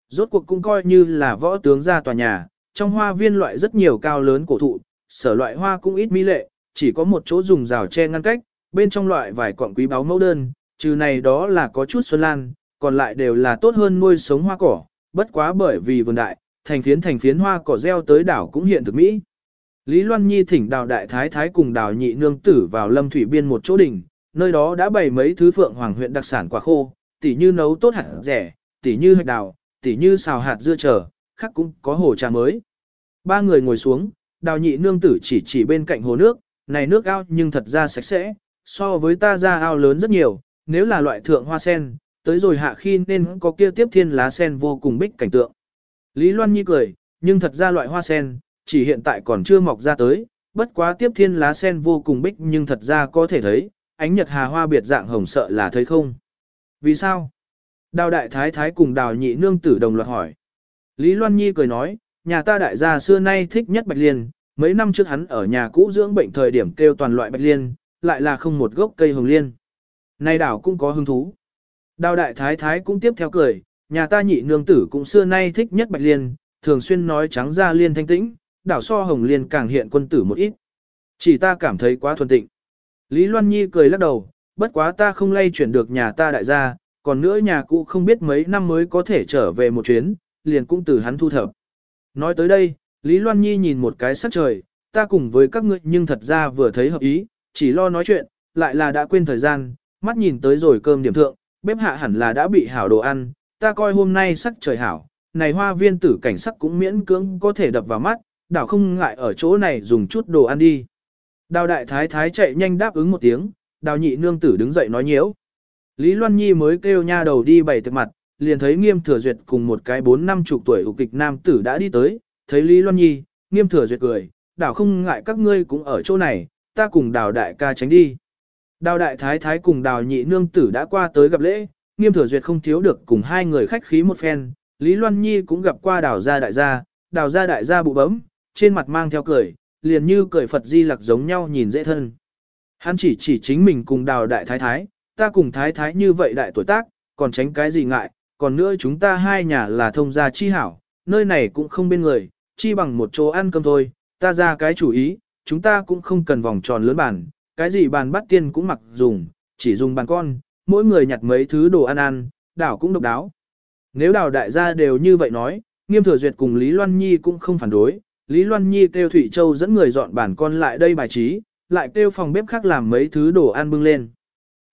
Rốt cuộc cũng coi như là võ tướng gia tòa nhà, trong hoa viên loại rất nhiều cao lớn cổ thụ, sở loại hoa cũng ít mỹ lệ, chỉ có một chỗ dùng rào che ngăn cách, bên trong loại vài quặng quý báu mẫu đơn, trừ này đó là có chút xuân lan, còn lại đều là tốt hơn nuôi sống hoa cỏ, bất quá bởi vì vườn đại, thành phiến thành phiến hoa cỏ gieo tới đảo cũng hiện thực mỹ. Lý Loan Nhi thỉnh đào đại thái thái cùng đào nhị nương tử vào lâm thủy biên một chỗ đỉnh, nơi đó đã bày mấy thứ phượng hoàng huyện đặc sản quả khô, tỉ như nấu tốt hạt rẻ, tỉ như hạch đào, tỉ như xào hạt dưa trở, khác cũng có hồ trà mới. Ba người ngồi xuống, đào nhị nương tử chỉ chỉ bên cạnh hồ nước, này nước ao nhưng thật ra sạch sẽ, so với ta ra ao lớn rất nhiều, nếu là loại thượng hoa sen, tới rồi hạ khi nên có kia tiếp thiên lá sen vô cùng bích cảnh tượng. Lý Loan Nhi cười, nhưng thật ra loại hoa sen, chỉ hiện tại còn chưa mọc ra tới, bất quá tiếp thiên lá sen vô cùng bích nhưng thật ra có thể thấy, ánh nhật hà hoa biệt dạng hồng sợ là thấy không. Vì sao? Đào đại thái thái cùng đào nhị nương tử đồng loạt hỏi. Lý Loan Nhi cười nói, nhà ta đại gia xưa nay thích nhất bạch liên, mấy năm trước hắn ở nhà cũ dưỡng bệnh thời điểm kêu toàn loại bạch liên, lại là không một gốc cây hồng liên. Nay đảo cũng có hứng thú. Đào đại thái thái cũng tiếp theo cười, nhà ta nhị nương tử cũng xưa nay thích nhất bạch liên, thường xuyên nói trắng ra liên thanh tĩnh, đảo so hồng liên càng hiện quân tử một ít. Chỉ ta cảm thấy quá thuần tịnh. Lý Loan Nhi cười lắc đầu, bất quá ta không lay chuyển được nhà ta đại gia, còn nữa nhà cũ không biết mấy năm mới có thể trở về một chuyến, liền cũng từ hắn thu thập. Nói tới đây, Lý Loan Nhi nhìn một cái sắc trời, ta cùng với các ngươi nhưng thật ra vừa thấy hợp ý, chỉ lo nói chuyện, lại là đã quên thời gian, mắt nhìn tới rồi cơm điểm thượng, bếp hạ hẳn là đã bị hảo đồ ăn, ta coi hôm nay sắc trời hảo, này hoa viên tử cảnh sắc cũng miễn cưỡng có thể đập vào mắt, đảo không ngại ở chỗ này dùng chút đồ ăn đi. Đào đại thái thái chạy nhanh đáp ứng một tiếng, đào nhị nương tử đứng dậy nói nhiễu. Lý Loan Nhi mới kêu nha đầu đi bày thực mặt, liền thấy nghiêm thừa duyệt cùng một cái bốn năm chục tuổi ục kịch nam tử đã đi tới, thấy Lý Loan Nhi, nghiêm thừa duyệt cười, đảo không ngại các ngươi cũng ở chỗ này, ta cùng đào đại ca tránh đi. Đào đại thái thái cùng đào nhị nương tử đã qua tới gặp lễ, nghiêm thừa duyệt không thiếu được cùng hai người khách khí một phen, Lý Loan Nhi cũng gặp qua đào gia đại gia, đào gia đại gia bụ bấm, trên mặt mang theo cười, liền như cười Phật di lặc giống nhau nhìn dễ thân. Hắn chỉ chỉ chính mình cùng đào đại thái thái, ta cùng thái thái như vậy đại tuổi tác, còn tránh cái gì ngại, còn nữa chúng ta hai nhà là thông gia chi hảo, nơi này cũng không bên người, chi bằng một chỗ ăn cơm thôi, ta ra cái chủ ý, chúng ta cũng không cần vòng tròn lớn bản cái gì bàn bắt tiên cũng mặc dùng, chỉ dùng bàn con, mỗi người nhặt mấy thứ đồ ăn ăn, đảo cũng độc đáo. Nếu đào đại gia đều như vậy nói, nghiêm thừa duyệt cùng Lý Loan Nhi cũng không phản đối, Lý Loan Nhi kêu Thủy Châu dẫn người dọn bàn con lại đây bài trí, lại kêu phòng bếp khác làm mấy thứ đồ ăn bưng lên.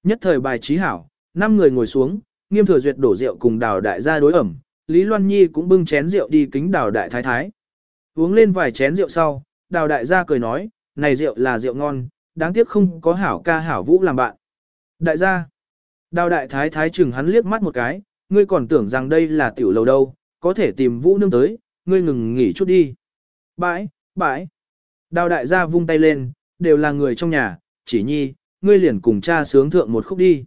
Nhất thời bài trí hảo, năm người ngồi xuống, nghiêm thừa duyệt đổ rượu cùng đào đại gia đối ẩm, Lý Loan Nhi cũng bưng chén rượu đi kính đào đại thái thái. Uống lên vài chén rượu sau, đào đại gia cười nói, này rượu là rượu ngon, đáng tiếc không có hảo ca hảo vũ làm bạn. Đại gia, đào đại thái thái chừng hắn liếc mắt một cái, ngươi còn tưởng rằng đây là tiểu lầu đâu, có thể tìm vũ nương tới, ngươi ngừng nghỉ chút đi. Bãi, bãi. Đào đại gia vung tay lên, đều là người trong nhà, chỉ nhi, ngươi liền cùng cha sướng thượng một khúc đi.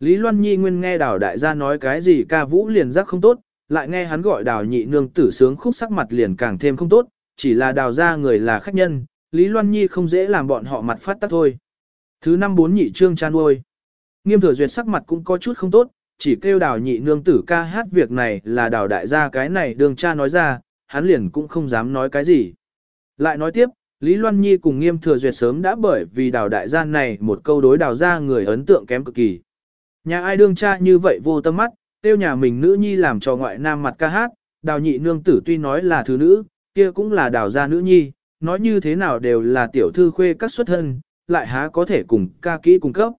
Lý Loan Nhi nguyên nghe đào đại gia nói cái gì ca vũ liền giác không tốt, lại nghe hắn gọi đào nhị nương tử sướng khúc sắc mặt liền càng thêm không tốt, chỉ là đào gia người là khách nhân, Lý Loan Nhi không dễ làm bọn họ mặt phát tắc thôi. Thứ năm bốn nhị trương chan nuôi. Nghiêm thừa duyệt sắc mặt cũng có chút không tốt, chỉ kêu đào nhị nương tử ca hát việc này là đào đại gia cái này đường cha nói ra, hắn liền cũng không dám nói cái gì. Lại nói tiếp, Lý Loan Nhi cùng nghiêm thừa duyệt sớm đã bởi vì đào đại gia này một câu đối đào ra người ấn tượng kém cực kỳ. Nhà ai đương cha như vậy vô tâm mắt, tiêu nhà mình nữ nhi làm cho ngoại nam mặt ca hát, đào nhị nương tử tuy nói là thứ nữ, kia cũng là đào gia nữ nhi, nói như thế nào đều là tiểu thư khuê các xuất thân, lại há có thể cùng ca kỹ cung cấp.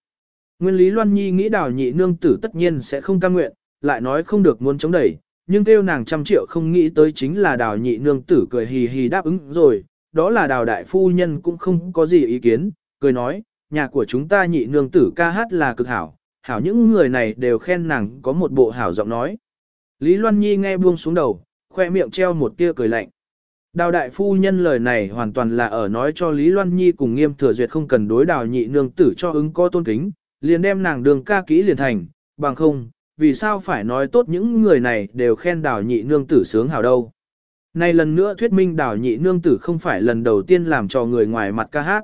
Nguyên lý Loan Nhi nghĩ đào nhị nương tử tất nhiên sẽ không cam nguyện, lại nói không được muốn chống đẩy, nhưng kêu nàng trăm triệu không nghĩ tới chính là đào nhị nương tử cười hì hì đáp ứng rồi, đó là đào đại phu nhân cũng không có gì ý kiến, cười nói, nhà của chúng ta nhị nương tử ca hát là cực hảo, hảo những người này đều khen nàng có một bộ hảo giọng nói. Lý Loan Nhi nghe buông xuống đầu, khoe miệng treo một tia cười lạnh. Đào đại phu nhân lời này hoàn toàn là ở nói cho Lý Loan Nhi cùng nghiêm thừa duyệt không cần đối đào nhị nương tử cho ứng có tôn kính, liền đem nàng đường ca kỹ liền thành, bằng không, vì sao phải nói tốt những người này đều khen đào nhị nương tử sướng hào đâu. Này lần nữa thuyết minh đào nhị nương tử không phải lần đầu tiên làm cho người ngoài mặt ca hát.